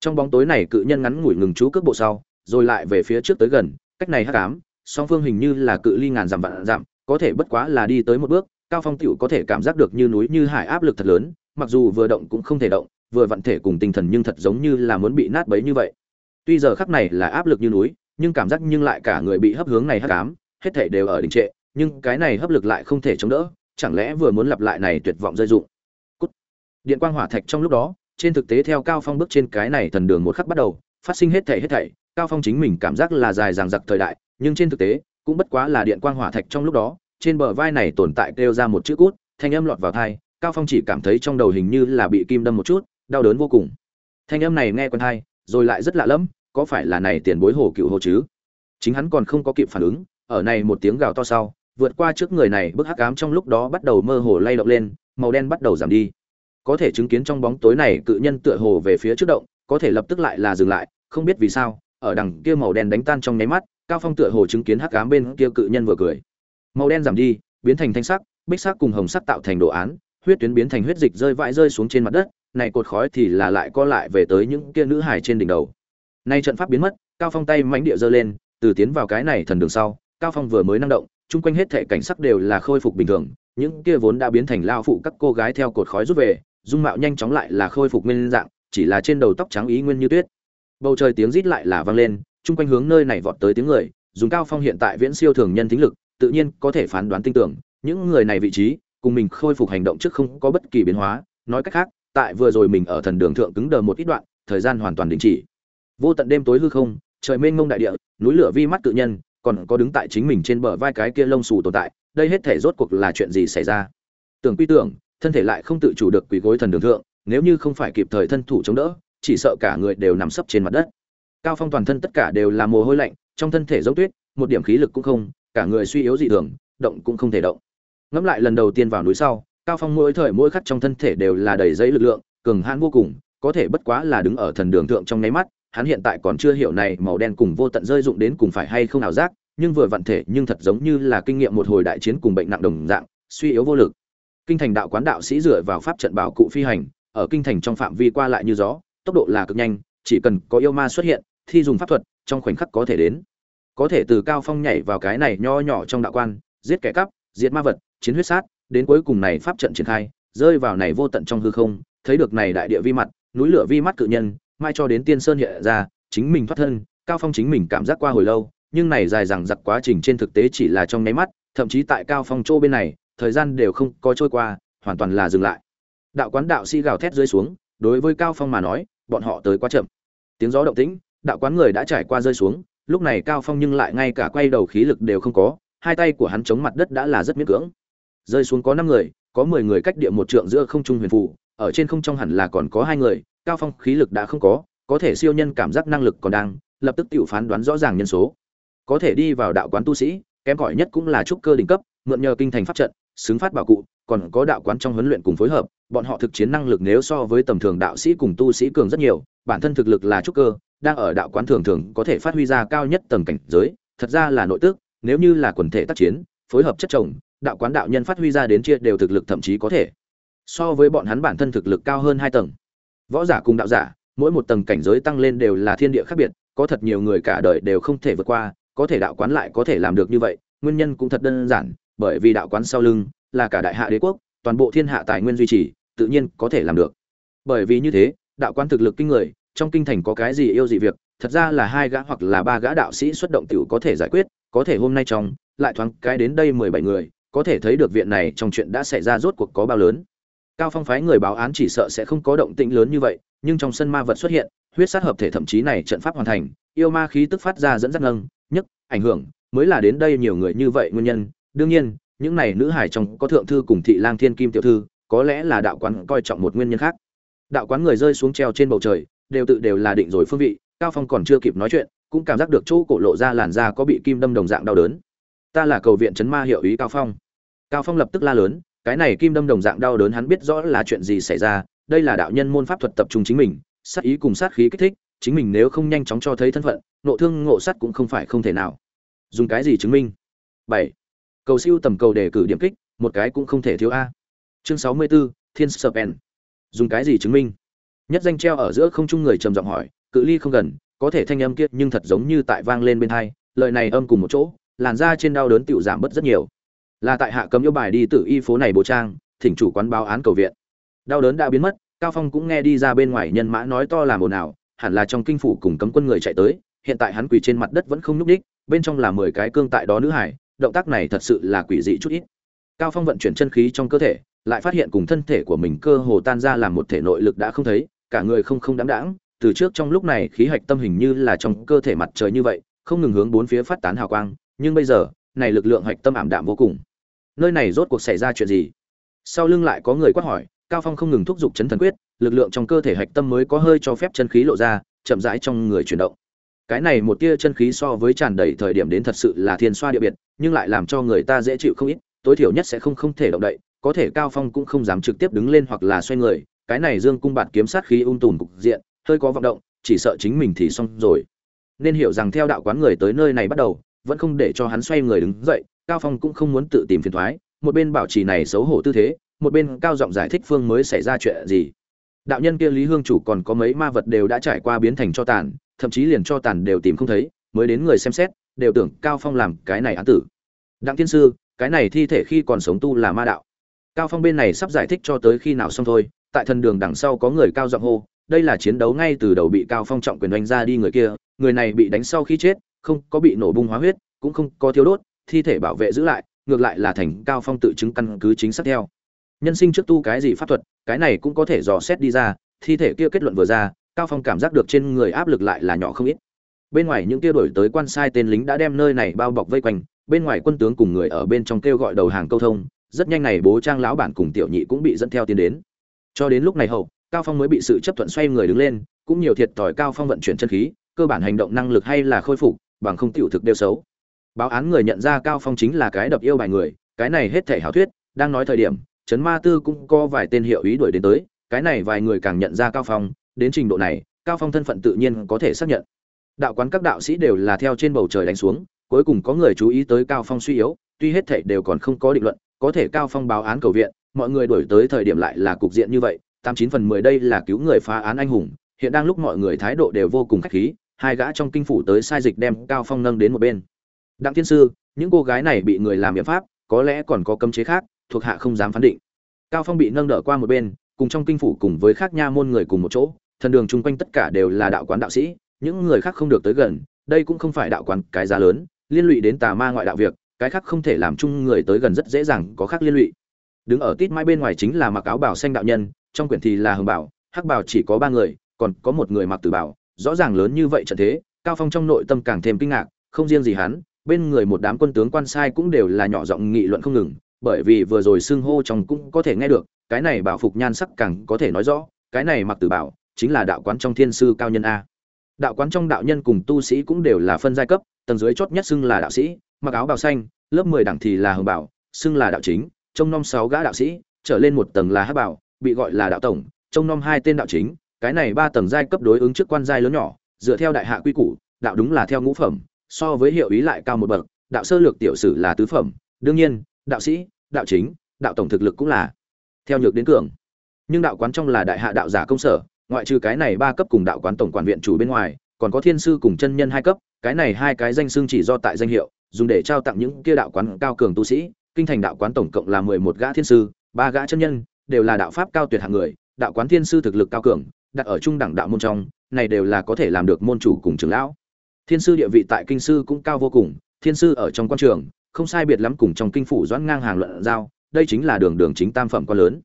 Trong bóng tối này cự nhân ngắn ngủi ngừng chú cước bộ sau, rồi lại về phía trước tới gần, cách này hắc ám, song phương hình như là cự ly ngàn dặm vạn dặm, có thể bất quá là đi tới một bước, cao phong tiểu có thể cảm giác được như núi như hải áp lực thật lớn, mặc dù vừa động cũng không thể động, vừa vận thể cùng tinh thần nhưng thật giống như là muốn bị nát bấy như vậy. Tuy giờ khắc này là áp lực như núi, nhưng cảm giác nhưng lại cả người bị hấp hướng này hắc ám, hết thể đều ở đình trệ, nhưng cái này hấp lực lại không thể chống đỡ chẳng lẽ vừa muốn lặp lại này tuyệt vọng rơi dụng Cút. điện quang hỏa thạch trong lúc đó, trên thực tế theo cao phong bước trên cái này thần đường một khắc bắt đầu, phát sinh hết thảy hết thảy, cao phong chính mình cảm giác là dài dằng dặc thời đại, nhưng trên thực tế, cũng bất quá là điện quang hỏa thạch trong lúc đó, trên bờ vai này tồn tại kêu ra một chữ cút, thanh âm lọt vào tai, cao phong chỉ cảm thấy trong đầu hình như là bị kim đâm một chút, đau đớn vô cùng. Thanh âm này nghe quen tai, rồi lại rất lạ lẫm, có phải là này tiền bối hồ cựu hồ chứ? Chính hắn còn không có kịp phản ứng, ở này một tiếng gào to sau vượt qua trước người này, bức hắc ám trong lúc đó bắt đầu mơ hồ lay động lên, màu đen bắt đầu giảm đi. Có thể chứng kiến trong bóng tối này, cự nhân tựa hồ về phía trước động, có thể lập tức lại là dừng lại, không biết vì sao, ở đằng kia màu đen đánh tan trong nháy mắt, cao phong tựa hồ chứng kiến hắc ám bên kia cự nhân vừa cười. Màu đen giảm đi, biến thành thanh sắc, bích sắc cùng hồng sắc tạo thành đồ án, huyết tuyến biến thành huyết dịch rơi vãi rơi xuống trên mặt đất, này cột khói thì là lại co lại về tới những kia nữ hải trên đỉnh đầu. Nay trận pháp biến mất, cao phong tay mãnh địa giơ lên, từ tiến vào cái này thần đường sau, cao phong vừa mới năng động chung quanh hết thể cảnh sắc đều là khôi phục bình thường, những kia vốn đã biến thành lao phụ các cô gái theo cột khói rút về, dung mạo nhanh chóng lại là khôi phục nguyên dạng, chỉ là trên đầu tóc trắng ý nguyên như tuyết. Bầu trời tiếng rít lại là vang lên, chung quanh hướng nơi này vọt tới tiếng người, dùng cao phong hiện tại viễn siêu thường nhân thính lực, tự nhiên có thể phán đoán tin tưởng, những người này vị trí, cùng mình khôi phục hành động trước không có bất kỳ biến hóa, nói cách khác, tại vừa rồi mình ở thần đường thượng cứng đờ một ít đoạn, thời gian hoàn toàn đình chỉ. Vô tận đêm tối hư không, trời mênh mông đại địa, núi lửa vi mắt tự nhân còn có đứng tại chính mình trên bờ vai cái kia lông xù tồn tại, đây hết thể rốt cuộc là chuyện gì xảy ra? Tưởng quy tưởng, thân thể lại không tự chủ được quỳ gối thần đường thượng, nếu như không phải kịp thời thân thủ chống đỡ, chỉ sợ cả người đều nằm sấp trên mặt đất. Cao phong toàn thân tất cả đều là mồ hôi lạnh, trong thân thể giống tuyết, một điểm khí lực cũng không, cả người suy yếu dị thường, động cũng không thể động. Ngẫm lại lần đầu tiên vào núi sau, cao phong mỗi thời mỗi khắc trong thân thể đều là đầy giấy lực lượng, cường hãn vô cùng, có thể bất quá là đứng ở thần đường thượng trong nháy mắt hắn hiện tại còn chưa hiểu này màu đen cùng vô tận rơi dụng đến cùng phải hay không nào giác, nhưng vừa vận thể nhưng thật giống như là kinh nghiệm một hồi đại chiến cùng bệnh nặng đồng dạng, suy yếu vô lực. Kinh thành đạo quán đạo sĩ dựa vào pháp trận bảo cụ phi hành, ở kinh thành trong phạm vi qua lại như gió, tốc độ là cực nhanh, chỉ cần có yêu ma xuất hiện, thi dùng pháp thuật, trong khoảnh khắc có thể đến. Có thể từ cao phong nhảy vào cái này nho nhỏ trong đạo quan, giết kẻ cắp, diệt ma vật, chiến huyết sát, đến cuối cùng này pháp trận triển khai, rơi vào này vô tận trong hư không, thấy được này đại địa vi mặt, núi lửa vi mắt cự nhân mai cho đến tiên sơn hiện ra, chính mình thoát thân, cao phong chính mình cảm giác qua hồi lâu, nhưng này dài dằng dặc quá trình trên thực tế chỉ là trong nháy mắt, thậm chí tại cao phong chỗ bên này, thời gian đều không có trôi qua, hoàn toàn là dừng lại. Đạo quán đạo sĩ gào thét rơi xuống, đối với cao phong mà nói, bọn họ tới quá chậm. Tiếng gió động tĩnh, đạo quán người đã trải qua rơi xuống, lúc này cao phong nhưng lại ngay cả quay đầu khí lực đều không có, hai tay của hắn chống mặt đất đã là rất miễn cưỡng. Rơi xuống có năm người, có mười người cách địa một trượng giữa không trung huyền phù, ở trên không trong hẳn là còn có hai người cao phong khí lực đã không có có thể siêu nhân cảm giác năng lực còn đang, lập tức tự phán đoán rõ ràng nhân số. Có thể đi vào đạo quán tu sĩ, kém cỏi nhất cũng là trúc cơ đỉnh cấp, mượn nhờ kinh thành pháp trận, xứng phát bảo cụ, còn có đạo quán trong huấn luyện cùng phối hợp, bọn họ thực chiến năng lực nếu so với tầm thường đạo sĩ cùng tu sĩ cường rất nhiều, bản thân thực lực là trúc cơ, đang ở đạo quán thường thường có thể phát huy ra cao nhất tầng cảnh giới, thật ra là nội tức nếu như là quần thể tác chiến, phối hợp chất chồng, đạo quán đạo nhân phát huy ra đến chia đều thực lực thậm chí có thể. So với bọn hắn bản thân thực lực cao hơn hai tầng võ giả cùng đạo giả, mỗi một tầng cảnh giới tăng lên đều là thiên địa khác biệt, có thật nhiều người cả đời đều không thể vượt qua, có thể đạo quán lại có thể làm được như vậy, nguyên nhân cũng thật đơn giản, bởi vì đạo quán sau lưng là cả đại hạ đế quốc, toàn bộ thiên hạ tài nguyên duy trì, tự nhiên có thể làm được. Bởi vì như thế, đạo quán thực lực kinh người, trong kinh thành có cái gì yêu gì việc, thật ra là hai gã hoặc là ba gã đạo sĩ xuất động tiểu có thể giải quyết, có thể hôm nay trong, lại thoáng cái đến đây mười bảy người, có thể thấy được viện này trong chuyện đã xảy ra rốt cuộc có bao lớn cao phong phái người báo án chỉ sợ sẽ không có động tĩnh lớn như vậy, nhưng trong sân ma vật xuất hiện, huyết sát hợp thể thậm chí này trận pháp hoàn thành, yêu ma khí tức phát ra dẫn dắt nâng nhất ảnh hưởng, mới là đến đây nhiều người như vậy nguyên nhân. Đương nhiên, những này nữ hải trong có thượng thư cùng thị lang thiên kim tiểu thư, có lẽ là đạo quán coi trọng một nguyên nhân khác. Đạo quán người rơi xuống treo trên bầu trời, đều tự đều là định rồi phương vị, cao phong còn chưa kịp nói chuyện, cũng cảm giác được chỗ cổ lộ ra làn da có bị kim đâm đồng dạng đau đớn. Ta là cầu viện chấn ma hiệu ý cao phong. Cao phong lập tức la lớn cái này kim đâm đồng dạng đau đớn hắn biết rõ là chuyện gì xảy ra đây là đạo nhân môn pháp thuật tập trung chính mình sát ý cùng sát khí kích thích chính mình nếu không nhanh chóng cho thấy thân phận nộ thương ngộ sát cũng không phải không thể nào. Dùng cái gì chứng minh? Bảy. Cầu siêu tầm cầu đề cử điểm kích một cái cũng không thể thiếu a. Chương sáu mươi 64, thiên serpent dùng cái gì chứng minh? Nhất danh treo ở giữa không trung người trầm giọng hỏi cự ly không gần có thể thanh âm kiết nhưng thật giống như tại vang lên bên tai lời này âm cùng một chỗ làn da trên đau đớn tiểu giảm bớt rất nhiều là tại hạ cấm yêu bài đi tự y phố này bố trang, thỉnh chủ quán báo án cầu viện. Đau đớn đã biến mất, cao phong cũng nghe đi ra bên ngoài nhân mã nói to làm ồn ào, hẳn là trong kinh phủ cùng cấm quân người chạy tới, hiện tại hắn quỳ trên mặt đất vẫn không nhúc đích bên trong là mười cái cương tại đó nữ hải, động tác này thật sự là quỷ dị chút ít. Cao phong vận chuyển chân khí trong cơ thể, lại phát hiện cùng thân thể của mình cơ hồ tan ra làm một thể nội lực đã không thấy, cả người không không đáng đáng từ trước trong lúc này khí hạch tâm hình như là trong cơ thể mặt trời như vậy, không ngừng hướng bốn phía phát tán hào quang, nhưng bây giờ, này lực lượng hạch tâm ảm đạm vô cùng nơi này rốt cuộc xảy ra chuyện gì? Sau lưng lại có người quát hỏi, cao phong không ngừng thúc giục chấn thần quyết, lực lượng trong cơ thể hạch tâm mới có hơi cho phép chân khí lộ ra, chậm rãi trong người chuyển động. Cái này một tia chân khí so với tràn đầy thời điểm đến thật sự là thiên xoa địa biệt, nhưng lại làm cho người ta dễ chịu không ít, tối thiểu nhất sẽ không không thể động đậy, có thể cao phong cũng không dám trực tiếp đứng lên hoặc là xoay người, cái này dương cung bạt kiếm sát khí ung tùm cục diện, hơi có vọng động, chỉ sợ chính mình thì xong rồi. Nên hiểu rằng theo đạo quán người tới nơi này bắt đầu, vẫn không để cho hắn xoay người đứng dậy cao phong cũng không muốn tự tìm phiền thoái, một bên bảo trì này xấu hổ tư thế, một bên cao giọng giải thích phương mới xảy ra chuyện gì. Đạo nhân kia lý hương chủ còn có mấy ma vật đều đã trải qua biến thành cho tàn, thậm chí liền cho tàn đều tìm không thấy, mới đến người xem xét, đều tưởng cao phong làm cái này án tử. Đặng tiên sư, cái này thi thể khi còn sống tu là ma đạo. Cao phong bên này sắp giải thích cho tới khi nào xong thôi, tại thần đường đằng sau có người cao giọng hô, đây là chiến đấu ngay từ đầu bị cao phong trọng quyền đánh ra đi người kia, người này bị đánh sau khi chết, không có bị nổ bung hóa huyết, cũng không có thiếu đốt thi thể bảo vệ giữ lại, ngược lại là thành cao phong tự chứng căn cứ chính xác theo. Nhân sinh trước tu cái gì pháp thuật, cái này cũng có thể dò xét đi ra, thi thể kia kết luận vừa ra, cao phong cảm giác được trên người áp lực lại là nhỏ không ít. Bên ngoài những kia đổi tới quan sai tên lính đã đem nơi này bao bọc vây quanh, bên ngoài quân tướng cùng người ở bên trong kêu gọi đầu hàng câu thông, rất nhanh này bố trang lão bản cùng tiểu nhị cũng bị dẫn theo tiến đến. Cho đến lúc này hậu, cao phong mới bị sự chấp thuận xoay người đứng lên, cũng nhiều thiệt thòi cao phong vận chuyển chân khí, cơ bản hành động năng lực hay là khôi phục, bằng không tiểu thực đều xấu báo án người nhận ra cao phong chính là cái đập yêu bài người, cái này hết thể hảo thuyết, đang nói thời điểm, trấn ma tư cũng có vài tên hiệu ý đuổi đến tới, cái này vài người càng nhận ra cao phong, đến trình độ này, cao phong thân phận tự nhiên có thể xác nhận. Đạo quán các đạo sĩ đều là theo trên bầu trời đánh xuống, cuối cùng có người chú ý tới cao phong suy yếu, tuy hết thể đều còn không có định luận, có thể cao phong báo án cầu viện, mọi người đuổi tới thời điểm lại là cục diện như vậy, tám chín phần mười đây là cứu người phá án anh hùng, hiện đang lúc mọi người thái độ đều vô cùng khách khí, hai gã trong kinh phủ tới sai dịch đem cao phong nâng đến một bên đặng thiên sư, những cô gái này bị người làm biện pháp, có lẽ còn có cấm chế khác, thuộc hạ không dám phán định. Cao phong bị nâng đỡ qua một bên, cùng trong kinh phủ cùng với khác nha môn người cùng một chỗ, thần đường chung quanh tất cả đều là đạo quán đạo sĩ, những người khác không được tới gần, đây cũng không phải đạo quán cái giá lớn, liên lụy đến tà ma ngoại đạo việc, cái khác không thể làm chung người tới gần rất dễ dàng, có khác liên lụy. Đứng ở tít mãi bên ngoài chính là mặc áo bảo xanh đạo nhân, trong quyển thì là hồng bảo, hắc bảo chỉ có ba người, còn có một người mặc tử bảo rõ ràng lớn như vậy trận thế, cao phong trong nội tâm càng thêm kinh ngạc, không riêng gì hắn bên người một đám quân tướng quan sai cũng đều là nhỏ giọng nghị luận không ngừng, bởi vì vừa rồi xưng hô trong cũng có thể nghe được, cái này bảo phục nhan sắc càng có thể nói rõ, cái này mặc tử bảo chính là đạo quán trong thiên sư cao nhân a. Đạo quán trong đạo nhân cùng tu sĩ cũng đều là phân giai cấp, tầng dưới chót nhất xưng là đạo sĩ, mặc áo bào xanh, lớp mười đẳng thì là hồng bảo, xưng là đạo chính trong nom sáu gã đạo sĩ, trở lên một tầng là hắc bảo, bị gọi là đạo tổng trong nom hai tên đạo chính, cái này ba tầng giai cấp đối ứng trước quan giai lớn nhỏ, dựa theo đại hạ quy củ, đạo đúng là theo ngũ phẩm so với hiệu ý lại cao một bậc, đạo sơ lược tiểu sử là tứ phẩm, đương nhiên, đạo sĩ, đạo chính, đạo tổng thực lực cũng là theo nhược đến cường. Nhưng đạo quán trong là đại hạ đạo giả công sở, ngoại trừ cái này ba cấp cùng đạo quán tổng quản viện chủ bên ngoài, còn có thiên sư cùng chân nhân hai cấp, cái này hai cái danh xưng chỉ do tại danh hiệu, dùng để trao tặng những kia đạo quán cao cường tu sĩ, kinh thành đạo quán tổng cộng là mười một gã thiên sư, ba gã chân nhân, đều là đạo pháp cao tuyệt hạng người, đạo quán thiên sư thực lực cao cường, đặt ở trung đẳng đạo môn trong, này đều là có thể làm được môn chủ cùng trưởng lão thiên sư địa vị tại kinh sư cũng cao vô cùng, thiên sư ở trong quan trường, không sai biệt lắm cùng trong kinh phủ doãn ngang hàng luận giao, đây chính là đường đường chính tam phẩm quan lớn.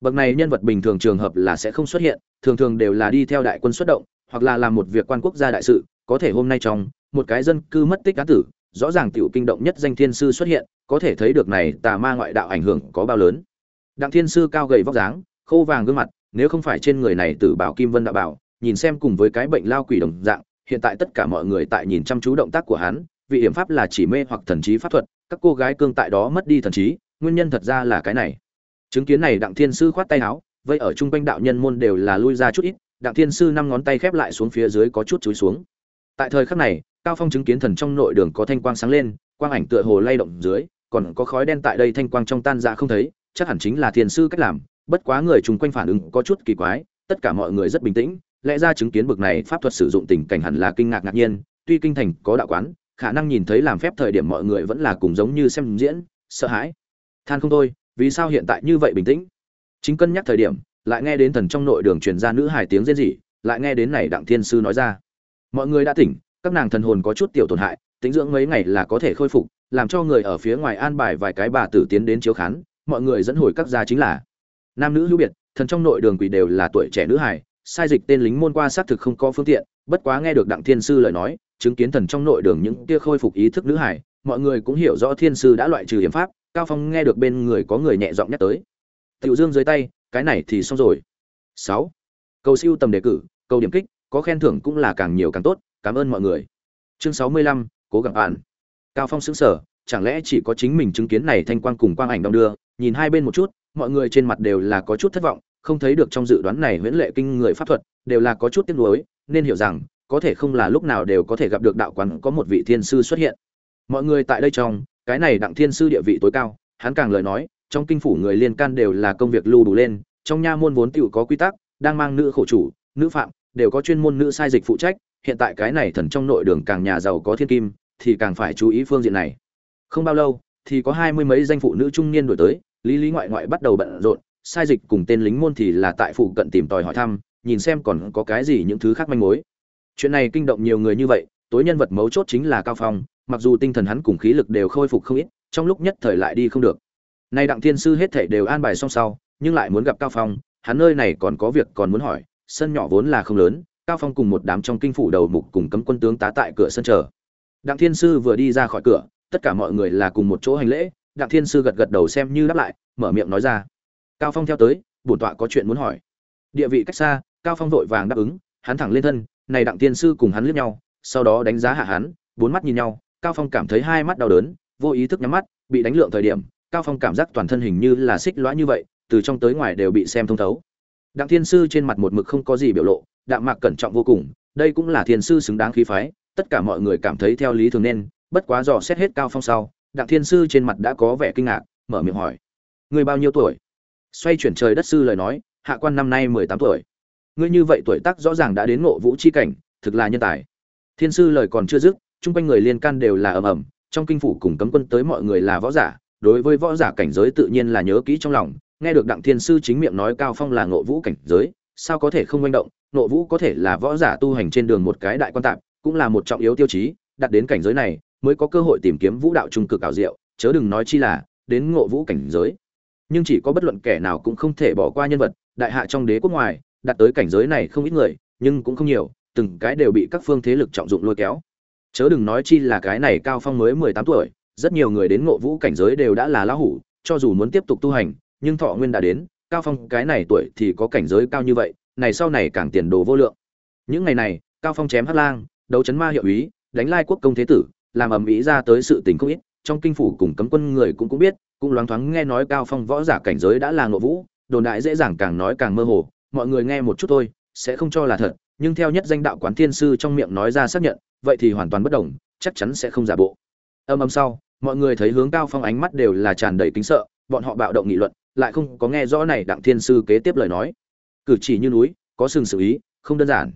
Bậc này nhân vật bình thường trường hợp là sẽ không xuất hiện, thường thường đều là đi theo đại quân xuất động, hoặc là làm một việc quan quốc gia đại sự, có thể hôm nay trong, một cái dân cư mất tích cá tử, rõ ràng tiểu kinh động nhất danh thiên sư xuất hiện, có thể thấy được này tà ma ngoại đạo ảnh hưởng có bao lớn. Đặng thiên sư cao gầy vóc dáng, khô vàng gương mặt, nếu không phải trên người này tử bảo kim vân đạo bảo, nhìn xem cùng với cái bệnh lao quỷ đồng dạng hiện tại tất cả mọi người tại nhìn chăm chú động tác của hắn vị hiểm pháp là chỉ mê hoặc thần trí pháp thuật, các cô gái cương tại đó mất đi thần trí, nguyên nhân thật ra là cái này. Chứng kiến này, đặng thiên sư khoát tay áo, vây ở trung quanh đạo nhân môn đều là lui ra chút ít, đặng thiên sư năm ngón tay khép lại xuống phía dưới có chút chúi xuống. Tại thời khắc này, cao phong chứng kiến thần trong nội đường có thanh quang sáng lên, quang ảnh tựa hồ lay động dưới, còn có khói đen tại đây thanh quang trong tan ra không thấy, chắc hẳn chính là thiên sư cách làm, bất quá người chung quanh phản ứng có chút kỳ quái, tất cả mọi người rất bình tĩnh lẽ ra chứng kiến bực này pháp thuật sử dụng tình cảnh hẳn là kinh ngạc ngạc nhiên, tuy kinh thành có đạo quán, khả năng nhìn thấy làm phép thời điểm mọi người vẫn là cùng giống như xem diễn, sợ hãi. Than không thôi, vì sao hiện tại như vậy bình tĩnh? Chính cân nhắc thời điểm, lại nghe đến thần trong nội đường truyền ra nữ hài tiếng rên rỉ, lại nghe đến này đặng thiên sư nói ra. Mọi người đã tỉnh, các nàng thần hồn có chút tiểu tổn hại, tính dưỡng mấy ngày là có thể khôi phục, làm cho người ở phía ngoài an bài vài cái bà tử tiến đến chiếu khán, mọi người dẫn hồi các gia chính là. Nam nữ hữu biệt, thần trong nội đường quỷ đều là tuổi trẻ nữ hài sai dịch tên lính môn qua xác thực không có phương tiện bất quá nghe được đặng thiên sư lời nói chứng kiến thần trong nội đường những kia khôi phục ý thức nữ hải, mọi người cũng hiểu rõ thiên sư đã loại trừ hiểm pháp cao phong nghe được bên người có người nhẹ giọng nhắc tới. Tiểu dương dưới tay cái này thì xong rồi. Sáu. Cầu siêu tầm đề cử cầu điểm kích có khen thưởng cũng là càng nhiều càng tốt cảm ơn mọi người. Chương sáu mươi lăm cố gắng bạn. Cao phong sững sờ chẳng lẽ chỉ có chính mình chứng kiến này thanh quang cùng quang ảnh đong đưa nhìn hai bên một chút mọi người trên mặt đều là có chút thất vọng không thấy được trong dự đoán này huyễn lệ kinh người pháp thuật, đều là có chút tiếc nuối, nên hiểu rằng, có thể không là lúc nào đều có thể gặp được đạo quán có một vị thiên sư xuất hiện. Mọi người tại đây trong, cái này đặng thiên sư địa vị tối cao, hắn càng lời nói, trong kinh phủ người liên can đều là công việc lưu đủ lên, trong nha môn vốn tựu có quy tắc, đang mang nữ khổ chủ, nữ phạm, đều có chuyên môn nữ sai dịch phụ trách, hiện tại cái này thần trong nội đường càng nhà giàu có thiên kim, thì càng phải chú ý phương diện này. Không bao lâu, thì có hai mươi mấy danh phụ nữ trung niên đổi tới, lý lý ngoại ngoại bắt đầu bận rộn sai dịch cùng tên lính môn thì là tại phụ cận tìm tòi hỏi thăm, nhìn xem còn có cái gì những thứ khác manh mối. Chuyện này kinh động nhiều người như vậy, tối nhân vật mấu chốt chính là cao phong, mặc dù tinh thần hắn cùng khí lực đều khôi phục không ít, trong lúc nhất thời lại đi không được. Nay đặng thiên sư hết thảy đều an bài xong sau, nhưng lại muốn gặp cao phong, hắn nơi này còn có việc còn muốn hỏi, sân nhỏ vốn là không lớn, cao phong cùng một đám trong kinh phủ đầu mục cùng cấm quân tướng tá tại cửa sân chờ. Đặng thiên sư vừa đi ra khỏi cửa, tất cả mọi người là cùng một chỗ hành lễ, đặng thiên sư gật gật đầu xem như đáp lại, mở miệng nói ra cao phong theo tới, bổn tọa có chuyện muốn hỏi. Địa vị cách xa, cao phong vội vàng đáp ứng, hắn thẳng lên thân, này đặng thiên sư cùng hắn liếc nhau, sau đó đánh giá hạ hắn, bốn mắt nhìn nhau, cao phong cảm thấy hai mắt đau đớn, vô ý thức nhắm mắt, bị đánh lượng thời điểm, cao phong cảm giác toàn thân hình như là xích lõa như vậy, từ trong tới ngoài đều bị xem thông thấu. Đặng thiên sư trên mặt một mực không có gì biểu lộ, đạm mạc cẩn trọng vô cùng, đây cũng là thiên sư xứng đáng khí phái, tất cả mọi người cảm thấy theo lý thường nên, bất quá dò xét hết cao phong sau, đặng thiên sư trên mặt đã có vẻ kinh ngạc, mở miệng hỏi người bao nhiêu tuổi? Xoay chuyển trời đất sư lời nói, hạ quan năm nay mười tám tuổi. Ngươi như vậy tuổi tác rõ ràng đã đến ngộ vũ chi cảnh, thực là nhân tài. Thiên sư lời còn chưa dứt, chung quanh người liên can đều là ầm ầm, trong kinh phủ cùng cấm quân tới mọi người là võ giả, đối với võ giả cảnh giới tự nhiên là nhớ kỹ trong lòng, nghe được đặng thiên sư chính miệng nói cao phong là ngộ vũ cảnh giới, sao có thể không manh động, ngộ vũ có thể là võ giả tu hành trên đường một cái đại quan tạp, cũng là một trọng yếu tiêu chí đặt đến cảnh giới này, mới có cơ hội tìm kiếm vũ đạo trung cực ảo diệu, chớ đừng nói chi là, đến ngộ vũ cảnh giới nhưng chỉ có bất luận kẻ nào cũng không thể bỏ qua nhân vật, đại hạ trong đế quốc ngoài đặt tới cảnh giới này không ít người, nhưng cũng không nhiều, từng cái đều bị các phương thế lực trọng dụng lôi kéo. Chớ đừng nói chi là cái này cao phong mới mười tám tuổi, rất nhiều người đến ngộ vũ cảnh giới đều đã là lão hủ, cho dù muốn tiếp tục tu hành, nhưng thọ nguyên đã đến, cao phong cái này tuổi thì có cảnh giới cao như vậy, này sau này càng tiền đồ vô lượng. Những ngày này, cao phong chém hắc lang, đấu chấn ma hiệu úy, đánh lai quốc công thế tử, làm ầm ĩ ra tới sự tình không ít trong kinh phủ cùng cấm quân người cũng cũng biết, cũng loáng thoáng nghe nói cao phong võ giả cảnh giới đã là ngộ vũ, đồn đại dễ dàng càng nói càng mơ hồ, mọi người nghe một chút thôi, sẽ không cho là thật, nhưng theo nhất danh đạo quán thiên sư trong miệng nói ra xác nhận, vậy thì hoàn toàn bất đồng, chắc chắn sẽ không giả bộ. Âm âm sau, mọi người thấy hướng cao phong ánh mắt đều là tràn đầy kính sợ, bọn họ bạo động nghị luận, lại không có nghe rõ này đặng thiên sư kế tiếp lời nói. Cử chỉ như núi, có sừng xử ý, không đơn giản.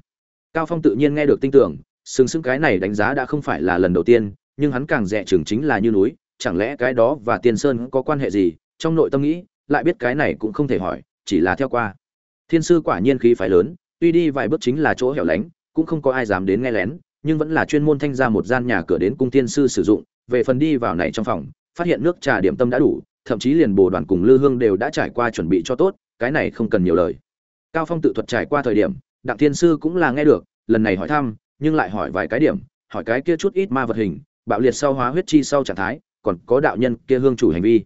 Cao phong tự nhiên nghe được tin tưởng, sừng sững cái này đánh giá đã không phải là lần đầu tiên nhưng hắn càng dè chừng chính là như núi, chẳng lẽ cái đó và tiên sơn có quan hệ gì? Trong nội tâm nghĩ, lại biết cái này cũng không thể hỏi, chỉ là theo qua. Thiên sư quả nhiên khí phái lớn, tuy đi vài bước chính là chỗ hẻo lánh, cũng không có ai dám đến nghe lén, nhưng vẫn là chuyên môn thanh ra một gian nhà cửa đến cung tiên sư sử dụng, về phần đi vào này trong phòng, phát hiện nước trà điểm tâm đã đủ, thậm chí liền bồ đoàn cùng lư hương đều đã trải qua chuẩn bị cho tốt, cái này không cần nhiều lời. Cao phong tự thuật trải qua thời điểm, đặng thiên sư cũng là nghe được, lần này hỏi thăm, nhưng lại hỏi vài cái điểm, hỏi cái kia chút ít ma vật hình bạo liệt sau hóa huyết chi sau trạng thái, còn có đạo nhân kia hương chủ hành vi.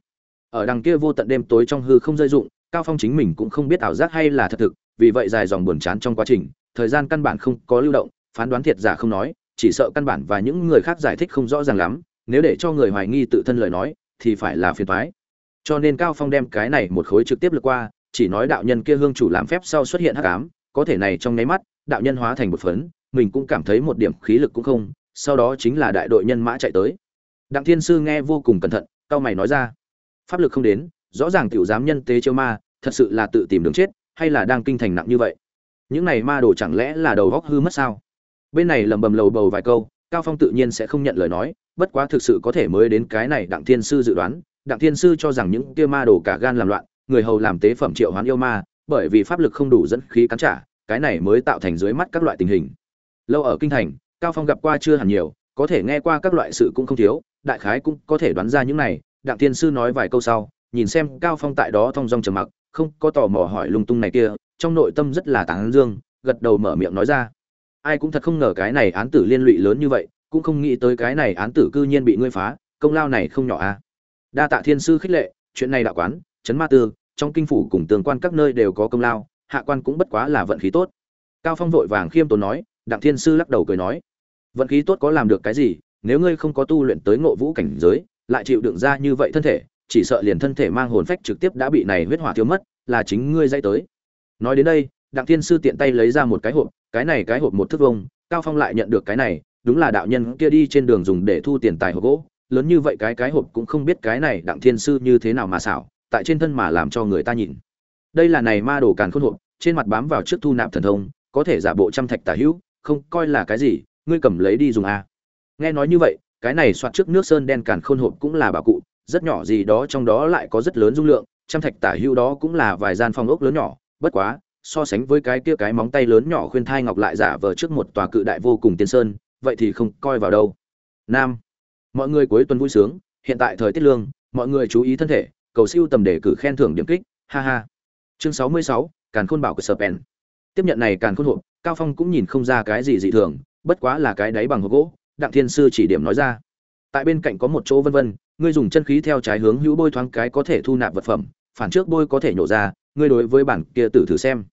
Ở đằng kia vô tận đêm tối trong hư không rơi dụng cao phong chính mình cũng không biết ảo giác hay là thật thực, vì vậy dài dòng buồn chán trong quá trình, thời gian căn bản không có lưu động, phán đoán thiệt giả không nói, chỉ sợ căn bản và những người khác giải thích không rõ ràng lắm, nếu để cho người hoài nghi tự thân lời nói, thì phải là phiền toái. Cho nên cao phong đem cái này một khối trực tiếp lượt qua, chỉ nói đạo nhân kia hương chủ làm phép sau xuất hiện hắc ám, có thể này trong nháy mắt, đạo nhân hóa thành một phấn, mình cũng cảm thấy một điểm khí lực cũng không sau đó chính là đại đội nhân mã chạy tới. Đặng thiên sư nghe vô cùng cẩn thận cao mày nói ra, pháp lực không đến, rõ ràng tiểu giám nhân tế chiêu ma, thật sự là tự tìm đường chết, hay là đang kinh thành nặng như vậy? Những này ma đồ chẳng lẽ là đầu góc hư mất sao? Bên này lầm bầm lầu bầu vài câu, cao phong tự nhiên sẽ không nhận lời nói, bất quá thực sự có thể mới đến cái này đặng thiên sư dự đoán, đặng thiên sư cho rằng những kia ma đồ cả gan làm loạn, người hầu làm tế phẩm triệu hoán yêu ma, bởi vì pháp lực không đủ dẫn khí cắn trả, cái này mới tạo thành dưới mắt các loại tình hình. Lâu ở kinh thành cao phong gặp qua chưa hẳn nhiều, có thể nghe qua các loại sự cũng không thiếu, đại khái cũng có thể đoán ra những này. Đặng thiên sư nói vài câu sau, nhìn xem cao phong tại đó thong dong trầm mặc, không có tò mò hỏi lung tung này kia, trong nội tâm rất là tán dương, gật đầu mở miệng nói ra. Ai cũng thật không ngờ cái này án tử liên lụy lớn như vậy, cũng không nghĩ tới cái này án tử cư nhiên bị ngươi phá, công lao này không nhỏ a à. đa tạ thiên sư khích lệ, chuyện này đạo quán, trấn ma tư, trong kinh phủ cùng tường quan các nơi đều có công lao, hạ quan cũng bất quá là vận khí tốt. Cao phong vội vàng khiêm tốn nói, đặng thiên sư lắc đầu cười nói vận khí tốt có làm được cái gì, nếu ngươi không có tu luyện tới ngộ vũ cảnh giới, lại chịu đựng ra như vậy thân thể, chỉ sợ liền thân thể mang hồn phách trực tiếp đã bị này huyết hỏa thiếu mất, là chính ngươi dạy tới. Nói đến đây, đặng thiên sư tiện tay lấy ra một cái hộp, cái này cái hộp một thước vông cao phong lại nhận được cái này, đúng là đạo nhân kia đi trên đường dùng để thu tiền tài hộp gỗ, lớn như vậy cái cái hộp cũng không biết cái này đặng thiên sư như thế nào mà xảo, tại trên thân mà làm cho người ta nhìn. Đây là này ma đồ càn khôn hộp, trên mặt bám vào trước thu nạp thần thông, có thể giả bộ trăm thạch tả hữu, không coi là cái gì ngươi cầm lấy đi dùng a nghe nói như vậy, cái này soạt trước nước sơn đen càn khôn hộp cũng là bảo cụ, rất nhỏ gì đó trong đó lại có rất lớn dung lượng, trăm thạch tả hưu đó cũng là vài gian phòng ốc lớn nhỏ, bất quá, so sánh với cái kia cái móng tay lớn nhỏ khuyên thai ngọc lại giả vờ trước một tòa cự đại vô cùng tiên sơn, vậy thì không coi vào đâu. Nam, mọi người cuối tuần vui sướng, hiện tại thời tiết lương, mọi người chú ý thân thể, cầu siêu tầm để cử khen thưởng điểm kích, ha ha. Chương sáu mươi sáu, càn khôn bảo của Serpent. tiếp nhận này càn khôn hộp, cao phong cũng nhìn không ra cái gì dị thường bất quá là cái đáy bằng hộp gỗ, đặng thiên sư chỉ điểm nói ra. Tại bên cạnh có một chỗ vân vân, ngươi dùng chân khí theo trái hướng hữu bôi thoáng cái có thể thu nạp vật phẩm, phản trước bôi có thể nhổ ra, ngươi đối với bản kia tử thử xem.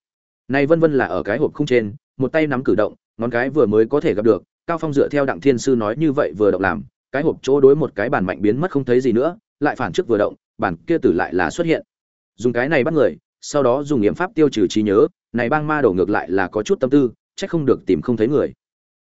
Này vân vân là ở cái hộp không trên, một tay nắm cử động, ngón cái vừa mới có thể gặp được, cao phong dựa theo đặng thiên sư nói như vậy vừa động làm, cái hộp chỗ đối một cái bản mạnh biến mất không thấy gì nữa, lại phản trước vừa động, bản kia tử lại là xuất hiện. Dùng cái này bắt người, sau đó dùng nghiệm pháp tiêu trừ trí nhớ, này bang ma đổ ngược lại là có chút tâm tư trách không được tìm không thấy người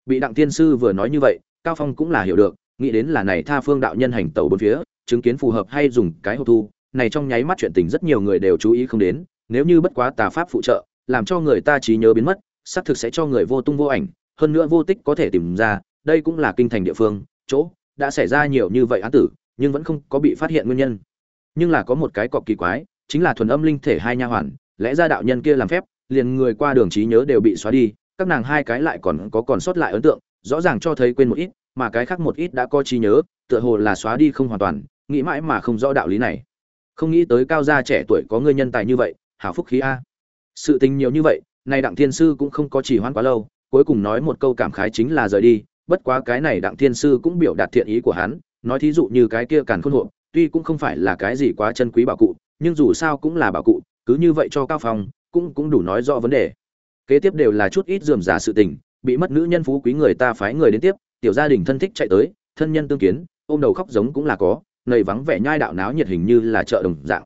bị đặng Tiên sư vừa nói như vậy, cao phong cũng là hiểu được, nghĩ đến là này tha phương đạo nhân hành tẩu bốn phía, chứng kiến phù hợp hay dùng cái hộp thu, này trong nháy mắt chuyện tình rất nhiều người đều chú ý không đến, nếu như bất quá tà pháp phụ trợ, làm cho người ta trí nhớ biến mất, xác thực sẽ cho người vô tung vô ảnh, hơn nữa vô tích có thể tìm ra, đây cũng là kinh thành địa phương, chỗ đã xảy ra nhiều như vậy án tử, nhưng vẫn không có bị phát hiện nguyên nhân. Nhưng là có một cái cọc kỳ quái, chính là thuần âm linh thể hai nha hoàn, lẽ ra đạo nhân kia làm phép, liền người qua đường trí nhớ đều bị xóa đi các nàng hai cái lại còn có còn sót lại ấn tượng, rõ ràng cho thấy quên một ít, mà cái khác một ít đã có trí nhớ, tựa hồ là xóa đi không hoàn toàn, nghĩ mãi mà không rõ đạo lý này. Không nghĩ tới cao gia trẻ tuổi có người nhân tài như vậy, hảo phúc khí a. Sự tình nhiều như vậy, này đặng thiên sư cũng không có chỉ hoãn quá lâu, cuối cùng nói một câu cảm khái chính là rời đi, bất quá cái này đặng thiên sư cũng biểu đạt thiện ý của hắn, nói thí dụ như cái kia càn khôn hộ, tuy cũng không phải là cái gì quá chân quý bảo cụ, nhưng dù sao cũng là bảo cụ, cứ như vậy cho cao phong, cũng cũng đủ nói rõ vấn đề kế tiếp đều là chút ít dườm giả sự tình, bị mất nữ nhân phú quý người ta phái người đến tiếp, tiểu gia đình thân thích chạy tới, thân nhân tương kiến, ôm đầu khóc giống cũng là có nầy vắng vẻ nhai đạo náo nhiệt hình như là chợ đồng dạng.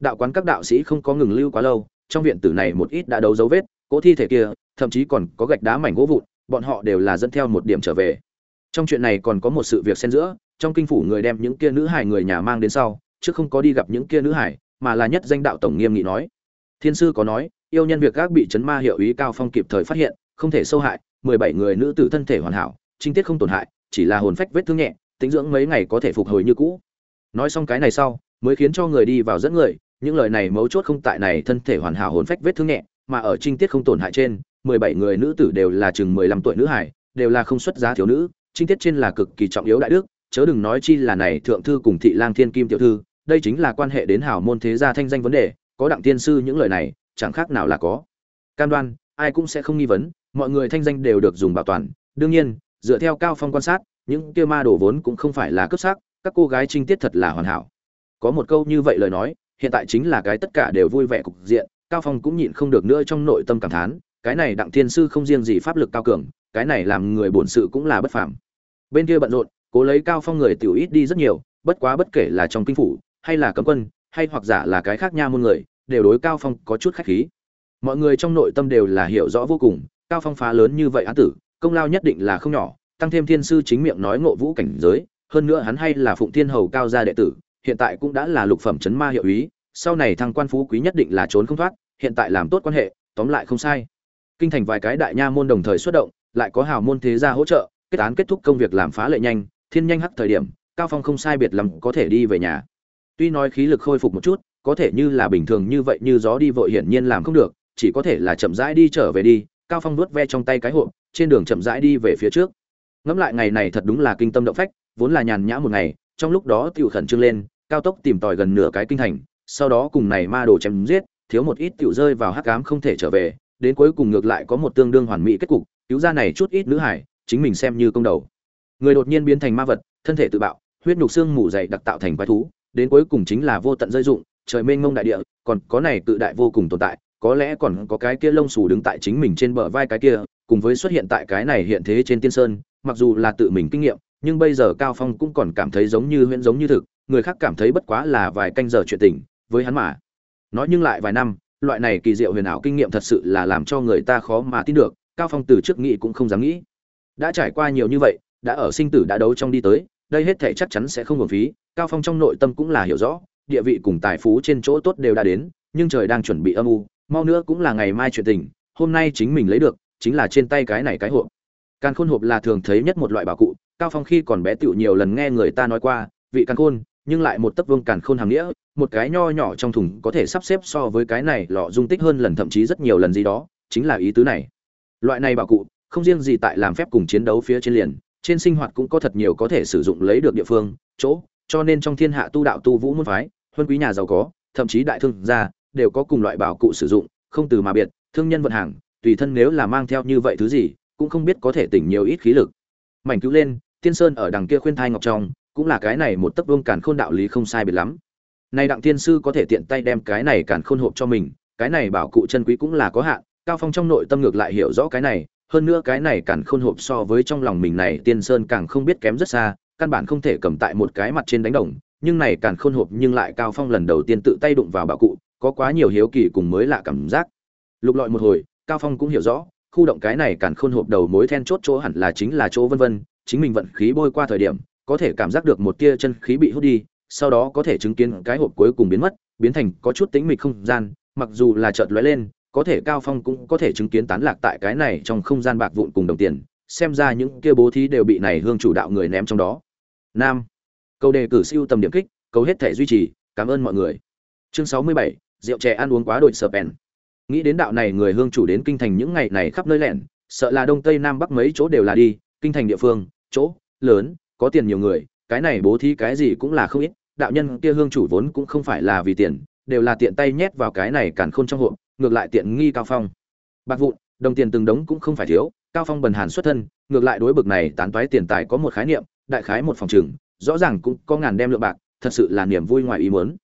Đạo quán các đạo sĩ không có ngừng lưu quá lâu, trong viện tử này một ít đã đấu dấu vết, cỗ thi thể kia, thậm chí còn có gạch đá mảnh gỗ vụn, bọn họ đều là dẫn theo một điểm trở về. Trong chuyện này còn có một sự việc xen giữa, trong kinh phủ người đem những kia nữ hải người nhà mang đến sau, chứ không có đi gặp những kia nữ hải mà là nhất danh đạo tổng nghiêm nghị nói. Thiên sư có nói yêu nhân việc gác bị chấn ma hiệu ý cao phong kịp thời phát hiện, không thể sâu hại, mười bảy người nữ tử thân thể hoàn hảo, trinh tiết không tổn hại, chỉ là hồn phách vết thương nhẹ, tính dưỡng mấy ngày có thể phục hồi như cũ. Nói xong cái này sau, mới khiến cho người đi vào dẫn người, những lời này mấu chốt không tại này thân thể hoàn hảo hồn phách vết thương nhẹ, mà ở trinh tiết không tổn hại trên, mười bảy người nữ tử đều là chừng mười lăm tuổi nữ hải đều là không xuất giá thiếu nữ, trinh tiết trên là cực kỳ trọng yếu đại đức, chớ đừng nói chi là này thượng thư cùng thị lang thiên kim tiểu thư, đây chính là quan hệ đến hảo môn thế gia thanh danh vấn đề, có đặng tiên sư những lời này chẳng khác nào là có. Cam đoan, ai cũng sẽ không nghi vấn, mọi người thanh danh đều được dùng bảo toàn. Đương nhiên, dựa theo cao phong quan sát, những kia ma đổ vốn cũng không phải là cấp sắc, các cô gái trinh tiết thật là hoàn hảo. Có một câu như vậy lời nói, hiện tại chính là cái tất cả đều vui vẻ cục diện, cao phong cũng nhịn không được nữa trong nội tâm cảm thán, cái này đặng thiên sư không riêng gì pháp lực cao cường, cái này làm người bổn sự cũng là bất phàm. Bên kia bận rộn, cố lấy cao phong người tiểu ít đi rất nhiều, bất quá bất kể là trong kinh phủ, hay là cấm quân, hay hoặc giả là cái khác nha môn người đều đối cao phong có chút khách khí. Mọi người trong nội tâm đều là hiểu rõ vô cùng, cao phong phá lớn như vậy án tử, công lao nhất định là không nhỏ, tăng thêm thiên sư chính miệng nói ngộ vũ cảnh giới, hơn nữa hắn hay là phụng thiên hầu cao gia đệ tử, hiện tại cũng đã là lục phẩm chấn ma hiệu ý sau này thăng quan phú quý nhất định là trốn không thoát, hiện tại làm tốt quan hệ, tóm lại không sai. Kinh thành vài cái đại nha môn đồng thời xuất động, lại có hào môn thế gia hỗ trợ, kết án kết thúc công việc làm phá lệ nhanh, thiên nhanh hắc thời điểm, cao phong không sai biệt lắm có thể đi về nhà. Tuy nói khí lực khôi phục một chút có thể như là bình thường như vậy, như gió đi vội hiển nhiên làm không được, chỉ có thể là chậm rãi đi trở về đi. Cao phong nuốt ve trong tay cái hộp, trên đường chậm rãi đi về phía trước. Ngẫm lại ngày này thật đúng là kinh tâm động phách, vốn là nhàn nhã một ngày, trong lúc đó tiểu khẩn trương lên, cao tốc tìm tòi gần nửa cái kinh thành, sau đó cùng này ma đồ chém giết, thiếu một ít tiểu rơi vào hắc ám không thể trở về, đến cuối cùng ngược lại có một tương đương hoàn mỹ kết cục, cứu ra này chút ít nữ hải, chính mình xem như công đầu. Người đột nhiên biến thành ma vật, thân thể tự bạo, huyết nhục xương mù dày đặc tạo thành quái thú, đến cuối cùng chính là vô tận rơi dụng trời mênh mông đại địa, còn có này tự đại vô cùng tồn tại, có lẽ còn có cái kia lông xù đứng tại chính mình trên bờ vai cái kia, cùng với xuất hiện tại cái này hiện thế trên tiên sơn, mặc dù là tự mình kinh nghiệm, nhưng bây giờ cao phong cũng còn cảm thấy giống như huyễn giống như thực, người khác cảm thấy bất quá là vài canh giờ chuyện tình, với hắn mà. Nói nhưng lại vài năm, loại này kỳ diệu huyền ảo kinh nghiệm thật sự là làm cho người ta khó mà tin được, cao phong từ trước nghĩ cũng không dám nghĩ. Đã trải qua nhiều như vậy, đã ở sinh tử đã đấu trong đi tới, đây hết thể chắc chắn sẽ không hưởng phí, cao phong trong nội tâm cũng là hiểu rõ địa vị cùng tài phú trên chỗ tốt đều đã đến, nhưng trời đang chuẩn bị âm u, mau nữa cũng là ngày mai chuyện tình, hôm nay chính mình lấy được, chính là trên tay cái này cái hộp. Càn khôn hộp là thường thấy nhất một loại bảo cụ, cao phong khi còn bé tiểu nhiều lần nghe người ta nói qua, vị càn khôn, nhưng lại một tấc vương càn khôn hàm nghĩa, một cái nho nhỏ trong thùng có thể sắp xếp so với cái này lọ dung tích hơn lần thậm chí rất nhiều lần gì đó, chính là ý tứ này. Loại này bảo cụ, không riêng gì tại làm phép cùng chiến đấu phía trên liền, trên sinh hoạt cũng có thật nhiều có thể sử dụng lấy được địa phương, chỗ, cho nên trong thiên hạ tu đạo tu vũ môn phái huân quý nhà giàu có, thậm chí đại thương gia, đều có cùng loại bảo cụ sử dụng, không từ mà biệt, thương nhân vận hàng, tùy thân nếu là mang theo như vậy thứ gì, cũng không biết có thể tỉnh nhiều ít khí lực. Mảnh cứu lên, tiên sơn ở đằng kia khuyên thai ngọc trong, cũng là cái này một tấc vương càn khôn đạo lý không sai biệt lắm. Nay đặng tiên sư có thể tiện tay đem cái này càn khôn hộp cho mình, cái này bảo cụ chân quý cũng là có hạn, cao phong trong nội tâm ngược lại hiểu rõ cái này, hơn nữa cái này càn khôn hộp so với trong lòng mình này tiên sơn càng không biết kém rất xa, căn bản không thể cầm tại một cái mặt trên đánh đồng nhưng này càn khôn hộp nhưng lại cao phong lần đầu tiên tự tay đụng vào bảo cụ, có quá nhiều hiếu kỳ cùng mới lạ cảm giác. Lục lọi một hồi, cao phong cũng hiểu rõ, khu động cái này càn khôn hộp đầu mối then chốt chỗ hẳn là chính là chỗ vân vân, chính mình vận khí bôi qua thời điểm, có thể cảm giác được một tia chân khí bị hút đi, sau đó có thể chứng kiến cái hộp cuối cùng biến mất, biến thành có chút tĩnh mịch không gian, mặc dù là chợt lóe lên, có thể cao phong cũng có thể chứng kiến tán lạc tại cái này trong không gian bạc vụn cùng đồng tiền, xem ra những kia bố thí đều bị này hương chủ đạo người ném trong đó. Nam câu đề cử siêu tầm điểm kích câu hết thể duy trì. Cảm ơn mọi người. Chương 67, rượu chè ăn uống quá đội sợ pèn. Nghĩ đến đạo này người hương chủ đến kinh thành những ngày này khắp nơi lẻn sợ là đông tây nam bắc mấy chỗ đều là đi kinh thành địa phương chỗ lớn có tiền nhiều người cái này bố thí cái gì cũng là không ít đạo nhân kia hương chủ vốn cũng không phải là vì tiền đều là tiện tay nhét vào cái này càn khôn trong hộp ngược lại tiện nghi cao phong. Bạc vụn đồng tiền từng đống cũng không phải thiếu cao phong bần hàn xuất thân ngược lại đối bực này tán toái tiền tài có một khái niệm đại khái một phòng trừng rõ ràng cũng có ngàn đem lượng bạc, thật sự là niềm vui ngoài ý muốn.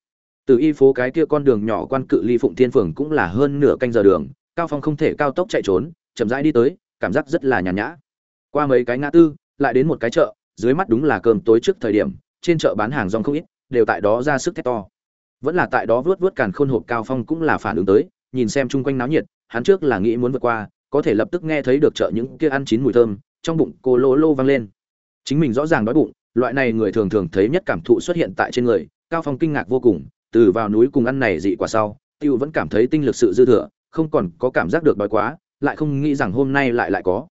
Từ y phố cái kia con đường nhỏ quan cự ly phụng thiên phường cũng là hơn nửa canh giờ đường, cao phong không thể cao tốc chạy trốn, chậm rãi đi tới, cảm giác rất là nhàn nhã. Qua mấy cái ngã tư, lại đến một cái chợ, dưới mắt đúng là cơm tối trước thời điểm, trên chợ bán hàng rong không ít, đều tại đó ra sức thét to. Vẫn là tại đó vớt vớt càn khôn hộp cao phong cũng là phản ứng tới, nhìn xem chung quanh náo nhiệt, hắn trước là nghĩ muốn vượt qua, có thể lập tức nghe thấy được chợ những kia ăn chín mùi thơm, trong bụng cô lô lô vang lên. Chính mình rõ ràng đói bụng loại này người thường thường thấy nhất cảm thụ xuất hiện tại trên người, cao phong kinh ngạc vô cùng, từ vào núi cùng ăn này dị quả sau, tiêu vẫn cảm thấy tinh lực sự dư thừa, không còn có cảm giác được đói quá, lại không nghĩ rằng hôm nay lại lại có.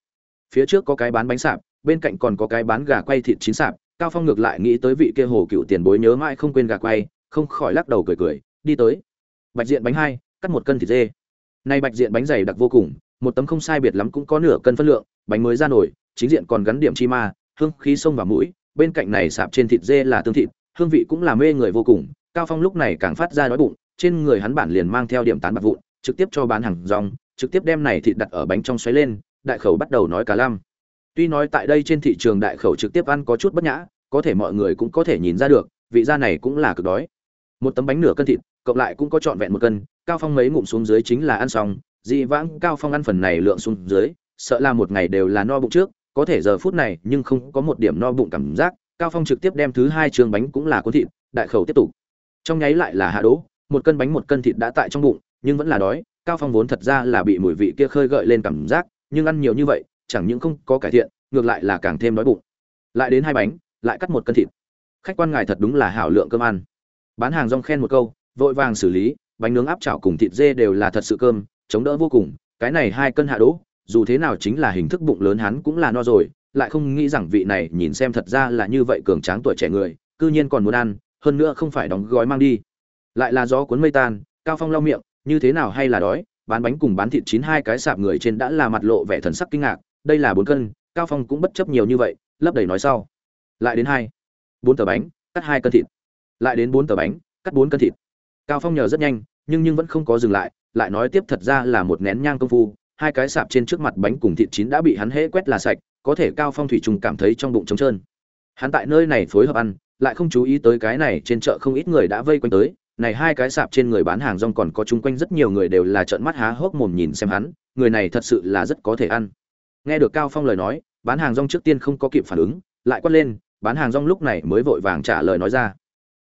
Phía trước có cái bán bánh sạp, bên cạnh còn có cái bán gà quay thịt chín sạp, cao phong ngược lại nghĩ tới vị kia hồ cựu tiền bối nhớ mãi không quên gà quay, không khỏi lắc đầu cười cười, đi tới. Bạch diện bánh hai, cắt một cân thịt dê. Nay bạch diện bánh dày đặc vô cùng, một tấm không sai biệt lắm cũng có nửa cân phân lượng, bánh mới ra nổi, chính diện còn gắn điểm chi ma, hương khí sông vào mũi bên cạnh này sạp trên thịt dê là tương thịt, hương vị cũng là mê người vô cùng, cao phong lúc này càng phát ra đói bụng, trên người hắn bản liền mang theo điểm tán bạc vụn, trực tiếp cho bán hàng rong, trực tiếp đem này thịt đặt ở bánh trong xoáy lên, đại khẩu bắt đầu nói cả lam tuy nói tại đây trên thị trường đại khẩu trực tiếp ăn có chút bất nhã, có thể mọi người cũng có thể nhìn ra được, vị gia này cũng là cực đói. Một tấm bánh nửa cân thịt, cộng lại cũng có trọn vẹn một cân, cao phong mấy ngụm xuống dưới chính là ăn xong, dị vãng cao phong ăn phần này lượng xuống dưới, sợ là một ngày đều là no bụng trước có thể giờ phút này nhưng không có một điểm no bụng cảm giác, cao phong trực tiếp đem thứ hai trường bánh cũng là cuốn thịt, đại khẩu tiếp tục. Trong nháy lại là hạ đỗ một cân bánh một cân thịt đã tại trong bụng, nhưng vẫn là đói, cao phong vốn thật ra là bị mùi vị kia khơi gợi lên cảm giác, nhưng ăn nhiều như vậy, chẳng những không có cải thiện, ngược lại là càng thêm đói bụng. Lại đến hai bánh, lại cắt một cân thịt. Khách quan ngài thật đúng là hảo lượng cơm ăn. Bán hàng rong khen một câu, vội vàng xử lý, bánh nướng áp chảo cùng thịt dê đều là thật sự cơm, chống đỡ vô cùng, cái này hai cân hạ đỗ dù thế nào chính là hình thức bụng lớn hắn cũng là no rồi, lại không nghĩ rằng vị này nhìn xem thật ra là như vậy cường tráng tuổi trẻ người, cư nhiên còn muốn ăn, hơn nữa không phải đóng gói mang đi. Lại là gió cuốn mây tan, cao phong lau miệng, như thế nào hay là đói, bán bánh cùng bán thịt chín hai cái sạp người trên đã là mặt lộ vẻ thần sắc kinh ngạc, đây là bốn cân, cao phong cũng bất chấp nhiều như vậy, lấp đầy nói sau. Lại đến hai, bốn tờ bánh, cắt hai cân thịt. Lại đến bốn tờ bánh, cắt bốn cân thịt. Cao phong nhờ rất nhanh, nhưng nhưng vẫn không có dừng lại lại nói tiếp thật ra là một nén nhang công phu hai cái sạp trên trước mặt bánh cùng thịt chín đã bị hắn hễ quét là sạch, có thể cao phong thủy trùng cảm thấy trong bụng trống trơn. Hắn tại nơi này phối hợp ăn, lại không chú ý tới cái này trên chợ không ít người đã vây quanh tới. Này hai cái sạp trên người bán hàng rong còn có chung quanh rất nhiều người đều là trợn mắt há hốc mồm nhìn xem hắn, người này thật sự là rất có thể ăn. Nghe được cao phong lời nói, bán hàng rong trước tiên không có kịp phản ứng, lại quát lên, bán hàng rong lúc này mới vội vàng trả lời nói ra.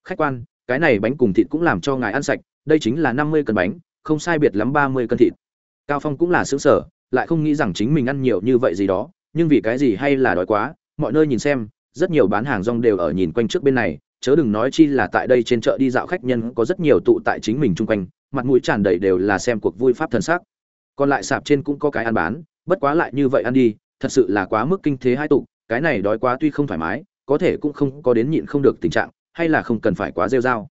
Khách quan, cái này bánh cùng thịt cũng làm cho ngài ăn sạch, đây chính là năm mươi cân bánh, không sai biệt lắm ba mươi cân thịt cao phong cũng là xứng sở, lại không nghĩ rằng chính mình ăn nhiều như vậy gì đó, nhưng vì cái gì hay là đói quá, mọi nơi nhìn xem, rất nhiều bán hàng rong đều ở nhìn quanh trước bên này, chớ đừng nói chi là tại đây trên chợ đi dạo khách nhân có rất nhiều tụ tại chính mình chung quanh, mặt mũi tràn đầy đều là xem cuộc vui pháp thần sắc. Còn lại sạp trên cũng có cái ăn bán, bất quá lại như vậy ăn đi, thật sự là quá mức kinh thế hai tụ, cái này đói quá tuy không thoải mái, có thể cũng không có đến nhịn không được tình trạng, hay là không cần phải quá rêu rao.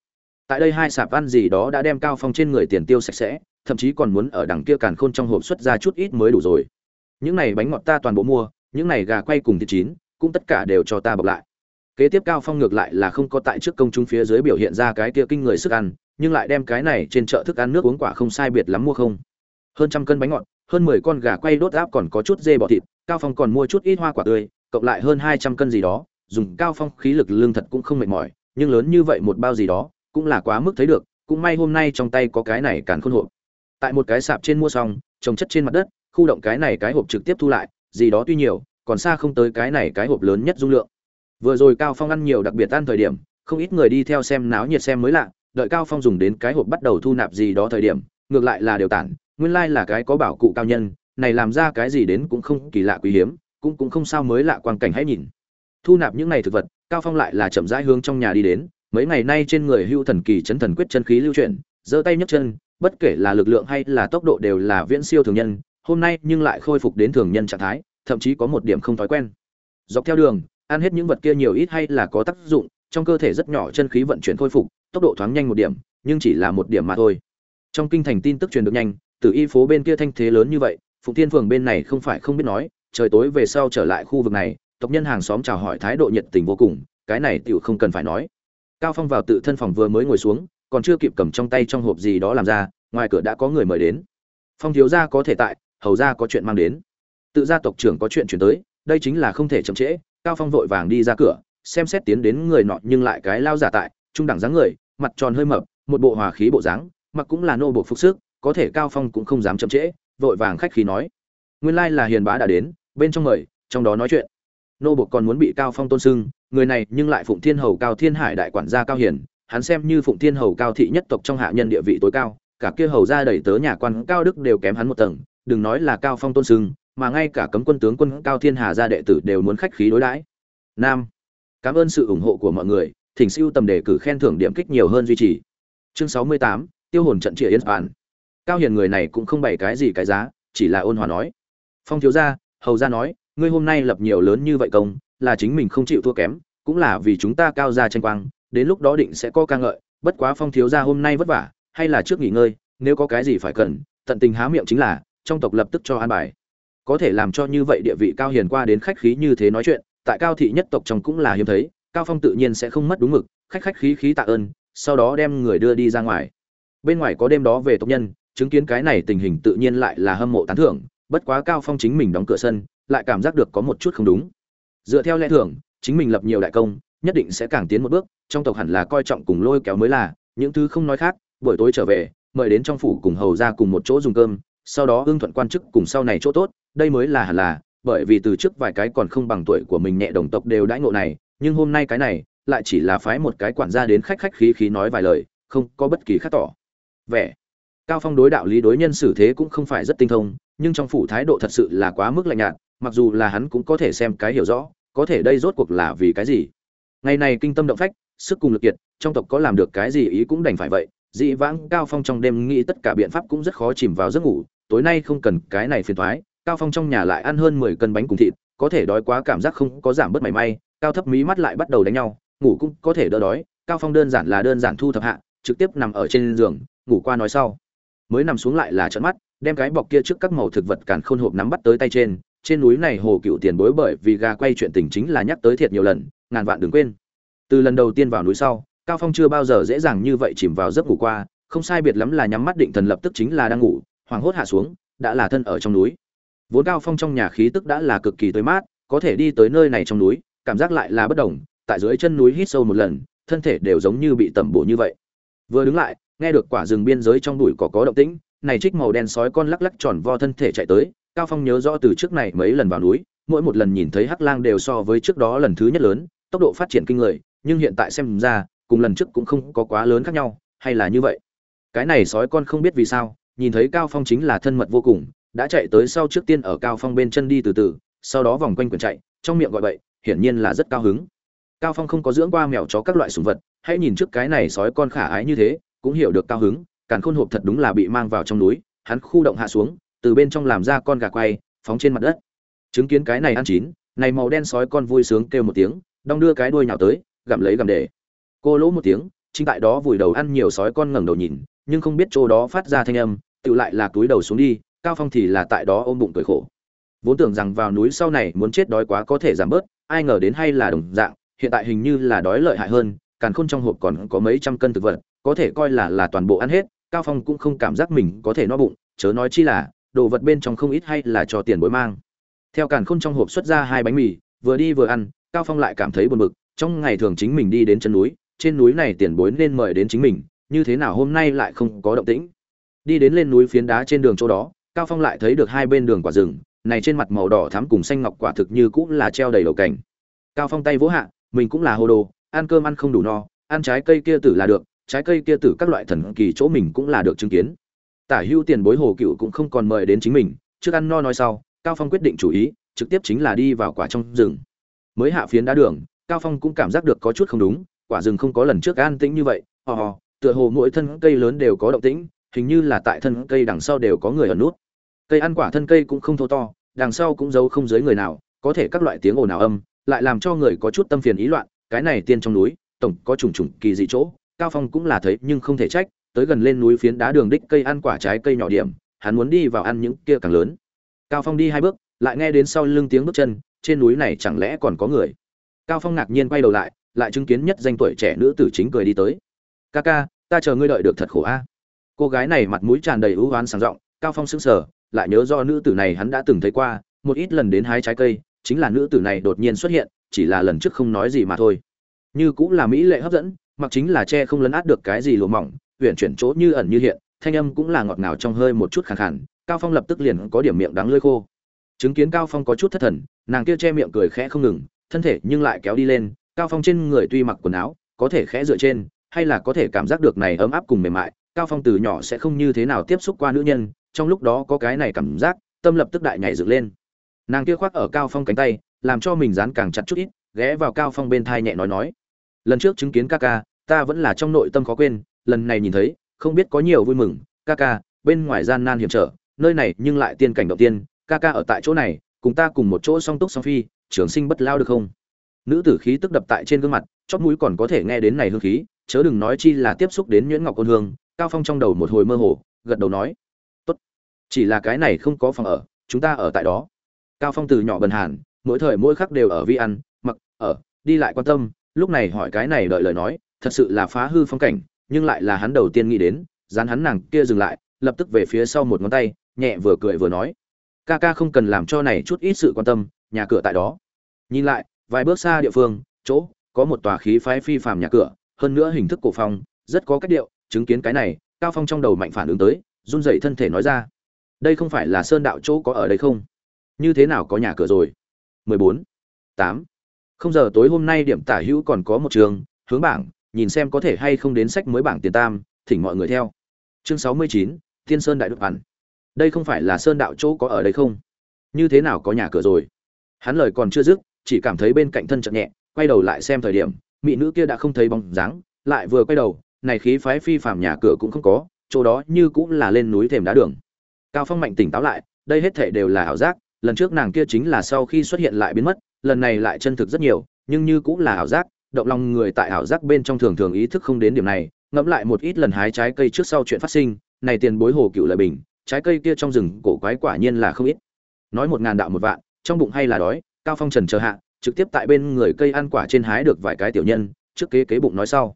Tại đây hai sạp ăn gì đó đã đem cao phong trên người tiền tiêu sạch sẽ thậm chí còn muốn ở đằng kia càn khôn trong hộp xuất ra chút ít mới đủ rồi. Những này bánh ngọt ta toàn bộ mua, những này gà quay cùng thịt chín, cũng tất cả đều cho ta bọc lại. Kế tiếp cao phong ngược lại là không có tại trước công chúng phía dưới biểu hiện ra cái kia kinh người sức ăn, nhưng lại đem cái này trên chợ thức ăn nước uống quả không sai biệt lắm mua không. Hơn trăm cân bánh ngọt, hơn 10 con gà quay đốt áp còn có chút dê bọ thịt, cao phong còn mua chút ít hoa quả tươi, cộng lại hơn 200 cân gì đó, dùng cao phong khí lực lương thật cũng không mệt mỏi, nhưng lớn như vậy một bao gì đó, cũng là quá mức thấy được, cũng may hôm nay trong tay có cái này càn khôn hộp tại một cái sạp trên mua xong, trồng chất trên mặt đất, khu động cái này cái hộp trực tiếp thu lại, gì đó tuy nhiều, còn xa không tới cái này cái hộp lớn nhất dung lượng. Vừa rồi cao phong ăn nhiều đặc biệt ăn thời điểm, không ít người đi theo xem náo nhiệt xem mới lạ, đợi cao phong dùng đến cái hộp bắt đầu thu nạp gì đó thời điểm, ngược lại là điều tản, nguyên lai là cái có bảo cụ cao nhân, này làm ra cái gì đến cũng không kỳ lạ quý hiếm, cũng cũng không sao mới lạ quang cảnh hãy nhìn. Thu nạp những này thực vật, cao phong lại là chậm rãi hướng trong nhà đi đến, mấy ngày nay trên người hưu thần kỳ chấn thần quyết chân khí lưu chuyển giơ tay nhấc chân, bất kể là lực lượng hay là tốc độ đều là viễn siêu thường nhân, hôm nay nhưng lại khôi phục đến thường nhân trạng thái, thậm chí có một điểm không thói quen. Dọc theo đường, ăn hết những vật kia nhiều ít hay là có tác dụng, trong cơ thể rất nhỏ chân khí vận chuyển khôi phục, tốc độ thoáng nhanh một điểm, nhưng chỉ là một điểm mà thôi. Trong kinh thành tin tức truyền được nhanh, từ y phố bên kia thanh thế lớn như vậy, phụng thiên phường bên này không phải không biết nói, trời tối về sau trở lại khu vực này, tộc nhân hàng xóm chào hỏi thái độ nhiệt tình vô cùng, cái này tiểu không cần phải nói. Cao phong vào tự thân phòng vừa mới ngồi xuống còn chưa kịp cầm trong tay trong hộp gì đó làm ra, ngoài cửa đã có người mời đến. Phong thiếu gia có thể tại, hầu gia có chuyện mang đến. Tự gia tộc trưởng có chuyện chuyển tới, đây chính là không thể chậm trễ, cao phong vội vàng đi ra cửa, xem xét tiến đến người nọ nhưng lại cái lao giả tại, trung đẳng dáng người, mặt tròn hơi mập, một bộ hòa khí bộ dáng, mặc cũng là nô bộ phục sức, có thể cao phong cũng không dám chậm trễ, vội vàng khách khí nói. Nguyên lai là hiền bá đã đến, bên trong mời, trong đó nói chuyện. Nô bộ còn muốn bị cao phong tôn sưng người này nhưng lại phụng thiên hầu cao thiên hải đại quản gia cao hiền hắn xem như phụng thiên hầu cao thị nhất tộc trong hạ nhân địa vị tối cao, cả kia hầu ra đẩy tớ nhà quan cao đức đều kém hắn một tầng, đừng nói là cao phong tôn sưng, mà ngay cả cấm quân tướng quân cao thiên hà gia đệ tử đều muốn khách khí đối đãi. Nam, cảm ơn sự ủng hộ của mọi người, thỉnh siêu tầm đề cử khen thưởng điểm kích nhiều hơn duy trì. Chương sáu mươi tám, tiêu hồn trận trịa yên bản cao hiền người này cũng không bày cái gì cái giá, chỉ là ôn hòa nói. Phong thiếu gia, hầu gia nói, ngươi hôm nay lập nhiều lớn như vậy công, là chính mình không chịu thua kém, cũng là vì chúng ta cao gia tranh quang đến lúc đó định sẽ có ca ngợi, bất quá phong thiếu gia hôm nay vất vả, hay là trước nghỉ ngơi, nếu có cái gì phải cần, tận tình há miệng chính là, trong tộc lập tức cho an bài. Có thể làm cho như vậy địa vị cao hiền qua đến khách khí như thế nói chuyện, tại cao thị nhất tộc trong cũng là hiếm thấy, cao phong tự nhiên sẽ không mất đúng mực, khách khách khí khí tạ ơn, sau đó đem người đưa đi ra ngoài. Bên ngoài có đêm đó về tộc nhân, chứng kiến cái này tình hình tự nhiên lại là hâm mộ tán thưởng, bất quá cao phong chính mình đóng cửa sân, lại cảm giác được có một chút không đúng. Dựa theo lẽ thường, chính mình lập nhiều đại công nhất định sẽ càng tiến một bước, trong tộc hẳn là coi trọng cùng lôi kéo mới là, những thứ không nói khác, buổi tối trở về, mời đến trong phủ cùng hầu ra cùng một chỗ dùng cơm, sau đó hưng thuận quan chức cùng sau này chỗ tốt, đây mới là hẳn là, bởi vì từ trước vài cái còn không bằng tuổi của mình nhẹ đồng tộc đều đãi ngộ này, nhưng hôm nay cái này, lại chỉ là phái một cái quản gia đến khách khách khí khí nói vài lời, không có bất kỳ khác tỏ. Vẻ, cao phong đối đạo lý đối nhân xử thế cũng không phải rất tinh thông, nhưng trong phủ thái độ thật sự là quá mức lạnh nhạt, mặc dù là hắn cũng có thể xem cái hiểu rõ, có thể đây rốt cuộc là vì cái gì? Ngày này kinh tâm động phách, sức cùng lực kiệt, trong tộc có làm được cái gì ý cũng đành phải vậy. Dĩ vãng, cao phong trong đêm nghĩ tất cả biện pháp cũng rất khó chìm vào giấc ngủ. Tối nay không cần cái này phiền thoái, cao phong trong nhà lại ăn hơn 10 cân bánh cùng thịt, có thể đói quá cảm giác không có giảm bớt mảy may. Cao thấp mí mắt lại bắt đầu đánh nhau, ngủ cũng có thể đỡ đói. Cao phong đơn giản là đơn giản thu thập hạ, trực tiếp nằm ở trên giường, ngủ qua nói sau. Mới nằm xuống lại là trợn mắt, đem cái bọc kia trước các màu thực vật càn khôn hộp nắm bắt tới tay trên. Trên núi này hồ cựu tiền bối bởi vì gà quay chuyện tình chính là nhắc tới thiệt nhiều lần ngàn vạn đừng quên. Từ lần đầu tiên vào núi sau, cao phong chưa bao giờ dễ dàng như vậy chìm vào giấc ngủ qua, không sai biệt lắm là nhắm mắt định thần lập tức chính là đang ngủ hoàng hốt hạ xuống, đã là thân ở trong núi. Vốn cao phong trong nhà khí tức đã là cực kỳ tươi mát, có thể đi tới nơi này trong núi, cảm giác lại là bất đồng, tại dưới chân núi hít sâu một lần, thân thể đều giống như bị tẩm bổ như vậy. Vừa đứng lại, nghe được quả rừng biên giới trong bụi cỏ có động tĩnh, này trích màu đen sói con lắc lắc tròn vo thân thể chạy tới, cao phong nhớ rõ từ trước này mấy lần vào núi, mỗi một lần nhìn thấy hắc lang đều so với trước đó lần thứ nhất lớn tốc độ phát triển kinh người, nhưng hiện tại xem ra, cùng lần trước cũng không có quá lớn khác nhau, hay là như vậy? Cái này sói con không biết vì sao, nhìn thấy cao phong chính là thân mật vô cùng, đã chạy tới sau trước tiên ở cao phong bên chân đi từ từ, sau đó vòng quanh quần chạy, trong miệng gọi bậy, hiển nhiên là rất cao hứng. Cao phong không có dưỡng qua mèo chó các loại sủng vật, hãy nhìn trước cái này sói con khả ái như thế, cũng hiểu được cao hứng, càn khôn hộp thật đúng là bị mang vào trong núi, hắn khu động hạ xuống, từ bên trong làm ra con gà quay, phóng trên mặt đất. Chứng kiến cái này ăn chín, này màu đen sói con vui sướng kêu một tiếng đong đưa cái đuôi nhào tới, gặm lấy gặm để. Cô lỗ một tiếng, chính tại đó vùi đầu ăn nhiều sói con ngẩng đầu nhìn, nhưng không biết chỗ đó phát ra thanh âm, tự lại là túi đầu xuống đi, cao phong thì là tại đó ôm bụng cười khổ. Vốn tưởng rằng vào núi sau này muốn chết đói quá có thể giảm bớt, ai ngờ đến hay là đồng dạng, hiện tại hình như là đói lợi hại hơn, càn khôn trong hộp còn có mấy trăm cân thực vật, có thể coi là là toàn bộ ăn hết, cao phong cũng không cảm giác mình có thể no bụng, chớ nói chi là, đồ vật bên trong không ít hay là cho tiền bối mang. Theo càn khôn trong hộp xuất ra hai bánh mì, vừa đi vừa ăn cao phong lại cảm thấy buồn bực, trong ngày thường chính mình đi đến chân núi, trên núi này tiền bối nên mời đến chính mình, như thế nào hôm nay lại không có động tĩnh. Đi đến lên núi phiến đá trên đường chỗ đó, cao phong lại thấy được hai bên đường quả rừng, này trên mặt màu đỏ thắm cùng xanh ngọc quả thực như cũng là treo đầy đầu cảnh. Cao phong tay vỗ hạ, mình cũng là hồ đồ, ăn cơm ăn không đủ no, ăn trái cây kia tử là được, trái cây kia tử các loại thần kỳ chỗ mình cũng là được chứng kiến. Tả hưu tiền bối hồ cựu cũng không còn mời đến chính mình, trước ăn no nói sau, cao phong quyết định chủ ý, trực tiếp chính là đi vào quả trong rừng mới hạ phiến đá đường, cao phong cũng cảm giác được có chút không đúng, quả rừng không có lần trước an tĩnh như vậy, hò hò, tựa hồ mỗi thân cây lớn đều có động tĩnh, hình như là tại thân cây đằng sau đều có người ở nút. Cây ăn quả thân cây cũng không thô to, đằng sau cũng giấu không dưới người nào, có thể các loại tiếng ồn ào âm, lại làm cho người có chút tâm phiền ý loạn, cái này tiên trong núi, tổng có trùng trùng kỳ dị chỗ, cao phong cũng là thấy nhưng không thể trách, tới gần lên núi phiến đá đường đích cây ăn quả trái cây nhỏ điểm, hắn muốn đi vào ăn những kia càng lớn. Cao phong đi hai bước, lại nghe đến sau lưng tiếng bước chân trên núi này chẳng lẽ còn có người? Cao phong ngạc nhiên quay đầu lại lại chứng kiến nhất danh tuổi trẻ nữ tử chính cười đi tới. Ca ca, ta chờ ngươi đợi được thật khổ a. Cô gái này mặt mũi tràn đầy ưu oán sáng rộng cao phong sững sờ, lại nhớ do nữ tử này hắn đã từng thấy qua, một ít lần đến hái trái cây, chính là nữ tử này đột nhiên xuất hiện, chỉ là lần trước không nói gì mà thôi. Như cũng là mỹ lệ hấp dẫn, mặc chính là che không lấn át được cái gì lùa mỏng, uyển chuyển chỗ như ẩn như hiện, thanh âm cũng là ngọt ngào trong hơi một chút khàn khàn. Cao phong lập tức liền có điểm miệng đắng lưỡi khô chứng kiến cao phong có chút thất thần, nàng kia che miệng cười khẽ không ngừng, thân thể nhưng lại kéo đi lên, cao phong trên người tuy mặc quần áo, có thể khẽ dựa trên, hay là có thể cảm giác được này ấm áp cùng mềm mại, cao phong từ nhỏ sẽ không như thế nào tiếp xúc qua nữ nhân, trong lúc đó có cái này cảm giác, tâm lập tức đại nhảy dựng lên. Nàng kia khoác ở cao phong cánh tay, làm cho mình dán càng chặt chút ít, ghé vào cao phong bên thai nhẹ nói nói. Lần trước chứng kiến ca ca, ta vẫn là trong nội tâm khó quên, lần này nhìn thấy, không biết có nhiều vui mừng, ca ca, bên ngoài gian nan hiểm trở, nơi này nhưng lại tiên cảnh đầu tiên ca ca ở tại chỗ này, cùng ta cùng một chỗ song túc song phi, trường sinh bất lao được không? Nữ tử khí tức đập tại trên gương mặt chót mũi còn có thể nghe đến này hương khí, chớ đừng nói chi là tiếp xúc đến nhuyễn ngọc ôn hương, cao phong trong đầu một hồi mơ hồ, gật đầu nói, tốt, chỉ là cái này không có phòng ở, chúng ta ở tại đó. Cao phong từ nhỏ bần hàn, mỗi thời mỗi khắc đều ở vi ăn, mặc, ở, đi lại quan tâm, lúc này hỏi cái này đợi lời nói, thật sự là phá hư phong cảnh, nhưng lại là hắn đầu tiên nghĩ đến, dán hắn nàng kia dừng lại, lập tức về phía sau một ngón tay, nhẹ vừa cười vừa nói ca ca không cần làm cho này chút ít sự quan tâm nhà cửa tại đó. Nhìn lại vài bước xa địa phương chỗ có một tòa khí phái phi phàm nhà cửa hơn nữa hình thức cổ phong rất có cách điệu chứng kiến cái này cao phong trong đầu mạnh phản ứng tới run rẩy thân thể nói ra. Đây không phải là sơn đạo chỗ có ở đây không? Như thế nào có nhà cửa rồi? 14. 8. không giờ tối hôm nay điểm tả hữu còn có một trường hướng bảng nhìn xem có thể hay không đến sách mới bảng tiền tam thỉnh mọi người theo. Chương 69, thiên sơn đại đức ẩn đây không phải là sơn đạo chỗ có ở đây không? Như thế nào có nhà cửa rồi? Hắn lời còn chưa dứt, chỉ cảm thấy bên cạnh thân chậm nhẹ, quay đầu lại xem thời điểm, mỹ nữ kia đã không thấy bóng dáng, lại vừa quay đầu, này khí phái phi phàm nhà cửa cũng không có, chỗ đó như cũng là lên núi thềm đá đường. Cao phong mạnh tỉnh táo lại, đây hết thể đều là ảo giác, lần trước nàng kia chính là sau khi xuất hiện lại biến mất, lần này lại chân thực rất nhiều, nhưng như cũng là ảo giác, động lòng người tại ảo giác bên trong thường thường ý thức không đến điểm này, ngẫm lại một ít lần hái trái cây trước sau chuyện phát sinh, này tiền bối hồ cựu lợi bình trái cây kia trong rừng cổ quái quả nhiên là không ít. Nói một ngàn đạo một vạn, trong bụng hay là đói, cao phong trần chờ hạ, trực tiếp tại bên người cây ăn quả trên hái được vài cái tiểu nhân, trước kế kế bụng nói sau.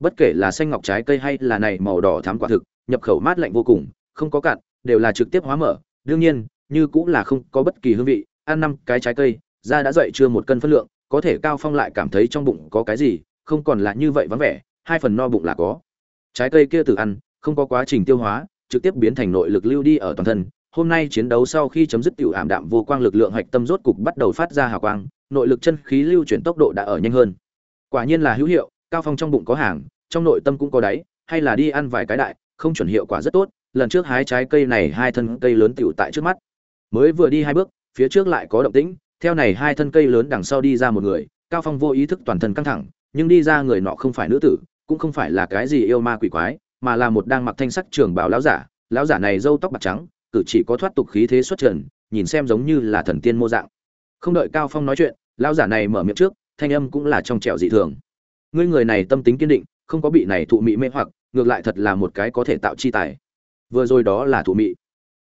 Bất kể là xanh ngọc trái cây hay là này màu đỏ thắm quả thực, nhập khẩu mát lạnh vô cùng, không có cạn, đều là trực tiếp hóa mở. Đương nhiên, như cũng là không có bất kỳ hương vị, ăn năm cái trái cây, da đã dậy chưa một cân phân lượng, có thể cao phong lại cảm thấy trong bụng có cái gì, không còn là như vậy vắng vẻ, hai phần no bụng là có. Trái cây kia từ ăn, không có quá trình tiêu hóa trực tiếp biến thành nội lực lưu đi ở toàn thân. Hôm nay chiến đấu sau khi chấm dứt tiểu ảm đạm vô quang lực lượng hạch tâm rốt cục bắt đầu phát ra hào quang, nội lực chân khí lưu chuyển tốc độ đã ở nhanh hơn. Quả nhiên là hữu hiệu, cao phong trong bụng có hàng, trong nội tâm cũng có đáy, hay là đi ăn vài cái đại, không chuẩn hiệu quả rất tốt, lần trước hái trái cây này hai thân cây lớn tiểu tại trước mắt. Mới vừa đi hai bước, phía trước lại có động tĩnh, theo này hai thân cây lớn đằng sau đi ra một người, cao phong vô ý thức toàn thân căng thẳng, nhưng đi ra người nọ không phải nữ tử, cũng không phải là cái gì yêu ma quỷ quái mà là một đang mặc thanh sắc trường bảo lão giả lão giả này râu tóc bạc trắng, cử chỉ có thoát tục khí thế xuất trần, nhìn xem giống như là thần tiên mô dạng. Không đợi cao phong nói chuyện, lão giả này mở miệng trước, thanh âm cũng là trong trẻo dị thường. Ngươi người này tâm tính kiên định, không có bị này thụ mị mê hoặc, ngược lại thật là một cái có thể tạo chi tài. Vừa rồi đó là thụ mị.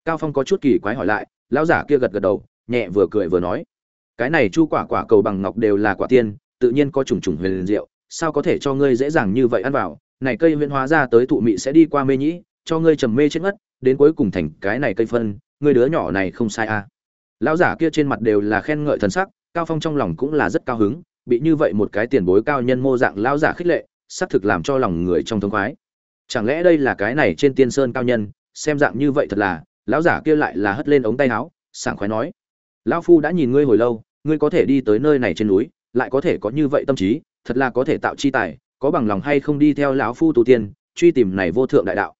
Cao phong có chút kỳ quái hỏi lại, lão giả kia gật gật đầu, nhẹ vừa cười vừa nói. Cái này chu quả quả cầu bằng ngọc đều là quả tiên, tự nhiên có trùng trùng huyền diệu, sao có thể cho ngươi dễ dàng như vậy ăn vào? Này cây huyễn hóa ra tới thụ mị sẽ đi qua mê nhĩ, cho ngươi trầm mê chết ngất, đến cuối cùng thành cái này cây phân, ngươi đứa nhỏ này không sai à. lão giả kia trên mặt đều là khen ngợi thần sắc, cao phong trong lòng cũng là rất cao hứng, bị như vậy một cái tiền bối cao nhân mô dạng lão giả khích lệ, xác thực làm cho lòng người trong thông khoái chẳng lẽ đây là cái này trên tiên sơn cao nhân, xem dạng như vậy thật là, lão giả kia lại là hất lên ống tay áo, sảng khoái nói lão phu đã nhìn ngươi hồi lâu, ngươi có thể đi tới nơi này trên núi, lại có thể có như vậy tâm trí, thật là có thể tạo chi tài có bằng lòng hay không đi theo lão phu tu tiên, truy tìm này vô thượng đại đạo.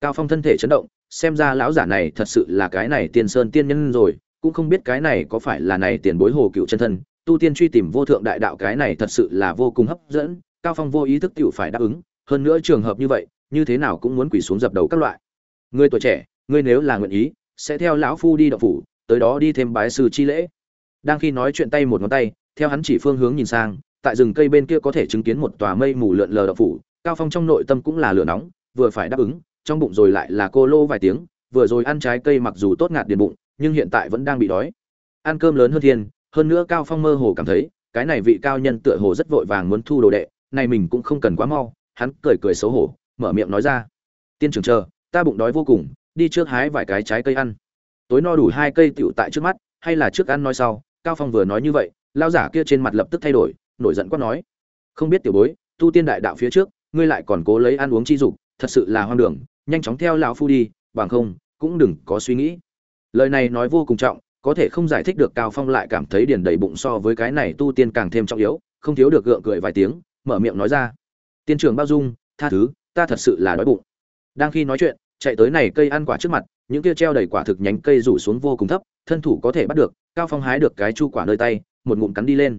Cao phong thân thể chấn động, xem ra lão giả này thật sự là cái này tiên sơn tiên nhân rồi, cũng không biết cái này có phải là này tiền bối hồ cựu chân thân, tu tiên truy tìm vô thượng đại đạo cái này thật sự là vô cùng hấp dẫn, cao phong vô ý thức tiểu phải đáp ứng, hơn nữa trường hợp như vậy, như thế nào cũng muốn quỳ xuống dập đầu các loại. Người tuổi trẻ ngươi nếu là nguyện ý, sẽ theo lão phu đi động phủ, tới đó đi thêm bái sư chi lễ. Đang khi nói chuyện tay một ngón tay, theo hắn chỉ phương hướng nhìn sang tại rừng cây bên kia có thể chứng kiến một tòa mây mù lượn lờ đậu phủ, cao phong trong nội tâm cũng là lửa nóng, vừa phải đáp ứng, trong bụng rồi lại là cô lô vài tiếng, vừa rồi ăn trái cây mặc dù tốt ngạt điền bụng, nhưng hiện tại vẫn đang bị đói. Ăn cơm lớn hơn thiên, hơn nữa cao phong mơ hồ cảm thấy, cái này vị cao nhân tựa hồ rất vội vàng muốn thu đồ đệ, này mình cũng không cần quá mau, hắn cười cười xấu hổ, mở miệng nói ra. Tiên trưởng chờ, ta bụng đói vô cùng, đi trước hái vài cái trái cây ăn. Tối no đủ hai cây tiểu tại trước mắt, hay là trước ăn nói sau, cao phong vừa nói như vậy lao giả kia trên mặt lập tức thay đổi nổi giận quát nói, không biết tiểu bối, tu tiên đại đạo phía trước, ngươi lại còn cố lấy ăn uống chi dục, thật sự là hoang đường, nhanh chóng theo lão phu đi, bằng không, cũng đừng có suy nghĩ. Lời này nói vô cùng trọng, có thể không giải thích được cao phong lại cảm thấy điền đầy bụng so với cái này tu tiên càng thêm trọng yếu, không thiếu được gượng cười vài tiếng, mở miệng nói ra, tiên trưởng bao dung, tha thứ, ta thật sự là đói bụng. Đang khi nói chuyện, chạy tới này cây ăn quả trước mặt, những kia treo đầy quả thực nhánh cây rủ xuống vô cùng thấp, thân thủ có thể bắt được, cao phong hái được cái chu quả nơi tay, một ngụm cắn đi lên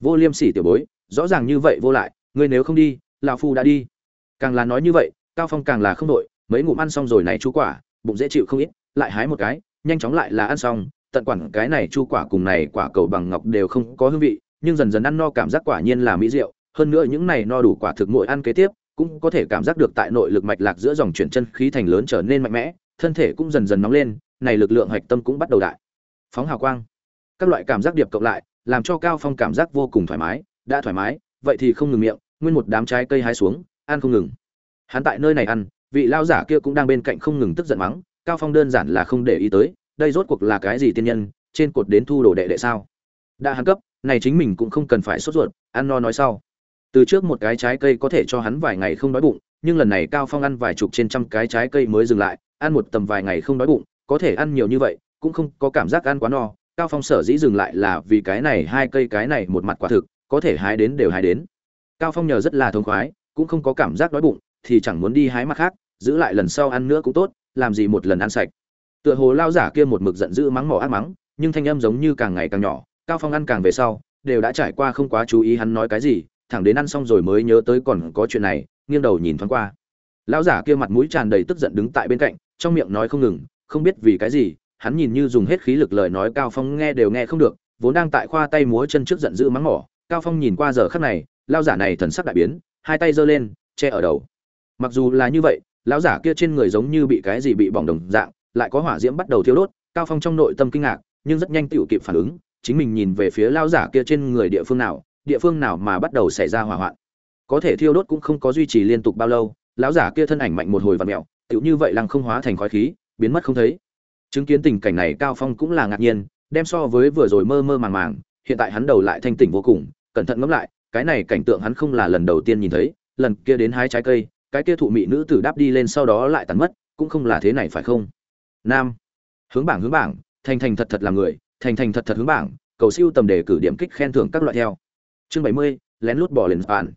vô liêm sỉ tiểu bối, rõ ràng như vậy vô lại, ngươi nếu không đi, lão phu đã đi. Càng là nói như vậy, cao phong càng là không đội mấy ngụm ăn xong rồi này chú quả, bụng dễ chịu không ít, lại hái một cái, nhanh chóng lại là ăn xong. Tận quản cái này chu quả cùng này quả cầu bằng ngọc đều không có hương vị, nhưng dần dần ăn no cảm giác quả nhiên là mỹ rượu hơn nữa những này no đủ quả thực mỗi ăn kế tiếp, cũng có thể cảm giác được tại nội lực mạch lạc giữa dòng chuyển chân khí thành lớn trở nên mạnh mẽ, thân thể cũng dần dần nóng lên, này lực lượng hạch tâm cũng bắt đầu đại. Phóng hào quang. Các loại cảm giác điệp cộng lại làm cho cao phong cảm giác vô cùng thoải mái, đã thoải mái, vậy thì không ngừng miệng, nguyên một đám trái cây hái xuống, ăn không ngừng. Hắn tại nơi này ăn, vị lao giả kia cũng đang bên cạnh không ngừng tức giận mắng, cao phong đơn giản là không để ý tới, đây rốt cuộc là cái gì tiên nhân, trên cột đến thu đồ đệ đệ sao? Đã hắn cấp, này chính mình cũng không cần phải sốt ruột, ăn no nói sau. Từ trước một cái trái cây có thể cho hắn vài ngày không đói bụng, nhưng lần này cao phong ăn vài chục trên trăm cái trái cây mới dừng lại, ăn một tầm vài ngày không đói bụng, có thể ăn nhiều như vậy, cũng không có cảm giác ăn quá no cao phong sở dĩ dừng lại là vì cái này hai cây cái này một mặt quả thực, có thể hái đến đều hái đến. Cao phong nhờ rất là thông khoái, cũng không có cảm giác đói bụng, thì chẳng muốn đi hái mặt khác, giữ lại lần sau ăn nữa cũng tốt, làm gì một lần ăn sạch. Tựa hồ lao giả kia một mực giận dữ mắng mỏ ác mắng, nhưng thanh âm giống như càng ngày càng nhỏ, cao phong ăn càng về sau, đều đã trải qua không quá chú ý hắn nói cái gì, thẳng đến ăn xong rồi mới nhớ tới còn có chuyện này, nghiêng đầu nhìn thoáng qua. Lão giả kia mặt mũi tràn đầy tức giận đứng tại bên cạnh, trong miệng nói không ngừng, không biết vì cái gì hắn nhìn như dùng hết khí lực lời nói cao phong nghe đều nghe không được, vốn đang tại khoa tay múa chân trước giận dữ mắng mỏ. Cao phong nhìn qua giờ khắc này, lão giả này thần sắc đại biến, hai tay giơ lên, che ở đầu. Mặc dù là như vậy, lão giả kia trên người giống như bị cái gì bị bỏng đồng dạng, lại có hỏa diễm bắt đầu thiêu đốt, cao phong trong nội tâm kinh ngạc, nhưng rất nhanh tựu kịp phản ứng, chính mình nhìn về phía lão giả kia trên người địa phương nào, địa phương nào mà bắt đầu xảy ra hỏa hoạn. Có thể thiêu đốt cũng không có duy trì liên tục bao lâu, lão giả kia thân ảnh mạnh một hồi và mèo tựu như vậy lăng không hóa thành khói khí, biến mất không thấy chứng kiến tình cảnh này, cao phong cũng là ngạc nhiên, đem so với vừa rồi mơ mơ màng màng, hiện tại hắn đầu lại thanh tỉnh vô cùng, cẩn thận ngẫm lại, cái này cảnh tượng hắn không là lần đầu tiên nhìn thấy, lần kia đến hái trái cây, cái kia thụ mị nữ tử đáp đi lên sau đó lại tắn mất, cũng không là thế này phải không nam, hướng bảng hướng bảng, thành thành thật thật là người, thành thành thật thật hướng bảng, cầu siêu tầm đề cử điểm kích khen thưởng các loại theo chương bảy mươi, lén lút bỏ lên bản.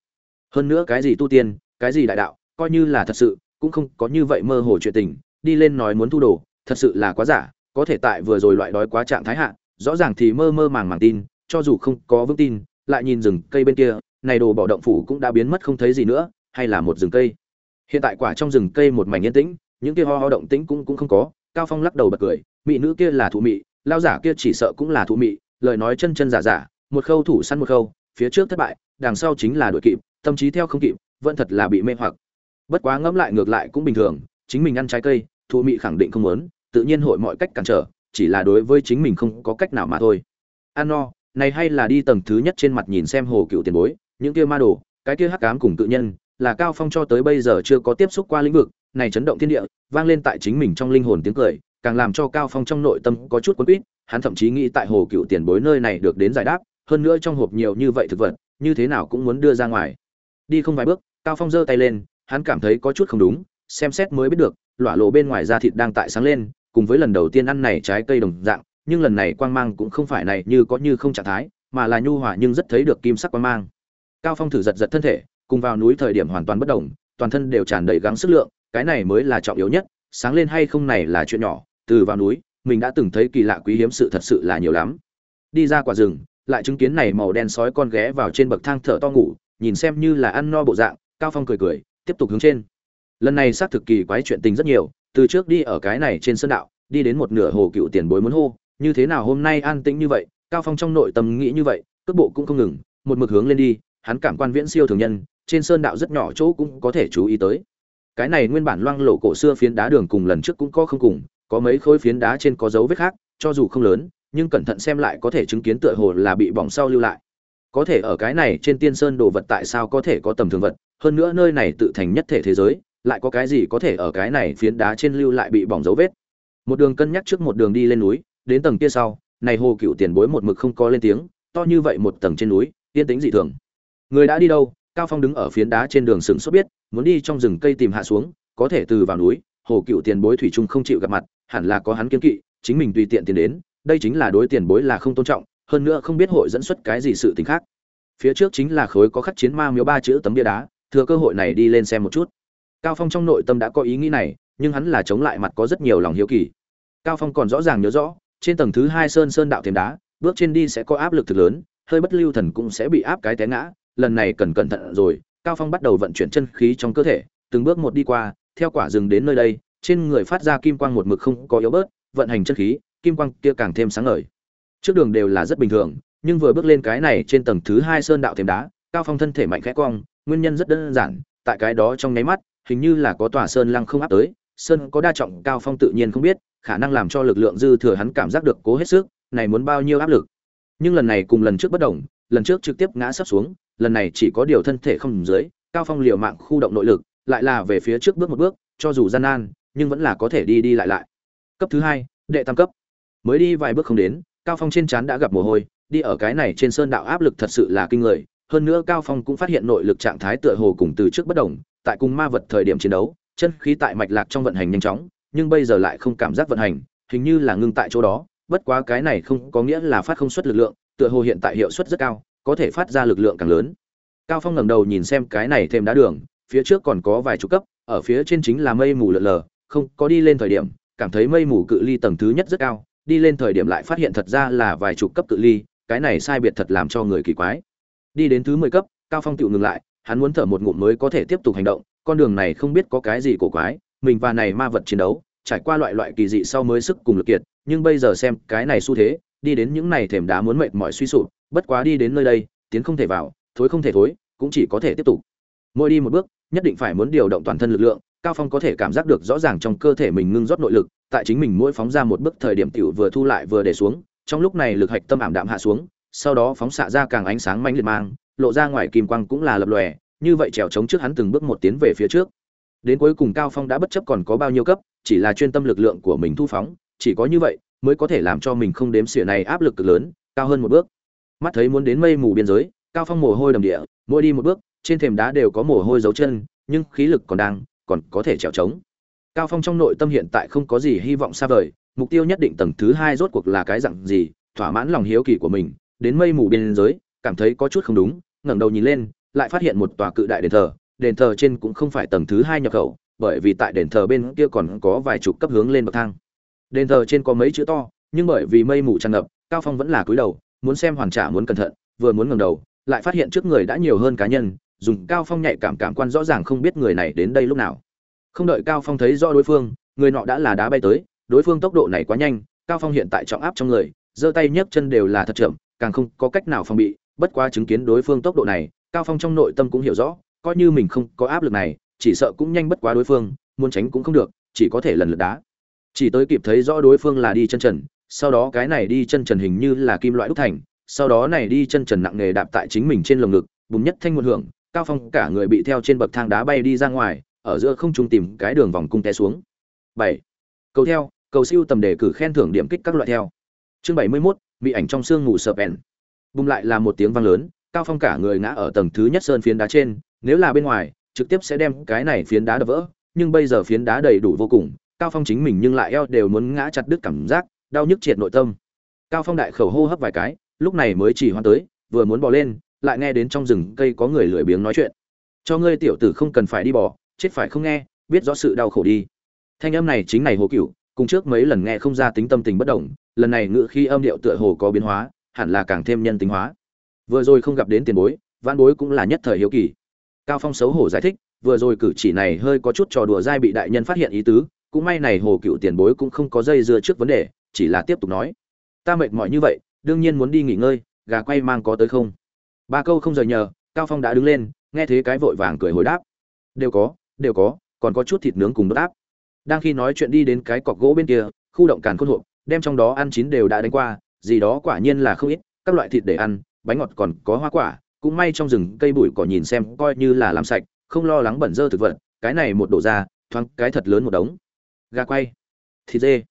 hơn nữa cái gì tu tiên, cái gì đại đạo, coi như là thật sự, cũng không có như vậy mơ hồ chuyện tình, đi lên nói muốn thu đồ thật sự là quá giả, có thể tại vừa rồi loại đói quá trạng thái hạ, rõ ràng thì mơ mơ màng màng tin, cho dù không có vững tin, lại nhìn rừng cây bên kia, này đồ bỏ động phủ cũng đã biến mất không thấy gì nữa, hay là một rừng cây. Hiện tại quả trong rừng cây một mảnh yên tĩnh, những kia ho ho động tĩnh cũng cũng không có, cao phong lắc đầu bật cười, mỹ nữ kia là thụ mị, lao giả kia chỉ sợ cũng là thụ mị, lời nói chân chân giả giả, một khâu thủ săn một khâu, phía trước thất bại, đằng sau chính là đội kịp, tâm trí theo không kịp, vẫn thật là bị mê hoặc. Bất quá ngẫm lại ngược lại cũng bình thường, chính mình ăn trái cây, thụ mị khẳng định không muốn tự nhiên hội mọi cách cản trở, chỉ là đối với chính mình không có cách nào mà thôi. Ăn no này hay là đi tầng thứ nhất trên mặt nhìn xem hồ cựu tiền bối, những kia ma đồ, cái kia hắc ám cùng tự nhân, là cao phong cho tới bây giờ chưa có tiếp xúc qua lĩnh vực, này chấn động thiên địa, vang lên tại chính mình trong linh hồn tiếng cười, càng làm cho cao phong trong nội tâm có chút quấn quýt, hắn thậm chí nghĩ tại hồ cựu tiền bối nơi này được đến giải đáp, hơn nữa trong hộp nhiều như vậy thực vật, như thế nào cũng muốn đưa ra ngoài. Đi không vài bước, cao phong giơ tay lên, hắn cảm thấy có chút không đúng, xem xét mới biết được, lỏa lộ bên ngoài da thịt đang tại sáng lên cùng với lần đầu tiên ăn này trái cây đồng dạng nhưng lần này quang mang cũng không phải này như có như không trạng thái mà là nhu hòa nhưng rất thấy được kim sắc quang mang. Cao phong thử giật giật thân thể cùng vào núi thời điểm hoàn toàn bất động, toàn thân đều tràn đầy gắng sức lượng cái này mới là trọng yếu nhất sáng lên hay không này là chuyện nhỏ từ vào núi mình đã từng thấy kỳ lạ quý hiếm sự thật sự là nhiều lắm. Đi ra quả rừng lại chứng kiến này màu đen sói con ghé vào trên bậc thang thở to ngủ nhìn xem như là ăn no bộ dạng cao phong cười cười tiếp tục hướng trên. Lần này xác thực kỳ quái chuyện tình rất nhiều từ trước đi ở cái này trên sân đạo, đi đến một nửa hồ cựu tiền bối muốn hô, như thế nào hôm nay an tĩnh như vậy, cao phong trong nội tâm nghĩ như vậy, cước bộ cũng không ngừng, một mực hướng lên đi, hắn cảm quan viễn siêu thường nhân, trên sơn đạo rất nhỏ chỗ cũng có thể chú ý tới. Cái này nguyên bản loang lộ cổ xưa phiến đá đường cùng lần trước cũng có không cùng, có mấy khối phiến đá trên có dấu vết khác, cho dù không lớn, nhưng cẩn thận xem lại có thể chứng kiến tựa hồ là bị bỏng sau lưu lại. Có thể ở cái này trên tiên sơn đồ vật tại sao có thể có tầm thường vật, hơn nữa nơi này tự thành nhất thể thế giới lại có cái gì có thể ở cái này phiến đá trên lưu lại bị bỏng dấu vết. Một đường cân nhắc trước một đường đi lên núi, đến tầng kia sau, này hồ cựu tiền bối một mực không có lên tiếng, to như vậy một tầng trên núi, yên tĩnh dị thường. Người đã đi đâu, cao phong đứng ở phiến đá trên đường sừng sốt biết, muốn đi trong rừng cây tìm hạ xuống, có thể từ vào núi, hồ cựu tiền bối thủy trung không chịu gặp mặt, hẳn là có hắn kiên kỵ, chính mình tùy tiện tiền đến, đây chính là đối tiền bối là không tôn trọng, hơn nữa không biết hội dẫn xuất cái gì sự tình khác. Phía trước chính là khối có khắc chiến ma miếu ba chữ tấm bia đá, thừa cơ hội này đi lên xem một chút cao phong trong nội tâm đã có ý nghĩ này, nhưng hắn là chống lại mặt có rất nhiều lòng hiếu kỳ. Cao phong còn rõ ràng nhớ rõ, trên tầng thứ hai sơn sơn đạo thềm đá, bước trên đi sẽ có áp lực thực lớn, hơi bất lưu thần cũng sẽ bị áp cái té ngã, lần này cần cẩn thận rồi, cao phong bắt đầu vận chuyển chân khí trong cơ thể, từng bước một đi qua, theo quả rừng đến nơi đây, trên người phát ra kim quang một mực không có yếu bớt, vận hành chân khí, kim quang kia càng thêm sáng ngời. Trước đường đều là rất bình thường, nhưng vừa bước lên cái này trên tầng thứ hai sơn đạo thềm đá, cao phong thân thể mạnh khẽ cong, nguyên nhân rất đơn giản, tại cái đó trong nháy mắt hình như là có tòa sơn lăng không áp tới, sơn có đa trọng cao phong tự nhiên không biết, khả năng làm cho lực lượng dư thừa hắn cảm giác được cố hết sức, này muốn bao nhiêu áp lực. Nhưng lần này cùng lần trước bất đồng, lần trước trực tiếp ngã sắp xuống, lần này chỉ có điều thân thể không dưới, cao phong liều mạng khu động nội lực, lại là về phía trước bước một bước, cho dù gian nan, nhưng vẫn là có thể đi đi lại lại. Cấp thứ hai, đệ tam cấp. Mới đi vài bước không đến, cao phong trên trán đã gặp mồ hôi, đi ở cái này trên sơn đạo áp lực thật sự là kinh người, hơn nữa cao phong cũng phát hiện nội lực trạng thái tựa hồ cùng từ trước bất đồng tại cùng ma vật thời điểm chiến đấu, chân khí tại mạch lạc trong vận hành nhanh chóng, nhưng bây giờ lại không cảm giác vận hành, hình như là ngưng tại chỗ đó, bất quá cái này không có nghĩa là phát không xuất lực lượng, tựa hồ hiện tại hiệu suất rất cao, có thể phát ra lực lượng càng lớn. Cao phong ngẩng đầu nhìn xem cái này thêm đá đường, phía trước còn có vài chục cấp, ở phía trên chính là mây mù lợn lờ không, có đi lên thời điểm, cảm thấy mây mù cự ly tầng thứ nhất rất cao, đi lên thời điểm lại phát hiện thật ra là vài chục cấp cự ly, cái này sai biệt thật làm cho người kỳ quái. Đi đến thứ mười cấp, cao phong tự ngừng lại hắn muốn thở một ngụm mới có thể tiếp tục hành động, con đường này không biết có cái gì cổ quái, mình và này ma vật chiến đấu, trải qua loại loại kỳ dị sau mới sức cùng lực kiệt, nhưng bây giờ xem cái này xu thế, đi đến những này thềm đá muốn mệt mỏi suy sụp, bất quá đi đến nơi đây, tiến không thể vào, thối không thể thối, cũng chỉ có thể tiếp tục. Mỗi đi một bước, nhất định phải muốn điều động toàn thân lực lượng, cao phong có thể cảm giác được rõ ràng trong cơ thể mình ngưng rót nội lực, tại chính mình mỗi phóng ra một bước thời điểm tiểu vừa thu lại vừa để xuống, trong lúc này lực hạch tâm ảm đạm hạ xuống, sau đó phóng xạ ra càng ánh sáng mãnh liệt mang lộ ra ngoài kim quang cũng là lập lòe, như vậy trèo chống trước hắn từng bước một tiến về phía trước. Đến cuối cùng cao phong đã bất chấp còn có bao nhiêu cấp, chỉ là chuyên tâm lực lượng của mình thu phóng, chỉ có như vậy mới có thể làm cho mình không đếm xỉa này áp lực cực lớn, cao hơn một bước. Mắt thấy muốn đến mây mù biên giới, cao phong mồ hôi đầm địa, mỗi đi một bước, trên thềm đá đều có mồ hôi dấu chân, nhưng khí lực còn đang, còn có thể trèo trống. Cao phong trong nội tâm hiện tại không có gì hy vọng xa vời, mục tiêu nhất định tầng thứ hai rốt cuộc là cái dạng gì, thỏa mãn lòng hiếu kỳ của mình, đến mây mù biên giới, cảm thấy có chút không đúng ngẩng đầu nhìn lên, lại phát hiện một tòa cự đại đền thờ đền thờ trên cũng không phải tầng thứ hai nhập khẩu, bởi vì tại đền thờ bên kia còn có vài chục cấp hướng lên bậc thang. Đền thờ trên có mấy chữ to, nhưng bởi vì mây mù tràn ngập, cao phong vẫn là cúi đầu, muốn xem hoàn trả muốn cẩn thận, vừa muốn ngẩng đầu, lại phát hiện trước người đã nhiều hơn cá nhân, dùng cao phong nhạy cảm cảm quan rõ ràng không biết người này đến đây lúc nào. Không đợi cao phong thấy rõ đối phương, người nọ đã là đá bay tới, đối phương tốc độ này quá nhanh, cao phong hiện tại trọng áp trong người, giơ tay nhấc chân đều là thật chậm, càng không có cách nào phòng bị bất quá chứng kiến đối phương tốc độ này cao phong trong nội tâm cũng hiểu rõ coi như mình không có áp lực này chỉ sợ cũng nhanh bất quá đối phương muốn tránh cũng không được chỉ có thể lần lượt đá. Chỉ tới kịp thấy rõ đối phương là đi chân trần sau đó cái này đi chân trần hình như là kim loại đúc thành sau đó này đi chân trần nặng nề đạp tại chính mình trên lồng ngực bùng nhất thanh một hưởng cao phong cả người bị theo trên bậc thang đá bay đi ra ngoài ở giữa không trung tìm cái đường vòng cung té xuống. Bảy. Cầu theo cầu siêu tầm đề cử khen thưởng điểm kích các loại theo. Chương bảy mươi 71, bị ảnh trong xương ngủ sợp ẻn bùng lại là một tiếng vang lớn cao phong cả người ngã ở tầng thứ nhất sơn phiến đá trên nếu là bên ngoài trực tiếp sẽ đem cái này phiến đá đập vỡ nhưng bây giờ phiến đá đầy đủ vô cùng cao phong chính mình nhưng lại eo đều muốn ngã chặt đứt cảm giác đau nhức triệt nội tâm. Cao phong đại khẩu hô hấp vài cái lúc này mới chỉ hoan tới vừa muốn bỏ lên lại nghe đến trong rừng cây có người lười biếng nói chuyện. Cho ngươi tiểu tử không cần phải đi bỏ, chết phải không nghe biết rõ sự đau khổ đi. Thanh âm này chính này hồ cửu cùng trước mấy lần nghe không ra tính tâm tình bất động lần này ngựa khi âm điệu tựa hồ có biến hóa hẳn là càng thêm nhân tính hóa. Vừa rồi không gặp đến tiền bối văn bối cũng là nhất thời hiếu kỳ. Cao phong xấu hổ giải thích, vừa rồi cử chỉ này hơi có chút trò đùa dai bị đại nhân phát hiện ý tứ, cũng may này hồ cựu tiền bối cũng không có dây dưa trước vấn đề, chỉ là tiếp tục nói. Ta mệt mỏi như vậy, đương nhiên muốn đi nghỉ ngơi, gà quay mang có tới không? Ba câu không rời nhờ, cao phong đã đứng lên, nghe thế cái vội vàng cười hồi đáp. Đều có đều có, còn có chút thịt nướng cùng đốt áp đang khi nói chuyện đi đến cái cọc gỗ bên kia, khu động càn khôn hộp, đem trong đó ăn chín đều đã đánh qua gì đó quả nhiên là không ít, các loại thịt để ăn, bánh ngọt còn có hoa quả, cũng may trong rừng cây bụi cỏ nhìn xem coi như là làm sạch, không lo lắng bẩn dơ thực vật, cái này một đổ ra, thoáng cái thật lớn một đống. Gà quay, thịt dê,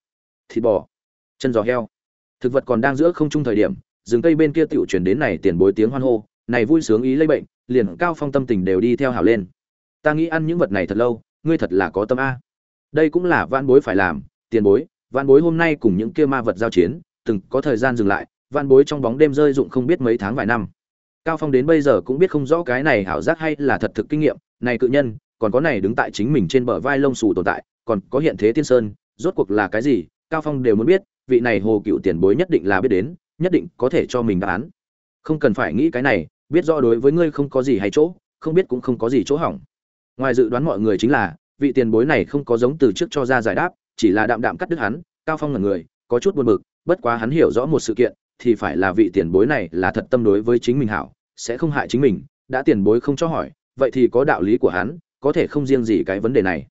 thịt bò, chân giò heo. Thực vật còn đang giữa không trung thời điểm, rừng cây bên kia tiểu chuyển đến này tiền bối tiếng hoan hô, này vui sướng ý lây bệnh, liền cao phong tâm tình đều đi theo hảo lên. Ta nghĩ ăn những vật này thật lâu, ngươi thật là có tâm a. Đây cũng là vãn bối phải làm, tiền bối, vãn bối hôm nay cùng những kia ma vật giao chiến từng có thời gian dừng lại van bối trong bóng đêm rơi dụng không biết mấy tháng vài năm. Cao phong đến bây giờ cũng biết không rõ cái này hảo giác hay là thật thực kinh nghiệm, này cự nhân, còn có này đứng tại chính mình trên bờ vai lông xù tồn tại, còn có hiện thế tiên sơn, rốt cuộc là cái gì, cao phong đều muốn biết, vị này hồ cựu tiền bối nhất định là biết đến, nhất định có thể cho mình đáp án. Không cần phải nghĩ cái này, biết rõ đối với ngươi không có gì hay chỗ, không biết cũng không có gì chỗ hỏng. Ngoài dự đoán mọi người chính là, vị tiền bối này không có giống từ trước cho ra giải đáp, chỉ là đạm đạm cắt đứt hắn, cao phong là người, có chút buồn bực bất quá hắn hiểu rõ một sự kiện, thì phải là vị tiền bối này là thật tâm đối với chính mình hảo, sẽ không hại chính mình, đã tiền bối không cho hỏi, vậy thì có đạo lý của hắn, có thể không riêng gì cái vấn đề này.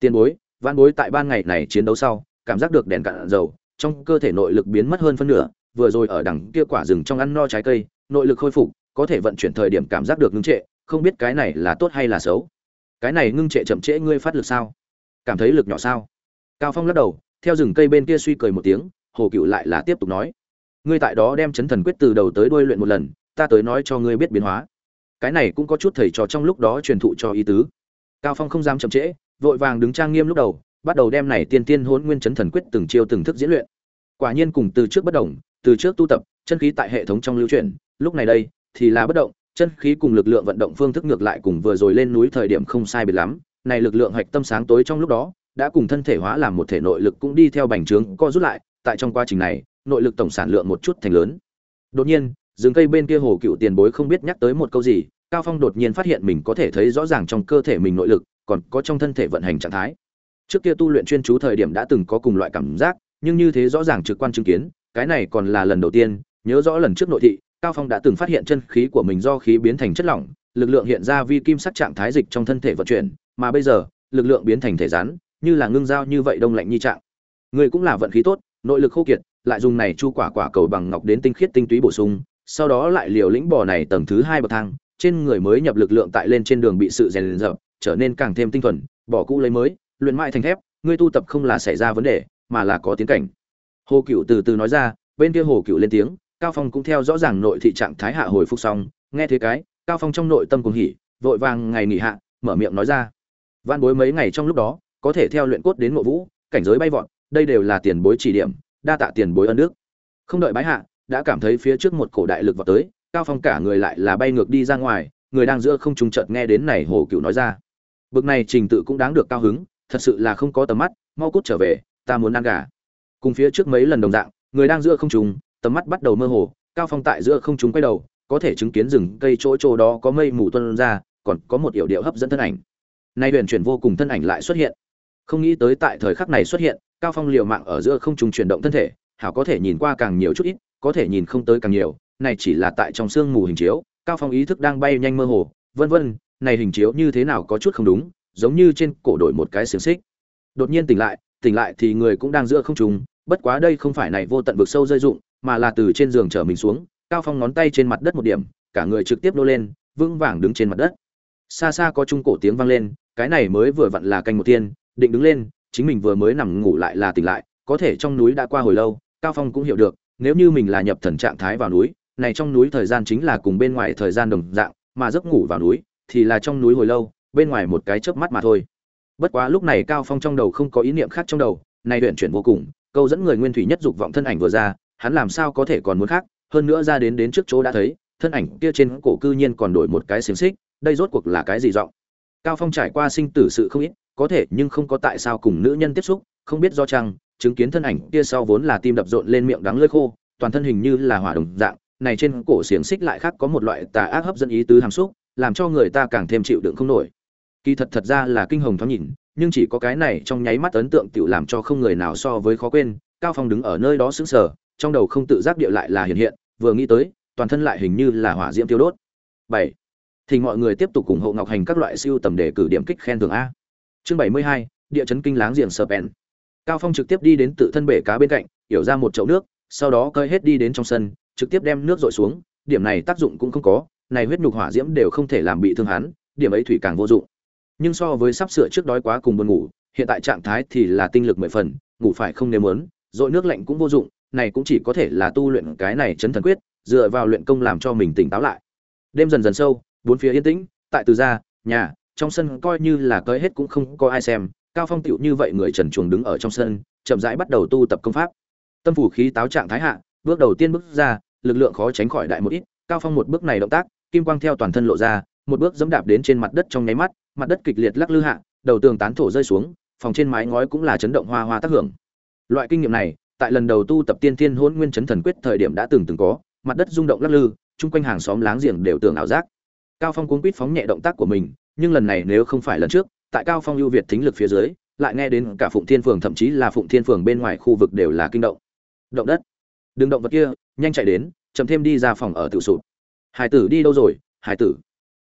Tiền bối văn bối tại ban ngày này chiến đấu sau, cảm giác được đèn cạn dầu, trong cơ thể nội lực biến mất hơn phân nửa, vừa rồi ở đằng kia quả rừng trong ăn no trái cây, nội lực khôi phục, có thể vận chuyển thời điểm cảm giác được ngưng trệ, không biết cái này là tốt hay là xấu. Cái này ngưng trệ chậm trễ ngươi phát lực sao? Cảm thấy lực nhỏ sao? Cao phong lắc đầu, theo rừng cây bên kia suy cười một tiếng hồ cựu lại là tiếp tục nói ngươi tại đó đem chấn thần quyết từ đầu tới đuôi luyện một lần ta tới nói cho ngươi biết biến hóa. Cái này cũng có chút thầy trò trong lúc đó truyền thụ cho ý tứ. Cao phong không dám chậm trễ vội vàng đứng trang nghiêm lúc đầu bắt đầu đem này tiên tiên hỗn nguyên chấn thần quyết từng chiêu từng thức diễn luyện. Quả nhiên cùng từ trước bất động từ trước tu tập chân khí tại hệ thống trong lưu chuyển, lúc này đây thì là bất động chân khí cùng lực lượng vận động phương thức ngược lại cùng vừa rồi lên núi thời điểm không sai biệt lắm. Này lực lượng hạch tâm sáng tối trong lúc đó đã cùng thân thể hóa làm một thể nội lực cũng đi theo bành trướng co rút lại tại trong quá trình này, nội lực tổng sản lượng một chút thành lớn. Đột nhiên, rừng cây bên kia hồ cựu tiền bối không biết nhắc tới một câu gì, cao phong đột nhiên phát hiện mình có thể thấy rõ ràng trong cơ thể mình nội lực, còn có trong thân thể vận hành trạng thái. Trước kia tu luyện chuyên chú thời điểm đã từng có cùng loại cảm giác, nhưng như thế rõ ràng trực quan chứng kiến, cái này còn là lần đầu tiên, nhớ rõ lần trước nội thị, cao phong đã từng phát hiện chân khí của mình do khí biến thành chất lỏng, lực lượng hiện ra vi kim sắc trạng thái dịch trong thân thể vận chuyển, mà bây giờ, lực lượng biến thành thể rắn, như là ngưng dao như vậy đông lạnh như trạng. Người cũng là vận khí tốt nội lực khô kiệt, lại dùng này chu quả quả cầu bằng ngọc đến tinh khiết tinh túy bổ sung, sau đó lại liều lĩnh bò này tầng thứ hai bậc thang, trên người mới nhập lực lượng tại lên trên đường bị sự rèn rợp trở nên càng thêm tinh thuần, bỏ cũ lấy mới, luyện mãi thành thép ngươi tu tập không là xảy ra vấn đề, mà là có tiến cảnh. Hồ cựu từ từ nói ra, bên kia hồ cựu lên tiếng, cao phong cũng theo rõ ràng nội thị trạng thái hạ hồi phục xong, nghe thế cái, cao phong trong nội tâm cùng hỉ, vội vàng ngày nghỉ hạ, mở miệng nói ra. Van bối mấy ngày trong lúc đó, có thể theo luyện cốt đến ngộ vũ, cảnh giới bay vọt đây đều là tiền bối chỉ điểm, đa tạ tiền bối ân đức. Không đợi bái hạ, đã cảm thấy phía trước một cổ đại lực vào tới, cao phong cả người lại là bay ngược đi ra ngoài, người đang giữa không trùng chợt nghe đến này hồ cựu nói ra. Bực này trình tự cũng đáng được cao hứng, thật sự là không có tầm mắt, mau cút trở về, ta muốn ăn gà. Cùng phía trước mấy lần đồng dạng, người đang giữa không trùng tầm mắt bắt đầu mơ hồ, cao phong tại giữa không trùng quay đầu, có thể chứng kiến rừng cây chỗ chỗ đó có mây mù tuôn ra, còn có một yểu điệu hấp dẫn thân ảnh. Nay huyền chuyển vô cùng thân ảnh lại xuất hiện. Không nghĩ tới tại thời khắc này xuất hiện cao phong liều mạng ở giữa không trùng chuyển động thân thể, hảo có thể nhìn qua càng nhiều chút ít, có thể nhìn không tới càng nhiều, này chỉ là tại trong sương mù hình chiếu, cao phong ý thức đang bay nhanh mơ hồ, vân vân, này hình chiếu như thế nào có chút không đúng, giống như trên cổ đổi một cái xiềng xích. Đột nhiên tỉnh lại tỉnh lại thì người cũng đang giữa không trùng bất quá đây không phải này vô tận vực sâu rơi dụng mà là từ trên giường trở mình xuống, cao phong ngón tay trên mặt đất một điểm, cả người trực tiếp nô lên, vững vàng đứng trên mặt đất. Xa xa có trung cổ tiếng vang lên, cái này mới vừa vặn là canh một tiên, định đứng lên chính mình vừa mới nằm ngủ lại là tỉnh lại, có thể trong núi đã qua hồi lâu, cao phong cũng hiểu được, nếu như mình là nhập thần trạng thái vào núi, này trong núi thời gian chính là cùng bên ngoài thời gian đồng dạng, mà giấc ngủ vào núi thì là trong núi hồi lâu, bên ngoài một cái chớp mắt mà thôi. Bất quá lúc này cao phong trong đầu không có ý niệm khác trong đầu, này luyện chuyển vô cùng, câu dẫn người nguyên thủy nhất dục vọng thân ảnh vừa ra, hắn làm sao có thể còn muốn khác, hơn nữa ra đến đến trước chỗ đã thấy, thân ảnh kia trên cổ cư nhiên còn đổi một cái xiềng xích, đây rốt cuộc là cái gì giọng? Cao phong trải qua sinh tử sự không ít có thể nhưng không có tại sao cùng nữ nhân tiếp xúc, không biết do chăng, chứng kiến thân ảnh kia sau vốn là tim đập rộn lên miệng đắng lưỡi khô, toàn thân hình như là hỏa đồng dạng, này trên cổ xiềng xích lại khác có một loại tà ác hấp dẫn ý tứ hàm xúc, làm cho người ta càng thêm chịu đựng không nổi. Kỳ thật thật ra là kinh hồng thoáng nhìn, nhưng chỉ có cái này trong nháy mắt ấn tượng tiểu làm cho không người nào so với khó quên, cao phong đứng ở nơi đó sững sờ, trong đầu không tự giác địa lại là hiện hiện, vừa nghĩ tới, toàn thân lại hình như là hỏa diễm tiêu đốt. Bảy, thì mọi người tiếp tục ủng hộ ngọc hành các loại siêu tầm đề cử điểm kích khen thưởng a chương bảy mươi hai, địa chấn kinh láng giềng serpent cao phong trực tiếp đi đến tự thân bể cá bên cạnh, hiểu ra một chậu nước, sau đó cơi hết đi đến trong sân, trực tiếp đem nước dội xuống, điểm này tác dụng cũng không có, này huyết nhục hỏa diễm đều không thể làm bị thương hắn, điểm ấy thủy càng vô dụng. Nhưng so với sắp sửa trước đói quá cùng buồn ngủ, hiện tại trạng thái thì là tinh lực mười phần, ngủ phải không nếm muốn, dội nước lạnh cũng vô dụng, này cũng chỉ có thể là tu luyện cái này chấn thần quyết, dựa vào luyện công làm cho mình tỉnh táo lại. Đêm dần dần sâu, bốn phía yên tĩnh, tại từ gia, nhà trong sân coi như là cơi hết cũng không có ai xem, cao phong tựu như vậy người trần chuồng đứng ở trong sân, chậm rãi bắt đầu tu tập công pháp. Tâm phủ khí táo trạng thái hạ, bước đầu tiên bước ra, lực lượng khó tránh khỏi đại một ít, cao phong một bước này động tác, kim quang theo toàn thân lộ ra, một bước dẫm đạp đến trên mặt đất trong nháy mắt, mặt đất kịch liệt lắc lư hạ, đầu tường tán thổ rơi xuống, phòng trên mái ngói cũng là chấn động hoa hoa tác hưởng. Loại kinh nghiệm này, tại lần đầu tu tập tiên thiên hôn nguyên chấn thần quyết thời điểm đã từng từng có, mặt đất rung động lắc lư, chung quanh hàng xóm láng giềng đều tưởng ảo giác. Cao phong cuống quýt phóng nhẹ động tác của mình nhưng lần này nếu không phải lần trước, tại cao phong ưu việt thính lực phía dưới, lại nghe đến cả phụng thiên phường, thậm chí là phụng thiên phường bên ngoài khu vực đều là kinh động. Động đất. Đừng động vật kia, nhanh chạy đến, chậm thêm đi ra phòng ở tự sụp. Hải tử đi đâu rồi, hải tử?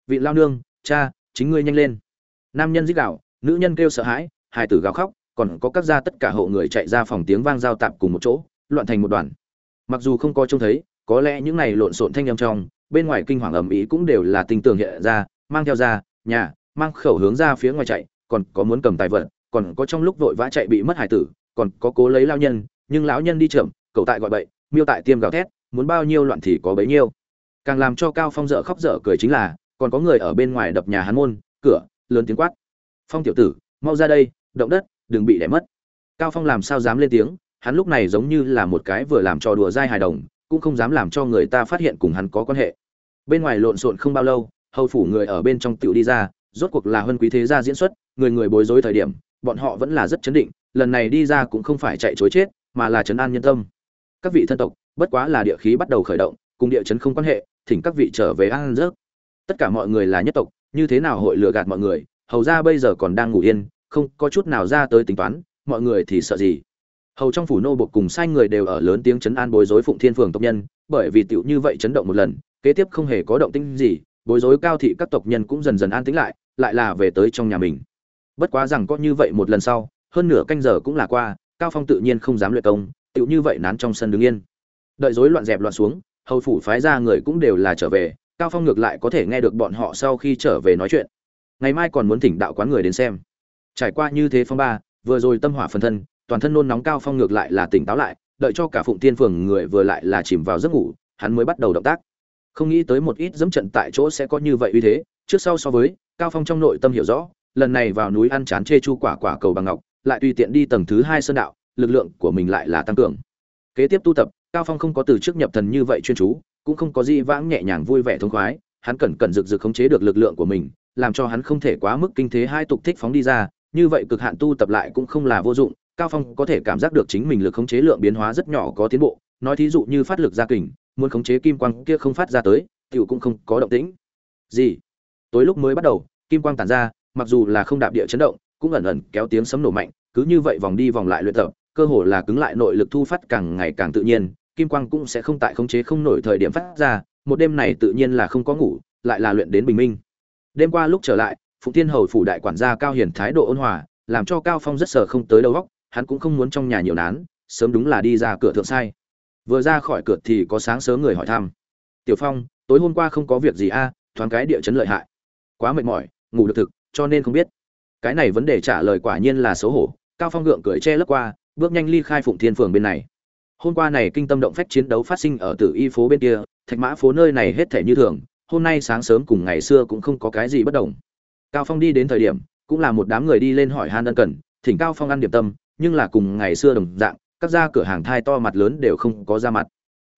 Vị lao nương, cha, chính ngươi nhanh lên. Nam nhân dích đạo nữ nhân kêu sợ hãi, hải tử gào khóc, còn có các gia tất cả hộ người chạy ra phòng tiếng vang giao tạp cùng một chỗ, loạn thành một đoàn. Mặc dù không có trông thấy, có lẽ những này lộn xộn thanh âm trong, bên ngoài kinh hoàng ầm ĩ cũng đều là tình tưởng hiện ra, mang theo ra nhà, mang khẩu hướng ra phía ngoài chạy, còn có muốn cầm tài vật, còn có trong lúc vội vã chạy bị mất hải tử, còn có cố lấy lao nhân, nhưng lão nhân đi chậm, cậu tại gọi bậy, miêu tại tiêm gào thét, muốn bao nhiêu loạn thì có bấy nhiêu. Càng làm cho cao phong dở khóc dở cười chính là, còn có người ở bên ngoài đập nhà hắn môn, cửa, lớn tiếng quát. Phong tiểu tử, mau ra đây, động đất, đừng bị đẻ mất. Cao phong làm sao dám lên tiếng, hắn lúc này giống như là một cái vừa làm trò đùa dai hài đồng, cũng không dám làm cho người ta phát hiện cùng hắn có quan hệ. Bên ngoài lộn xộn không bao lâu hầu phủ người ở bên trong tiểu đi ra, rốt cuộc là huân quý thế gia diễn xuất, người người bối rối thời điểm, bọn họ vẫn là rất chấn định, lần này đi ra cũng không phải chạy chối chết, mà là chấn an nhân tâm. Các vị thân tộc, bất quá là địa khí bắt đầu khởi động, cùng địa chấn không quan hệ, thỉnh các vị trở về an giấc tất cả mọi người là nhất tộc, như thế nào hội lừa gạt mọi người, hầu gia bây giờ còn đang ngủ yên, không có chút nào ra tới tính toán, mọi người thì sợ gì? Hầu trong phủ nô buộc cùng sai người đều ở lớn tiếng chấn an bối rối phụng thiên phường tộc nhân, bởi vì tiểu như vậy chấn động một lần, kế tiếp không hề có động tĩnh gì bối rối cao thị các tộc nhân cũng dần dần an tĩnh lại lại là về tới trong nhà mình. Bất quá rằng có như vậy một lần sau, hơn nửa canh giờ cũng là qua, cao phong tự nhiên không dám luyện công, tựu như vậy nán trong sân đứng yên. Đợi rối loạn dẹp loạn xuống, hầu phủ phái ra người cũng đều là trở về, cao phong ngược lại có thể nghe được bọn họ sau khi trở về nói chuyện. Ngày mai còn muốn thỉnh đạo quán người đến xem. Trải qua như thế phong ba, vừa rồi tâm hỏa phân thân, toàn thân nôn nóng cao phong ngược lại là tỉnh táo lại, đợi cho cả phụng tiên phường người vừa lại là chìm vào giấc ngủ, hắn mới bắt đầu động tác không nghĩ tới một ít dẫm trận tại chỗ sẽ có như vậy uy thế, trước sau so với, cao phong trong nội tâm hiểu rõ, lần này vào núi ăn chán chê chu quả quả cầu bằng ngọc, lại tùy tiện đi tầng thứ hai sơn đạo, lực lượng của mình lại là tăng cường. Kế tiếp tu tập, cao phong không có từ trước nhập thần như vậy chuyên chú, cũng không có gì vãng nhẹ nhàng vui vẻ thông khoái, hắn cẩn cẩn rực rực khống chế được lực lượng của mình, làm cho hắn không thể quá mức kinh thế hai tục thích phóng đi ra, như vậy cực hạn tu tập lại cũng không là vô dụng, cao phong có thể cảm giác được chính mình lực khống chế lượng biến hóa rất nhỏ có tiến bộ, nói thí dụ như phát lực ra kình muốn khống chế kim quang kia không phát ra tới, tiểu cũng không có động tĩnh. Gì? Tối lúc mới bắt đầu, kim quang tản ra, mặc dù là không đạp địa chấn động, cũng ẩn ẩn kéo tiếng sấm nổ mạnh, cứ như vậy vòng đi vòng lại luyện tập, cơ hồ là cứng lại nội lực thu phát càng ngày càng tự nhiên, kim quang cũng sẽ không tại khống chế không nổi thời điểm phát ra, một đêm này tự nhiên là không có ngủ, lại là luyện đến bình minh. Đêm qua lúc trở lại phụng thiên hầu phủ đại quản gia cao hiển thái độ ôn hòa, làm cho cao phong rất sợ không tới đâu góc hắn cũng không muốn trong nhà nhiều nán, sớm đúng là đi ra cửa thượng sai vừa ra khỏi cửa thì có sáng sớm người hỏi thăm. Tiểu phong, tối hôm qua không có việc gì a, thoáng cái địa chấn lợi hại. Quá mệt mỏi, ngủ được thực, cho nên không biết. Cái này vấn đề trả lời quả nhiên là xấu hổ, cao phong gượng cười che lấp qua, bước nhanh ly khai phụng thiên phường bên này. Hôm qua này kinh tâm động phách chiến đấu phát sinh ở tử y phố bên kia, thạch mã phố nơi này hết thể như thường, hôm nay sáng sớm cùng ngày xưa cũng không có cái gì bất đồng. Cao phong đi đến thời điểm, cũng là một đám người đi lên hỏi han ân cần, thỉnh cao phong ăn điểm tâm, nhưng là cùng ngày xưa đồng dạng các gia cửa hàng thai to mặt lớn đều không có ra mặt.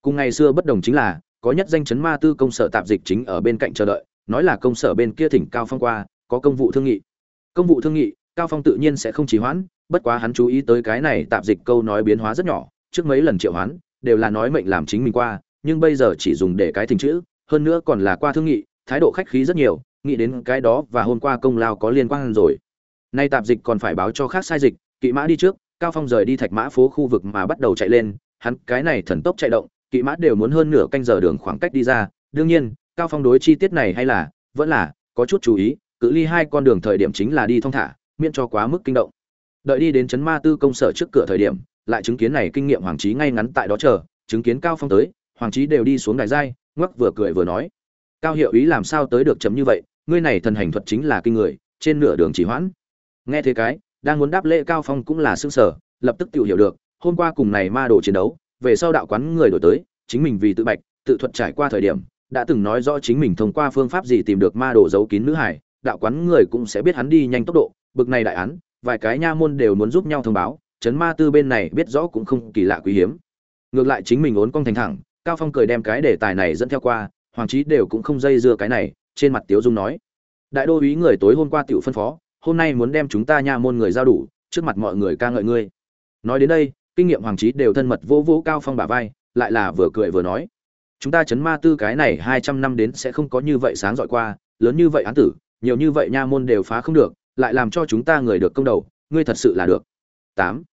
Cùng ngày xưa bất đồng chính là, có nhất danh chấn ma tư công sở tạp dịch chính ở bên cạnh chờ đợi, nói là công sở bên kia thỉnh cao phong qua, có công vụ thương nghị. Công vụ thương nghị, cao phong tự nhiên sẽ không trì hoãn, bất quá hắn chú ý tới cái này tạp dịch câu nói biến hóa rất nhỏ, trước mấy lần triệu hoán, đều là nói mệnh làm chính mình qua, nhưng bây giờ chỉ dùng để cái thình chữ, hơn nữa còn là qua thương nghị, thái độ khách khí rất nhiều, nghĩ đến cái đó và hôm qua công lao có liên quan rồi. Nay tạp dịch còn phải báo cho khác sai dịch, kỵ mã đi trước cao phong rời đi thạch mã phố khu vực mà bắt đầu chạy lên, hắn cái này thần tốc chạy động, kỵ mã đều muốn hơn nửa canh giờ đường khoảng cách đi ra. Đương nhiên, cao phong đối chi tiết này hay là, vẫn là, có chút chú ý, cự ly hai con đường thời điểm chính là đi thong thả, miễn cho quá mức kinh động. Đợi đi đến chấn ma tư công sở trước cửa thời điểm, lại chứng kiến này kinh nghiệm hoàng trí ngay ngắn tại đó chờ, chứng kiến cao phong tới, hoàng trí đều đi xuống đài giai, ngoắc vừa cười vừa nói. Cao hiệu ý làm sao tới được chấm như vậy, ngươi này thần hành thuật chính là kinh người, trên nửa đường chỉ hoãn. Nghe thế cái đang muốn đáp lễ cao phong cũng là xương sở, lập tức tự hiểu được, hôm qua cùng này ma đồ chiến đấu, về sau đạo quán người đổi tới, chính mình vì tự bạch, tự thuật trải qua thời điểm, đã từng nói rõ chính mình thông qua phương pháp gì tìm được ma đồ giấu kín nữ hải, đạo quán người cũng sẽ biết hắn đi nhanh tốc độ, bực này đại án, vài cái nha môn đều muốn giúp nhau thông báo, chấn ma tư bên này biết rõ cũng không kỳ lạ quý hiếm. Ngược lại chính mình ốn cong thành thẳng, cao phong cười đem cái đề tài này dẫn theo qua, hoàng trí đều cũng không dây dưa cái này, trên mặt tiếu dung nói. Đại đô úy người tối hôm qua tiểu phân phó hôm nay muốn đem chúng ta nha môn người giao đủ, trước mặt mọi người ca ngợi ngươi. Nói đến đây, kinh nghiệm hoàng trí đều thân mật vô vô cao phong bả vai, lại là vừa cười vừa nói. Chúng ta chấn ma tư cái này hai trăm năm đến sẽ không có như vậy sáng dọi qua, lớn như vậy án tử, nhiều như vậy nha môn đều phá không được, lại làm cho chúng ta người được công đầu, ngươi thật sự là được. Tám.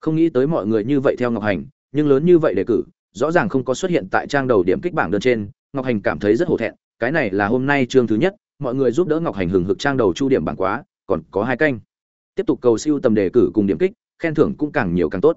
Không nghĩ tới mọi người như vậy theo ngọc hành, nhưng lớn như vậy đề cử, rõ ràng không có xuất hiện tại trang đầu điểm kích bảng đơn trên, ngọc hành cảm thấy rất hổ thẹn, cái này là hôm nay chương thứ nhất, mọi người giúp đỡ ngọc hành hừng hực trang đầu chu điểm bảng quá còn có hai canh. Tiếp tục cầu siêu tầm đề cử cùng điểm kích, khen thưởng cũng càng nhiều càng tốt.